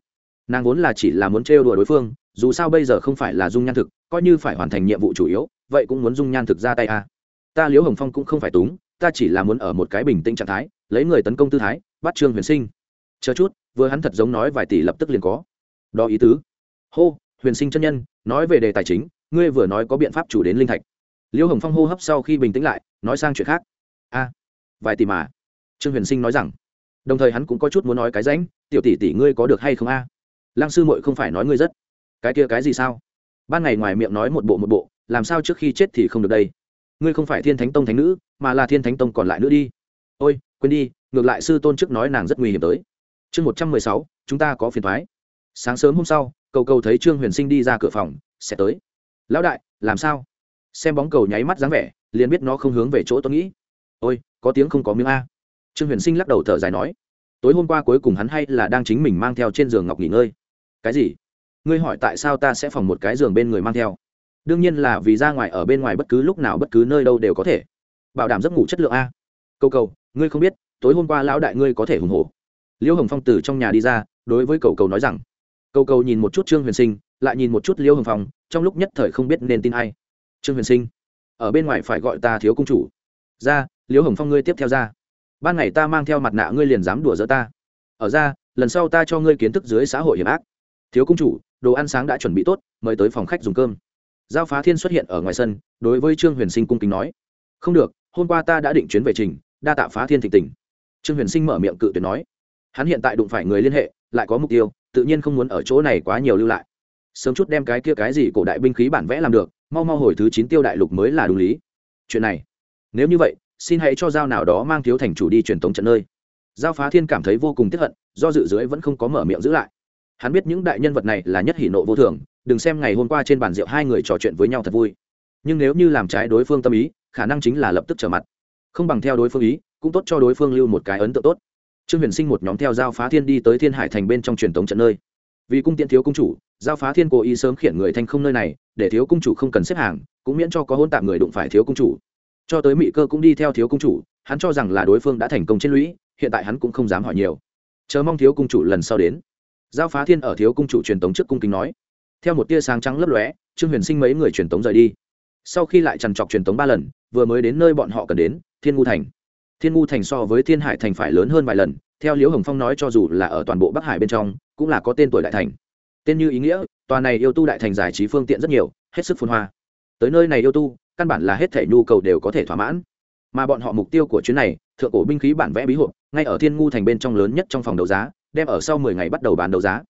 Nàng vốn là chỉ là muốn trêu đùa đối phương, dù sao bây giờ không phải là dung nhan thực, coi như phải hoàn thành nhiệm vụ chủ yếu, vậy cũng muốn dung nhan thực ra tay à. ta liễu hồng phong cũng không phải túng, ta chỉ là muốn ở một cái bình tĩnh trạng thái lấy người tấn công tư thái, bắt trương huyền sinh. Chờ chút, vừa hắn thật giống nói vài tỷ lập tức liền có. Đó ý tứ. Hô, huyền sinh chân nhân, nói về đề tài chính, ngươi vừa nói có biện pháp chủ đến linh thạch. Liêu hồng phong hô hấp sau khi bình tĩnh lại, nói sang chuyện khác. A, vài tỷ mà. Trương huyền sinh nói rằng, đồng thời hắn cũng có chút muốn nói cái rãnh, tiểu tỷ tỷ ngươi có được hay không a? À? lăng sư muội không phải nói ngươi rất. Cái kia cái gì sao? Ban ngày ngoài miệng nói một bộ một bộ, làm sao trước khi chết thì không được đây? Ngươi không phải thiên thánh tông thánh nữ, mà là thiên thánh tông còn lại nữa đi. Ôi quên đi, ngược lại sư tôn trước nói nàng rất nguy hiểm tới. Chương một trăm mười sáu, chúng ta có phiền thoái sáng sớm hôm sau, cầu cầu thấy trương huyền sinh đi ra cửa phòng, sẽ tới. Lão đại, làm sao? Xem bóng cầu nháy mắt dáng vẻ, liền biết nó không hướng về chỗ tôi nghĩ. Ôi, có tiếng không có miếng a. Trương huyền sinh lắc đầu thở dài nói, tối hôm qua cuối cùng hắn hay là đang chính mình mang theo trên giường ngọc nghỉ ngơi. Cái gì? Ngươi hỏi tại sao ta sẽ phòng một cái giường bên người mang theo? Đương nhiên là vì ra ngoài ở bên ngoài bất cứ lúc nào bất cứ nơi đâu đều có thể. Bảo đảm giấc ngủ chất lượng a. Câu cầu ngươi không biết, tối hôm qua lão đại ngươi có thể hùng hổ. Liễu hồng phong từ trong nhà đi ra, đối với cầu cầu nói rằng, cầu cầu nhìn một chút trương huyền sinh, lại nhìn một chút liễu hồng phong, trong lúc nhất thời không biết nên tin ai. Trương huyền sinh, ở bên ngoài phải gọi ta thiếu công chủ. Ra liễu hồng phong ngươi tiếp theo ra. Ban ngày ta mang theo mặt nạ ngươi liền dám đùa dỡ ta. Ở ra, lần sau ta cho ngươi kiến thức dưới xã hội hiểm ác. Thiếu công chủ, đồ ăn sáng đã chuẩn bị tốt, mời tới phòng khách dùng cơm. Giao phá thiên xuất hiện ở ngoài sân, đối với trương huyền sinh cung kính nói, không được, hôm qua ta đã định chuyến về trình đa tạ phá thiên thịnh tình. Trương huyền sinh mở miệng cự tuyệt nói, hắn hiện tại đụng phải người liên hệ, lại có mục tiêu, tự nhiên không muốn ở chỗ này quá nhiều lưu lại. Sớm chút đem cái kia cái gì cổ đại binh khí bản vẽ làm được, mau mau hồi thứ chín tiêu đại lục mới là đúng lý. Chuyện này, nếu như vậy, xin hãy cho giao nào đó mang thiếu thành chủ đi truyền tống trận nơi. Giao phá thiên cảm thấy vô cùng tiếp hận, do dự dưới vẫn không có mở miệng giữ lại. Hắn biết những đại nhân vật này là nhất hỷ nộ vô thường, đừng xem ngày hôm qua trên bàn rượu hai người trò chuyện với nhau thật vui. Nhưng nếu như làm trái đối phương tâm ý, khả năng chính là lập tức trở mặt không bằng theo đối phương ý, cũng tốt cho đối phương lưu một cái ấn tượng tốt. Trương huyền sinh một nhóm theo giao phá thiên đi tới thiên hải thành bên trong truyền thống trận nơi. Vì cung tiện thiếu cung chủ, giao phá thiên cố ý sớm khiển người thanh không nơi này, để thiếu cung chủ không cần xếp hàng, cũng miễn cho có hôn tạm người đụng phải thiếu cung chủ. Cho tới mỹ cơ cũng đi theo thiếu cung chủ, hắn cho rằng là đối phương đã thành công trên lũy, hiện tại hắn cũng không dám hỏi nhiều. Chờ mong thiếu cung chủ lần sau đến. Giao phá thiên ở thiếu cung chủ truyền tống trước cung kính nói. Theo một tia sáng trắng lấp lóe, trương huyền sinh mấy người truyền tống rời đi. Sau khi lại trằn trọc truyền tống ba lần, vừa mới đến nơi bọn họ cần đến thiên ngu thành. Thiên ngu thành so với thiên hải thành phải lớn hơn vài lần, theo liễu hồng phong nói cho dù là ở toàn bộ bắc hải bên trong, cũng là có tên tuổi đại thành. Tên như ý nghĩa, tòa này yêu tu đại thành giải trí phương tiện rất nhiều, hết sức phun hoa. Tới nơi này yêu tu, căn bản là hết thể nhu cầu đều có thể thỏa mãn. Mà bọn họ mục tiêu của chuyến này, thượng cổ binh khí bản vẽ bí hộp, ngay ở thiên ngu thành bên trong lớn nhất trong phòng đấu giá, đem ở sau mười ngày bắt đầu bán đấu giá.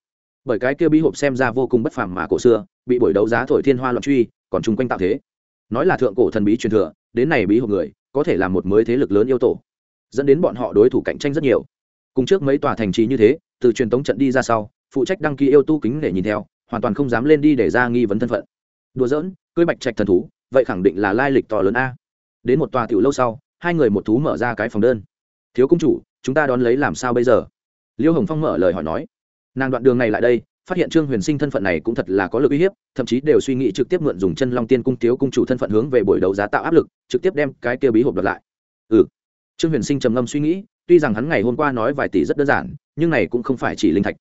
Bởi cái kia bí hộp xem ra vô cùng bất phàm mà cổ xưa, bị buổi đấu giá thổi thiên hoa loạn truy, còn chung quanh tạo thế. Nói là thượng cổ thần bí truyền thừa, đến này bí hộp người có thể là một mới thế lực lớn yêu tổ, dẫn đến bọn họ đối thủ cạnh tranh rất nhiều. Cùng trước mấy tòa thành trì như thế, từ truyền tống trận đi ra sau, phụ trách đăng ký yêu tu kính để nhìn theo, hoàn toàn không dám lên đi để ra nghi vấn thân phận. Đùa giỡn, cưới bạch trạch thần thú, vậy khẳng định là lai lịch to lớn a. Đến một tòa tiểu lâu sau, hai người một thú mở ra cái phòng đơn. Thiếu công chủ, chúng ta đón lấy làm sao bây giờ? Liêu hồng phong mở lời hỏi nói. Nàng đoạn đường này lại đây phát hiện trương huyền sinh thân phận này cũng thật là có lực uy hiếp, thậm chí đều suy nghĩ trực tiếp mượn dùng chân long tiên cung thiếu cung chủ thân phận hướng về buổi đấu giá tạo áp lực, trực tiếp đem cái kia bí hộp đợt lại. Ừ. Trương huyền sinh trầm ngâm suy nghĩ, tuy rằng hắn ngày hôm qua nói vài tỷ rất đơn giản, nhưng này cũng không phải chỉ linh thạch.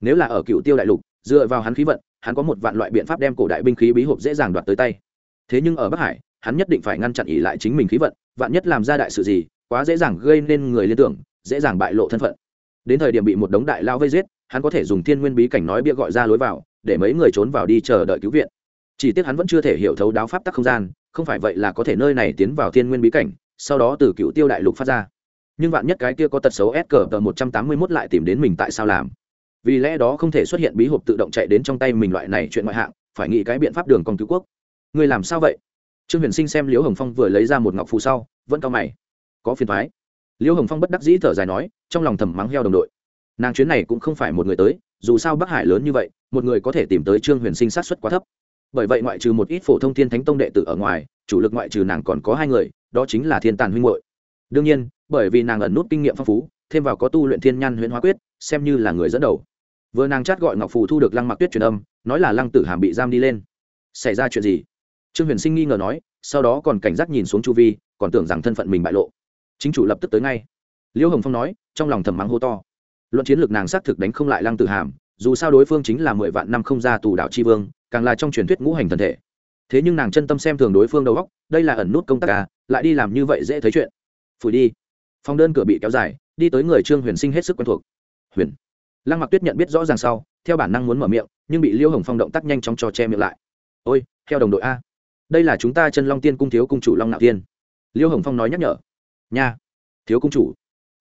Nếu là ở cựu tiêu đại lục, dựa vào hắn khí vận, hắn có một vạn loại biện pháp đem cổ đại binh khí bí hộp dễ dàng đoạt tới tay. Thế nhưng ở bắc hải, hắn nhất định phải ngăn chặn ỉ lại chính mình khí vận, vạn nhất làm ra đại sự gì, quá dễ dàng gây nên người liên tưởng, dễ dàng bại lộ thân phận. Đến thời điểm bị một đống đại lao vây giết hắn có thể dùng thiên nguyên bí cảnh nói bia gọi ra lối vào, để mấy người trốn vào đi chờ đợi cứu viện. Chỉ tiếc hắn vẫn chưa thể hiểu thấu đáo pháp tắc không gian, không phải vậy là có thể nơi này tiến vào thiên nguyên bí cảnh, sau đó từ cựu tiêu đại lục phát ra. Nhưng vạn nhất cái kia có tật xấu s cờ tờ một trăm tám mươi mốt lại tìm đến mình tại sao làm? Vì lẽ đó không thể xuất hiện bí hộp tự động chạy đến trong tay mình loại này chuyện ngoại hạng, phải nghĩ cái biện pháp đường con cứu quốc. Người làm sao vậy? Trương huyền sinh xem liễu hồng phong vừa lấy ra một ngọc phù sau, vẫn cao mày. Có phiền thoái liễu hồng phong bất đắc dĩ thở dài nói, trong lòng thầm mắng heo đồng đội nàng chuyến này cũng không phải một người tới, dù sao bắc hải lớn như vậy, một người có thể tìm tới trương huyền sinh sát xuất quá thấp. Bởi vậy ngoại trừ một ít phổ thông thiên thánh tông đệ tử ở ngoài, chủ lực ngoại trừ nàng còn có hai người, đó chính là thiên tàn huynh hội đương nhiên, bởi vì nàng ẩn nút kinh nghiệm phong phú, thêm vào có tu luyện thiên nhan huyễn hóa quyết, xem như là người dẫn đầu. Vừa nàng chát gọi ngọc phù thu được lăng mặc tuyết truyền âm, nói là lăng tử hàm bị giam đi lên. Xảy ra chuyện gì? Trương huyền sinh nghi ngờ nói, sau đó còn cảnh giác nhìn xuống chu vi, còn tưởng rằng thân phận mình bại lộ. Chính chủ lập tức tới ngay. Liễu hồng phong nói, trong lòng thầm mắng hô to luận chiến lược nàng xác thực đánh không lại lăng tử hàm, dù sao đối phương chính là mười vạn năm không ra tù đạo tri vương, càng là trong truyền thuyết ngũ hành thần thể. Thế nhưng nàng chân tâm xem thường đối phương đầu góc đây là ẩn nút công tác à lại đi làm như vậy dễ thấy chuyện. Phủi đi. Phòng đơn cửa bị kéo dài, đi tới người trương huyền sinh hết sức quen thuộc. Huyền. Lăng mặc tuyết nhận biết rõ ràng sau, theo bản năng muốn mở miệng, nhưng bị liêu hồng phong động tác nhanh chóng cho che miệng lại. Ôi, theo đồng đội a. Đây là chúng ta chân long tiên cung thiếu cung chủ long nạo tiên. Liêu hồng phong nói nhắc nhở. Nha. Thiếu cung chủ.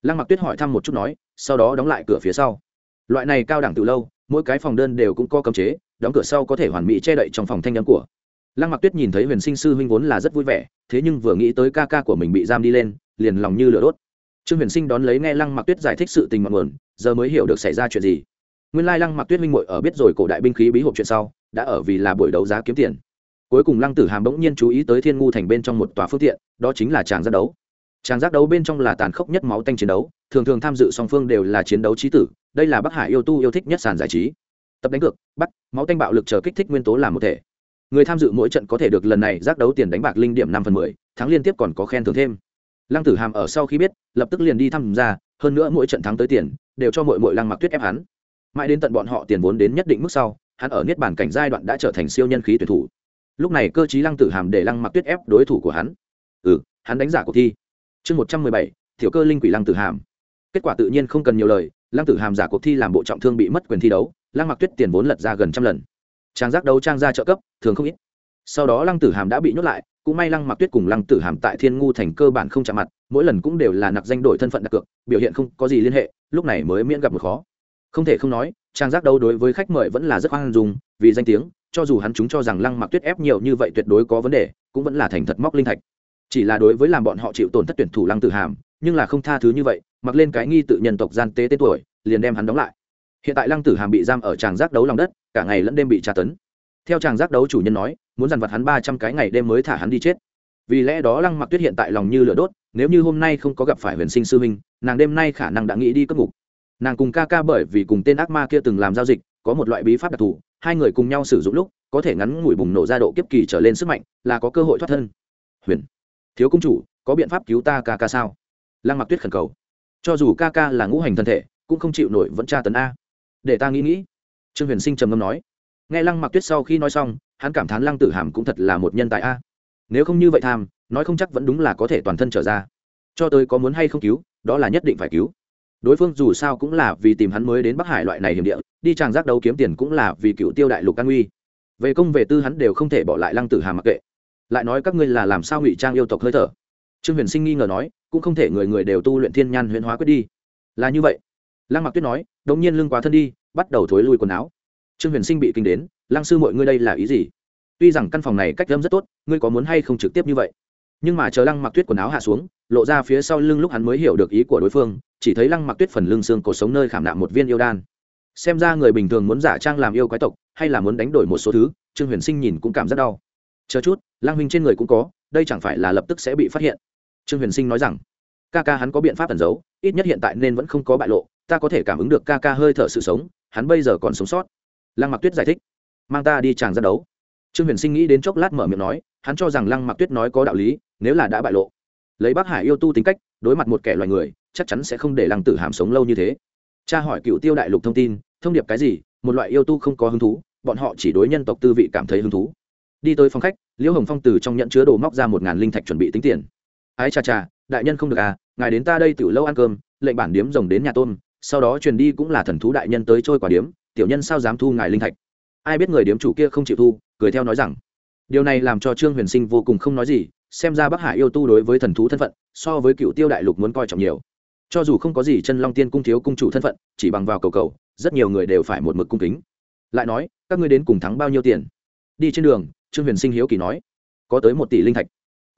Lăng mặc tuyết hỏi thăm một chút nói sau đó đóng lại cửa phía sau. Loại này cao đẳng từ lâu, mỗi cái phòng đơn đều cũng có cấm chế, đóng cửa sau có thể hoàn mỹ che đậy trong phòng thanh nhắm của. Lăng mặc tuyết nhìn thấy huyền sinh sư huynh vốn là rất vui vẻ, thế nhưng vừa nghĩ tới ca ca của mình bị giam đi lên, liền lòng như lửa đốt. Trương huyền sinh đón lấy nghe lăng mặc tuyết giải thích sự tình mặn nguồn, giờ mới hiểu được xảy ra chuyện gì. Nguyên lai lăng mặc tuyết minh mội ở biết rồi cổ đại binh khí bí hộp chuyện sau, đã ở vì là buổi đấu giá kiếm tiền. Cuối cùng lăng tử hàm bỗng nhiên chú ý tới thiên ngu thành bên trong một tòa phương tiện, đó chính là tràng giác đấu. Tràng giác đấu bên trong là tàn khốc nhất máu tanh chiến đấu thường thường tham dự song phương đều là chiến đấu trí tử, đây là bắc hải yêu tu yêu thích nhất sàn giải trí. Tập đánh cược, bắt, máu tanh bạo lực chờ kích thích nguyên tố làm một thể. Người tham dự mỗi trận có thể được lần này giác đấu tiền đánh bạc linh điểm năm phần mười, thắng liên tiếp còn có khen thưởng thêm. Lăng tử hàm ở sau khi biết, lập tức liền đi tham gia, hơn nữa mỗi trận thắng tới tiền, đều cho mỗi mỗi lăng mặc tuyết ép hắn. Mãi đến tận bọn họ tiền vốn đến nhất định mức sau, hắn ở niết bản cảnh giai đoạn đã trở thành siêu nhân khí tuyển thủ. Lúc này cơ chí lăng tử hàm để lăng mặc tuyết ép đối thủ của hắn. Ừ hắn đánh giả cuộc thi. Chương một trăm mười bảy thiểu cơ linh quỷ lăng tử hàm kết quả tự nhiên không cần nhiều lời, lăng tử hàm giả cuộc thi làm bộ trọng thương bị mất quyền thi đấu, lăng mặc tuyết tiền vốn lật ra gần trăm lần. Trang giác đấu trang ra trợ cấp, thường không ít. Sau đó lăng tử hàm đã bị nhốt lại, cũng may lăng mặc tuyết cùng lăng tử hàm tại thiên ngu thành cơ bản không chạm mặt, mỗi lần cũng đều là nặc danh đổi thân phận đặc cược, biểu hiện không có gì liên hệ, lúc này mới miễn gặp một khó. Không thể không nói, trang giác đấu đối với khách mời vẫn là rất hoang dùng vì danh tiếng, cho dù hắn chúng cho rằng lăng mặc tuyết ép nhiều như vậy tuyệt đối có vấn đề, cũng vẫn là thành thật móc linh thạch. Chỉ là đối với làm bọn họ chịu tổn thất tuyển thủ lăng tử hàm nhưng là không tha thứ như vậy, mặc lên cái nghi tự nhân tộc gian tế tên tuổi, liền đem hắn đóng lại. Hiện tại lăng tử hàm bị giam ở tràng giác đấu lòng đất, cả ngày lẫn đêm bị tra tấn. Theo tràng giác đấu chủ nhân nói, muốn dằn vặt hắn ba trăm cái ngày đêm mới thả hắn đi chết. Vì lẽ đó lăng mặc tuyết hiện tại lòng như lửa đốt, nếu như hôm nay không có gặp phải huyền sinh sư huynh nàng đêm nay khả năng đã nghĩ đi cất ngục. Nàng cùng ca ca bởi vì cùng tên ác ma kia từng làm giao dịch, có một loại bí pháp đặc thù, hai người cùng nhau sử dụng lúc, có thể ngắn ngủi bùng nổ ra độ kiếp kỳ trở lên sức mạnh, là có cơ hội thoát thân. Huyền, thiếu công chủ, có biện pháp cứu ta ca ca sao? Lăng mặc tuyết khẩn cầu. Cho dù ca ca là ngũ hành thân thể, cũng không chịu nổi vẫn tra tấn a. Để ta nghĩ nghĩ. Trương huyền sinh trầm ngâm nói. Nghe lăng mặc tuyết sau khi nói xong, hắn cảm thán lăng tử hàm cũng thật là một nhân tài a. Nếu không như vậy tham, nói không chắc vẫn đúng là có thể toàn thân trở ra. Cho tới có muốn hay không cứu, đó là nhất định phải cứu. Đối phương dù sao cũng là vì tìm hắn mới đến bắc hải loại này hiểm địa, đi tràng giác đấu kiếm tiền cũng là vì cựu tiêu đại lục an uy. Về công về tư hắn đều không thể bỏ lại lăng tử hàm mặc kệ. Lại nói các ngươi là làm sao ngụy trang yêu tộc hơi thở? Trương huyền sinh nghi ngờ nói, cũng không thể người người đều tu luyện thiên nhan huyền hóa quyết đi. Là như vậy. Lăng mặc tuyết nói, đống nhiên lưng quá thân đi, bắt đầu thối lui quần áo. Trương huyền sinh bị kinh đến, lăng sư mọi ngươi đây là ý gì? Tuy rằng căn phòng này cách lâm rất tốt, ngươi có muốn hay không trực tiếp như vậy? Nhưng mà chờ lăng mặc tuyết quần áo hạ xuống, lộ ra phía sau lưng lúc hắn mới hiểu được ý của đối phương, chỉ thấy lăng mặc tuyết phần lưng xương cổ sống nơi khảm nạm một viên yêu đan. Xem ra người bình thường muốn giả trang làm yêu quái tộc, hay là muốn đánh đổi một số thứ, trương huyền sinh nhìn cũng cảm rất đau. Chờ chút, lăng huynh trên người cũng có, đây chẳng phải là lập tức sẽ bị phát hiện trương huyền sinh nói rằng, ca ca hắn có biện pháp ẩn giấu, ít nhất hiện tại nên vẫn không có bại lộ, ta có thể cảm ứng được ca ca hơi thở sự sống, hắn bây giờ còn sống sót. Lăng mặc tuyết giải thích, mang ta đi chàng ra đấu. Trương huyền sinh nghĩ đến chốc lát mở miệng nói, hắn cho rằng lăng mặc tuyết nói có đạo lý, nếu là đã bại lộ, lấy bác hải yêu tu tính cách, đối mặt một kẻ loài người, chắc chắn sẽ không để lăng tử hàm sống lâu như thế. Cha hỏi cựu tiêu đại lục thông tin, thông điệp cái gì? Một loại yêu tu không có hứng thú, bọn họ chỉ đối nhân tộc tư vị cảm thấy hứng thú. Đi tới phòng khách, liễu hồng phong từ trong nhận chứa đồ móc ra một ngàn linh thạch chuẩn bị tính tiền ái cha cha, đại nhân không được à ngài đến ta đây từ lâu ăn cơm, lệnh bản điếm rồng đến nhà tôn sau đó truyền đi cũng là thần thú đại nhân tới trôi quả điếm, tiểu nhân sao dám thu ngài linh thạch? Ai biết người điếm chủ kia không chịu thu, cười theo nói rằng, điều này làm cho trương huyền sinh vô cùng không nói gì, xem ra bắc hải yêu tu đối với thần thú thân phận, so với cựu tiêu đại lục muốn coi trọng nhiều. Cho dù không có gì chân long tiên cung thiếu cung chủ thân phận, chỉ bằng vào cầu cầu, rất nhiều người đều phải một mực cung kính. Lại nói, các ngươi đến cùng thắng bao nhiêu tiền? Đi trên đường, trương huyền sinh hiếu kỳ nói, có tới một tỷ linh thạch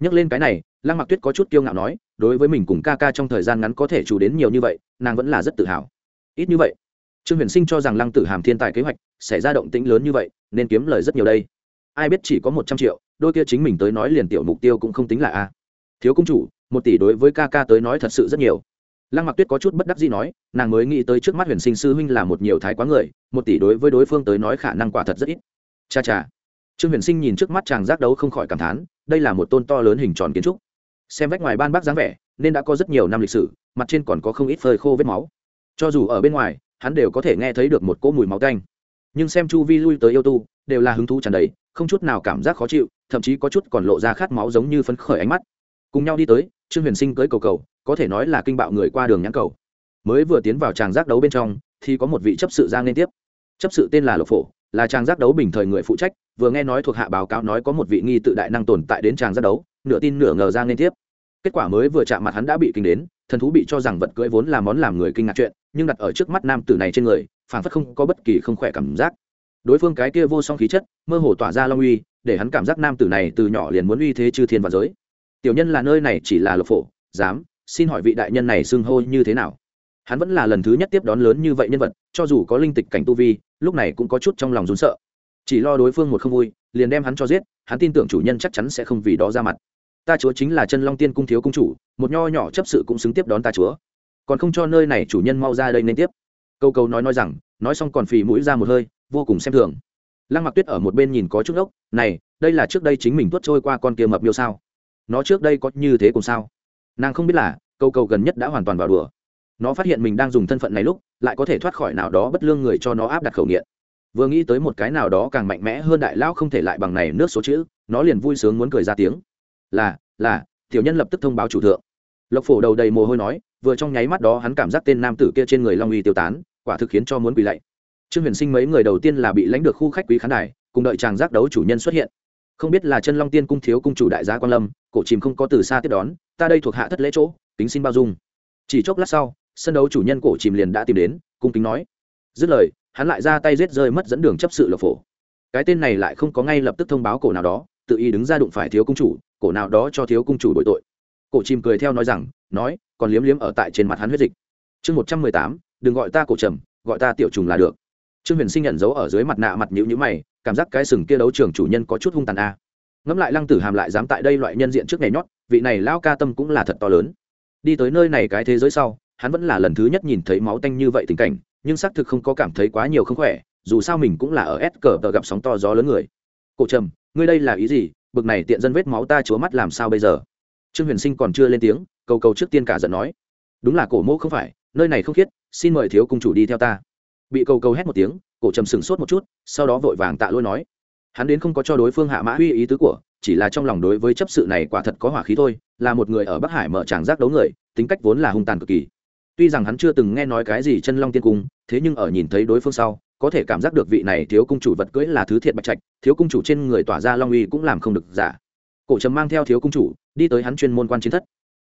nhắc lên cái này, lăng mặc tuyết có chút kiêu ngạo nói, đối với mình cùng ca ca trong thời gian ngắn có thể chủ đến nhiều như vậy, nàng vẫn là rất tự hào. Ít như vậy. Trương huyền sinh cho rằng lăng tử hàm thiên tài kế hoạch, xảy ra động tĩnh lớn như vậy, nên kiếm lời rất nhiều đây. Ai biết chỉ có một trăm triệu, đôi kia chính mình tới nói liền tiểu mục tiêu cũng không tính là a. Thiếu công chủ, một tỷ đối với ca ca tới nói thật sự rất nhiều. Lăng mặc tuyết có chút bất đắc gì nói, nàng mới nghĩ tới trước mắt huyền sinh sư huynh là một nhiều thái quá người, một tỷ đối với đối phương tới nói khả năng quả thật rất ít. Cha cha trương huyền sinh nhìn trước mắt chàng giác đấu không khỏi cảm thán, đây là một tôn to lớn hình tròn kiến trúc. Xem vách ngoài ban bác dáng vẻ, nên đã có rất nhiều năm lịch sử, mặt trên còn có không ít phơi khô vết máu. Cho dù ở bên ngoài, hắn đều có thể nghe thấy được một cỗ mùi máu canh nhưng xem chu vi lui tới yêu tu, đều là hứng thú tràn đầy, không chút nào cảm giác khó chịu, thậm chí có chút còn lộ ra khát máu giống như phấn khởi ánh mắt. Cùng nhau đi tới, trương huyền sinh cưới cầu cầu, có thể nói là kinh bạo người qua đường nhãn cầu. Mới vừa tiến vào tràng giác đấu bên trong, thì có một vị chấp sự giang liên tiếp. Chấp sự tên là lộc phổ là tràng giác đấu bình thời người phụ trách, vừa nghe nói thuộc hạ báo cáo nói có một vị nghi tự đại năng tồn tại đến tràng giác đấu, nửa tin nửa ngờ giang liên tiếp. Kết quả mới vừa chạm mặt hắn đã bị kinh đến, thần thú bị cho rằng vật cưỡi vốn là món làm người kinh ngạc chuyện, nhưng đặt ở trước mắt nam tử này trên người phản phất không có bất kỳ không khỏe cảm giác. Đối phương cái kia vô song khí chất, mơ hồ tỏa ra long uy, để hắn cảm giác nam tử này từ nhỏ liền muốn uy thế chư thiên và giới. Tiểu nhân là nơi này chỉ là lộc phổ, dám, xin hỏi vị đại nhân này xưng hô như thế nào? Hắn vẫn là lần thứ nhất tiếp đón lớn như vậy nhân vật, cho dù có linh tịch cảnh tu vi, lúc này cũng có chút trong lòng rún sợ. Chỉ lo đối phương một không vui, liền đem hắn cho giết, hắn tin tưởng chủ nhân chắc chắn sẽ không vì đó ra mặt. Ta chúa chính là chân long tiên cung thiếu cung chủ, một nho nhỏ chấp sự cũng xứng tiếp đón ta chúa. Còn không cho nơi này chủ nhân mau ra đây nên tiếp. Câu câu nói nói rằng, nói xong còn phì mũi ra một hơi, vô cùng xem thường. Lăng mặc tuyết ở một bên nhìn có chút ốc này, đây là trước đây chính mình tuốt trôi qua con kia mập miêu sao? Nó trước đây có như thế cùng sao? Nàng không biết là, câu câu gần nhất đã hoàn toàn vào đùa nó phát hiện mình đang dùng thân phận này lúc, lại có thể thoát khỏi nào đó bất lương người cho nó áp đặt khẩu nghiện. Vừa nghĩ tới một cái nào đó càng mạnh mẽ hơn đại lão không thể lại bằng này nước số chữ, nó liền vui sướng muốn cười ra tiếng. Là là, tiểu nhân lập tức thông báo chủ thượng. Lộc phổ đầu đầy mồ hôi nói, vừa trong nháy mắt đó hắn cảm giác tên nam tử kia trên người long uy tiêu tán, quả thực khiến cho muốn quỳ lạy. Trương huyền sinh mấy người đầu tiên là bị lãnh được khu khách quý khán đài, cùng đợi chàng giác đấu chủ nhân xuất hiện. Không biết là chân long tiên cung thiếu cung chủ đại gia quan lâm, cổ chìm không có từ xa tiếp đón, ta đây thuộc hạ thất lễ chỗ tính xin bao dung. Chỉ chốc lát sau sân đấu chủ nhân cổ chìm liền đã tìm đến, cung kính nói. Dứt lời, hắn lại ra tay giết rơi mất dẫn đường chấp sự lộc phổ. Cái tên này lại không có ngay lập tức thông báo cổ nào đó, tự ý đứng ra đụng phải thiếu cung chủ, cổ nào đó cho thiếu cung chủ bội tội. Cổ chìm cười theo nói rằng, nói, còn liếm liếm ở tại trên mặt hắn huyết dịch. Chương một trăm mười tám, đừng gọi ta cổ trầm, gọi ta tiểu trùng là được. Trương huyền sinh nhận dấu ở dưới mặt nạ mặt nhữ nhữ mày, cảm giác cái sừng kia đấu trường chủ nhân có chút hung tàn a. À. ngẫm lại lăng tử hàm lại dám tại đây loại nhân diện trước ngày nhót, vị này lao ca tâm cũng là thật to lớn. Đi tới nơi này cái thế giới sau hắn vẫn là lần thứ nhất nhìn thấy máu tanh như vậy tình cảnh, nhưng xác thực không có cảm thấy quá nhiều không khỏe, dù sao mình cũng là ở s cờ tờ gặp sóng to gió lớn người. Cổ trầm, ngươi đây là ý gì? Bực này tiện dân vết máu ta chúa mắt làm sao bây giờ? Trương huyền sinh còn chưa lên tiếng, cầu cầu trước tiên cả giận nói. Đúng là cổ mẫu không phải, nơi này không khiết, xin mời thiếu cung chủ đi theo ta. Bị cầu cầu hét một tiếng, cổ trầm sừng sốt một chút, sau đó vội vàng tạ lôi nói. Hắn đến không có cho đối phương hạ mã uy ý tứ của, chỉ là trong lòng đối với chấp sự này quả thật có hỏa khí thôi, là một người ở bắc hải mở tràng giác đấu người, tính cách vốn là hung tàn cực kỳ tuy rằng hắn chưa từng nghe nói cái gì chân long tiên cung, thế nhưng ở nhìn thấy đối phương sau, có thể cảm giác được vị này thiếu cung chủ vật cưỡi là thứ thiệt bạch trạch, thiếu cung chủ trên người tỏa ra long uy cũng làm không được giả. Cổ trầm mang theo thiếu cung chủ, đi tới hắn chuyên môn quan chiến thất.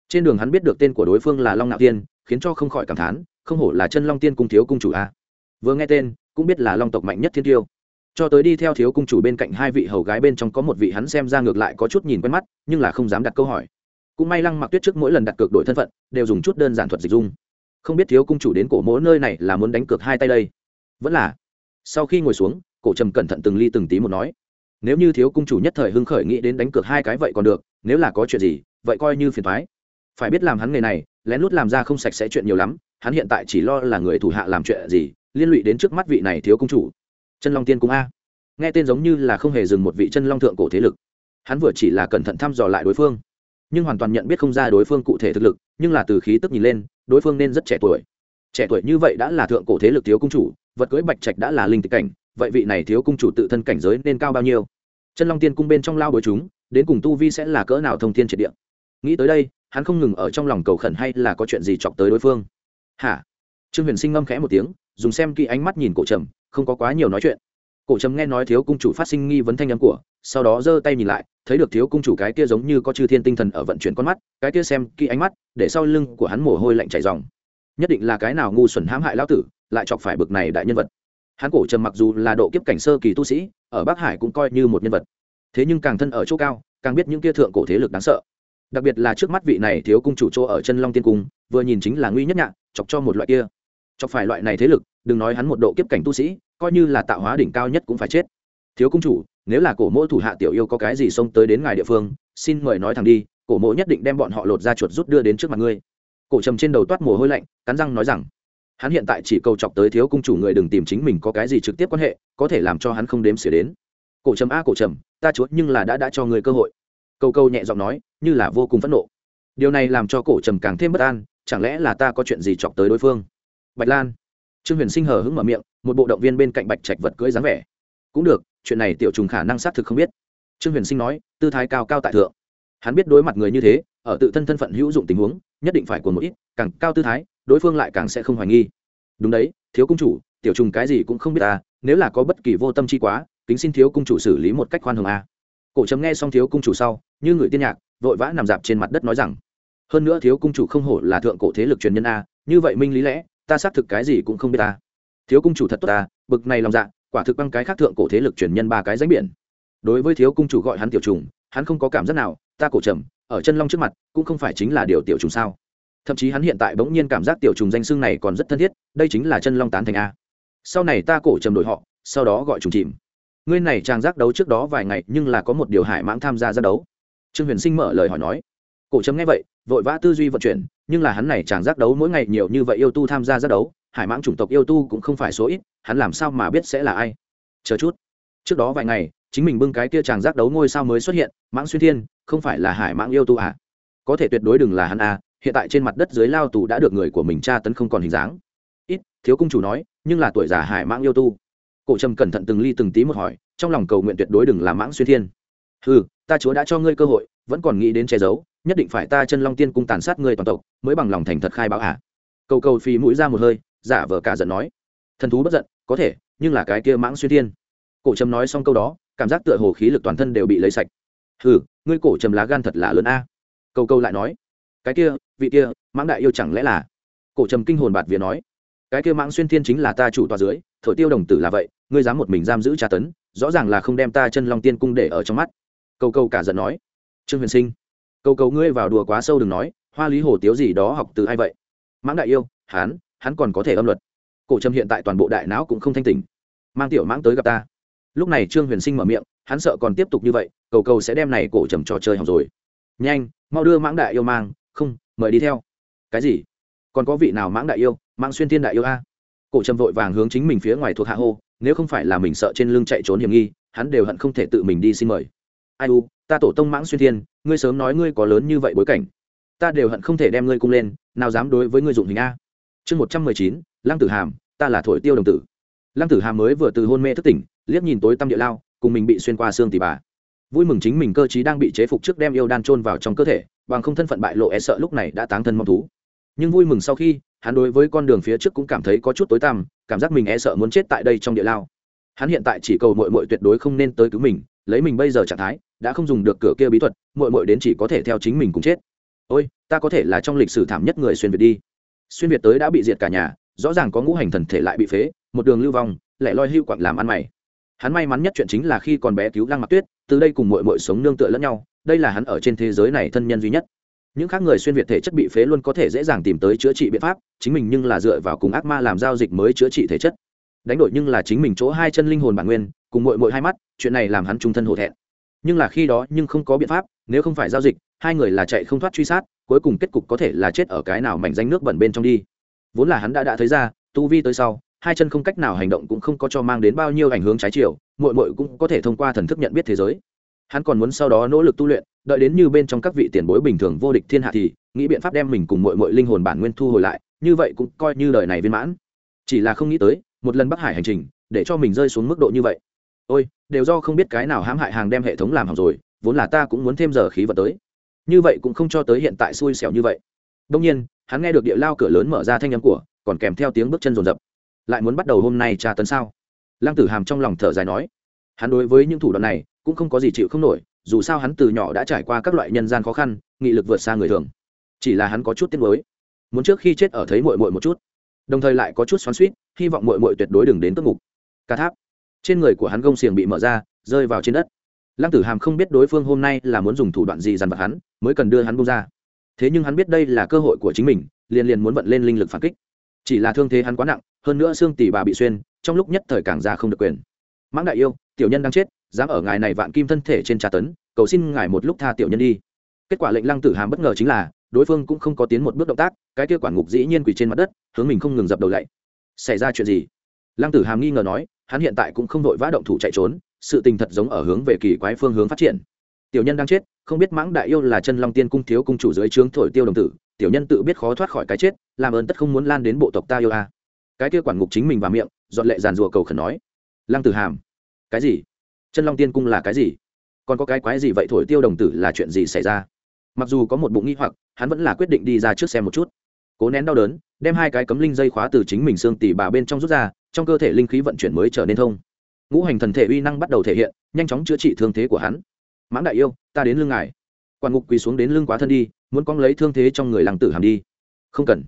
Trên đường hắn biết được tên của đối phương là long ngạo tiên khiến cho không khỏi cảm thán, không hổ là chân long tiên cung thiếu cung chủ a. Vừa nghe tên, cũng biết là long tộc mạnh nhất thiên tiêu. Cho tới đi theo thiếu cung chủ bên cạnh hai vị hầu gái bên trong có một vị hắn xem ra ngược lại có chút nhìn quen mắt, nhưng là không dám đặt câu hỏi. Cũng may lăng mặc tuyết trước mỗi lần đặt cược đổi thân phận, đều dùng chút đơn giản thuật dịch dung không biết thiếu cung chủ đến cổ mỗ nơi này là muốn đánh cược hai tay đây. Vẫn là. Sau khi ngồi xuống, cổ trầm cẩn thận từng ly từng tí một nói. Nếu như thiếu cung chủ nhất thời hưng khởi nghĩ đến đánh cược hai cái vậy còn được, nếu là có chuyện gì, vậy coi như phiền thoái phải biết làm hắn nghề này, lén lút làm ra không sạch sẽ chuyện nhiều lắm, hắn hiện tại chỉ lo là người thủ hạ làm chuyện gì, liên lụy đến trước mắt vị này thiếu cung chủ. Chân long tiên cung a. Nghe tên giống như là không hề dừng một vị chân long thượng cổ thế lực. Hắn vừa chỉ là cẩn thận thăm dò lại đối phương. Nhưng hoàn toàn nhận biết không ra đối phương cụ thể thực lực, nhưng là từ khí tức nhìn lên đối phương nên rất trẻ tuổi. Trẻ tuổi như vậy đã là thượng cổ thế lực thiếu cung chủ, vật cưỡi bạch trạch đã là linh tịch cảnh, vậy vị này thiếu cung chủ tự thân cảnh giới nên cao bao nhiêu? Chân long tiên cung bên trong lao bồi chúng, đến cùng tu vi sẽ là cỡ nào thông thiên triệt địa? Nghĩ tới đây, hắn không ngừng ở trong lòng cầu khẩn hay là có chuyện gì chọc tới đối phương? Hả? Trương huyền sinh ngâm khẽ một tiếng, dùng xem kỹ ánh mắt nhìn cổ trầm, không có quá nhiều nói chuyện. Cổ trầm nghe nói thiếu cung chủ phát sinh nghi vấn thanh âm của, sau đó giơ tay nhìn lại thấy được thiếu cung chủ cái kia giống như có chư thiên tinh thần ở vận chuyển con mắt, cái kia xem kỹ ánh mắt, để sau lưng của hắn mồ hôi lạnh chảy dòng nhất định là cái nào ngu xuẩn hãm hại lão tử, lại chọc phải bực này đại nhân vật. Hắn cổ trầm mặc dù là độ kiếp cảnh sơ kỳ tu sĩ, ở bắc hải cũng coi như một nhân vật. Thế nhưng càng thân ở chỗ cao, càng biết những kia thượng cổ thế lực đáng sợ. Đặc biệt là trước mắt vị này thiếu cung chủ chỗ ở chân long tiên cung, vừa nhìn chính là nguy nhất nhạn chọc cho một loại kia. Chọc phải loại này thế lực, đừng nói hắn một độ kiếp cảnh tu sĩ, coi như là tạo hóa đỉnh cao nhất cũng phải chết. Thiếu cung chủ nếu là cổ mỗ thủ hạ tiểu yêu có cái gì xông tới đến ngài địa phương, xin mời nói thẳng đi, cổ mỗ nhất định đem bọn họ lột ra chuột rút đưa đến trước mặt ngươi. Cổ trầm trên đầu toát mồ hôi lạnh, cắn răng nói rằng, hắn hiện tại chỉ cầu chọc tới thiếu cung chủ người đừng tìm chính mình có cái gì trực tiếp quan hệ, có thể làm cho hắn không đếm xỉa đến. Cổ trầm, a, cổ trầm, ta chúa, nhưng là đã đã cho người cơ hội. Câu câu nhẹ giọng nói, như là vô cùng phẫn nộ. Điều này làm cho cổ trầm càng thêm bất an, chẳng lẽ là ta có chuyện gì chọc tới đối phương? Bạch lan. Trương huyền sinh hờ hững mở miệng, một bộ động viên bên cạnh bạch trạch vật cưỡi dáng vẻ. Cũng được chuyện này tiểu trùng khả năng xác thực không biết. Trương huyền sinh nói, tư thái cao cao tại thượng. Hắn biết đối mặt người như thế, ở tự thân thân phận hữu dụng tình huống, nhất định phải của một ít, càng cao tư thái, đối phương lại càng sẽ không hoài nghi. Đúng đấy, thiếu cung chủ, tiểu trùng cái gì cũng không biết ta nếu là có bất kỳ vô tâm chi quá, kính xin thiếu cung chủ xử lý một cách khoan hồng a cổ trầm nghe xong thiếu cung chủ sau, như người tiên nhạc, vội vã nằm dạp trên mặt đất nói rằng, hơn nữa thiếu cung chủ không hổ là thượng cổ thế lực truyền nhân a như vậy minh lý lẽ, ta xác thực cái gì cũng không biết ta thiếu cung chủ thật tốt ta bực này lòng dạ quả thực băng cái khác thượng cổ thế lực truyền nhân ba cái danh biển. Đối với thiếu cung chủ gọi hắn tiểu trùng, hắn không có cảm giác nào, ta cổ trầm, ở chân long trước mặt, cũng không phải chính là điều tiểu trùng sao. Thậm chí hắn hiện tại bỗng nhiên cảm giác tiểu trùng danh xưng này còn rất thân thiết, đây chính là chân long tán thành a. Sau này ta cổ trầm đổi họ, sau đó gọi trùng chìm. Ngươi này chàng giác đấu trước đó vài ngày, nhưng là có một điều hải mãng tham gia giác đấu. Trương huyền sinh mở lời hỏi nói. Cổ trầm nghe vậy, vội vã tư duy vận chuyển, nhưng là hắn này chàng giác đấu mỗi ngày nhiều như vậy yêu tu tham gia giác đấu hải mãng chủng tộc yêu tu cũng không phải số ít, hắn làm sao mà biết sẽ là ai? Chờ chút. Trước đó vài ngày, chính mình bưng cái kia chàng giác đấu ngôi sao mới xuất hiện, mãng xuyên thiên, không phải là hải mãng yêu tu à? Có thể tuyệt đối đừng là hắn à hiện tại trên mặt đất dưới lao tù đã được người của mình tra tấn không còn hình dáng. Ít, thiếu cung chủ nói, nhưng là tuổi già hải mãng yêu tu. Cổ trầm cẩn thận từng ly từng tí một hỏi, trong lòng cầu nguyện tuyệt đối đừng là mãng xuyên thiên. Ừ ta chúa đã cho ngươi cơ hội, vẫn còn nghĩ đến che giấu, nhất định phải ta chân long tiên cung tàn sát ngươi toàn tộc, mới bằng lòng thành thật khai báo à? Cầu cầu phì mũi ra một hơi giả vờ cả giận nói, thần thú bất giận, có thể, nhưng là cái kia mãng xuyên thiên. Cổ trầm nói xong câu đó, cảm giác tựa hồ khí lực toàn thân đều bị lấy sạch. Hừ, ngươi cổ trầm lá gan thật là lớn a. Câu câu lại nói, cái kia, vị kia, mãng đại yêu chẳng lẽ là? Cổ trầm kinh hồn bạt vía nói, cái kia mãng xuyên thiên chính là ta chủ tòa dưới thổi tiêu đồng tử là vậy, ngươi dám một mình giam giữ tra tấn, rõ ràng là không đem ta chân long tiên cung để ở trong mắt. Câu câu cả giận nói, trương huyền sinh câu câu ngươi vào đùa quá sâu đừng nói, hoa lý hồ tiếu gì đó học từ ai vậy? Mãng đại yêu, hán hắn còn có thể âm luật. Cổ trầm hiện tại toàn bộ đại não cũng không thanh tỉnh. Mang tiểu mãng tới gặp ta. Lúc này trương huyền sinh mở miệng, hắn sợ còn tiếp tục như vậy, cầu cầu sẽ đem này cổ trầm trò chơi hỏng rồi. Nhanh, mau đưa mãng đại yêu mang, không, mời đi theo. Cái gì? Còn có vị nào mãng đại yêu, mãng xuyên thiên đại yêu a? Cổ trầm vội vàng hướng chính mình phía ngoài thuộc hạ hô, nếu không phải là mình sợ trên lưng chạy trốn hiểm nghi, hắn đều hận không thể tự mình đi xin mời. Ai u, ta tổ tông mãng xuyên thiên, ngươi sớm nói ngươi có lớn như vậy bối cảnh. Ta đều hận không thể đem ngươi cung lên, nào dám đối với ngươi dụng hình a chương một trăm mười chín, lăng tử hàm, ta là thổi tiêu đồng tử. Lăng tử hàm mới vừa từ hôn mê thức tỉnh, liếc nhìn tối tăm địa lao, cùng mình bị xuyên qua xương tỉ bà. Vui mừng chính mình cơ chí đang bị chế phục trước đem yêu đan trôn vào trong cơ thể, bằng không thân phận bại lộ e sợ lúc này đã táng thân mong thú. Nhưng vui mừng sau khi, hắn đối với con đường phía trước cũng cảm thấy có chút tối tăm, cảm giác mình e sợ muốn chết tại đây trong địa lao. Hắn hiện tại chỉ cầu mội mội tuyệt đối không nên tới cứu mình, lấy mình bây giờ trạng thái, đã không dùng được cửa kia bí thuật mội mội đến chỉ có thể theo chính mình cùng chết. Ôi, ta có thể là trong lịch sử thảm nhất người xuyên việt đi xuyên việt tới đã bị diệt cả nhà, rõ ràng có ngũ hành thần thể lại bị phế, một đường lưu vong, lại loi hưu quặng làm ăn mày. Hắn may mắn nhất chuyện chính là khi còn bé cứu lăng mặc tuyết, từ đây cùng mội mội sống nương tựa lẫn nhau, đây là hắn ở trên thế giới này thân nhân duy nhất. Những khác người xuyên việt thể chất bị phế luôn có thể dễ dàng tìm tới chữa trị biện pháp, chính mình nhưng là dựa vào cùng ác ma làm giao dịch mới chữa trị thể chất. Đánh đổi nhưng là chính mình chỗ hai chân linh hồn bản nguyên, cùng mội mội hai mắt, chuyện này làm hắn trung thân hổ thẹn. Nhưng là khi đó nhưng không có biện pháp, nếu không phải giao dịch hai người là chạy không thoát truy sát, cuối cùng kết cục có thể là chết ở cái nào mảnh danh nước bẩn bên trong đi. Vốn là hắn đã đã thấy ra, tu vi tới sau, hai chân không cách nào hành động cũng không có cho mang đến bao nhiêu ảnh hướng trái chiều mội mội cũng có thể thông qua thần thức nhận biết thế giới. Hắn còn muốn sau đó nỗ lực tu luyện, đợi đến như bên trong các vị tiền bối bình thường vô địch thiên hạ thì, nghĩ biện pháp đem mình cùng mội mội linh hồn bản nguyên thu hồi lại, như vậy cũng coi như đời này viên mãn. Chỉ là không nghĩ tới, một lần bắc hải hành trình, để cho mình rơi xuống mức độ như vậy. Ôi, đều do không biết cái nào hãm hại hàng đem hệ thống làm hỏng rồi, vốn là ta cũng muốn thêm giờ khí vật tới như vậy cũng không cho tới hiện tại xui xẻo như vậy. Đông nhiên, hắn nghe được địa lao cửa lớn mở ra thanh âm của, còn kèm theo tiếng bước chân rồn rập lại muốn bắt đầu hôm nay tra tấn sao? Lăng tử hàm trong lòng thở dài nói, hắn đối với những thủ đoạn này cũng không có gì chịu không nổi, dù sao hắn từ nhỏ đã trải qua các loại nhân gian khó khăn, nghị lực vượt xa người thường. Chỉ là hắn có chút tiếc mới muốn trước khi chết ở thấy mội mội một chút. Đồng thời lại có chút xoắn suýt hy vọng mội mội tuyệt đối đừng đến tức mục ca tháp, trên người của hắn gông xiềng bị mở ra, rơi vào trên đất lăng tử hàm không biết đối phương hôm nay là muốn dùng thủ đoạn gì dằn vặt hắn, mới cần đưa hắn bung ra. Thế nhưng hắn biết đây là cơ hội của chính mình, liền liền muốn vận lên linh lực phản kích. Chỉ là thương thế hắn quá nặng, hơn nữa xương tỷ bà bị xuyên, trong lúc nhất thời càng ra không được quyền. Mãng đại yêu, tiểu nhân đang chết, dám ở ngài này vạn kim thân thể trên trà tấn, cầu xin ngài một lúc tha tiểu nhân đi. Kết quả lệnh lăng tử hàm bất ngờ chính là, đối phương cũng không có tiến một bước động tác, cái kia quản ngục dĩ nhiên quỳ trên mặt đất, hướng mình không ngừng dập đầu lạy xảy ra chuyện gì? Lăng tử hàm nghi ngờ nói, hắn hiện tại cũng không đội vã động thủ chạy trốn sự tình thật giống ở hướng về kỳ quái phương hướng phát triển. Tiểu nhân đang chết, không biết mãng đại yêu là chân long tiên cung thiếu cung chủ dưới trướng thổi tiêu đồng tử, tiểu nhân tự biết khó thoát khỏi cái chết, làm ơn tất không muốn lan đến bộ tộc ta yêu a. Cái kia quản ngục chính mình và miệng dọn lệ giàn rùa cầu khẩn nói. Lăng tử hàm, cái gì? Chân long tiên cung là cái gì? Còn có cái quái gì vậy thổi tiêu đồng tử là chuyện gì xảy ra? Mặc dù có một bụng nghi hoặc, hắn vẫn là quyết định đi ra trước xem một chút. Cố nén đau đớn, đem hai cái cấm linh dây khóa từ chính mình xương tỉ bà bên trong rút ra, trong cơ thể linh khí vận chuyển mới trở nên thông ngũ hành thần thể uy năng bắt đầu thể hiện, nhanh chóng chữa trị thương thế của hắn. Mãng đại yêu, ta đến lưng ngài. Quản ngục quỳ xuống đến lưng quá thân đi, muốn cong lấy thương thế trong người lăng tử hàm đi. Không cần.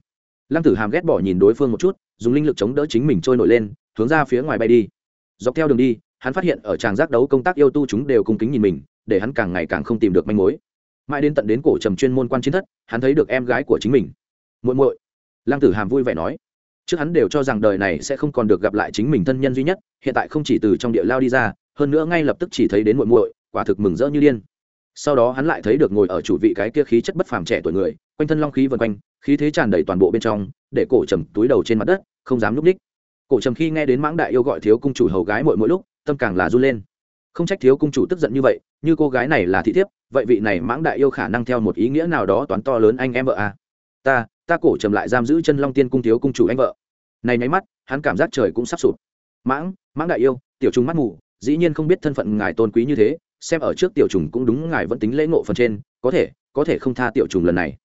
Lăng tử hàm ghét bỏ nhìn đối phương một chút, dùng linh lực chống đỡ chính mình trôi nổi lên, hướng ra phía ngoài bay đi. Dọc theo đường đi, hắn phát hiện ở tràng giác đấu công tác yêu tu chúng đều cung kính nhìn mình, để hắn càng ngày càng không tìm được manh mối. Mãi đến tận đến cổ trầm chuyên môn quan chiến thất, hắn thấy được em gái của chính mình. Muội muội, lăng tử hàm vui vẻ nói trước hắn đều cho rằng đời này sẽ không còn được gặp lại chính mình thân nhân duy nhất, hiện tại không chỉ từ trong địa lao đi ra, hơn nữa ngay lập tức chỉ thấy đến muội muội, quả thực mừng rỡ như điên. Sau đó hắn lại thấy được ngồi ở chủ vị cái kia khí chất bất phàm trẻ tuổi người, quanh thân long khí vần quanh, khí thế tràn đầy toàn bộ bên trong, để cổ trầm túi đầu trên mặt đất, không dám núp ních cổ trầm khi nghe đến mãng đại yêu gọi thiếu cung chủ hầu gái mỗi mỗi lúc, tâm càng là run lên. Không trách thiếu cung chủ tức giận như vậy, như cô gái này là thị thiếp, vậy vị này mãng đại yêu khả năng theo một ý nghĩa nào đó toán to lớn anh em vợ à. ta ta cổ trầm lại giam giữ chân long tiên cung thiếu cung chủ anh vợ. Này nháy mắt, hắn cảm giác trời cũng sắp sụp. Mãng mãng đại yêu, tiểu trùng mắt mù, dĩ nhiên không biết thân phận ngài tôn quý như thế, xem ở trước tiểu trùng cũng đúng ngài vẫn tính lễ ngộ phần trên, có thể có thể không tha tiểu trùng lần này.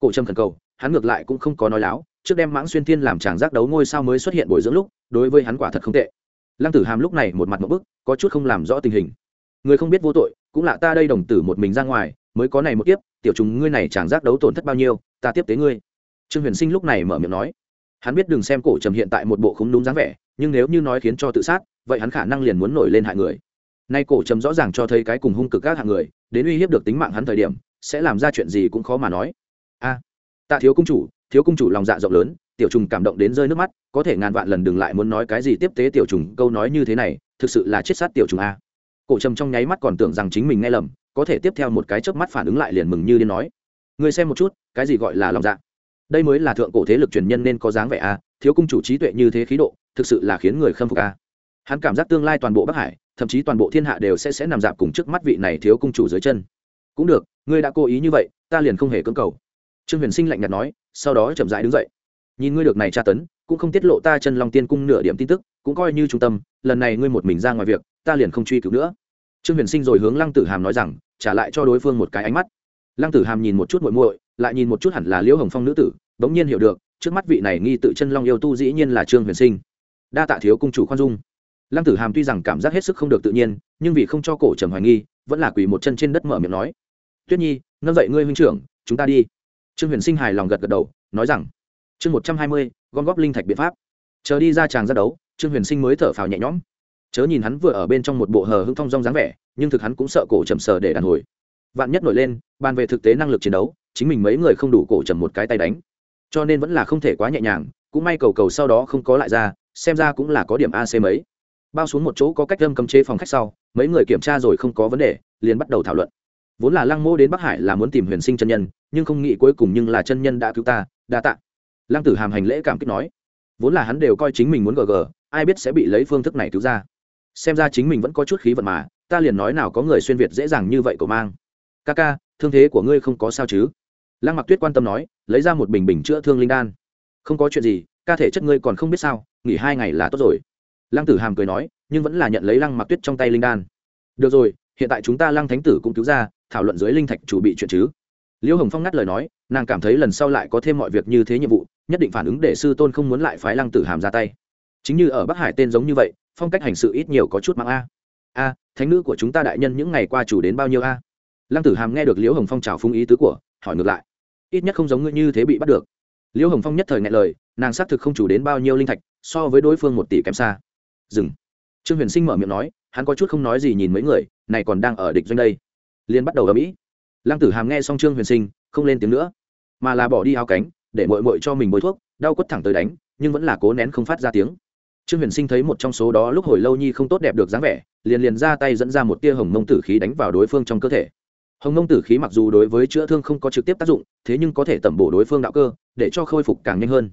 Cổ trầm khẩn cầu, hắn ngược lại cũng không có nói láo, trước đem mãng xuyên thiên làm chàng giác đấu ngôi sao mới xuất hiện bồi dưỡng lúc, đối với hắn quả thật không tệ. Lăng tử hàm lúc này một mặt một bức, có chút không làm rõ tình hình. Người không biết vô tội, cũng là ta đây đồng tử một mình ra ngoài, mới có này một tiếp tiểu trùng ngươi này chàng giác đấu tổn thất bao nhiêu, ta tiếp tế ngươi trương huyền sinh lúc này mở miệng nói, hắn biết đừng xem cổ trầm hiện tại một bộ không đúng dáng vẻ, nhưng nếu như nói khiến cho tự sát, vậy hắn khả năng liền muốn nổi lên hại người. Nay cổ trầm rõ ràng cho thấy cái cùng hung cực các hạng người, đến uy hiếp được tính mạng hắn thời điểm, sẽ làm ra chuyện gì cũng khó mà nói. A, tạ thiếu cung chủ, thiếu cung chủ lòng dạ rộng lớn, tiểu trùng cảm động đến rơi nước mắt, có thể ngàn vạn lần đừng lại muốn nói cái gì tiếp tế tiểu trùng, câu nói như thế này, thực sự là chết sát tiểu trùng a. Cổ trầm trong nháy mắt còn tưởng rằng chính mình nghe lầm, có thể tiếp theo một cái chớp mắt phản ứng lại liền mừng như điên nói người xem một chút, cái gì gọi là lòng dạ? Đây mới là thượng cổ thế lực truyền nhân nên có dáng vẻ a, thiếu cung chủ trí tuệ như thế khí độ, thực sự là khiến người khâm phục a. Hắn cảm giác tương lai toàn bộ bắc hải, thậm chí toàn bộ thiên hạ đều sẽ sẽ nằm dạp cùng trước mắt vị này thiếu cung chủ dưới chân. Cũng được, ngươi đã cố ý như vậy, ta liền không hề cưỡng cầu. Trương huyền sinh lạnh nhạt nói, sau đó chậm rãi đứng dậy. Nhìn ngươi được này tra tấn, cũng không tiết lộ ta chân long tiên cung nửa điểm tin tức, cũng coi như trung tâm, lần này ngươi một mình ra ngoài việc, ta liền không truy cứu nữa. Trương huyền sinh rồi hướng lăng tử hàm nói rằng, trả lại cho đối phương một cái ánh mắt. Lăng tử hàm nhìn một chút muội muội, lại nhìn một chút hẳn là liễu hồng phong nữ tử bỗng nhiên hiểu được, trước mắt vị này nghi tự chân long yêu tu dĩ nhiên là trương huyền sinh. Đa tạ thiếu cung chủ khoan dung. Lăng tử hàm tuy rằng cảm giác hết sức không được tự nhiên, nhưng vì không cho cổ trầm hoài nghi, vẫn là quỳ một chân trên đất mở miệng nói. Tuyết nhi nâng dậy ngươi huynh trưởng, chúng ta đi. Trương huyền sinh hài lòng gật gật đầu, nói rằng, chương một trăm hai mươi, gom góp linh thạch biện pháp. Chờ đi ra tràng ra đấu, trương huyền sinh mới thở phào nhẹ nhõm. Chớ nhìn hắn vừa ở bên trong một bộ hờ hưng thong dong dáng vẻ, nhưng thực hắn cũng sợ cổ trầm sờ để đàn hồi. Vạn nhất nổi lên, bàn về thực tế năng lực chiến đấu, chính mình mấy người không đủ cổ trầm một cái tay đánh cho nên vẫn là không thể quá nhẹ nhàng, cũng may cầu cầu sau đó không có lại ra, xem ra cũng là có điểm ac mấy. Bao xuống một chỗ có cách âm cấm chế phòng khách sau, mấy người kiểm tra rồi không có vấn đề, liền bắt đầu thảo luận. Vốn là lăng mô đến bắc hải là muốn tìm huyền sinh chân nhân, nhưng không nghĩ cuối cùng nhưng là chân nhân đã cứu ta, đa tạ. Lăng tử hàm hành lễ cảm kích nói. Vốn là hắn đều coi chính mình muốn gg ai biết sẽ bị lấy phương thức này cứu ra. Xem ra chính mình vẫn có chút khí vận mà, ta liền nói nào có người xuyên việt dễ dàng như vậy cầu mang. Ca ca, thương thế của ngươi không có sao chứ? Lăng mặc tuyết quan tâm nói, lấy ra một bình bình chữa thương linh đan. Không có chuyện gì, ca thể chất ngươi còn không biết sao, nghỉ hai ngày là tốt rồi. Lăng tử hàm cười nói, nhưng vẫn là nhận lấy lăng mặc tuyết trong tay linh đan. Được rồi, hiện tại chúng ta lăng thánh tử cũng cứu ra, thảo luận dưới linh thạch chủ bị chuyện chứ. Liễu hồng phong ngắt lời nói, nàng cảm thấy lần sau lại có thêm mọi việc như thế nhiệm vụ, nhất định phản ứng để sư tôn không muốn lại phái lăng tử hàm ra tay. Chính như ở bắc hải tên giống như vậy, phong cách hành sự ít nhiều có chút mang a. A, thánh nữ của chúng ta đại nhân những ngày qua chủ đến bao nhiêu a? Lăng tử hàm nghe được liễu hồng phong trào phung ý tứ của hỏi ngược lại. Ít nhất không giống ngươi như thế bị bắt được. Liễu hồng phong nhất thời ngại lời, nàng xác thực không chủ đến bao nhiêu linh thạch, so với đối phương một tỷ kém xa. Dừng. Trương huyền sinh mở miệng nói, hắn có chút không nói gì nhìn mấy người, này còn đang ở địch doanh đây. Liên bắt đầu ở mỹ. Lăng tử hàm nghe xong trương huyền sinh, không lên tiếng nữa, mà là bỏ đi áo cánh, để mội mội cho mình bôi thuốc, đau quất thẳng tới đánh, nhưng vẫn là cố nén không phát ra tiếng. Trương huyền sinh thấy một trong số đó lúc hồi lâu nhi không tốt đẹp được dáng vẻ, liền liền ra tay dẫn ra một tia hồng mông tử khí đánh vào đối phương trong cơ thể hồng nông tử khí mặc dù đối với chữa thương không có trực tiếp tác dụng, thế nhưng có thể tẩm bổ đối phương đạo cơ, để cho khôi phục càng nhanh hơn.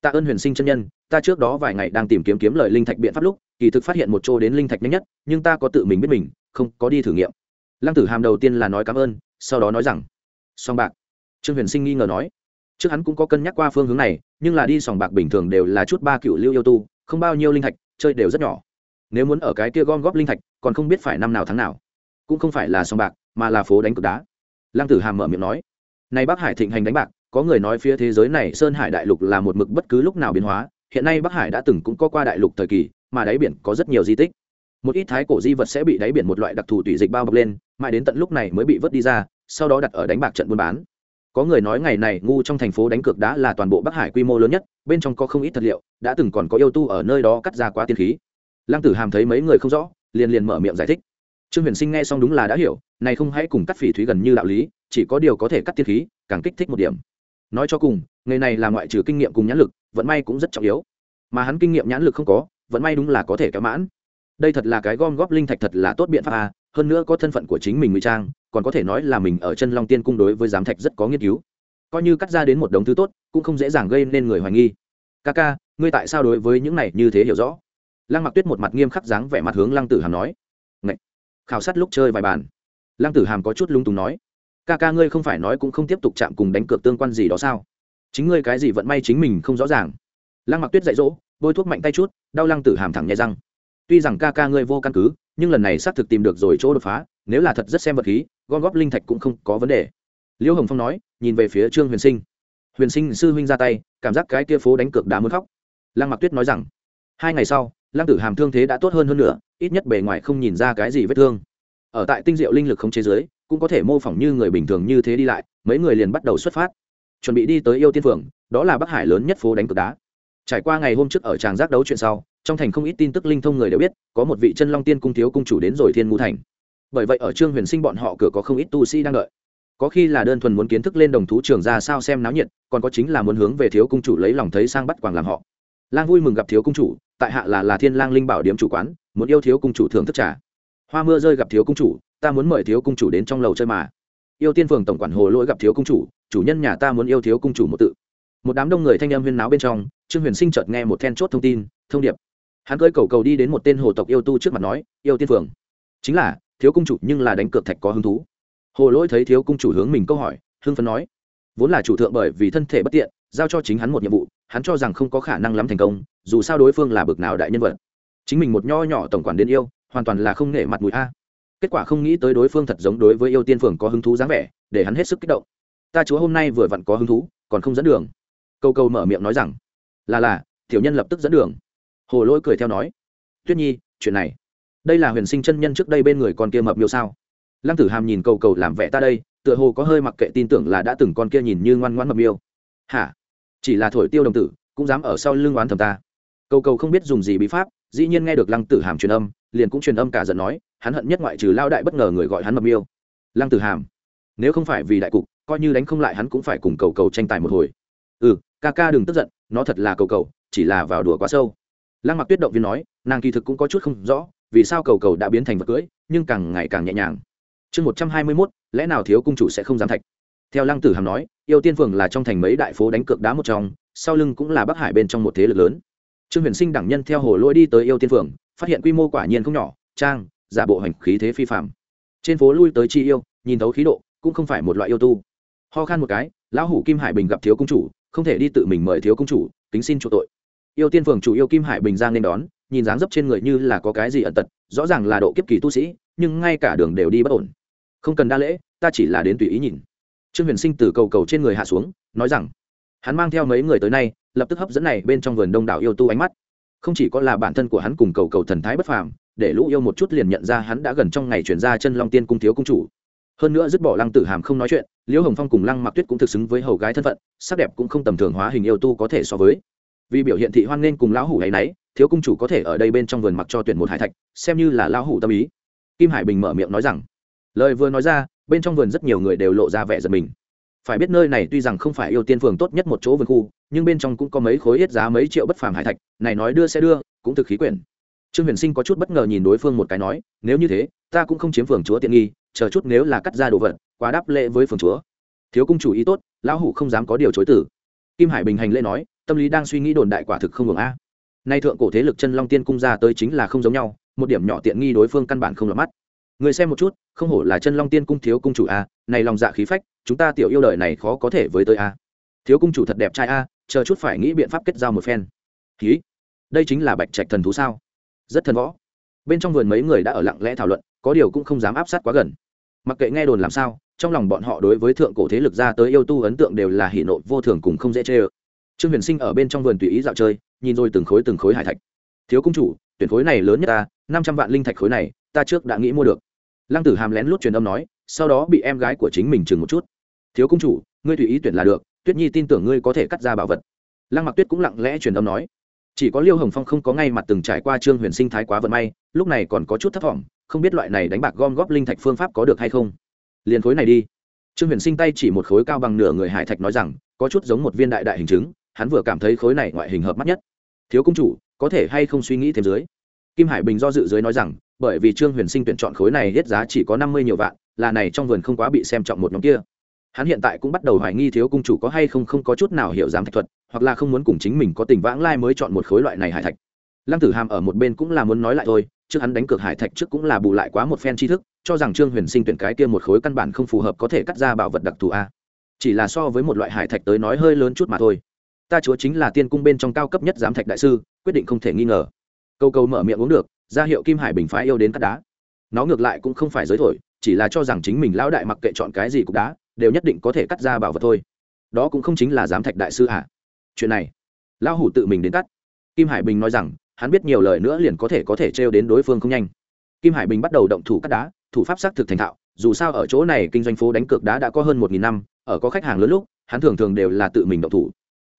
Tạ ơn huyền sinh chân nhân, ta trước đó vài ngày đang tìm kiếm kiếm lời linh thạch biện pháp lúc, kỳ thực phát hiện một chỗ đến linh thạch nhanh nhất, nhưng ta có tự mình biết mình, không có đi thử nghiệm. Lăng tử hàm đầu tiên là nói cảm ơn, sau đó nói rằng, song bạc. Trương huyền sinh nghi ngờ nói, trước hắn cũng có cân nhắc qua phương hướng này, nhưng là đi sòng bạc bình thường đều là chút ba cựu lưu yêu tu, không bao nhiêu linh thạch, chơi đều rất nhỏ. Nếu muốn ở cái kia gom góp linh thạch, còn không biết phải năm nào tháng nào. Cũng không phải là sòng bạc mà là phố đánh cực đá. Lăng tử hàm mở miệng nói nay bắc hải thịnh hành đánh bạc, có người nói phía thế giới này sơn hải đại lục là một mực bất cứ lúc nào biến hóa. Hiện nay bắc hải đã từng cũng có qua đại lục thời kỳ, mà đáy biển có rất nhiều di tích. Một ít thái cổ di vật sẽ bị đáy biển một loại đặc thù tùy dịch bao bọc lên, mãi đến tận lúc này mới bị vớt đi ra, sau đó đặt ở đánh bạc trận buôn bán. Có người nói ngày này ngu trong thành phố đánh cược đá là toàn bộ bắc hải quy mô lớn nhất, bên trong có không ít thật liệu, đã từng còn có yêu tu ở nơi đó cắt ra quá tiên khí. Lăng tử hàm thấy mấy người không rõ, liền liền mở miệng giải thích trương huyền sinh nghe xong đúng là đã hiểu, này không hãy cùng cắt phỉ thúy gần như đạo lý, chỉ có điều có thể cắt tiên khí, càng kích thích một điểm. Nói cho cùng, nghề này là ngoại trừ kinh nghiệm cùng nhãn lực, vận may cũng rất trọng yếu. Mà hắn kinh nghiệm nhãn lực không có, vận may đúng là có thể kéo mãn. Đây thật là cái gom góp linh thạch thật là tốt biện pháp à hơn nữa có thân phận của chính mình ngụy trang, còn có thể nói là mình ở chân long tiên cung đối với giám thạch rất có nghiên cứu. Coi như cắt ra đến một đống thứ tốt, cũng không dễ dàng gây nên người hoài nghi. Ca ca, ngươi tại sao đối với những này như thế hiểu rõ? Lăng mặc tuyết một mặt nghiêm khắc dáng vẻ mặt hướng lăng tử hàm nói khảo sát lúc chơi vài bàn. Lăng tử hàm có chút lung túng nói, ca ca ngươi không phải nói cũng không tiếp tục chạm cùng đánh cược tương quan gì đó sao? Chính ngươi cái gì vận may chính mình không rõ ràng. Lăng mặc tuyết dạy dỗ, bôi thuốc mạnh tay chút, đau lăng tử hàm thẳng nhẹ răng. Tuy rằng ca ca ngươi vô căn cứ, nhưng lần này xác thực tìm được rồi chỗ đột phá, nếu là thật rất xem vật khí, gom góp linh thạch cũng không có vấn đề. Liễu hồng phong nói, nhìn về phía trương huyền sinh. Huyền sinh sư huynh ra tay, cảm giác cái kia phố đánh cược đá muốn khóc. Lăng mặc tuyết nói rằng, hai ngày sau lăng tử hàm thương thế đã tốt hơn hơn nữa, ít nhất bề ngoài không nhìn ra cái gì vết thương. Ở tại tinh diệu linh lực không chế giới cũng có thể mô phỏng như người bình thường như thế đi lại, mấy người liền bắt đầu xuất phát. Chuẩn bị đi tới yêu tiên phường đó là bắc hải lớn nhất phố đánh cược đá. Trải qua ngày hôm trước ở tràng giác đấu chuyện sau, trong thành không ít tin tức linh thông người đều biết, có một vị chân long tiên cung thiếu cung chủ đến rồi thiên Ngũ thành. Bởi vậy ở trương huyền sinh bọn họ cửa có không ít tu sĩ đang đợi. Có khi là đơn thuần muốn kiến thức lên đồng thú trường ra sao xem náo nhiệt, còn có chính là muốn hướng về thiếu cung chủ lấy lòng thấy sang bắt quàng làm họ. Lang vui mừng gặp thiếu cung chủ tại hạ là là thiên lang linh bảo điếm chủ quán, muốn yêu thiếu cung chủ thưởng thức trà. Hoa mưa rơi gặp thiếu cung chủ, ta muốn mời thiếu cung chủ đến trong lầu chơi mà. Yêu tiên phường tổng quản hồ lỗi gặp thiếu cung chủ chủ nhân nhà ta muốn yêu thiếu cung chủ một tự. Một đám đông người thanh âm huyên náo bên trong, trương huyền sinh chợt nghe một then chốt thông tin, thông điệp. Hắn cưỡi cầu cầu đi đến một tên hồ tộc yêu tu trước mặt nói, yêu tiên phường. Chính là, thiếu cung chủ nhưng là đánh cược thạch có hứng thú. Hồ lỗi thấy thiếu cung chủ hướng mình câu hỏi, hưng phấn nói, vốn là chủ thượng bởi vì thân thể bất tiện giao cho chính hắn một nhiệm vụ, hắn cho rằng không có khả năng lắm thành công, dù sao đối phương là bực nào đại nhân vật. Chính mình một nho nhỏ tổng quản đến yêu, hoàn toàn là không nể mặt mũi a. Kết quả không nghĩ tới đối phương thật giống đối với yêu tiên phường có hứng thú dáng vẻ, để hắn hết sức kích động. Ta chúa hôm nay vừa vặn có hứng thú, còn không dẫn đường. Câu câu mở miệng nói rằng, là là, tiểu nhân lập tức dẫn đường. Hồ lỗi cười theo nói, tuyết nhi, chuyện này, đây là huyền sinh chân nhân trước đây bên người con kia mập miêu sao? Lăng tử hàm nhìn cầu cầu làm vẻ ta đây, tựa hồ có hơi mặc kệ tin tưởng là đã từng con kia nhìn như ngoan ngoãn mập miêu. Hả? Chỉ là thổi tiêu đồng tử, cũng dám ở sau lưng oán thầm ta. Cầu cầu không biết dùng gì bí pháp, dĩ nhiên nghe được lăng tử hàm truyền âm, liền cũng truyền âm cả giận nói, hắn hận nhất ngoại trừ lao đại bất ngờ người gọi hắn mập miêu. Lăng tử hàm, nếu không phải vì đại cục, coi như đánh không lại hắn cũng phải cùng cầu cầu tranh tài một hồi. Ừ ca ca đừng tức giận, nó thật là cầu cầu, chỉ là vào đùa quá sâu. Lăng mặc tuyết động viên nói, nàng kỳ thực cũng có chút không rõ, vì sao cầu cầu đã biến thành vật cưỡi nhưng càng ngày càng nhẹ nhàng. Chương một trăm hai mươi mốt, lẽ nào thiếu cung chủ sẽ không dám thạch? Theo lăng tử hàm nói, yêu tiên phường là trong thành mấy đại phố đánh cược đá một trong, sau lưng cũng là bắc hải bên trong một thế lực lớn. Trương huyền sinh đẳng nhân theo hồ lôi đi tới yêu tiên phường, phát hiện quy mô quả nhiên không nhỏ, trang, giả bộ hành khí thế phi phạm trên phố lui tới chi yêu, nhìn thấu khí độ, cũng không phải một loại yêu tu. Ho khan một cái, lão hủ kim hải bình gặp thiếu cung chủ, không thể đi tự mình mời thiếu cung chủ, kính xin chủ tội. Yêu tiên phường chủ yêu kim hải bình giang nên đón, nhìn dáng dấp trên người như là có cái gì ẩn tật, rõ ràng là độ kiếp kỳ tu sĩ, nhưng ngay cả đường đều đi bất ổn. Không cần đa lễ, ta chỉ là đến tùy ý nhìn trương huyền sinh từ cầu cầu trên người hạ xuống, nói rằng, hắn mang theo mấy người tới nay, lập tức hấp dẫn này bên trong vườn đông đảo yêu tu ánh mắt. Không chỉ có là bản thân của hắn cùng cầu cầu thần thái bất phàm, để lũ yêu một chút liền nhận ra hắn đã gần trong ngày chuyển ra chân long tiên cung thiếu cung chủ. Hơn nữa dứt bỏ lăng tử hàm không nói chuyện, liễu hồng phong cùng lăng mặc tuyết cũng thực xứng với hầu gái thân phận, sắc đẹp cũng không tầm thường hóa hình yêu tu có thể so với. Vì biểu hiện thị hoan nghênh cùng lão hủ ấy nấy, thiếu cung chủ có thể ở đây bên trong vườn mặc cho tuyển một hải thạch, xem như là lão hủ tâm ý. Kim hải bình mở miệng nói rằng, lời vừa nói ra bên trong vườn rất nhiều người đều lộ ra vẻ giật mình. Phải biết nơi này tuy rằng không phải yêu tiên phường tốt nhất một chỗ vườn khu, nhưng bên trong cũng có mấy khối ít giá mấy triệu bất phàm hải thạch, này nói đưa sẽ đưa, cũng thực khí quyển. Trương huyền sinh có chút bất ngờ nhìn đối phương một cái nói, nếu như thế, ta cũng không chiếm phường chúa tiện nghi, chờ chút nếu là cắt ra đồ vật, quá đáp lễ với phường chúa. Thiếu cung chủ ý tốt, lão hủ không dám có điều chối tử kim hải bình hành lễ nói, tâm lý đang suy nghĩ đồn đại quả thực không ngừng a. Nay thượng cổ thế lực chân long tiên cung ra tới chính là không giống nhau, một điểm nhỏ tiện nghi đối phương căn bản không lọt mắt người xem một chút, không hổ là chân long tiên cung thiếu cung chủ a này lòng dạ khí phách, chúng ta tiểu yêu đời này khó có thể với tới a thiếu cung chủ thật đẹp trai a chờ chút phải nghĩ biện pháp kết giao một phen. Ký đây chính là bạch trạch thần thú sao? Rất thần võ. Bên trong vườn mấy người đã ở lặng lẽ thảo luận, có điều cũng không dám áp sát quá gần. Mặc kệ nghe đồn làm sao, trong lòng bọn họ đối với thượng cổ thế lực ra tới yêu tu ấn tượng đều là hỷ nộ vô thường cùng không dễ chê ơ. Trương huyền sinh ở bên trong vườn tùy ý dạo chơi, nhìn rồi từng khối từng khối hải thạch. Thiếu cung chủ, tuyển khối này lớn nhất ta, năm trăm vạn linh thạch khối này ta trước đã nghĩ mua được. Lăng tử hàm lén lút truyền âm nói, sau đó bị em gái của chính mình chừng một chút. Thiếu cung chủ, ngươi tùy ý tuyển là được, tuyết nhi tin tưởng ngươi có thể cắt ra bảo vật. Lăng mặc tuyết cũng lặng lẽ truyền âm nói. Chỉ có liêu hồng phong không có ngay mặt từng trải qua trương huyền sinh thái quá vận may, lúc này còn có chút thất vọng không biết loại này đánh bạc gom góp linh thạch phương pháp có được hay không. Liền khối này đi. Trương huyền sinh tay chỉ một khối cao bằng nửa người hải thạch nói rằng, có chút giống một viên đại đại hình chứng, hắn vừa cảm thấy khối này ngoại hình hợp mắt nhất. Thiếu công chủ, có thể hay không suy nghĩ thêm dưới? Kim hải bình do dự dưới nói rằng bởi vì trương huyền sinh tuyển chọn khối này hết giá chỉ có năm mươi nhiều vạn, là này trong vườn không quá bị xem trọng một nhóm kia. Hắn hiện tại cũng bắt đầu hoài nghi thiếu cung chủ có hay không không có chút nào hiểu giám thạch thuật, hoặc là không muốn cùng chính mình có tình vãng lai mới chọn một khối loại này hải thạch. Lăng tử hàm ở một bên cũng là muốn nói lại thôi, trước hắn đánh cược hải thạch trước cũng là bù lại quá một phen tri thức, cho rằng trương huyền sinh tuyển cái kia một khối căn bản không phù hợp có thể cắt ra bảo vật đặc thù a. Chỉ là so với một loại hải thạch tới nói hơi lớn chút mà thôi. Ta chúa chính là tiên cung bên trong cao cấp nhất giám thạch đại sư, quyết định không thể nghi ngờ. Câu câu mở miệng uống được ra hiệu kim hải bình phái yêu đến cắt đá. Nó ngược lại cũng không phải giới thổi, chỉ là cho rằng chính mình lão đại mặc kệ chọn cái gì cũng đá, đều nhất định có thể cắt ra bảo vật thôi. Đó cũng không chính là giám thạch đại sư ạ chuyện này, lão hủ tự mình đến cắt. Kim hải bình nói rằng, hắn biết nhiều lời nữa liền có thể có thể trêu đến đối phương không nhanh. Kim hải bình bắt đầu động thủ cắt đá, thủ pháp xác thực thành thạo, dù sao ở chỗ này kinh doanh phố đánh cược đá đã có hơn một nghìn năm, ở có khách hàng lớn lúc, hắn thường thường đều là tự mình động thủ.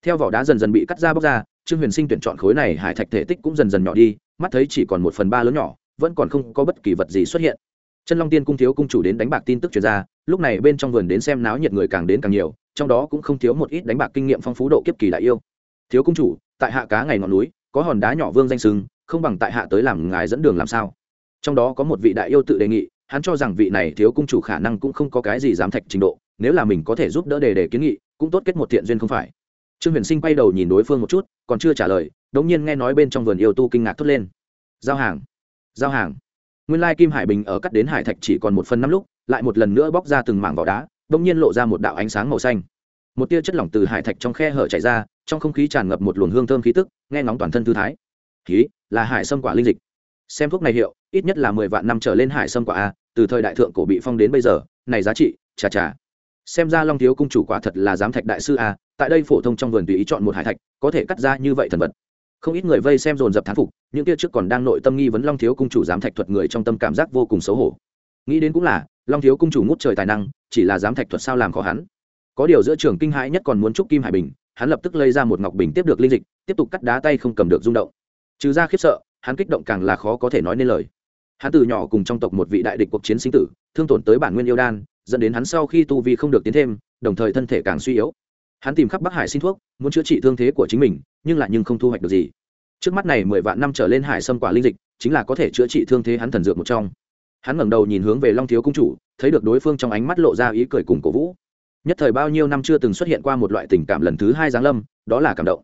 Theo vỏ đá dần dần bị cắt ra bóc ra, trương huyền sinh tuyển chọn khối này hải thạch thể tích cũng dần dần nhỏ đi mắt thấy chỉ còn một phần ba lớn nhỏ, vẫn còn không có bất kỳ vật gì xuất hiện. Chân long tiên cung thiếu cung chủ đến đánh bạc tin tức chuyển ra, lúc này bên trong vườn đến xem náo nhiệt người càng đến càng nhiều, trong đó cũng không thiếu một ít đánh bạc kinh nghiệm phong phú độ kiếp kỳ đại yêu. Thiếu cung chủ, tại hạ cá ngày ngọn núi, có hòn đá nhỏ vương danh sưng không bằng tại hạ tới làm ngài dẫn đường làm sao? Trong đó có một vị đại yêu tự đề nghị, hắn cho rằng vị này thiếu cung chủ khả năng cũng không có cái gì dám thạch trình độ, nếu là mình có thể giúp đỡ đề đề kiến nghị, cũng tốt kết một thiện duyên không phải. Trương huyền sinh quay đầu nhìn đối phương một chút, còn chưa trả lời đống nhiên nghe nói bên trong vườn yêu tu kinh ngạc thốt lên. Giao hàng giao hàng. Nguyên lai kim hải bình ở cắt đến hải thạch chỉ còn một phần năm lúc, lại một lần nữa bóc ra từng mảng vỏ đá, đống nhiên lộ ra một đạo ánh sáng màu xanh. Một tia chất lỏng từ hải thạch trong khe hở chảy ra, trong không khí tràn ngập một luồng hương thơm khí tức, nghe ngóng toàn thân thư thái. Khí, là hải sâm quả linh dịch. Xem thuốc này hiệu, ít nhất là mười vạn năm trở lên hải sâm quả a, từ thời đại thượng cổ bị phong đến bây giờ, này giá trị, chà chà. Xem ra long thiếu cung chủ quả thật là giám thạch đại sư a, tại đây phổ thông trong vườn tùy ý chọn một hải thạch, có thể cắt ra như vậy thần vật không ít người vây xem dồn dập thán phục, những kia trước còn đang nội tâm nghi vấn long thiếu cung chủ giám thạch thuật người trong tâm cảm giác vô cùng xấu hổ. Nghĩ đến cũng là, long thiếu cung chủ ngút trời tài năng, chỉ là giám thạch thuật sao làm khó hắn. Có điều giữa trường kinh hãi nhất còn muốn chúc kim hải bình, hắn lập tức lấy ra một ngọc bình tiếp được linh dịch, tiếp tục cắt đá tay không cầm được rung động. Trừ ra khiếp sợ, hắn kích động càng là khó có thể nói nên lời. Hắn từ nhỏ cùng trong tộc một vị đại địch cuộc chiến sinh tử, thương tổn tới bản nguyên yêu đan, dẫn đến hắn sau khi tu vi không được tiến thêm, đồng thời thân thể càng suy yếu. Hắn tìm khắp bắc hải xin thuốc, muốn chữa trị thương thế của chính mình nhưng lại nhưng không thu hoạch được gì. Trước mắt này mười vạn năm trở lên hải sâm quả linh dịch, chính là có thể chữa trị thương thế hắn thần dược một trong. Hắn ngẩng đầu nhìn hướng về long thiếu cung chủ, thấy được đối phương trong ánh mắt lộ ra ý cười cùng cổ vũ. Nhất thời bao nhiêu năm chưa từng xuất hiện qua một loại tình cảm lần thứ hai giáng lâm, đó là cảm động.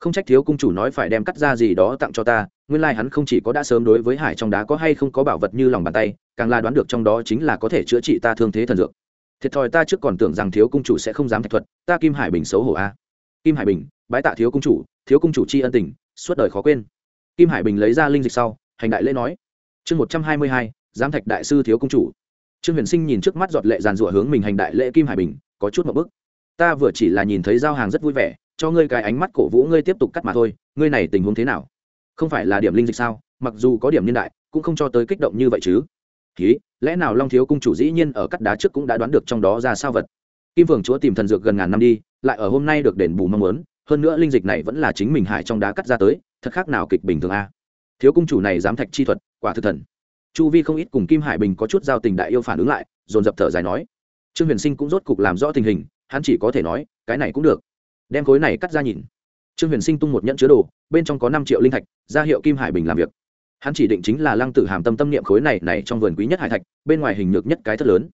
Không trách thiếu cung chủ nói phải đem cắt ra gì đó tặng cho ta, nguyên lai、like、hắn không chỉ có đã sớm đối với hải trong đá có hay không có bảo vật như lòng bàn tay, càng là đoán được trong đó chính là có thể chữa trị ta thương thế thần dược. Thiệt thòi ta trước còn tưởng rằng thiếu cung chủ sẽ không dám thạch thuật, ta kim hải bình xấu hổ a. Kim hải bình bái tạ thiếu cung chủ, thiếu cung chủ tri ân tình, suốt đời khó quên. Kim hải bình lấy ra linh dịch sau, hành đại lễ nói, chương một trăm hai mươi hai, giám thạch đại sư thiếu cung chủ. Trương huyền sinh nhìn trước mắt giọt lệ giàn rủa hướng mình hành đại lễ kim hải bình, có chút một bức ta vừa chỉ là nhìn thấy giao hàng rất vui vẻ, cho ngươi cái ánh mắt cổ vũ ngươi tiếp tục cắt mà thôi, ngươi này tình huống thế nào? Không phải là điểm linh dịch sao? Mặc dù có điểm niên đại, cũng không cho tới kích động như vậy chứ. Ký lẽ nào long thiếu cung chủ dĩ nhiên ở cắt đá trước cũng đã đoán được trong đó ra sao vật? Kim vương chúa tìm thần dược gần ngàn năm đi, lại ở hôm nay được đền bù mong muốn hơn nữa linh dịch này vẫn là chính mình hải trong đá cắt ra tới, thật khác nào kịch bình thường a. Thiếu cung chủ này dám thạch chi thuật, quả thực thần. Chu vi không ít cùng kim hải bình có chút giao tình đại yêu phản ứng lại, dồn dập thở dài nói. Trương huyền sinh cũng rốt cục làm rõ tình hình, hắn chỉ có thể nói, cái này cũng được. Đem khối này cắt ra nhìn. Trương huyền sinh tung một nhẫn chứa đồ, bên trong có năm triệu linh thạch, ra hiệu kim hải bình làm việc. Hắn chỉ định chính là lăng tử hàm tâm tâm niệm khối này này trong vườn quý nhất hải thạch, bên ngoài hình nhược nhất cái thất lớn.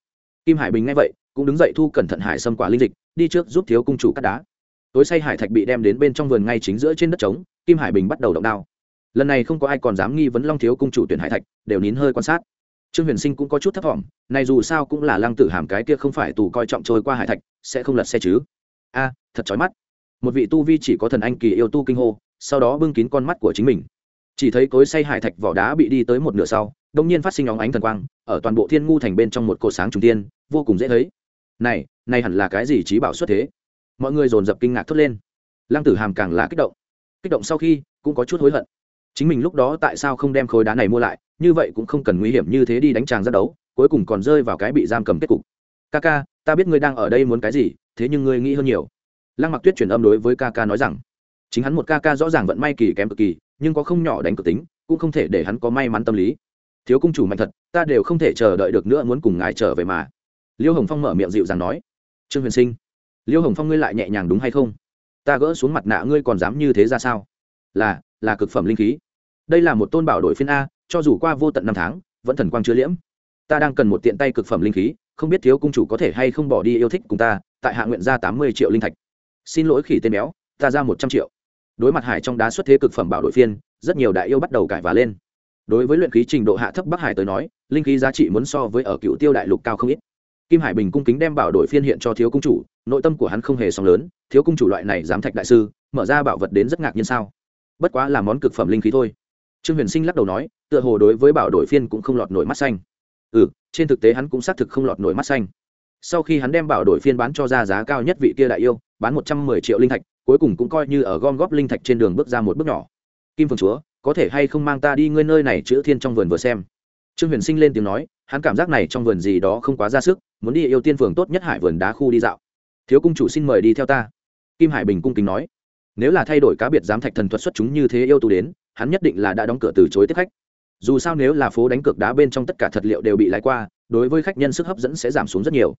Kim hải bình nghe vậy, cũng đứng dậy thu cẩn thận hải xâm quả linh dịch, đi trước giúp thiếu cung chủ cắt đá tối say hải thạch bị đem đến bên trong vườn ngay chính giữa trên đất trống, kim hải bình bắt đầu động đao. Lần này không có ai còn dám nghi vấn long thiếu cung chủ tuyển hải thạch, đều nín hơi quan sát. Trương huyền sinh cũng có chút thất vọng này dù sao cũng là lăng tử hàm cái kia không phải tù coi trọng trôi qua hải thạch, sẽ không lật xe chứ. A, thật chói mắt. Một vị tu vi chỉ có thần anh kỳ yêu tu kinh hô, sau đó bưng kín con mắt của chính mình. Chỉ thấy cối say hải thạch vỏ đá bị đi tới một nửa sau đông nhiên phát sinh óng ánh thần quang, ở toàn bộ thiên ngu thành bên trong một cột sáng trung tiên, vô cùng dễ thấy. Này này hẳn là cái gì trí bảo xuất thế? Mọi người dồn dập kinh ngạc thốt lên. Lăng tử hàm càng là kích động. Kích động sau khi, cũng có chút hối hận. Chính mình lúc đó tại sao không đem khối đá này mua lại, như vậy cũng không cần nguy hiểm như thế đi đánh tràng ra đấu, cuối cùng còn rơi vào cái bị giam cầm kết cục. Ca ca ta biết ngươi đang ở đây muốn cái gì, thế nhưng ngươi nghĩ hơn nhiều. Lăng mặc tuyết chuyển âm đối với ca ca nói rằng. Chính hắn một ca ca rõ ràng vận may kỳ kém cực kỳ, nhưng có không nhỏ đánh cực tính, cũng không thể để hắn có may mắn tâm lý. Thiếu cung chủ mạnh thật, ta đều không thể chờ đợi được nữa muốn cùng ngài trở về mà. Liêu hồng phong mở miệng dịu dàng nói. Trương huyền sinh liêu hồng phong ngươi lại nhẹ nhàng đúng hay không? Ta gỡ xuống mặt nạ ngươi còn dám như thế ra sao? Là là cực phẩm linh khí. Đây là một tôn bảo đội phiên a, cho dù qua vô tận năm tháng, vẫn thần quang chứa liễm. Ta đang cần một tiện tay cực phẩm linh khí, không biết thiếu cung chủ có thể hay không bỏ đi yêu thích cùng ta, tại hạ nguyện ra tám mươi triệu linh thạch. Xin lỗi khỉ tên béo, ta ra một trăm triệu. Đối mặt hải trong đá xuất thế cực phẩm bảo đội phiên, rất nhiều đại yêu bắt đầu cải và lên. Đối với luyện khí trình độ hạ thấp bắc hải tới nói, linh khí giá trị muốn so với ở cựu tiêu đại lục cao không ít kim hải bình cung kính đem bảo đội phiên hiện cho thiếu cung chủ, nội tâm của hắn không hề sóng lớn, thiếu cung chủ loại này dám thạch đại sư, mở ra bảo vật đến rất ngạc nhiên sao? Bất quá là món cực phẩm linh khí thôi. Trương huyền sinh lắc đầu nói, tựa hồ đối với bảo đội phiên cũng không lọt nổi mắt xanh. Ừ trên thực tế hắn cũng xác thực không lọt nổi mắt xanh. Sau khi hắn đem bảo đổi phiên bán cho ra giá cao nhất vị kia đại yêu, bán một trăm mười triệu linh thạch, cuối cùng cũng coi như ở gom góp linh thạch trên đường bước ra một bước nhỏ. Kim phượng chúa, có thể hay không mang ta đi ngươi nơi này chữ thiên trong vườn vừa xem trương huyền sinh lên tiếng nói, hắn cảm giác này trong vườn gì đó không quá ra sức, muốn đi yêu tiên phường tốt nhất hải vườn đá khu đi dạo. Thiếu cung chủ xin mời đi theo ta. Kim hải bình cung kính nói, nếu là thay đổi cá biệt giám thạch thần thuật xuất chúng như thế yêu tu đến, hắn nhất định là đã đóng cửa từ chối tiếp khách. Dù sao nếu là phố đánh cược đá bên trong tất cả thật liệu đều bị lái qua, đối với khách nhân sức hấp dẫn sẽ giảm xuống rất nhiều.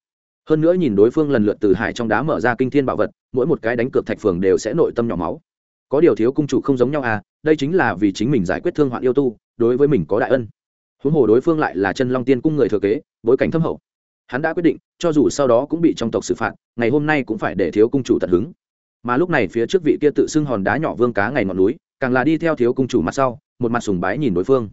Hơn nữa nhìn đối phương lần lượt từ hải trong đá mở ra kinh thiên bảo vật, mỗi một cái đánh cược thạch phường đều sẽ nội tâm nhỏ máu. Có điều thiếu cung chủ không giống nhau à đây chính là vì chính mình giải quyết thương hoạn yêu tu, đối với mình có đại ân huống hồ đối phương lại là chân long tiên cung người thừa kế, bối cảnh thâm hậu. Hắn đã quyết định, cho dù sau đó cũng bị trong tộc xử phạt, ngày hôm nay cũng phải để thiếu cung chủ tận hứng. Mà lúc này phía trước vị kia tự xưng hòn đá nhỏ vương cá ngày ngọn núi, càng là đi theo thiếu cung chủ mặt sau, một mặt sùng bái nhìn đối phương.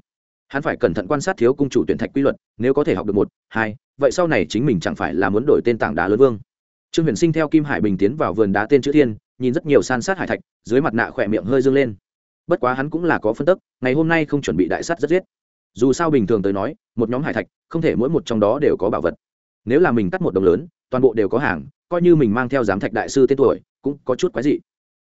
Hắn phải cẩn thận quan sát thiếu cung chủ tuyển thạch quy luật, nếu có thể học được một, hai, vậy sau này chính mình chẳng phải là muốn đổi tên tảng đá lớn vương. Trương huyền sinh theo kim hải bình tiến vào vườn đá tên chữ thiên, nhìn rất nhiều san sát hải thạch, dưới mặt nạ khỏe miệng hơi dâng lên. Bất quá hắn cũng là có phân tức, ngày hôm nay không chuẩn bị đại sát rất giết dù sao bình thường tới nói, một nhóm hải thạch, không thể mỗi một trong đó đều có bảo vật. Nếu là mình cắt một đồng lớn, toàn bộ đều có hàng, coi như mình mang theo giám thạch đại sư tên tuổi, cũng có chút quái dị.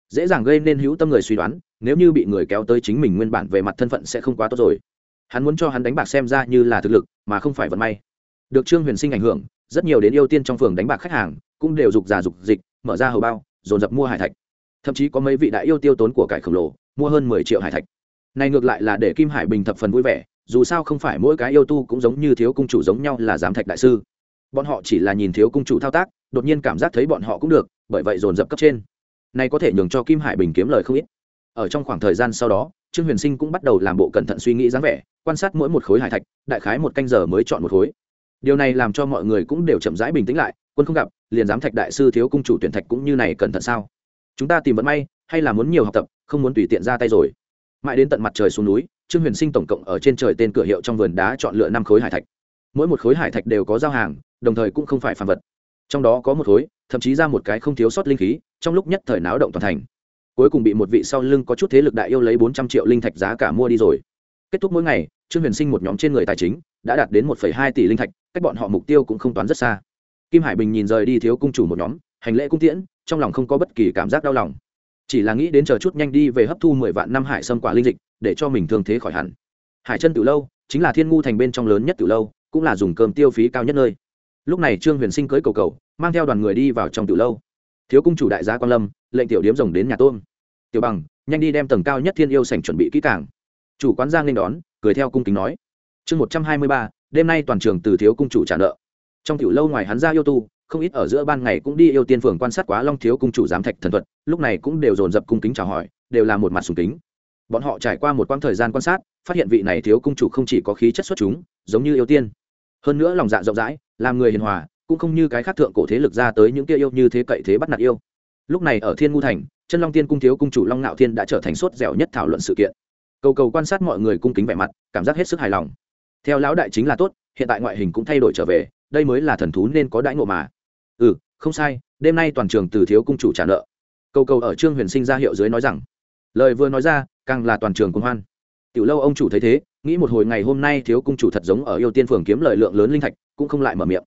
Dễ dàng gây nên hữu tâm người suy đoán, nếu như bị người kéo tới chính mình nguyên bản về mặt thân phận sẽ không quá tốt rồi. Hắn muốn cho hắn đánh bạc xem ra như là thực lực, mà không phải vận may. Được trương huyền sinh ảnh hưởng, rất nhiều đến yêu tiên trong phường đánh bạc khách hàng, cũng đều dục già dục dịch, mở ra hầu bao, dồn dập mua hải thạch. Thậm chí có mấy vị đại yêu tiêu tốn của cải khổng lồ, mua hơn mười triệu hải thạch. Này ngược lại là để kim hải bình thập phần vui vẻ dù sao không phải mỗi cái yêu tu cũng giống như thiếu cung chủ giống nhau là giám thạch đại sư. Bọn họ chỉ là nhìn thiếu cung chủ thao tác, đột nhiên cảm giác thấy bọn họ cũng được, bởi vậy dồn dập cấp trên. Nay có thể nhường cho kim hải bình kiếm lời không ít. Ở trong khoảng thời gian sau đó, trương huyền sinh cũng bắt đầu làm bộ cẩn thận suy nghĩ dáng vẻ, quan sát mỗi một khối hải thạch, đại khái một canh giờ mới chọn một khối. Điều này làm cho mọi người cũng đều chậm rãi bình tĩnh lại, quân không gặp, liền giám thạch đại sư thiếu cung chủ tuyển thạch cũng như này cẩn thận sao? Chúng ta tìm vận may, hay là muốn nhiều học tập, không muốn tùy tiện ra tay rồi. Mãi đến tận mặt trời xuống núi trương huyền sinh tổng cộng ở trên trời tên cửa hiệu trong vườn đá chọn lựa năm khối hải thạch. Mỗi một khối hải thạch đều có giao hàng, đồng thời cũng không phải phản vật. Trong đó có một khối, thậm chí ra một cái không thiếu sót linh khí, trong lúc nhất thời náo động toàn thành. Cuối cùng bị một vị sau lưng có chút thế lực đại yêu lấy bốn trăm triệu linh thạch giá cả mua đi rồi. Kết thúc mỗi ngày, trương huyền sinh một nhóm trên người tài chính đã đạt đến một hai tỷ linh thạch, cách bọn họ mục tiêu cũng không toán rất xa. Kim hải bình nhìn rời đi thiếu cung chủ một nhóm, hành lễ cung tiễn, trong lòng không có bất kỳ cảm giác đau lòng. Chỉ là nghĩ đến chờ chút nhanh đi về hấp thu mười vạn năm hải sâm quả linh dịch để cho mình thương thế khỏi hẳn. Hải chân từ lâu chính là thiên ngu thành bên trong lớn nhất từ lâu, cũng là dùng cơm tiêu phí cao nhất nơi. Lúc này trương huyền sinh cưới cầu cầu, mang theo đoàn người đi vào trong từ lâu. Thiếu cung chủ đại gia quan lâm, lệnh tiểu điếm rồng đến nhà tôm tiểu bằng, nhanh đi đem tầng cao nhất thiên yêu sảnh chuẩn bị kỹ càng. Chủ quán giang nên đón, cười theo cung kính nói. Chương một trăm hai mươi ba, đêm nay toàn trường từ thiếu cung chủ trả nợ. Trong tiểu lâu ngoài hắn ra yêu tu, không ít ở giữa ban ngày cũng đi yêu tiên phường quan sát quá long thiếu cung chủ giám thạch thần thuật, lúc này cũng đều dồn dập cung kính chào hỏi, đều là một mặt sùng kính bọn họ trải qua một quãng thời gian quan sát, phát hiện vị này thiếu cung chủ không chỉ có khí chất xuất chúng, giống như yêu tiên. Hơn nữa lòng dạ rộng rãi, làm người hiền hòa, cũng không như cái khác thượng cổ thế lực ra tới những kia yêu như thế cậy thế bắt nạt yêu. Lúc này ở thiên ngu thành, chân long tiên cung thiếu cung chủ long ngạo thiên đã trở thành sốt dẻo nhất thảo luận sự kiện. Cầu cầu quan sát mọi người cung kính vẻ mặt, cảm giác hết sức hài lòng. Theo lão đại chính là tốt, hiện tại ngoại hình cũng thay đổi trở về, đây mới là thần thú nên có đãi ngộ mà. Ừ không sai, đêm nay toàn trường từ thiếu cung chủ trả nợ. Cầu cầu ở trương huyền sinh ra hiệu dưới nói rằng lời vừa nói ra, càng là toàn trường công hoan. Tiểu lâu ông chủ thấy thế, nghĩ một hồi ngày hôm nay thiếu cung chủ thật giống ở yêu tiên phường kiếm lợi lượng lớn linh thạch, cũng không lại mở miệng.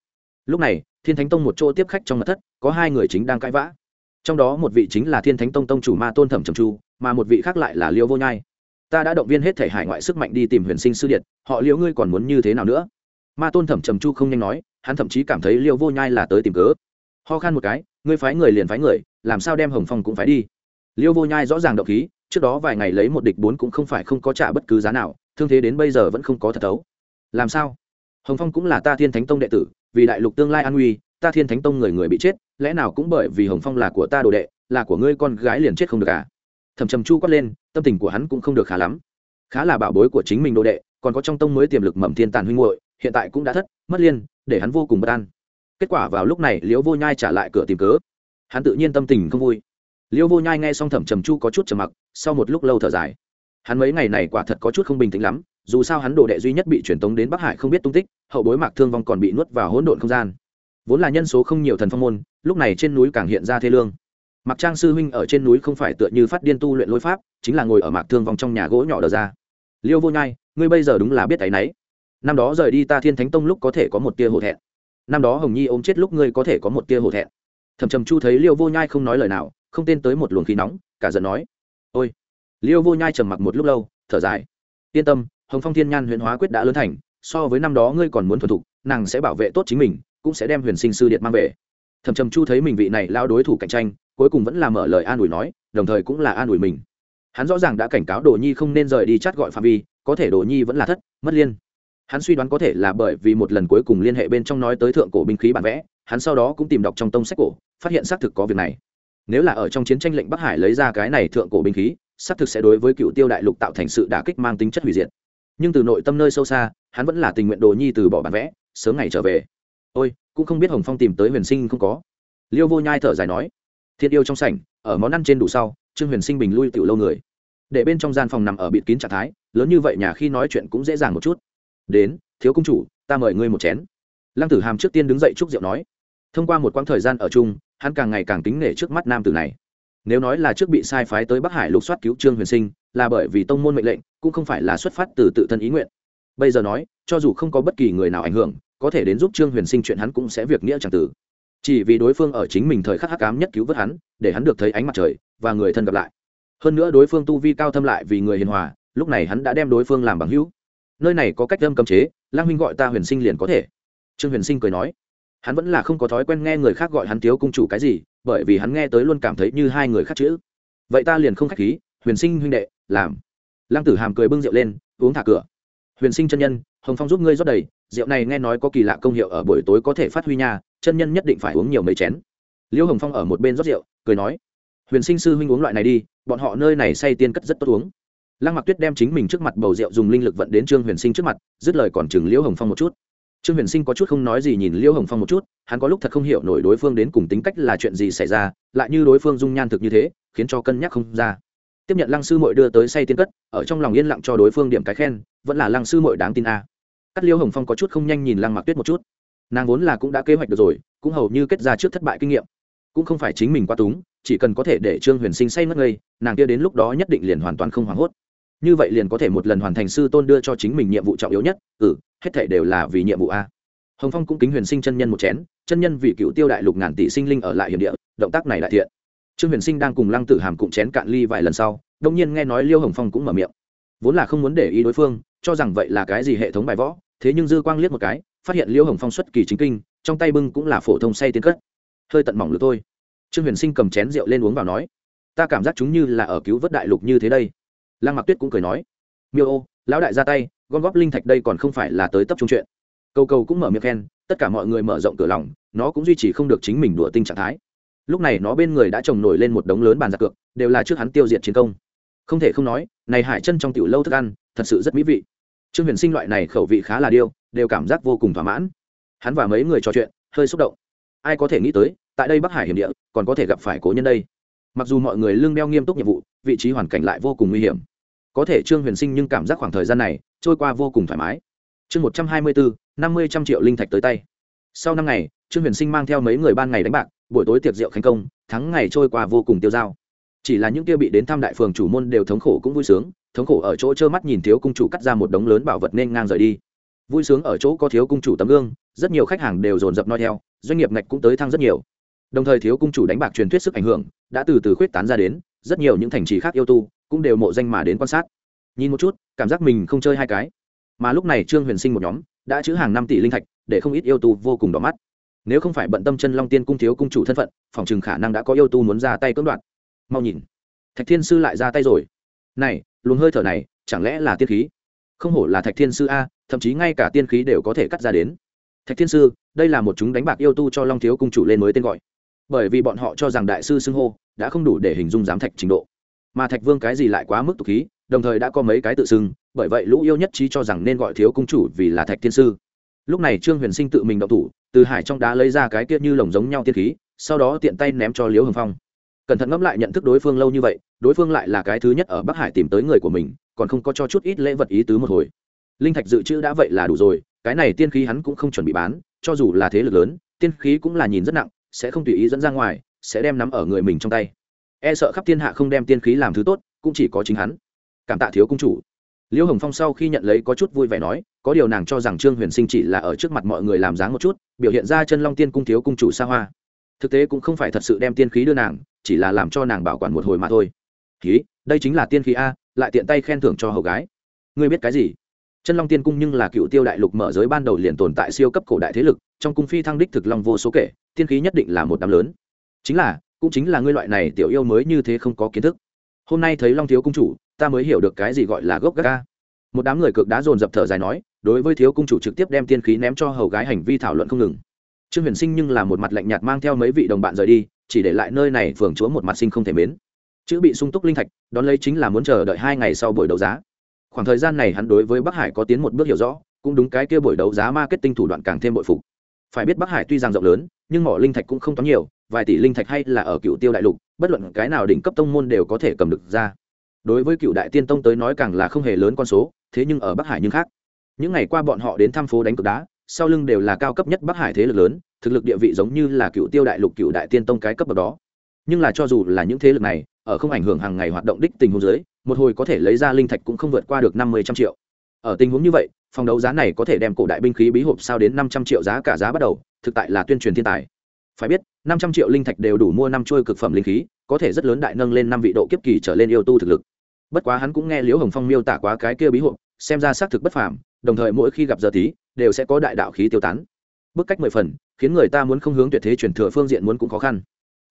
Lúc này, thiên thánh tông một chỗ tiếp khách trong mật thất, có hai người chính đang cãi vã. Trong đó một vị chính là thiên thánh tông tông chủ ma tôn thẩm trầm chu, mà một vị khác lại là liêu vô nhai. Ta đã động viên hết thể hải ngoại sức mạnh đi tìm huyền sinh sư điện, họ liễu ngươi còn muốn như thế nào nữa? Ma tôn thẩm trầm chu không nhanh nói, hắn thậm chí cảm thấy liêu vô nhai là tới tìm cớ. Ho khan một cái, ngươi phái người liền phái người, làm sao đem hồng phong cũng phái đi? Liêu vô nhai rõ ràng động khí trước đó vài ngày lấy một địch bốn cũng không phải không có trả bất cứ giá nào, thương thế đến bây giờ vẫn không có thật thấu. Làm sao? Hồng phong cũng là ta thiên thánh tông đệ tử, vì đại lục tương lai an nguy ta thiên thánh tông người người bị chết, lẽ nào cũng bởi vì hồng phong là của ta đồ đệ, là của ngươi con gái liền chết không được à? Thầm trầm chu quát lên, tâm tình của hắn cũng không được khá lắm. Khá là bảo bối của chính mình đồ đệ, còn có trong tông mới tiềm lực mầm thiên tàn huynh hội hiện tại cũng đã thất, mất liên, để hắn vô cùng bất an. Kết quả vào lúc này liễu vô nhai trả lại cửa tìm cớ. Hắn tự nhiên tâm tình không vui. Liêu vô nhai nghe xong thẩm trầm chu có chút trầm mặc, sau một lúc lâu thở dài. Hắn mấy ngày này quả thật có chút không bình tĩnh lắm, dù sao hắn đồ đệ duy nhất bị truyền tống đến bắc hải không biết tung tích, hậu bối mạc thương vong còn bị nuốt vào hỗn độn không gian. Vốn là nhân số không nhiều thần phong môn, lúc này trên núi càng hiện ra thê lương. Mặc trang sư huynh ở trên núi không phải tựa như phát điên tu luyện lối pháp, chính là ngồi ở mạc thương vong trong nhà gỗ nhỏ đờ ra. Liêu vô nhai, ngươi bây giờ đúng là biết áy náy năm đó rời đi ta thiên thánh tông lúc có thể có một tia hổ thẹn. Năm đó hồng nhi ôm chết lúc ngươi có thể có một tia hổ thẹn. Thầm trầm chu thấy liêu vô nhai không nói lời nào không tên tới một luồng khí nóng, cả giận nói, ôi! Liêu vô nhai trầm mặc một lúc lâu, thở dài, yên tâm, hồng phong thiên nhan huyện hóa quyết đã lớn thành, so với năm đó ngươi còn muốn thuần thục, nàng sẽ bảo vệ tốt chính mình, cũng sẽ đem huyền sinh sư điện mang về. Thầm trầm chu thấy mình vị này lao đối thủ cạnh tranh, cuối cùng vẫn là mở lời an ủi nói, đồng thời cũng là an ủi mình. Hắn rõ ràng đã cảnh cáo đồ nhi không nên rời đi chát gọi phạm vi, có thể đồ nhi vẫn là thất, mất liên. Hắn suy đoán có thể là bởi vì một lần cuối cùng liên hệ bên trong nói tới thượng cổ binh khí bản vẽ, hắn sau đó cũng tìm đọc trong tông sách cổ, phát hiện xác thực có việc này nếu là ở trong chiến tranh lệnh bắc hải lấy ra cái này thượng cổ binh khí, xác thực sẽ đối với cựu tiêu đại lục tạo thành sự đả kích mang tính chất hủy diệt. Nhưng từ nội tâm nơi sâu xa, hắn vẫn là tình nguyện đồ nhi từ bỏ bản vẽ, sớm ngày trở về. Ôi, cũng không biết hồng phong tìm tới huyền sinh không có. Liêu vô nhai thở dài nói Thiệt yêu trong sảnh, ở món ăn trên đủ sau, trương huyền sinh bình lui tiểu lâu người. Để bên trong gian phòng nằm ở bịt kín trạng thái, lớn như vậy nhà khi nói chuyện cũng dễ dàng một chút. Đến, thiếu công chủ, ta mời ngươi một chén. Lăng tử hàm trước tiên đứng dậy chúc rượu nói thông qua một quãng thời gian ở chung, hắn càng ngày càng tính nể trước mắt nam tử này. Nếu nói là trước bị sai phái tới bắc hải lục soát cứu trương huyền sinh, là bởi vì tông môn mệnh lệnh, cũng không phải là xuất phát từ tự thân ý nguyện. Bây giờ nói, cho dù không có bất kỳ người nào ảnh hưởng, có thể đến giúp trương huyền sinh chuyện hắn cũng sẽ việc nghĩa c tử. Chỉ vì đối phương ở chính mình thời khắc hắc ám nhất cứu vớt hắn, để hắn được thấy ánh mặt trời, và người thân gặp lại. Hơn nữa đối phương tu vi cao thâm lại vì người hiền hòa, lúc này hắn đã đem đối phương làm bằng hữu. Nơi này có cách âm cầm chế lang huynh gọi ta huyền sinh liền có thể. Trương huyền sinh cười nói hắn vẫn là không có thói quen nghe người khác gọi hắn thiếu cung chủ cái gì, bởi vì hắn nghe tới luôn cảm thấy như hai người khác chữ. Vậy ta liền không k h á c h khí, huyền sinh huynh đệ, làm. Lăng tử hàm cười bưng rượu lên, uống thả cửa. Huyền sinh chân nhân, hồng phong giúp ngươi rót đầy, rượu này nghe nói có kỳ lạ công hiệu ở buổi tối có thể phát huy nha, chân nhân nhất định phải uống nhiều mấy chén. Liễu hồng phong ở một bên rót rượu, cười nói, huyền sinh sư huynh uống loại này đi, bọn họ nơi này say tiên cất rất tốt uống. Lăng mặc tuyết đem chính mình trước mặt bầu rượu dùng linh lực vận đến trương huyền sinh trước mặt, dứt lời còn chừng liễu hồng phong một chút trương huyền sinh có chút không nói gì nhìn liêu hồng phong một chút, hắn có lúc thật không hiểu nổi đối phương đến cùng tính cách là chuyện gì xảy ra, lại như đối phương dung nhan thực như thế, khiến cho cân nhắc không ra. Tiếp nhận lăng sư mội đưa tới say tiên cất, ở trong lòng yên lặng cho đối phương điểm cái khen, vẫn là lăng sư mội đáng tin a. À. cắt liêu hồng phong có chút không nhanh nhìn lăng mặc tuyết một chút. Nàng vốn là cũng đã kế hoạch được rồi, cũng hầu như kết ra trước thất bại kinh nghiệm. Cũng không phải chính mình qua túng, chỉ cần có thể để trương huyền sinh say mất ngây, nàng kia đến lúc đó nhất định liền hoàn toàn không hoảng hốt như vậy liền có thể một lần hoàn thành sư tôn đưa cho chính mình nhiệm vụ trọng yếu nhất. Ừ hết thể đều là vì nhiệm vụ a. Hồng phong cũng kính huyền sinh chân nhân một chén, chân nhân vì cựu tiêu đại lục ngàn tỷ sinh linh ở lại hiểm địa, động tác này đại thiện. Trương huyền sinh đang cùng lăng tử hàm cụm chén cạn ly vài lần sau đông nhiên nghe nói liêu hồng phong cũng mở miệng. Vốn là không muốn để ý đối phương, cho rằng vậy là cái gì hệ thống bài võ, thế nhưng dư quang liếc một cái, phát hiện liêu hồng phong xuất kỳ chính kinh, trong tay bưng cũng là phổ thông say tiến cất. Hơi tận mỏng lửa thôi. Trương huyền sinh cầm chén rượu lên uống vào nói, ta cảm giác chúng như là ở cứu vớt đại lục như thế đây lăng mặc tuyết cũng cười nói, miêu ô, lão đại ra tay, gom góp linh thạch đây còn không phải là tới tập trung chuyện. Cầu cầu cũng mở miệng khen, tất cả mọi người mở rộng cửa lòng, nó cũng duy trì không được chính mình đùa tinh trạng thái. Lúc này nó bên người đã trồng nổi lên một đống lớn bàn giặc cược, đều là trước hắn tiêu diệt chiến công. Không thể không nói, này hải chân trong tiểu lâu thức ăn, thật sự rất mỹ vị. Trương huyền sinh loại này khẩu vị khá là điêu, đều cảm giác vô cùng thỏa mãn. Hắn và mấy người trò chuyện, hơi xúc động. Ai có thể nghĩ tới, tại đây bắc hải hiểm địa, còn có thể gặp phải cố nhân đây. Mặc dù mọi người lương đeo nghiêm túc nhiệm vụ, vị trí hoàn cảnh lại vô cùng nguy hiểm có thể trương huyền sinh nhưng cảm giác khoảng thời gian này trôi qua vô cùng thoải mái. Chương một trăm hai mươi bốn, năm mươi trăm triệu linh thạch tới tay. Sau năm ngày, trương huyền sinh mang theo mấy người ban ngày đánh bạc, buổi tối tiệc rượu khánh công, tháng ngày trôi qua vô cùng tiêu dao. Chỉ là những kia bị đến thăm đại phường chủ môn đều thống khổ cũng vui sướng, thống khổ ở chỗ trơ mắt nhìn thiếu cung chủ cắt ra một đống lớn bảo vật nên ngang rời đi. Vui sướng ở chỗ có thiếu cung chủ tấm gương, rất nhiều khách hàng đều dồn dập noi theo, doanh nghiệp ngạch cũng tới thăng rất nhiều. Đồng thời thiếu cung chủ đánh bạc truyền thuyết sức ảnh hưởng đã từ từ khuyết tán ra đến, rất nhiều những thành trì khác yêu tu cũng đều mộ danh mà đến quan sát. Nhìn một chút, cảm giác mình không chơi hai cái. Mà lúc này trương huyền sinh một nhóm đã chữ hàng năm tỷ linh thạch, để không ít yêu tu vô cùng đỏ mắt. Nếu không phải bận tâm chân long tiên cung thiếu cung chủ thân phận, phòng chừng khả năng đã có yêu tu muốn ra tay cưỡng đoạt. Mau nhìn. Thạch thiên sư lại ra tay rồi. Này, luồng hơi thở này, chẳng lẽ là tiên khí? Không hổ là thạch thiên sư a, thậm chí ngay cả tiên khí đều có thể cắt ra đến. Thạch thiên sư, đây là một chúng đánh bạc yêu tu cho long thiếu cung chủ lên mới tên gọi. Bởi vì bọn họ cho rằng đại sư xưng hô đã không đủ để hình dung giám thạch trình độ mà thạch vương cái gì lại quá mức tục khí, đồng thời đã có mấy cái tự xưng, bởi vậy lũ yêu nhất trí cho rằng nên gọi thiếu cung chủ vì là thạch thiên sư. Lúc này trương huyền sinh tự mình động thủ, từ hải trong đá lấy ra cái kia như lồng giống nhau tiên khí, sau đó tiện tay ném cho liễu hồng phong. Cẩn thận ngẫm lại nhận thức đối phương lâu như vậy, đối phương lại là cái thứ nhất ở bắc hải tìm tới người của mình, còn không có cho chút ít lễ vật ý tứ một hồi. Linh thạch dự trữ đã vậy là đủ rồi, cái này tiên khí hắn cũng không chuẩn bị bán, cho dù là thế lực lớn, tiên khí cũng là nhìn rất nặng, sẽ không tùy ý dẫn ra ngoài, sẽ đem nắm ở người mình trong tay e sợ khắp thiên hạ không đem tiên khí làm thứ tốt, cũng chỉ có chính hắn. Cảm tạ thiếu cung chủ. Liễu hồng phong sau khi nhận lấy có chút vui vẻ nói, có điều nàng cho rằng trương huyền sinh chỉ là ở trước mặt mọi người làm dáng một chút, biểu hiện ra chân long tiên cung thiếu cung chủ xa hoa. Thực tế cũng không phải thật sự đem tiên khí đưa nàng, chỉ là làm cho nàng bảo quản một hồi mà thôi. Khí đây chính là tiên khí a, lại tiện tay khen thưởng cho hầu gái. Ngươi biết cái gì? Chân long tiên cung nhưng là cựu tiêu đại lục mở giới ban đầu liền tồn tại siêu cấp cổ đại thế lực, trong cung phi thăng đích thực long vô số kể, tiên khí nhất định là một đám lớn. Chính là cũng chính là ngươi loại này tiểu yêu mới như thế không có kiến thức. Hôm nay thấy long thiếu cung chủ, ta mới hiểu được cái gì gọi là gốc gác ca. Một đám người cực đá dồn dập thở dài nói, đối với thiếu cung chủ trực tiếp đem tiên khí ném cho hầu gái hành vi thảo luận không ngừng. Trương huyền sinh nhưng là một mặt lạnh nhạt mang theo mấy vị đồng bạn rời đi, chỉ để lại nơi này phường chúa một mặt sinh không thể mến. Chữ bị sung túc linh thạch, đón lấy chính là muốn chờ đợi hai ngày sau buổi đấu giá. Khoảng thời gian này hắn đối với bắc hải có tiến một bước hiểu rõ, cũng đúng cái kia buổi đấu giá marketing thủ đoạn càng thêm bội phục. Phải biết bắc hải tuy rằng rộng lớn, nhưng mỏ linh thạch cũng không toán nhiều vài tỷ linh thạch hay là ở cựu tiêu đại lục, bất luận cái nào đỉnh cấp tông môn đều có thể cầm được ra. Đối với cựu đại tiên tông tới nói càng là không hề lớn con số, thế nhưng ở bắc hải nhưng khác. Những ngày qua bọn họ đến thăm phố đánh cực đá, sau lưng đều là cao cấp nhất bắc hải thế lực lớn, thực lực địa vị giống như là cựu tiêu đại lục cựu đại tiên tông cái cấp bậc đó. Nhưng là cho dù là những thế lực này, ở không ảnh hưởng hàng ngày hoạt động đích tình huống dưới, một hồi có thể lấy ra linh thạch cũng không vượt qua được năm mươi trăm triệu. Ở tình huống như vậy, phòng đấu giá này có thể đem cổ đại binh khí bí hộp sao đến năm trăm triệu giá cả giá bắt đầu, thực tại là tuyên truyền thiên tài phải biết, năm trăm triệu linh thạch đều đủ mua năm chuôi cực phẩm linh khí, có thể rất lớn đại nâng lên năm vị độ kiếp kỳ trở lên yêu tu thực lực. Bất quá hắn cũng nghe liễu hồng phong miêu tả quá cái kia bí hộp, xem ra xác thực bất phàm, đồng thời mỗi khi gặp giờ tí, đều sẽ có đại đạo khí tiêu tán. Bức cách mười phần, khiến người ta muốn không hướng tuyệt thế truyền thừa phương diện muốn cũng khó khăn.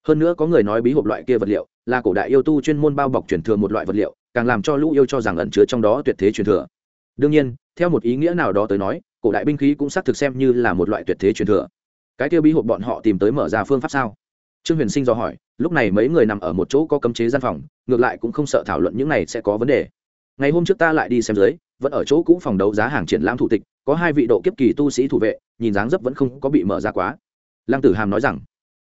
Hơn nữa có người nói bí hộp loại kia vật liệu, là cổ đại yêu tu chuyên môn bao bọc truyền thừa một loại vật liệu, càng làm cho lũ yêu cho rằng ẩn chứa trong đó tuyệt thế truyền thừa. Đương nhiên, theo một ý nghĩa nào đó tới nói, cổ đại binh khí cũng xác thực xem như là một loại tuyệt thế truyền thừa cái kia bí hộp bọn họ tìm tới mở ra phương pháp sao? Trương huyền sinh do hỏi, lúc này mấy người nằm ở một chỗ có cấm chế gian phòng, ngược lại cũng không sợ thảo luận những này sẽ có vấn đề. Ngày hôm trước ta lại đi xem dưới, vẫn ở chỗ cũ phòng đấu giá hàng triển lãm thủ tịch, có hai vị độ kiếp kỳ tu sĩ thủ vệ, nhìn dáng dấp vẫn không có bị mở ra quá. Lăng tử hàm nói rằng,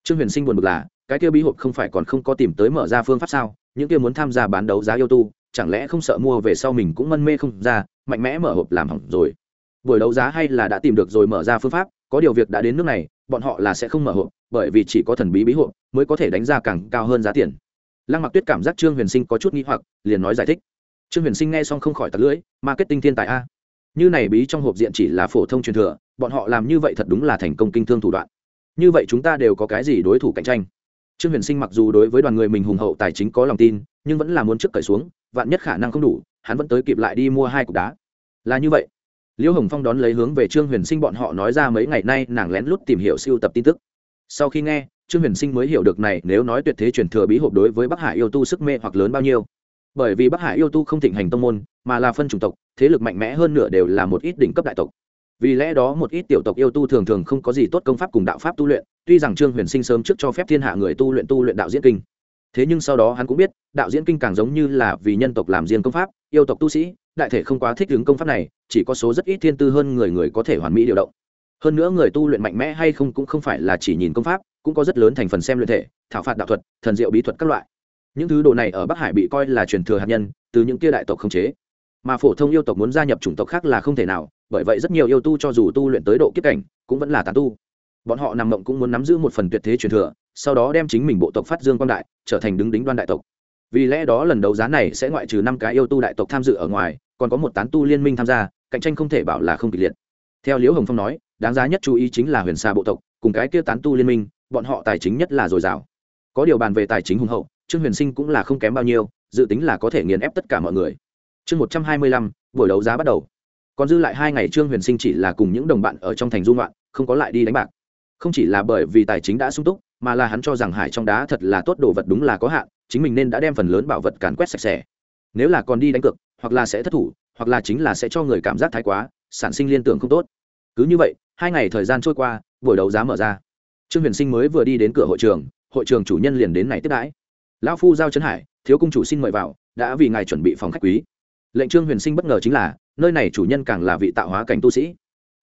trương huyền sinh buồn bực là, cái kia bí hộp không phải còn không có tìm tới mở ra phương pháp sao? Những kia muốn tham gia bán đấu giá yêu tu, chẳng lẽ không sợ mua về sau mình cũng mân mê không ra, mạnh mẽ mở hộp làm hỏng rồi buổi đấu giá hay là đã tìm được rồi mở ra phương pháp, có điều việc đã đến nước này, bọn họ là sẽ không mở hộp, bởi vì chỉ có thần bí bí hộp mới có thể đánh ra càng cao hơn giá tiền. Lăng mặc tuyết cảm giác trương huyền sinh có chút nghi hoặc, liền nói giải thích. Trương huyền sinh nghe xong không khỏi tặc lưỡi, marketing thiên tài a. Như này bí trong hộp diện chỉ là phổ thông truyền thừa, bọn họ làm như vậy thật đúng là thành công kinh thương thủ đoạn. Như vậy chúng ta đều có cái gì đối thủ cạnh tranh? Trương huyền sinh mặc dù đối với đoàn người mình hùng hậu tài chính có lòng tin, nhưng vẫn là muốn trước cởi xuống, vạn nhất khả năng không đủ, hắn vẫn tới kịp lại đi mua hai cục đá. Là như vậy liễu hồng phong đón lấy hướng về trương huyền sinh bọn họ nói ra mấy ngày nay nàng lén lút tìm hiểu siêu tập tin tức. Sau khi nghe, trương huyền sinh mới hiểu được này, nếu nói tuyệt thế truyền thừa bí hộp đối với bắc hải yêu tu sức mê hoặc lớn bao nhiêu. Bởi vì bắc hải yêu tu không thịnh hành tông môn, mà là phân chủng tộc, thế lực mạnh mẽ hơn nửa đều là một ít đỉnh cấp đại tộc. Vì lẽ đó một ít tiểu tộc yêu tu thường thường không có gì tốt công pháp cùng đạo pháp tu luyện, tuy rằng trương huyền sinh sớm trước cho phép thiên hạ người tu luyện tu luyện đạo diễn kinh. Thế nhưng sau đó hắn cũng biết, đạo diễn kinh càng giống như là vì nhân tộc làm riêng công pháp, yêu tộc tu sĩ, đại thể không quá thích ứng công pháp này chỉ có số rất ít thiên tư hơn người người có thể hoàn mỹ điều động. Hơn nữa người tu luyện mạnh mẽ hay không cũng không phải là chỉ nhìn công pháp, cũng có rất lớn thành phần xem luyện thể, thảo phạt đạo thuật, thần diệu bí thuật các loại. Những thứ đồ này ở bắc hải bị coi là truyền thừa hạt nhân, từ những kia đại tộc không chế. Mà phổ thông yêu tộc muốn gia nhập chủng tộc khác là không thể nào, bởi vậy rất nhiều yêu tu cho dù tu luyện tới độ kiếp cảnh, cũng vẫn là tán tu. Bọn họ nằm mộng cũng muốn nắm giữ một phần tuyệt thế truyền thừa, sau đó đem chính mình bộ tộc phát dương quang đại, trở thành đứng đính đoan đại tộc. Vì lẽ đó lần đấu giá này sẽ ngoại trừ năm cái yêu tu đại tộc tham dự ở ngoài, còn có một tán tu liên minh tham gia cạnh tranh không thể bảo là không kịch liệt. Theo liễu hồng phong nói, đáng giá nhất chú ý chính là huyền xa bộ tộc, cùng cái kia tán tu liên minh, bọn họ tài chính nhất là dồi dào. Có điều bàn về tài chính hùng hậu, trương huyền sinh cũng là không kém bao nhiêu, dự tính là có thể nghiền ép tất cả mọi người. Chương một trăm hai mươi lăm, buổi đấu giá bắt đầu. Còn dư lại hai ngày trương huyền sinh chỉ là cùng những đồng bạn ở trong thành dung loạn không có lại đi đánh bạc. Không chỉ là bởi vì tài chính đã sung túc, mà là hắn cho rằng hải trong đá thật là tốt đồ vật đúng là có hạn, chính mình nên đã đem phần lớn bảo vật càn quét sạch sẽ. Nếu là còn đi đánh cược, hoặc là sẽ thất thủ hoặc là chính là sẽ cho người cảm giác thái quá, sản sinh liên tưởng không tốt. Cứ như vậy, hai ngày thời gian trôi qua, buổi đấu giá mở ra. Trương huyền sinh mới vừa đi đến cửa hội trường hội trường chủ nhân liền đến này tiếp đãi. Lão phu giao trấn hải, thiếu cung chủ xin mời vào, đã vì ngài chuẩn bị phòng khách quý. Lệnh trương huyền sinh bất ngờ chính là, nơi này chủ nhân càng là vị tạo hóa cảnh tu sĩ.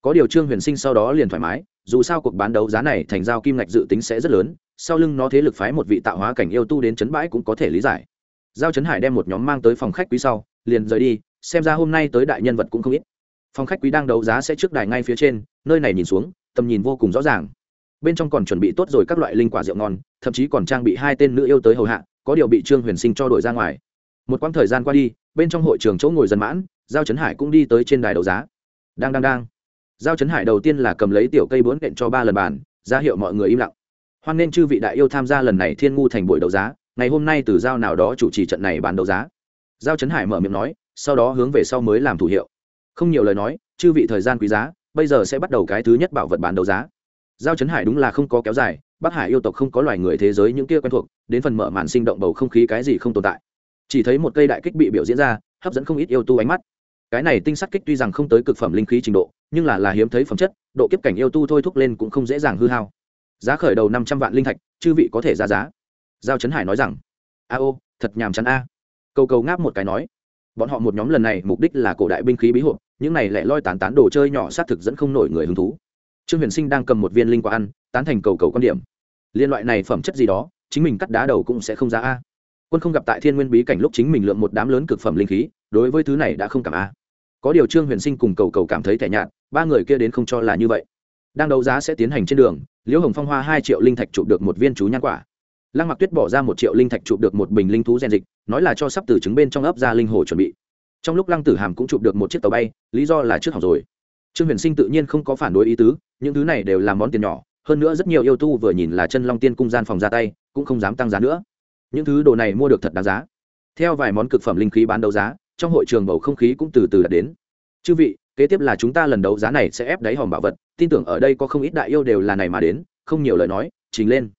Có điều trương huyền sinh sau đó liền thoải mái, dù sao cuộc bán đấu giá này thành giao kim ngạch dự tính sẽ rất lớn, sau lưng nó thế lực phái một vị tạo hóa cảnh yêu tu đến chấn bãi cũng có thể lý giải. Giao trấn hải đem một nhóm mang tới phòng khách quý sau, liền rời đi xem ra hôm nay tới đại nhân vật cũng không ít. Phòng khách quý đang đấu giá sẽ trước đài ngay phía trên, nơi này nhìn xuống, tầm nhìn vô cùng rõ ràng. Bên trong còn chuẩn bị tốt rồi các loại linh quả rượu ngon, thậm chí còn trang bị hai tên nữ yêu tới hầu hạ, có điều bị trương huyền sinh cho đổi ra ngoài. Một quãng thời gian qua đi, bên trong hội trường chỗ ngồi dân mãn, giao trấn hải cũng đi tới trên đài đấu giá. Đang đang đang. Giao trấn hải đầu tiên là cầm lấy tiểu cây bốn đệm cho ba lần bàn, ra hiệu mọi người im lặng. Hoan nên chư vị đại yêu tham gia lần này thiên ngu thành buổi đấu giá, ngày hôm nay từ giao nào đó chủ trì trận này bán đấu giá. Giao trấn hải mở miệng nói sau đó hướng về sau mới làm thủ hiệu. Không nhiều lời nói, chư vị thời gian quý giá, bây giờ sẽ bắt đầu cái thứ nhất bảo vật bán đấu giá. Giao trấn hải đúng là không có kéo dài, bắc hải yêu tộc không có loài người thế giới những kia quen thuộc, đến phần mở màn sinh động bầu không khí cái gì không tồn tại. Chỉ thấy một cây đại kích bị biểu diễn ra, hấp dẫn không ít yêu tu ánh mắt. Cái này tinh sắt kích tuy rằng không tới cực phẩm linh khí trình độ, nhưng là là hiếm thấy phẩm chất, độ kiếp cảnh yêu tu thôi thúc lên cũng không dễ dàng hư hao. Giá khởi đầu năm trăm vạn linh thạch, chư vị có thể ra giá. Giao trấn hải nói rằng, a ô, thật nhàm chán a. À. cầu cầu ngáp một cái nói bọn họ một nhóm lần này mục đích là cổ đại binh khí bí hộp, những này lại loi tán tán đồ chơi nhỏ sát thực dẫn không nổi người hứng thú. Trương huyền sinh đang cầm một viên linh quả ăn, tán thành cầu cầu quan điểm. Liên loại này phẩm chất gì đó, chính mình cắt đá đầu cũng sẽ không giá a. Quân không gặp tại thiên nguyên bí cảnh lúc chính mình lượng một đám lớn cực phẩm linh khí, đối với thứ này đã không cảm a. Có điều trương huyền sinh cùng cầu cầu cảm thấy thẻ nhạt, ba người kia đến không cho là như vậy. Đang đấu giá sẽ tiến hành trên đường, liễu hồng phong hoa hai triệu linh thạch chụp được một viên chú nhan quả lăng mặc tuyết bỏ ra một triệu linh thạch chụp được một bình linh thú gen dịch, nói là cho sắp từ trứng bên trong ấp ra linh hồ chuẩn bị. Trong lúc lăng tử hàm cũng chụp được một chiếc tàu bay, lý do là trước học rồi. Trương huyền sinh tự nhiên không có phản đối ý tứ, những thứ này đều là món tiền nhỏ, hơn nữa rất nhiều yêu tu vừa nhìn là chân long tiên cung gian phòng ra tay, cũng không dám tăng giá nữa. Những thứ đồ này mua được thật đáng giá. Theo vài món cực phẩm linh khí bán đấu giá, trong hội trường bầu không khí cũng từ từ đạt đến. Chư vị, kế tiếp là chúng ta lần đấu giá này sẽ ép đáy hòm bảo vật, tin tưởng ở đây có không ít đại yêu đều là này mà đến, không nhiều lời nói, trình lên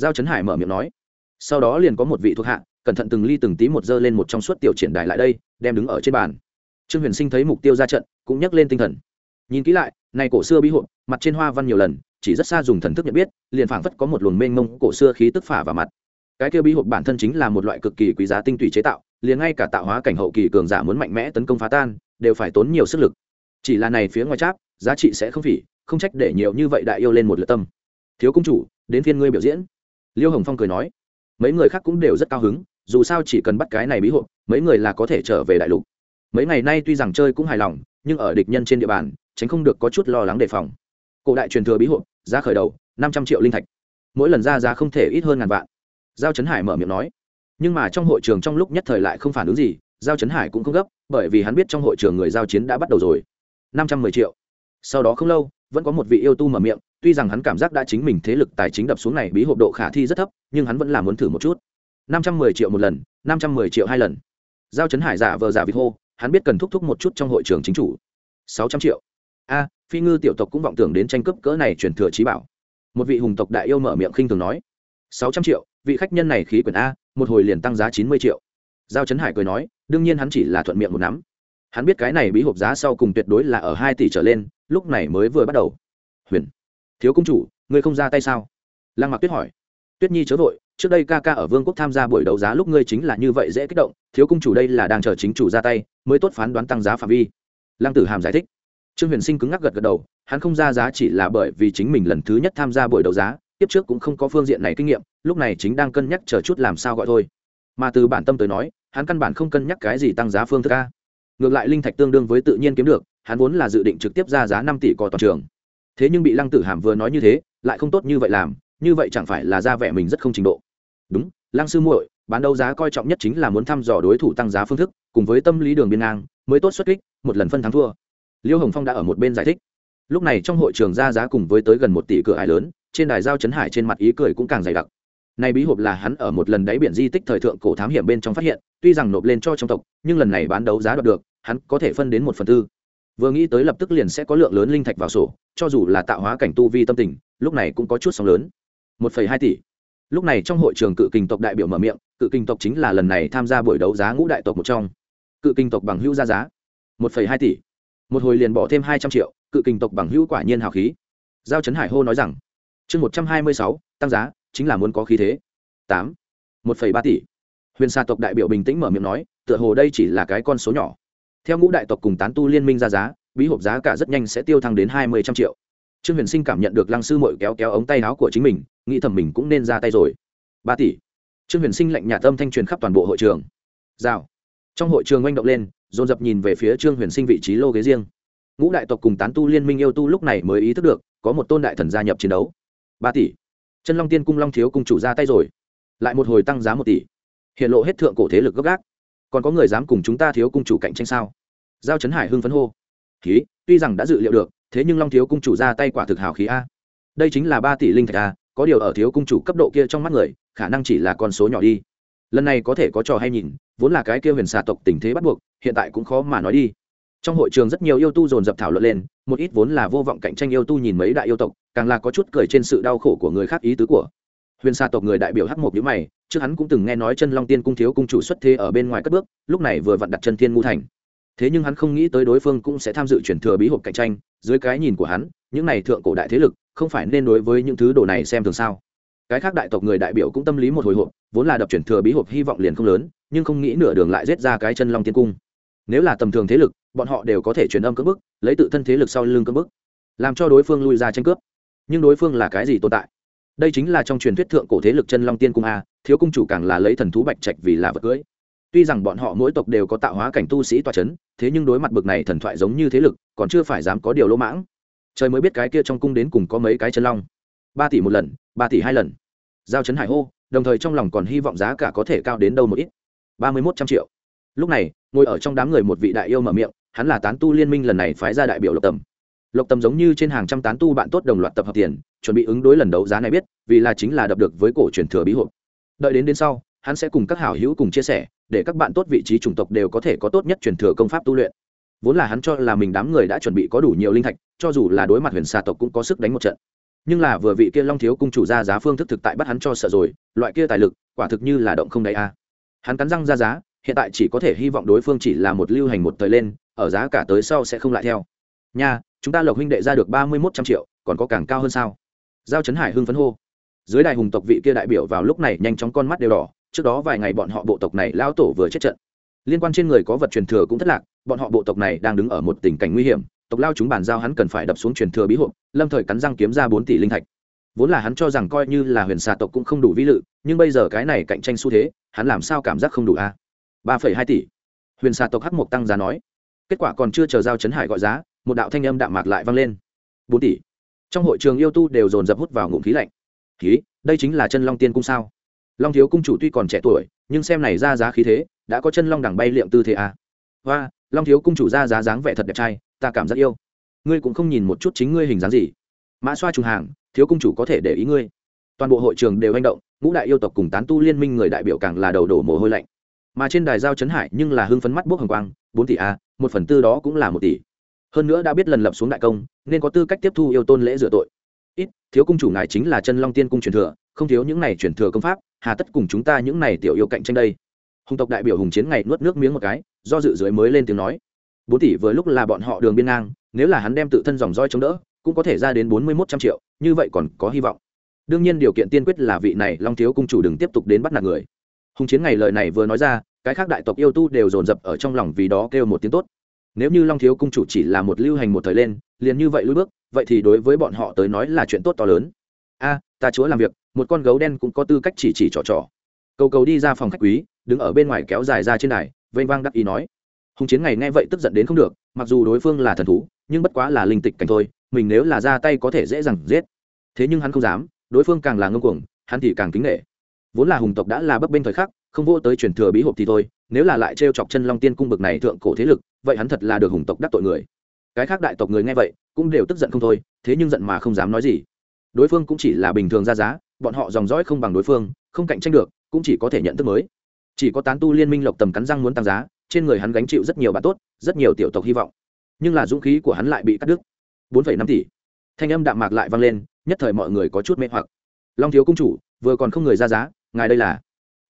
giao trấn hải mở miệng nói. Sau đó liền có một vị thuộc hạ, cẩn thận từng ly từng tí một dơ lên một trong suốt tiểu triển đài lại đây, đem đứng ở trên bàn. Trương huyền sinh thấy mục tiêu ra trận, cũng nhắc lên tinh thần. Nhìn kỹ lại, này cổ xưa bí hộp, mặt trên hoa văn nhiều lần, chỉ rất xa dùng thần thức nhận biết, liền phảng phất có một luồng mênh mông cổ xưa khí tức phả vào mặt. Cái kia bí hộp bản thân chính là một loại cực kỳ quý giá tinh tùy chế tạo, liền ngay cả tạo hóa cảnh hậu kỳ cường giả muốn mạnh mẽ tấn công phá tan, đều phải tốn nhiều sức lực. Chỉ là này phía ngoài cháp giá trị sẽ không phỉ, không trách để nhiều như vậy đại yêu lên một lượt tâm. Thiếu công chủ, đến phiên ngươi biểu diễn liêu hồng phong cười nói, mấy người khác cũng đều rất cao hứng, dù sao chỉ cần bắt cái này bí hộp mấy người là có thể trở về đại lục. Mấy ngày nay tuy rằng chơi cũng hài lòng, nhưng ở địch nhân trên địa bàn, tránh không được có chút lo lắng đề phòng. Cổ đại truyền thừa bí hộp giá khởi đầu, năm trăm triệu linh thạch. Mỗi lần ra giá không thể ít hơn ngàn vạn. Giao trấn hải mở miệng nói, nhưng mà trong hội trường trong lúc nhất thời lại không phản ứng gì, giao trấn hải cũng không gấp, bởi vì hắn biết trong hội trường người giao chiến đã bắt đầu rồi. Năm trăm mười triệu. Sau đó không lâu, vẫn có một vị yêu tu mở miệng tuy rằng hắn cảm giác đã chính mình thế lực tài chính đập xuống này bí hộp độ khả thi rất thấp, nhưng hắn vẫn là muốn thử một chút. Năm trăm mười triệu một lần, năm trăm mười triệu hai lần. Giao trấn hải giả vờ giả vịt hô, hắn biết cần thúc thúc một chút trong hội trường chính chủ. Sáu trăm triệu. A, phi ngư tiểu tộc cũng vọng tưởng đến tranh cướp cỡ này truyền thừa trí bảo. Một vị hùng tộc đại yêu mở miệng khinh thường nói. Sáu trăm triệu, vị khách nhân này khí quyển a, một hồi liền tăng giá chín mươi triệu. Giao trấn hải cười nói, đương nhiên hắn chỉ là thuận miệng một nắm. Hắn biết cái này bí hộp giá sau cùng tuyệt đối là ở hai tỷ trở lên, lúc này mới vừa bắt đầu. Huyền thiếu công chủ, ngươi không ra tay sao? Lăng mặc tuyết hỏi. Tuyết nhi chớ vội, trước đây ca ca ở vương quốc tham gia buổi đấu giá lúc ngươi chính là như vậy dễ kích động, thiếu công chủ đây là đang chờ chính chủ ra tay, mới tốt phán đoán tăng giá phạm vi. Lăng tử hàm giải thích. Trương huyền sinh cứng ngắc gật gật đầu, hắn không ra giá chỉ là bởi vì chính mình lần thứ nhất tham gia buổi đấu giá, tiếp trước cũng không có phương diện này kinh nghiệm, lúc này chính đang cân nhắc chờ chút làm sao gọi thôi. Mà từ bản tâm tới nói, hắn căn bản không cân nhắc cái gì tăng giá phương thức ca ngược lại linh thạch tương đương với tự nhiên kiếm được, hắn vốn là dự định trực tiếp ra giá năm tỷ cò toàn trường thế nhưng bị lăng tử hàm vừa nói như thế, lại không tốt như vậy làm, như vậy chẳng phải là ra vẻ mình rất không trình độ. Đúng, lăng sư muội, bán đấu giá coi trọng nhất chính là muốn thăm dò đối thủ tăng giá phương thức, cùng với tâm lý đường biên ngang, mới tốt xuất kích, một lần phân thắng thua. Liêu hồng phong đã ở một bên giải thích. Lúc này trong hội trường ra giá cùng với tới gần một tỷ cửa hải lớn, trên đài giao chấn hải trên mặt ý cười cũng càng dày đặc. Này bí hộp là hắn ở một lần đáy biển di tích thời thượng cổ thám hiểm bên trong phát hiện, tuy rằng nộp lên cho trong tộc, nhưng lần này bán đấu giá đoạt được, hắn có thể phân đến một phần tư vừa nghĩ tới lập tức liền sẽ có lượng lớn linh thạch vào sổ, cho dù là tạo hóa cảnh tu vi tâm tình, lúc này cũng có chút sóng lớn. Một phẩy hai tỷ. Lúc này trong hội trường cự kình tộc đại biểu mở miệng, cự kình tộc chính là lần này tham gia buổi đấu giá ngũ đại tộc một trong. Cự kình tộc bằng hữu ra giá. Một phẩy hai tỷ. Một hồi liền bỏ thêm hai trăm triệu, cự kình tộc bằng hữu quả nhiên hào khí. Giao trấn hải hô nói rằng, chương một trăm hai mươi sáu, tăng giá, chính là muốn có khí thế. Tám. Một phẩy ba tỷ. Huyền xa tộc đại biểu bình tĩnh mở miệng nói, tựa hồ đây chỉ là cái con số nhỏ theo ngũ đại tộc cùng tán tu liên minh ra giá, bí hộp giá cả rất nhanh sẽ tiêu thăng đến hai mươi trăm triệu. Trương huyền sinh cảm nhận được lăng sư mội kéo kéo ống tay áo của chính mình, nghĩ thầm mình cũng nên ra tay rồi. Ba tỷ. Trương huyền sinh lệnh nhà tâm thanh truyền khắp toàn bộ hội trường. Rào. Trong hội trường oanh động lên, dồn dập nhìn về phía trương huyền sinh vị trí lô ghế riêng. Ngũ đại tộc cùng tán tu liên minh yêu tu lúc này mới ý thức được, có một tôn đại thần gia nhập chiến đấu. Ba tỷ. Chân long tiên cung long thiếu cung chủ ra tay rồi. Lại một hồi tăng giá một tỷ. Hiện lộ hết thượng cổ thế lực gấp gác còn có người dám cùng chúng ta thiếu cung chủ cạnh tranh sao? Giao trấn hải hưng phấn hô. Khí tuy rằng đã dự liệu được, thế nhưng long thiếu cung chủ ra tay quả thực hào khí a. Đây chính là ba tỷ linh thạch a, có điều ở thiếu cung chủ cấp độ kia trong mắt người, khả năng chỉ là con số nhỏ đi. Lần này có thể có trò hay nhìn, vốn là cái kia huyền xà tộc tình thế bắt buộc, hiện tại cũng khó mà nói đi. Trong hội trường rất nhiều yêu tu dồn dập thảo luận lên, một ít vốn là vô vọng cạnh tranh yêu tu nhìn mấy đại yêu tộc, càng là có chút cười trên sự đau khổ của người khác ý tứ của huyền xa tộc người đại biểu hắc một nhữ mày, trước hắn cũng từng nghe nói chân long tiên cung thiếu cung chủ xuất thế ở bên ngoài cất bước, lúc này vừa vặn đặt chân thiên ngu thành. Thế nhưng hắn không nghĩ tới đối phương cũng sẽ tham dự chuyển thừa bí hộp cạnh tranh, dưới cái nhìn của hắn, những này thượng cổ đại thế lực, không phải nên đối với những thứ đồ này xem thường sao? Cái khác đại tộc người đại biểu cũng tâm lý một hồi hộp, vốn là đập chuyển thừa bí hộp hy vọng liền không lớn, nhưng không nghĩ nửa đường lại rết ra cái chân long tiên cung. Nếu là tầm thường thế lực, bọn họ đều có thể truyền âm cưỡng bức, lấy tự thân thế lực sau lưng cưỡng bức, làm cho đối phương lui ra tranh cướp. Nhưng đối phương là cái gì tồn tại? Đây chính là trong truyền thuyết thượng cổ thế lực chân long tiên cung a, thiếu cung chủ càng là lấy thần thú bạch trạch vì là vật cưới. Tuy rằng bọn họ mỗi tộc đều có tạo hóa cảnh tu sĩ toa c h ấ n thế nhưng đối mặt bực này thần thoại giống như thế lực, còn chưa phải dám có điều lỗ mãng. Trời mới biết cái kia trong cung đến cùng có mấy cái chân long. Ba tỷ một lần, ba tỷ hai lần. Giao chấn hải hô, đồng thời trong lòng còn hy vọng giá cả có thể cao đến đâu một ít. Ba mươi một trăm triệu. Lúc này, ngồi ở trong đám người một vị đại yêu mở miệng, hắn là tán tu liên minh lần này phái ra đại biểu lộc tầm lộc tầm giống như trên hàng trăm tán tu bạn tốt đồng loạt tập hợp tiền, chuẩn bị ứng đối lần đấu giá này biết, vì là chính là đập được với cổ truyền thừa bí hộp. Đợi đến đến sau, hắn sẽ cùng các hảo hữu cùng chia sẻ, để các bạn tốt vị trí chủng tộc đều có thể có tốt nhất truyền thừa công pháp tu luyện. Vốn là hắn cho là mình đám người đã chuẩn bị có đủ nhiều linh thạch, cho dù là đối mặt huyền xà tộc cũng có sức đánh một trận. Nhưng là vừa vị kia long thiếu cung chủ ra giá phương thức thực tại bắt hắn cho sợ rồi, loại kia tài lực, quả thực như là động không đáy a. Hắn cắn răng ra giá, hiện tại chỉ có thể hy vọng đối phương chỉ là một lưu hành một thời lên, ở giá cả tới sau sẽ không lại theo. Nha chúng ta lộc huynh đệ ra được ba mươi một trăm triệu, còn có càng cao hơn sao? Giao trấn hải hưng phấn hô. Dưới đại hùng tộc vị kia đại biểu vào lúc này nhanh chóng con mắt đều đỏ, trước đó vài ngày bọn họ bộ tộc này lao tổ vừa chết trận. Liên quan trên người có vật truyền thừa cũng thất lạc, bọn họ bộ tộc này đang đứng ở một tình cảnh nguy hiểm, tộc lao chúng bàn giao hắn cần phải đập xuống truyền thừa bí hộp, lâm thời cắn răng kiếm ra bốn tỷ linh thạch. Vốn là hắn cho rằng coi như là huyền xà tộc cũng không đủ vĩ lự, nhưng bây giờ cái này cạnh tranh xu thế, hắn làm sao cảm giác không đủ a? ba phẩy hai tỷ. Huyền xà tộc h một tăng giá nói. Kết quả còn chưa chờ giao chấn hải gọi giá một đạo thanh âm đạm mạc lại vang lên. Bốn tỷ. Trong hội trường yêu tu đều dồn dập hút vào ngụm khí lạnh. Khí, đây chính là chân long tiên cung sao? Long thiếu cung chủ tuy còn trẻ tuổi, nhưng xem này ra giá khí thế, đã có chân long đẳng bay liệm tư thế à. hoa, long thiếu cung chủ ra giá dáng vẻ thật đẹp trai, ta cảm giác yêu. Ngươi cũng không nhìn một chút chính ngươi hình dáng gì. Mã xoa trùng hàng, thiếu cung chủ có thể để ý ngươi. Toàn bộ hội trường đều hành động, ngũ đại yêu tộc cùng tán tu liên minh người đại biểu càng là đầu đổ mồ hôi lạnh. Mà trên đài giao trấn hải nhưng là hưng phấn mắt bốc hồng quang, bốn tỷ a một phần tư đó cũng là một tỷ hơn nữa đã biết lần lập xuống đại công, nên có tư cách tiếp thu yêu tôn lễ rửa tội. Ít, thiếu cung chủ ngài chính là chân long tiên cung truyền thừa, không thiếu những này truyền thừa công pháp, hà tất cùng chúng ta những này tiểu yêu cạnh tranh đây. Hùng tộc đại biểu hùng chiến ngày nuốt nước miếng một cái, do dự dưới mới lên tiếng nói. Bốn tỷ vừa lúc là bọn họ đường biên ngang, nếu là hắn đem tự thân dòng roi chống đỡ, cũng có thể ra đến bốn mươi một trăm triệu, như vậy còn có hy vọng. Đương nhiên điều kiện tiên quyết là vị này long thiếu cung chủ đừng tiếp tục đến bắt nạt người. Hùng chiến ngày lời này vừa nói ra, cái khác đại tộc yêu tu đều dồn dập ở trong lòng vì đó kêu một tiếng tốt nếu như long thiếu cung chủ chỉ là một lưu hành một thời lên, liền như vậy lối bước, vậy thì đối với bọn họ tới nói là chuyện tốt to lớn. A, ta chúa làm việc, một con gấu đen cũng có tư cách chỉ chỉ trò trò. Cầu cầu đi ra phòng khách quý, đứng ở bên ngoài kéo dài ra trên đài, vênh vang đắc ý nói. Hùng chiến ngày nghe vậy tức giận đến không được, mặc dù đối phương là thần thú, nhưng bất quá là linh tịch cảnh thôi, mình nếu là ra tay có thể dễ dàng giết. Thế nhưng hắn không dám, đối phương càng là ngông cuồng, hắn thì càng kính nghệ vốn là hùng tộc đã là bấp bênh thời khắc, không vô tới truyền thừa bí hộp thì thôi, nếu là lại trêu chọc chân long tiên cung bực này thượng cổ thế lực vậy hắn thật là được hùng tộc đắc tội người. Cái khác đại tộc người nghe vậy, cũng đều tức giận không thôi, thế nhưng giận mà không dám nói gì. Đối phương cũng chỉ là bình thường ra giá, bọn họ dòng dõi không bằng đối phương, không cạnh tranh được, cũng chỉ có thể nhận thức mới. Chỉ có tán tu liên minh lộc tầm cắn răng muốn tăng giá, trên người hắn gánh chịu rất nhiều bạn tốt, rất nhiều tiểu tộc hy vọng. Nhưng là dũng khí của hắn lại bị cắt đứt. Bốn năm tỷ. Thanh âm đạm mạc lại vang lên, nhất thời mọi người có chút mê hoặc. Long thiếu cung chủ, vừa còn không người ra giá, ngài đây là?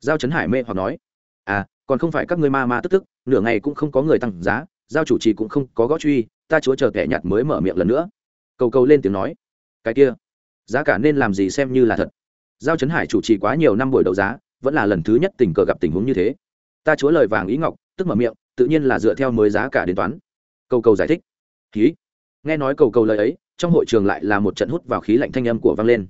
Giao trấn hải mê hoặc nói. À còn không phải các ngươi ma ma tức tức, nửa ngày cũng không có người tăng giá, giao chủ trì cũng không có gõ truy, ta chúa chờ kẻ nhạt mới mở miệng lần nữa. Cầu cầu lên tiếng nói. Cái kia, giá cả nên làm gì xem như là thật. Giao trấn hải chủ trì quá nhiều năm buổi đấu giá, vẫn là lần thứ nhất tình cờ gặp tình huống như thế. Ta chúa lời vàng ý ngọc, tức mở miệng, tự nhiên là dựa theo mới giá cả đến toán. Cầu cầu giải thích. Khí nghe nói cầu cầu lời ấy, trong hội trường lại là một trận hút vào khí lạnh thanh âm của vang lên.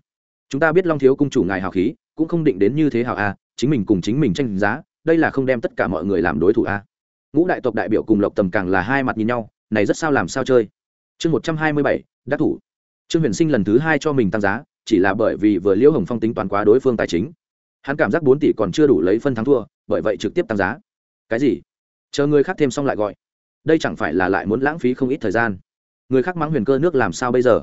Chúng ta biết long thiếu cung chủ ngài hào khí, cũng không định đến như thế hào a chính mình cùng chính mình tranh giá đây là không đem tất cả mọi người làm đối thủ a. Ngũ đại tộc đại biểu cùng lộc tầm càng là hai mặt nhìn nhau, này rất sao làm sao chơi. Chương một trăm hai mươi bảy, đắc thủ. Trương huyền sinh lần thứ hai cho mình tăng giá, chỉ là bởi vì vừa liễu hồng phong tính toán quá đối phương tài chính. Hắn cảm giác bốn tỷ còn chưa đủ lấy phân thắng thua, bởi vậy trực tiếp tăng giá. Cái gì? Chờ người khác thêm xong lại gọi. Đây chẳng phải là lại muốn lãng phí không ít thời gian. Người khác mắng huyền cơ nước làm sao bây giờ?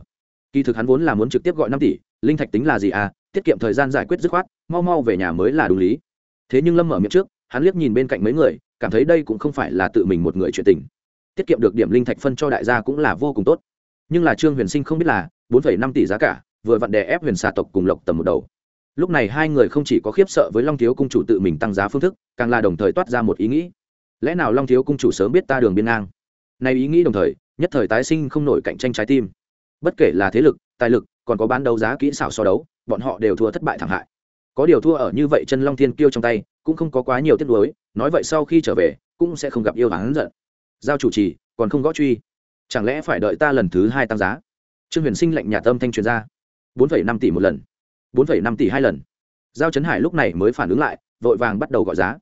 Kỳ thực hắn vốn là muốn trực tiếp gọi năm tỷ, linh thạch tính là gì à? Tiết kiệm thời gian giải quyết dứt khoát, mau mau về nhà mới là đúng lý thế nhưng lâm mở miệng trước, hắn liếc nhìn bên cạnh mấy người, cảm thấy đây cũng không phải là tự mình một người chuyện tình. Tiết kiệm được điểm linh thạch phân cho đại gia cũng là vô cùng tốt. Nhưng là trương huyền sinh không biết là, bốn năm tỷ giá cả, vừa vặn đè ép huyền xà tộc cùng lộc tầm một đầu. Lúc này hai người không chỉ có khiếp sợ với long thiếu cung chủ tự mình tăng giá phương thức, càng là đồng thời toát ra một ý nghĩ. Lẽ nào long thiếu cung chủ sớm biết ta đường biên ngang? Này ý nghĩ đồng thời, nhất thời tái sinh không nổi cạnh tranh trái tim. Bất kể là thế lực, tài lực, còn có bán đấu giá kỹ xảo so đấu, bọn họ đều thua thất bại thảm hại có điều thua ở như vậy chân long thiên kiêu trong tay, cũng không có quá nhiều tiết lối nói vậy sau khi trở về, cũng sẽ không gặp yêu hắn giận. Giao chủ trì, còn không gõ truy. Chẳng lẽ phải đợi ta lần thứ hai tăng giá? Trương huyền sinh lệnh nhà tâm thanh truyền ra. bốn năm tỷ một lần. bốn năm tỷ hai lần. Giao trấn hải lúc này mới phản ứng lại, vội vàng bắt đầu gọi giá.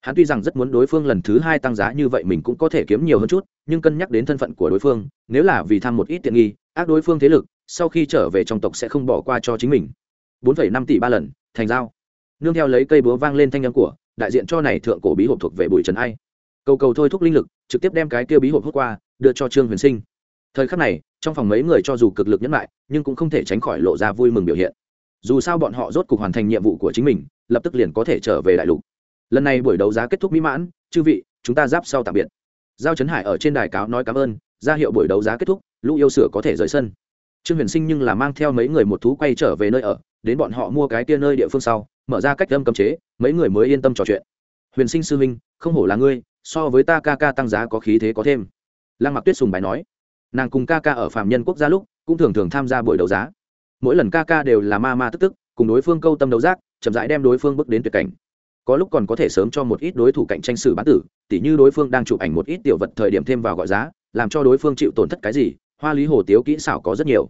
Hắn tuy rằng rất muốn đối phương lần thứ hai tăng giá như vậy mình cũng có thể kiếm nhiều hơn chút, nhưng cân nhắc đến thân phận của đối phương, nếu là vì tham một ít tiện nghi, ác đối phương thế lực, sau khi trở về trong tộc sẽ không bỏ qua cho chính mình. bốn năm tỷ ba lần thành giao nương theo lấy cây búa vang lên thanh âm của, đại diện cho này thượng cổ bí hộp thuộc về bùi trần ai. Cầu cầu thôi thúc linh lực, trực tiếp đem cái kia bí hộp hút qua, đưa cho trương huyền sinh. Thời khắc này, trong phòng mấy người cho dù cực lực nhẫn lại nhưng cũng không thể tránh khỏi lộ ra vui mừng biểu hiện. Dù sao bọn họ rốt cuộc hoàn thành nhiệm vụ của chính mình, lập tức liền có thể trở về đại lục. Lần này buổi đấu giá kết thúc mỹ mãn, chư vị, chúng ta giáp sau tạm biệt. Giao trấn hải ở trên đài cáo nói cảm ơn, ra hiệu buổi đấu giá kết thúc, lũ yêu sửa có thể rời sân trương huyền sinh nhưng là mang theo mấy người một thú quay trở về nơi ở, đến bọn họ mua cái kia nơi địa phương sau, mở ra cách âm cấm chế, mấy người mới yên tâm trò chuyện. Huyền sinh sư minh không hổ là ngươi, so với ta ca ca tăng giá có khí thế có thêm. Lăng mặc tuyết sùng bài nói. Nàng cùng ca ca ở phạm nhân quốc gia lúc, cũng thường thường tham gia buổi đấu giá. Mỗi lần ca ca đều là ma ma tức tức, cùng đối phương câu tâm đấu giác, chậm rãi đem đối phương bước đến tuyệt cảnh. Có lúc còn có thể sớm cho một ít đối thủ cạnh tranh xử bán tử, tỉ như đối phương đang chụp ảnh một ít tiểu vật thời điểm thêm vào gọi giá, làm cho đối phương chịu tổn thất cái gì hoa lý hồ tiếu kỹ xảo có rất nhiều.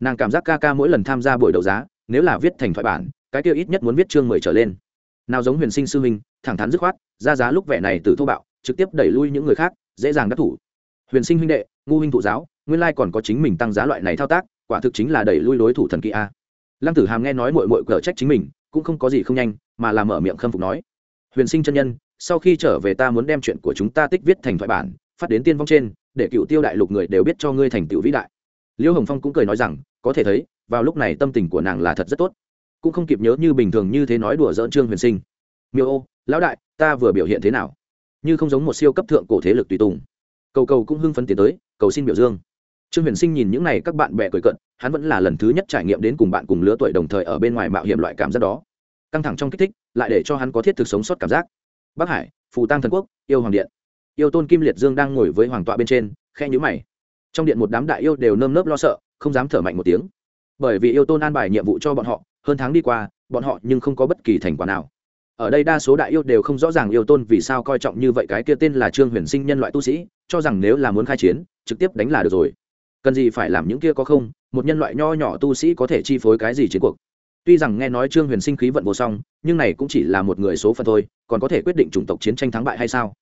Nàng cảm giác ca ca mỗi lần tham gia buổi đấu giá, nếu là viết thành thoại bản, cái kia ít nhất muốn viết chương mười trở lên. Nào giống huyền sinh sư huynh, thẳng thắn dứt khoát, ra giá lúc vẻ này từ thô bạo, trực tiếp đẩy lui những người khác, dễ dàng đắc thủ. Huyền sinh huynh đệ, ngu huynh thụ giáo, nguyên lai còn có chính mình tăng giá loại này thao tác, quả thực chính là đẩy lui đối thủ thần kỳ a. Lăng tử hàm nghe nói mội mội cờ trách chính mình, cũng không có gì không nhanh, mà làm mở miệng khâm phục nói, huyền sinh chân nhân, sau khi trở về ta muốn đem chuyện của chúng ta tích viết thành thoại bản, phát đến tiên vong trên để cựu tiêu đại lục người đều biết cho ngươi thành tựu vĩ đại. Liêu hồng phong cũng cười nói rằng, có thể thấy, vào lúc này tâm tình của nàng là thật rất tốt. Cũng không kịp nhớ như bình thường như thế nói đùa dỡn trương huyền sinh. Miêu ô, lão đại, ta vừa biểu hiện thế nào? Như không giống một siêu cấp thượng cổ thế lực tùy tùng. Cầu cầu cũng hưng phấn tiến tới, cầu xin biểu dương. Trương huyền sinh nhìn những n à y các bạn bè cười cận, hắn vẫn là lần thứ nhất trải nghiệm đến cùng bạn cùng lứa tuổi đồng thời ở bên ngoài mạo hiểm loại cảm giác đó. Căng thẳng trong kích thích, lại để cho hắn có thiết thực sống sót cảm giác. Bắc hải, phù tăng thần quốc, yêu hoàng điện yêu tôn kim liệt dương đang ngồi với hoàng tọa bên trên khe nhữ mày. Trong điện một đám đại yêu đều nơm nớp lo sợ, không dám thở mạnh một tiếng. Bởi vì yêu tôn an bài nhiệm vụ cho bọn họ, hơn tháng đi qua, bọn họ nhưng không có bất kỳ thành quả nào. Ở đây đa số đại yêu đều không rõ ràng yêu tôn vì sao coi trọng như vậy cái kia tên là trương huyền sinh nhân loại tu sĩ, cho rằng nếu là muốn khai chiến, trực tiếp đánh là được rồi. Cần gì phải làm những kia có không, một nhân loại nho nhỏ tu sĩ có thể chi phối cái gì chiến cuộc. Tuy rằng nghe nói trương huyền sinh khí vận vô song, nhưng này cũng chỉ là một người số phận thôi, còn có thể quyết định chủng tộc chiến tranh thắng bại hay sao?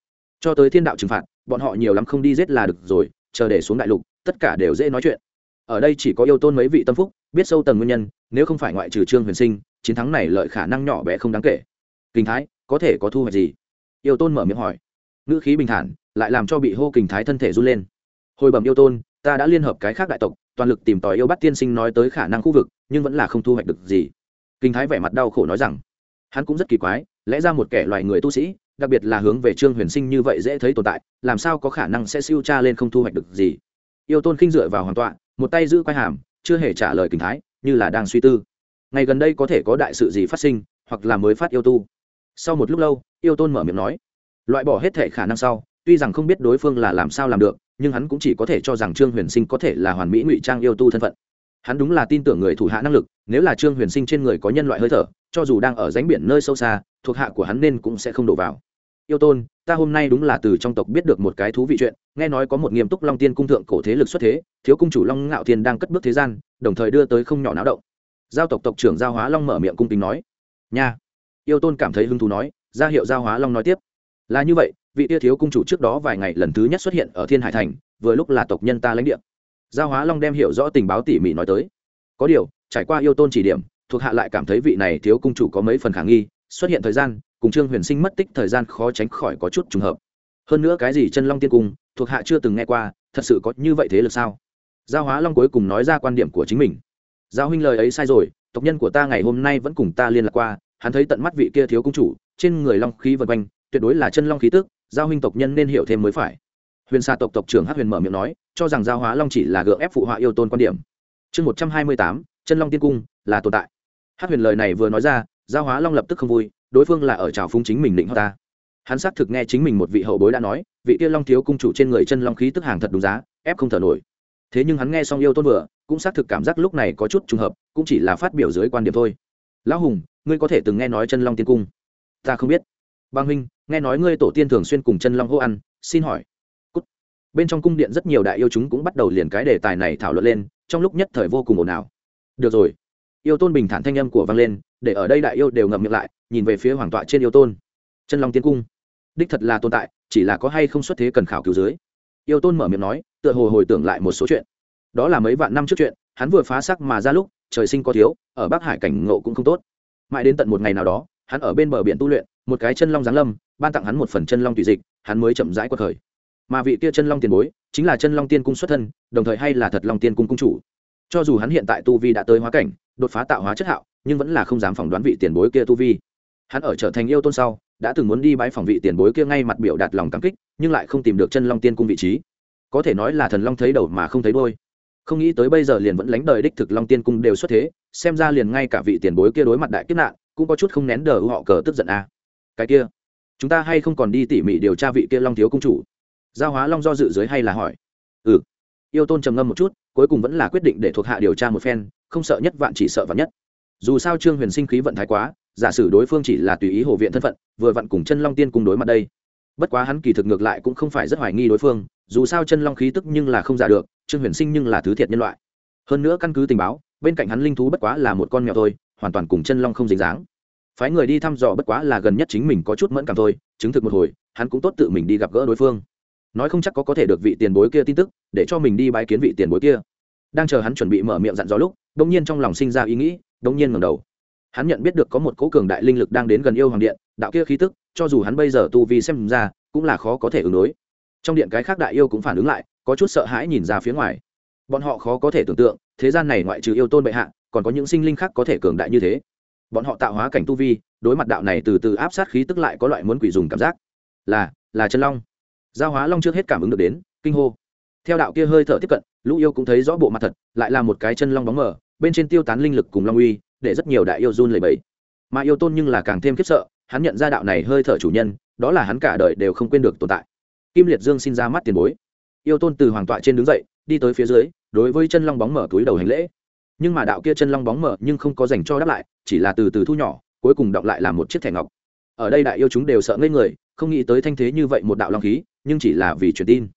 Cho tới thiên đạo trừng phạt, bọn họ nhiều lắm không đi giết là được rồi, chờ để xuống đại lục, tất cả đều dễ nói chuyện. Ở đây chỉ có yêu tôn mấy vị tâm phúc, biết sâu tầng nguyên nhân, nếu không phải ngoại trừ trương huyền sinh, chiến thắng này lợi khả năng nhỏ bé không đáng kể. Kinh thái, có thể có thu hoạch gì? Yêu tôn mở miệng hỏi. Ngữ khí bình thản, lại làm cho bị hô kình thái thân thể run lên. Hồi bẩm yêu tôn, ta đã liên hợp cái khác đại tộc, toàn lực tìm tòi yêu bắt tiên sinh nói tới khả năng khu vực, nhưng vẫn là không thu hoạch được gì. Kinh thái vẻ mặt đau khổ nói rằng, hắn cũng rất kỳ quái, lẽ ra một kẻ loài người tu sĩ đặc biệt là hướng về trương huyền sinh như vậy dễ thấy tồn tại, làm sao có khả năng sẽ siêu tra lên không thu hoạch được gì? Yêu tôn khinh dựa vào hoàn tọa, một tay giữ quai hàm, chưa hề trả lời kinh thái, như là đang suy tư. Ngày gần đây có thể có đại sự gì phát sinh, hoặc là mới phát yêu tu? Sau một lúc lâu, yêu tôn mở miệng nói, loại bỏ hết thể khả năng sau, tuy rằng không biết đối phương là làm sao làm được, nhưng hắn cũng chỉ có thể cho rằng trương huyền sinh có thể là hoàn mỹ ngụy trang yêu tu thân phận. Hắn đúng là tin tưởng người thủ hạ năng lực, nếu là trương huyền sinh trên người có nhân loại hơi thở, cho dù đang ở ránh biển nơi sâu xa, thuộc hạ của hắn nên cũng sẽ không đổ vào yêu tôn, ta hôm nay đúng là từ trong tộc biết được một cái thú vị chuyện, nghe nói có một nghiêm túc long tiên cung thượng cổ thế lực xuất thế, thiếu cung chủ long ngạo thiên đang cất bước thế gian, đồng thời đưa tới không nhỏ náo động. Giao tộc tộc trưởng giao hóa long mở miệng cung kính nói, nha. Yêu tôn cảm thấy hứng thú nói, ra hiệu giao hóa long nói tiếp, là như vậy, vị tia thiếu cung chủ trước đó vài ngày lần thứ nhất xuất hiện ở thiên hải thành, vừa lúc là tộc nhân ta lãnh địa. Giao hóa long đem hiểu rõ tình báo tỉ mỉ nói tới, có điều, trải qua yêu tôn chỉ điểm, thuộc hạ lại cảm thấy vị này thiếu cung chủ có mấy phần khả nghi, xuất hiện thời gian cùng trương huyền sinh mất tích thời gian khó tránh khỏi có chút trùng hợp. Hơn nữa cái gì chân long tiên cung, thuộc hạ chưa từng nghe qua, thật sự có như vậy thế lực sao? Giao hóa long cuối cùng nói ra quan điểm của chính mình. Giao huynh lời ấy sai rồi, tộc nhân của ta ngày hôm nay vẫn cùng ta liên lạc qua, hắn thấy tận mắt vị kia thiếu công chủ, trên người long khí vân quanh, tuyệt đối là chân long khí tức, giao huynh tộc nhân nên hiểu thêm mới phải. Huyền xa tộc tộc trưởng hát huyền mở miệng nói, cho rằng giao hóa long chỉ là gượng ép phụ họa yêu tôn quan điểm. Chương một trăm hai mươi tám, chân long tiên cung là tồn tại. Hát huyền lời này vừa nói ra, giao hóa long lập tức không vui đối phương là ở trào phúng chính mình định hoa ta. Hắn xác thực nghe chính mình một vị hậu bối đã nói, vị kia long thiếu cung chủ trên người chân long khí tức hàng thật đúng giá, ép không thở nổi. Thế nhưng hắn nghe xong yêu tôn vừa, cũng xác thực cảm giác lúc này có chút trùng hợp, cũng chỉ là phát biểu dưới quan điểm thôi. Lão hùng, ngươi có thể từng nghe nói chân long tiên cung? Ta không biết. Bang huynh nghe nói ngươi tổ tiên thường xuyên cùng chân long hô ăn, xin hỏi. Cút. bên trong cung điện rất nhiều đại yêu chúng cũng bắt đầu liền cái đề tài này thảo luận lên, trong lúc nhất thời vô cùng ồn ào. Được rồi. Yêu tôn bình thản thanh âm của vang lên, để ở đây đại yêu đều ngậm miệng lại nhìn về phía hoàng tọa trên yêu tôn. Chân long tiên cung. Đích thật là tồn tại, chỉ là có hay không xuất thế cần khảo cứu dưới. Yêu tôn mở miệng nói, tựa hồ hồi tưởng lại một số chuyện. Đó là mấy vạn năm trước chuyện, hắn vừa phá sắc mà ra lúc, trời sinh có thiếu, ở bắc hải cảnh ngộ cũng không tốt. Mãi đến tận một ngày nào đó, hắn ở bên bờ biển tu luyện, một cái chân long giáng lâm, ban tặng hắn một phần chân long tùy dịch, hắn mới chậm rãi qua thời. Mà vị kia chân long tiền bối, chính là chân long tiên cung xuất thân, đồng thời hay là thật long tiên cung cung chủ. Cho dù hắn hiện tại tu vi đã tới hóa cảnh, đột phá tạo hóa chất hạo, nhưng vẫn là không dám phỏng đoán vị tiền bối kia tu vi hắn ở trở thành yêu tôn sau, đã từng muốn đi bãi phòng vị tiền bối kia ngay mặt biểu đạt lòng cảm kích, nhưng lại không tìm được chân long tiên cung vị trí. Có thể nói là thần long thấy đầu mà không thấy đôi không nghĩ tới bây giờ liền vẫn lánh đời đích thực long tiên cung đều xuất thế, xem ra liền ngay cả vị tiền bối kia đối mặt đại kiếp nạn, cũng có chút không nén đờ họ cờ tức giận a à. cái kia, chúng ta hay không còn đi tỉ mỉ điều tra vị kia long thiếu cung chủ? Giao hóa long do dự dưới hay là hỏi. Ừ. Yêu tôn trầm ngâm một chút, cuối cùng vẫn là quyết định để thuộc hạ điều tra một phen, không sợ nhất vạn chỉ sợ vạn nhất. Dù sao trương huyền sinh khí vận thái quá giả sử đối phương chỉ là tùy ý hồ viện thân phận, vừa vặn cùng chân long tiên cùng đối mặt đây. Bất quá hắn kỳ thực ngược lại cũng không phải rất hoài nghi đối phương, dù sao chân long khí tức nhưng là không giả được, trương huyền sinh nhưng là thứ thiệt nhân loại. Hơn nữa căn cứ tình báo, bên cạnh hắn linh thú bất quá là một con mèo thôi, hoàn toàn cùng chân long không dính dáng. Phái người đi thăm dò bất quá là gần nhất chính mình có chút mẫn cảm thôi, chứng thực một hồi, hắn cũng tốt tự mình đi gặp gỡ đối phương. Nói không chắc có có thể được vị tiền bối kia tin tức, để cho mình đi bái kiến vị tiền bối kia. Đang chờ hắn chuẩn bị mở miệng dặn dò lúc đ ỗ n g nhiên trong lòng sinh ra ý nghĩ đ ỗ n g nhiên ngầm đầu hắn nhận biết được có một cố cường đại linh lực đang đến gần yêu hoàng điện, đạo kia khí tức, cho dù hắn bây giờ tu vi xem ra, cũng là khó có thể ứng đối. Trong điện cái khác đại yêu cũng phản ứng lại, có chút sợ hãi nhìn ra phía ngoài. Bọn họ khó có thể tưởng tượng, thế gian này ngoại trừ yêu tôn bệ hạ, còn có những sinh linh khác có thể cường đại như thế. Bọn họ tạo hóa cảnh tu vi, đối mặt đạo này từ từ áp sát khí tức lại có loại muốn quỷ dùng cảm giác. Là là chân long. Giao hóa long trước hết cảm ứng được đến, kinh hô. Theo đạo kia hơi thở tiếp cận, lũ yêu cũng thấy rõ bộ mặt thật, lại là một cái chân long bóng mờ, bên trên tiêu tán linh lực cùng long uy để rất nhiều đại yêu run lẩy bẩy. Mà yêu tôn nhưng là càng thêm khiếp sợ, hắn nhận ra đạo này hơi thở chủ nhân, đó là hắn cả đời đều không quên được tồn tại. Kim liệt dương xin ra mắt tiền bối. Yêu tôn từ hoàng tọa trên đứng dậy, đi tới phía dưới, đối với chân long bóng mở túi đầu hành lễ. Nhưng mà đạo kia chân long bóng mở nhưng không có dành cho đáp lại, chỉ là từ từ thu nhỏ, cuối cùng đọng lại là một chiếc thẻ ngọc. Ở đây đại yêu chúng đều sợ ngây người, không nghĩ tới thanh thế như vậy một đạo long khí, nhưng chỉ là vì truyền tin.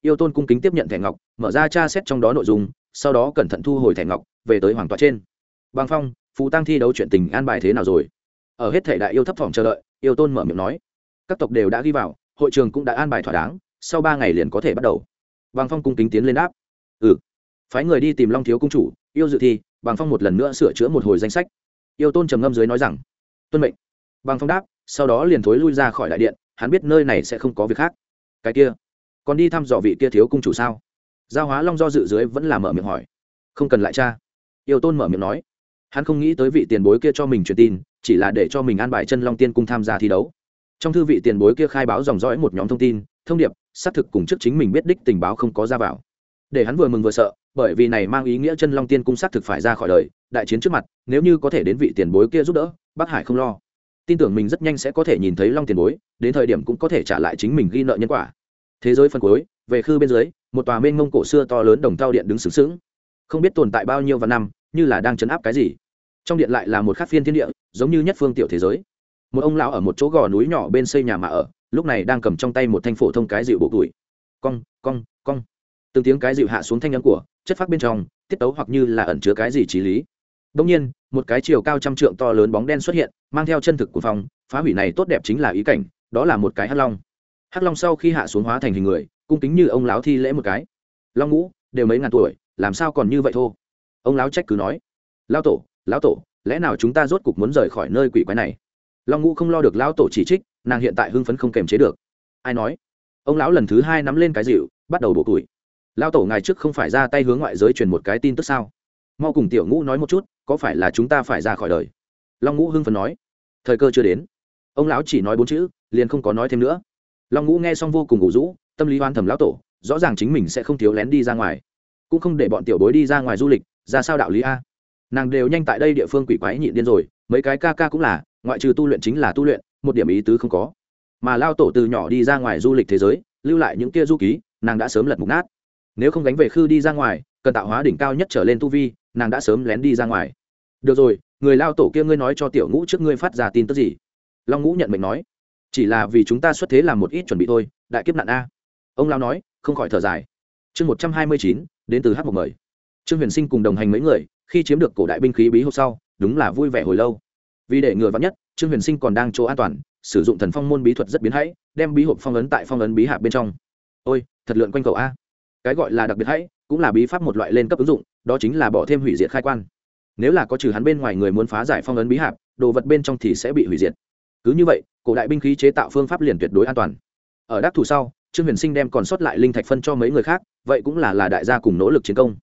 Yêu tôn cung kính tiếp nhận thẻ ngọc, mở ra tra xét trong đó nội dung, sau đó cẩn thận thu hồi thẻ ngọc, về tới hoàng tọa trên. Bằng phong phù tăng thi đấu chuyện tình an bài thế nào rồi? Ở hết thể đại yêu thấp thỏm chờ đợi, yêu tôn mở miệng nói. Các tộc đều đã ghi vào, hội trường cũng đã an bài thỏa đáng, sau ba ngày liền có thể bắt đầu. Bằng phong cung kính tiến lên đáp. Ừ. Phái người đi tìm long thiếu cung chủ, yêu dự thi bằng phong một lần nữa sửa chữa một hồi danh sách. Yêu tôn trầm ngâm dưới nói rằng, tuân mệnh. Bằng phong đáp, sau đó liền thối lui ra khỏi đại điện, hắn biết nơi này sẽ không có việc khác. Cái kia, còn đi thăm dò vị kia thiếu cung chủ sao? Giao hóa long do dự dưới vẫn là mở miệng hỏi. Không cần lại cha yêu tôn mở miệng nói hắn không nghĩ tới vị tiền bối kia cho mình truyền tin, chỉ là để cho mình an bài chân long tiên cung tham gia thi đấu. Trong thư vị tiền bối kia khai báo dòng dõi một nhóm thông tin, thông điệp, xác thực cùng trước chính mình biết đích tình báo không có ra vào. Để hắn vừa mừng vừa sợ, bởi vì này mang ý nghĩa chân long tiên cung xác thực phải ra khỏi đời, đại chiến trước mặt, nếu như có thể đến vị tiền bối kia giúp đỡ bắc hải không lo. Tin tưởng mình rất nhanh sẽ có thể nhìn thấy long tiền bối, đến thời điểm cũng có thể trả lại chính mình ghi nợ nhân quả. Thế giới phân cuối, về khư bên dưới, một tòa mênh mông cổ xưa to lớn đồng thao điện đứng sướng sướng không biết tồn tại bao nhiêu vạn năm, như là đang chấn áp cái gì trong điện lại là một khắc phiên thiên địa, giống như nhất phương tiểu thế giới. Một ông lão ở một chỗ gò núi nhỏ bên xây nhà mà ở, lúc này đang cầm trong tay một thanh phổ thông cái dịu bộ tuổi cong cong cong. Từng tiếng cái dịu hạ xuống thanh âm của, chất phát bên trong, tiết tấu hoặc như là ẩn chứa cái gì trí lý. Đông nhiên, một cái chiều cao trăm trượng to lớn bóng đen xuất hiện, mang theo chân thực của phòng phá hủy này tốt đẹp chính là ý cảnh, đó là một cái hắc long. Hắc long sau khi hạ xuống hóa thành hình người, cung kính như ông lão thi lễ một cái. Long ngũ, đều mấy ngàn tuổi, làm sao còn như vậy thô? Ông lão trách cứ nói. Lao tổ lão tổ, lẽ nào chúng ta rốt cục muốn rời khỏi nơi quỷ quái này? Long ngũ không lo được lão tổ chỉ trích, nàng hiện tại hưng phấn không kềm chế được. Ai nói? Ông lão lần thứ hai nắm lên cái dịu bắt đầu bổ tuổi. Lão tổ ngày trước không phải ra tay hướng ngoại giới truyền một cái tin tức sao? Mau cùng tiểu ngũ nói một chút, có phải là chúng ta phải ra khỏi đời? Long ngũ hưng phấn nói. Thời cơ chưa đến. Ông lão chỉ nói bốn chữ, liền không có nói thêm nữa. Long ngũ nghe xong vô cùng ngủ rũ, tâm lý hoan thầm lão tổ, rõ ràng chính mình sẽ không thiếu lén đi ra ngoài. Cũng không để bọn tiểu bối đi ra ngoài du lịch, ra sao đạo lý a? Nàng đều nhanh tại đây địa phương quỷ quái nhịn điên rồi, mấy cái ca ca cũng là, ngoại trừ tu luyện chính là tu luyện, một điểm ý tứ không có. Mà lao tổ từ nhỏ đi ra ngoài du lịch thế giới, lưu lại những kia du ký, nàng đã sớm lật mục nát. Nếu không đánh về khư đi ra ngoài, cần tạo hóa đỉnh cao nhất trở lên tu vi, nàng đã sớm lén đi ra ngoài. Được rồi, người lao tổ kia ngươi nói cho tiểu ngũ trước ngươi phát ra tin tức gì? Long ngũ nhận mệnh nói. Chỉ là vì chúng ta xuất thế làm một ít chuẩn bị thôi, đại kiếp nạn a. Ông lao nói, không khỏi thở dài. Chương một trăm hai mươi chín, đến từ h một mời. Trương huyền sinh cùng đồng hành mấy người khi chiếm được cổ đại binh khí bí hộp sau, đúng là vui vẻ hồi lâu. Vì để ngừa vắn nhất, trương huyền sinh còn đang chỗ an toàn, sử dụng thần phong môn bí thuật rất biến hãy, đem bí hộp phong ấn tại phong ấn bí hạ bên trong. Ôi, thật lượn quanh cầu a. Cái gọi là đặc biệt hãy, cũng là bí pháp một loại lên cấp ứng dụng, đó chính là bỏ thêm hủy diệt khai quan. Nếu là có trừ hắn bên ngoài người muốn phá giải phong ấn bí hạp, đồ vật bên trong thì sẽ bị hủy diệt. Cứ như vậy, cổ đại binh khí chế tạo phương pháp liền tuyệt đối an toàn. Ở đắc thủ sau, trương huyền sinh đem còn sót lại linh thạch phân cho mấy người khác, vậy cũng là là đại gia cùng nỗ lực chiến công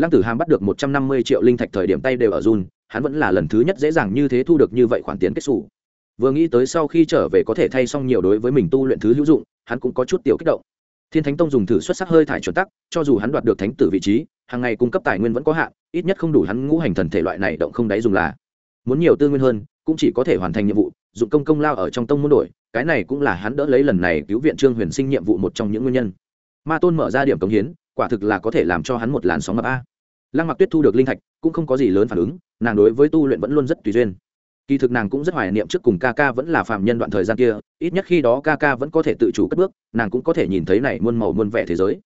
lăng tử hàm bắt được một trăm năm mươi triệu linh thạch thời điểm tay đều ở run, hắn vẫn là lần thứ nhất dễ dàng như thế thu được như vậy khoản tiền kết xù. Vừa nghĩ tới sau khi trở về có thể thay xong nhiều đối với mình tu luyện thứ hữu dụng, hắn cũng có chút tiểu kích động. Thiên thánh tông dùng thử xuất sắc hơi thải chuẩn tắc, cho dù hắn đoạt được thánh tử vị trí, hàng ngày cung cấp tài nguyên vẫn có hạn, ít nhất không đủ hắn ngũ hành thần thể loại này động không đáy dùng là. Muốn nhiều tư nguyên hơn, cũng chỉ có thể hoàn thành nhiệm vụ, dụng công công lao ở trong tông muốn đổi, cái này cũng là hắn đỡ lấy lần này cứu viện trương huyền sinh nhiệm vụ một trong những nguyên nhân. Ma tôn mở ra điểm cống hiến, quả thực là có thể làm cho hắn một làn sóng ngập a lăng mặc tuyết thu được linh thạch, cũng không có gì lớn phản ứng, nàng đối với tu luyện vẫn luôn rất tùy duyên. Kỳ thực nàng cũng rất hoài niệm trước cùng ca ca vẫn là phạm nhân đoạn thời gian kia, ít nhất khi đó ca ca vẫn có thể tự chủ cất bước, nàng cũng có thể nhìn thấy này muôn màu muôn vẻ thế giới.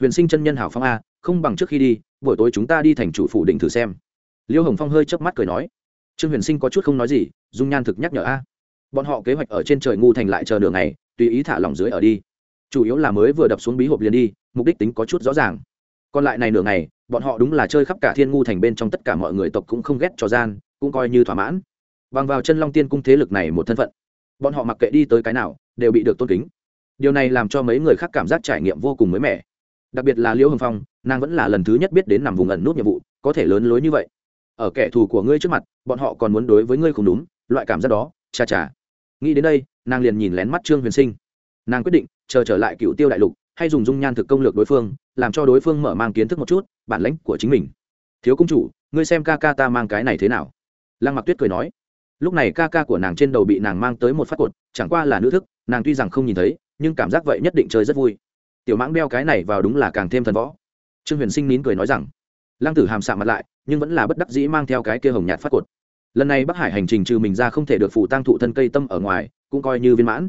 Huyền sinh chân nhân hảo phong a, không bằng trước khi đi, buổi tối chúng ta đi thành chủ phủ định thử xem. Liêu hồng phong hơi chớp mắt cười nói. Trương huyền sinh có chút không nói gì, dung nhan thực nhắc nhở a. Bọn họ kế hoạch ở trên trời ngu thành lại chờ đường này tùy ý thả lỏng dưới ở đi. Chủ yếu là mới vừa đập xuống bí hộp liền đi, mục đích tính có chút rõ ràng. Còn lại này nửa ngày bọn họ đúng là chơi khắp cả thiên ngu thành bên trong tất cả mọi người tộc cũng không ghét cho gian, cũng coi như thỏa mãn. Bằng vào chân long tiên cung thế lực này một thân phận, bọn họ mặc kệ đi tới cái nào, đều bị được tôn kính. Điều này làm cho mấy người khác cảm giác trải nghiệm vô cùng mới mẻ. Đặc biệt là liễu hồng phong, nàng vẫn là lần thứ nhất biết đến nằm vùng ẩn nút nhiệm vụ, có thể lớn lối như vậy. Ở kẻ thù của ngươi trước mặt, bọn họ còn muốn đối với ngươi không đúng, loại cảm giác đó, cha chà nghĩ đến đây, nàng liền nhìn lén mắt trương huyền sinh. Nàng quyết định, chờ trở lại cựu tiêu đại lục, hay dùng dung nhan thực công lược đối phương, làm cho đối phương mở mang kiến thức một chút bản lãnh của chính mình. Thiếu công chủ, ngươi xem ca ca ta mang cái này thế nào? Lăng mặc tuyết cười nói. Lúc này ca ca của nàng trên đầu bị nàng mang tới một phát cột, chẳng qua là nữ thức, nàng tuy rằng không nhìn thấy, nhưng cảm giác vậy nhất định chơi rất vui. Tiểu mãng đeo cái này vào đúng là càng thêm thần võ. Trương huyền sinh nín cười nói rằng, lăng tử hàm sạm mặt lại, nhưng vẫn là bất đắc dĩ mang theo cái kia hồng nhạt phát cột. Lần này bắc hải hành trình trừ mình ra không thể được phụ tăng thụ thân cây tâm ở ngoài, cũng coi như viên mãn.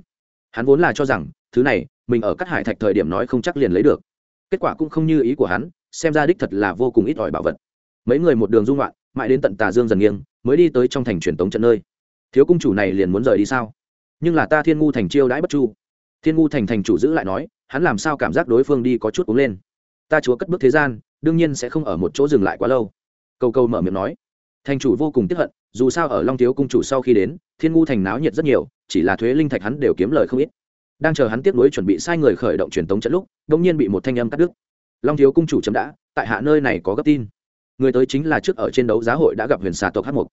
Hắn vốn là cho rằng, thứ này, mình ở các hải thạch thời điểm nói không chắc liền lấy được. Kết quả cũng không như ý của hắn xem ra đích thật là vô cùng ít ỏi bảo vật. Mấy người một đường dung loạn, mãi đến tận tà dương dần nghiêng, mới đi tới trong thành truyền tống trận nơi. Thiếu cung chủ này liền muốn rời đi sao? Nhưng là ta thiên ngu thành chiêu đãi bất chu. Thiên ngu thành thành chủ giữ lại nói, hắn làm sao cảm giác đối phương đi có chút uống lên? Ta chúa cất bước thế gian, đương nhiên sẽ không ở một chỗ dừng lại quá lâu. Câu câu mở miệng nói. Thành chủ vô cùng tiếp hận, dù sao ở long thiếu cung chủ sau khi đến, thiên ngu thành náo nhiệt rất nhiều, chỉ là thuế linh thạch hắn đều kiếm lời không ít. Đang chờ hắn tiếp nối chuẩn bị sai người khởi động truyền tống trận lúc đông nhiên bị một thanh âm cắt đứt long thiếu cung chủ chấm đã, tại hạ nơi này có gấp tin. Người tới chính là trước ở trên đấu giá hội đã gặp huyền xà tộc hát mục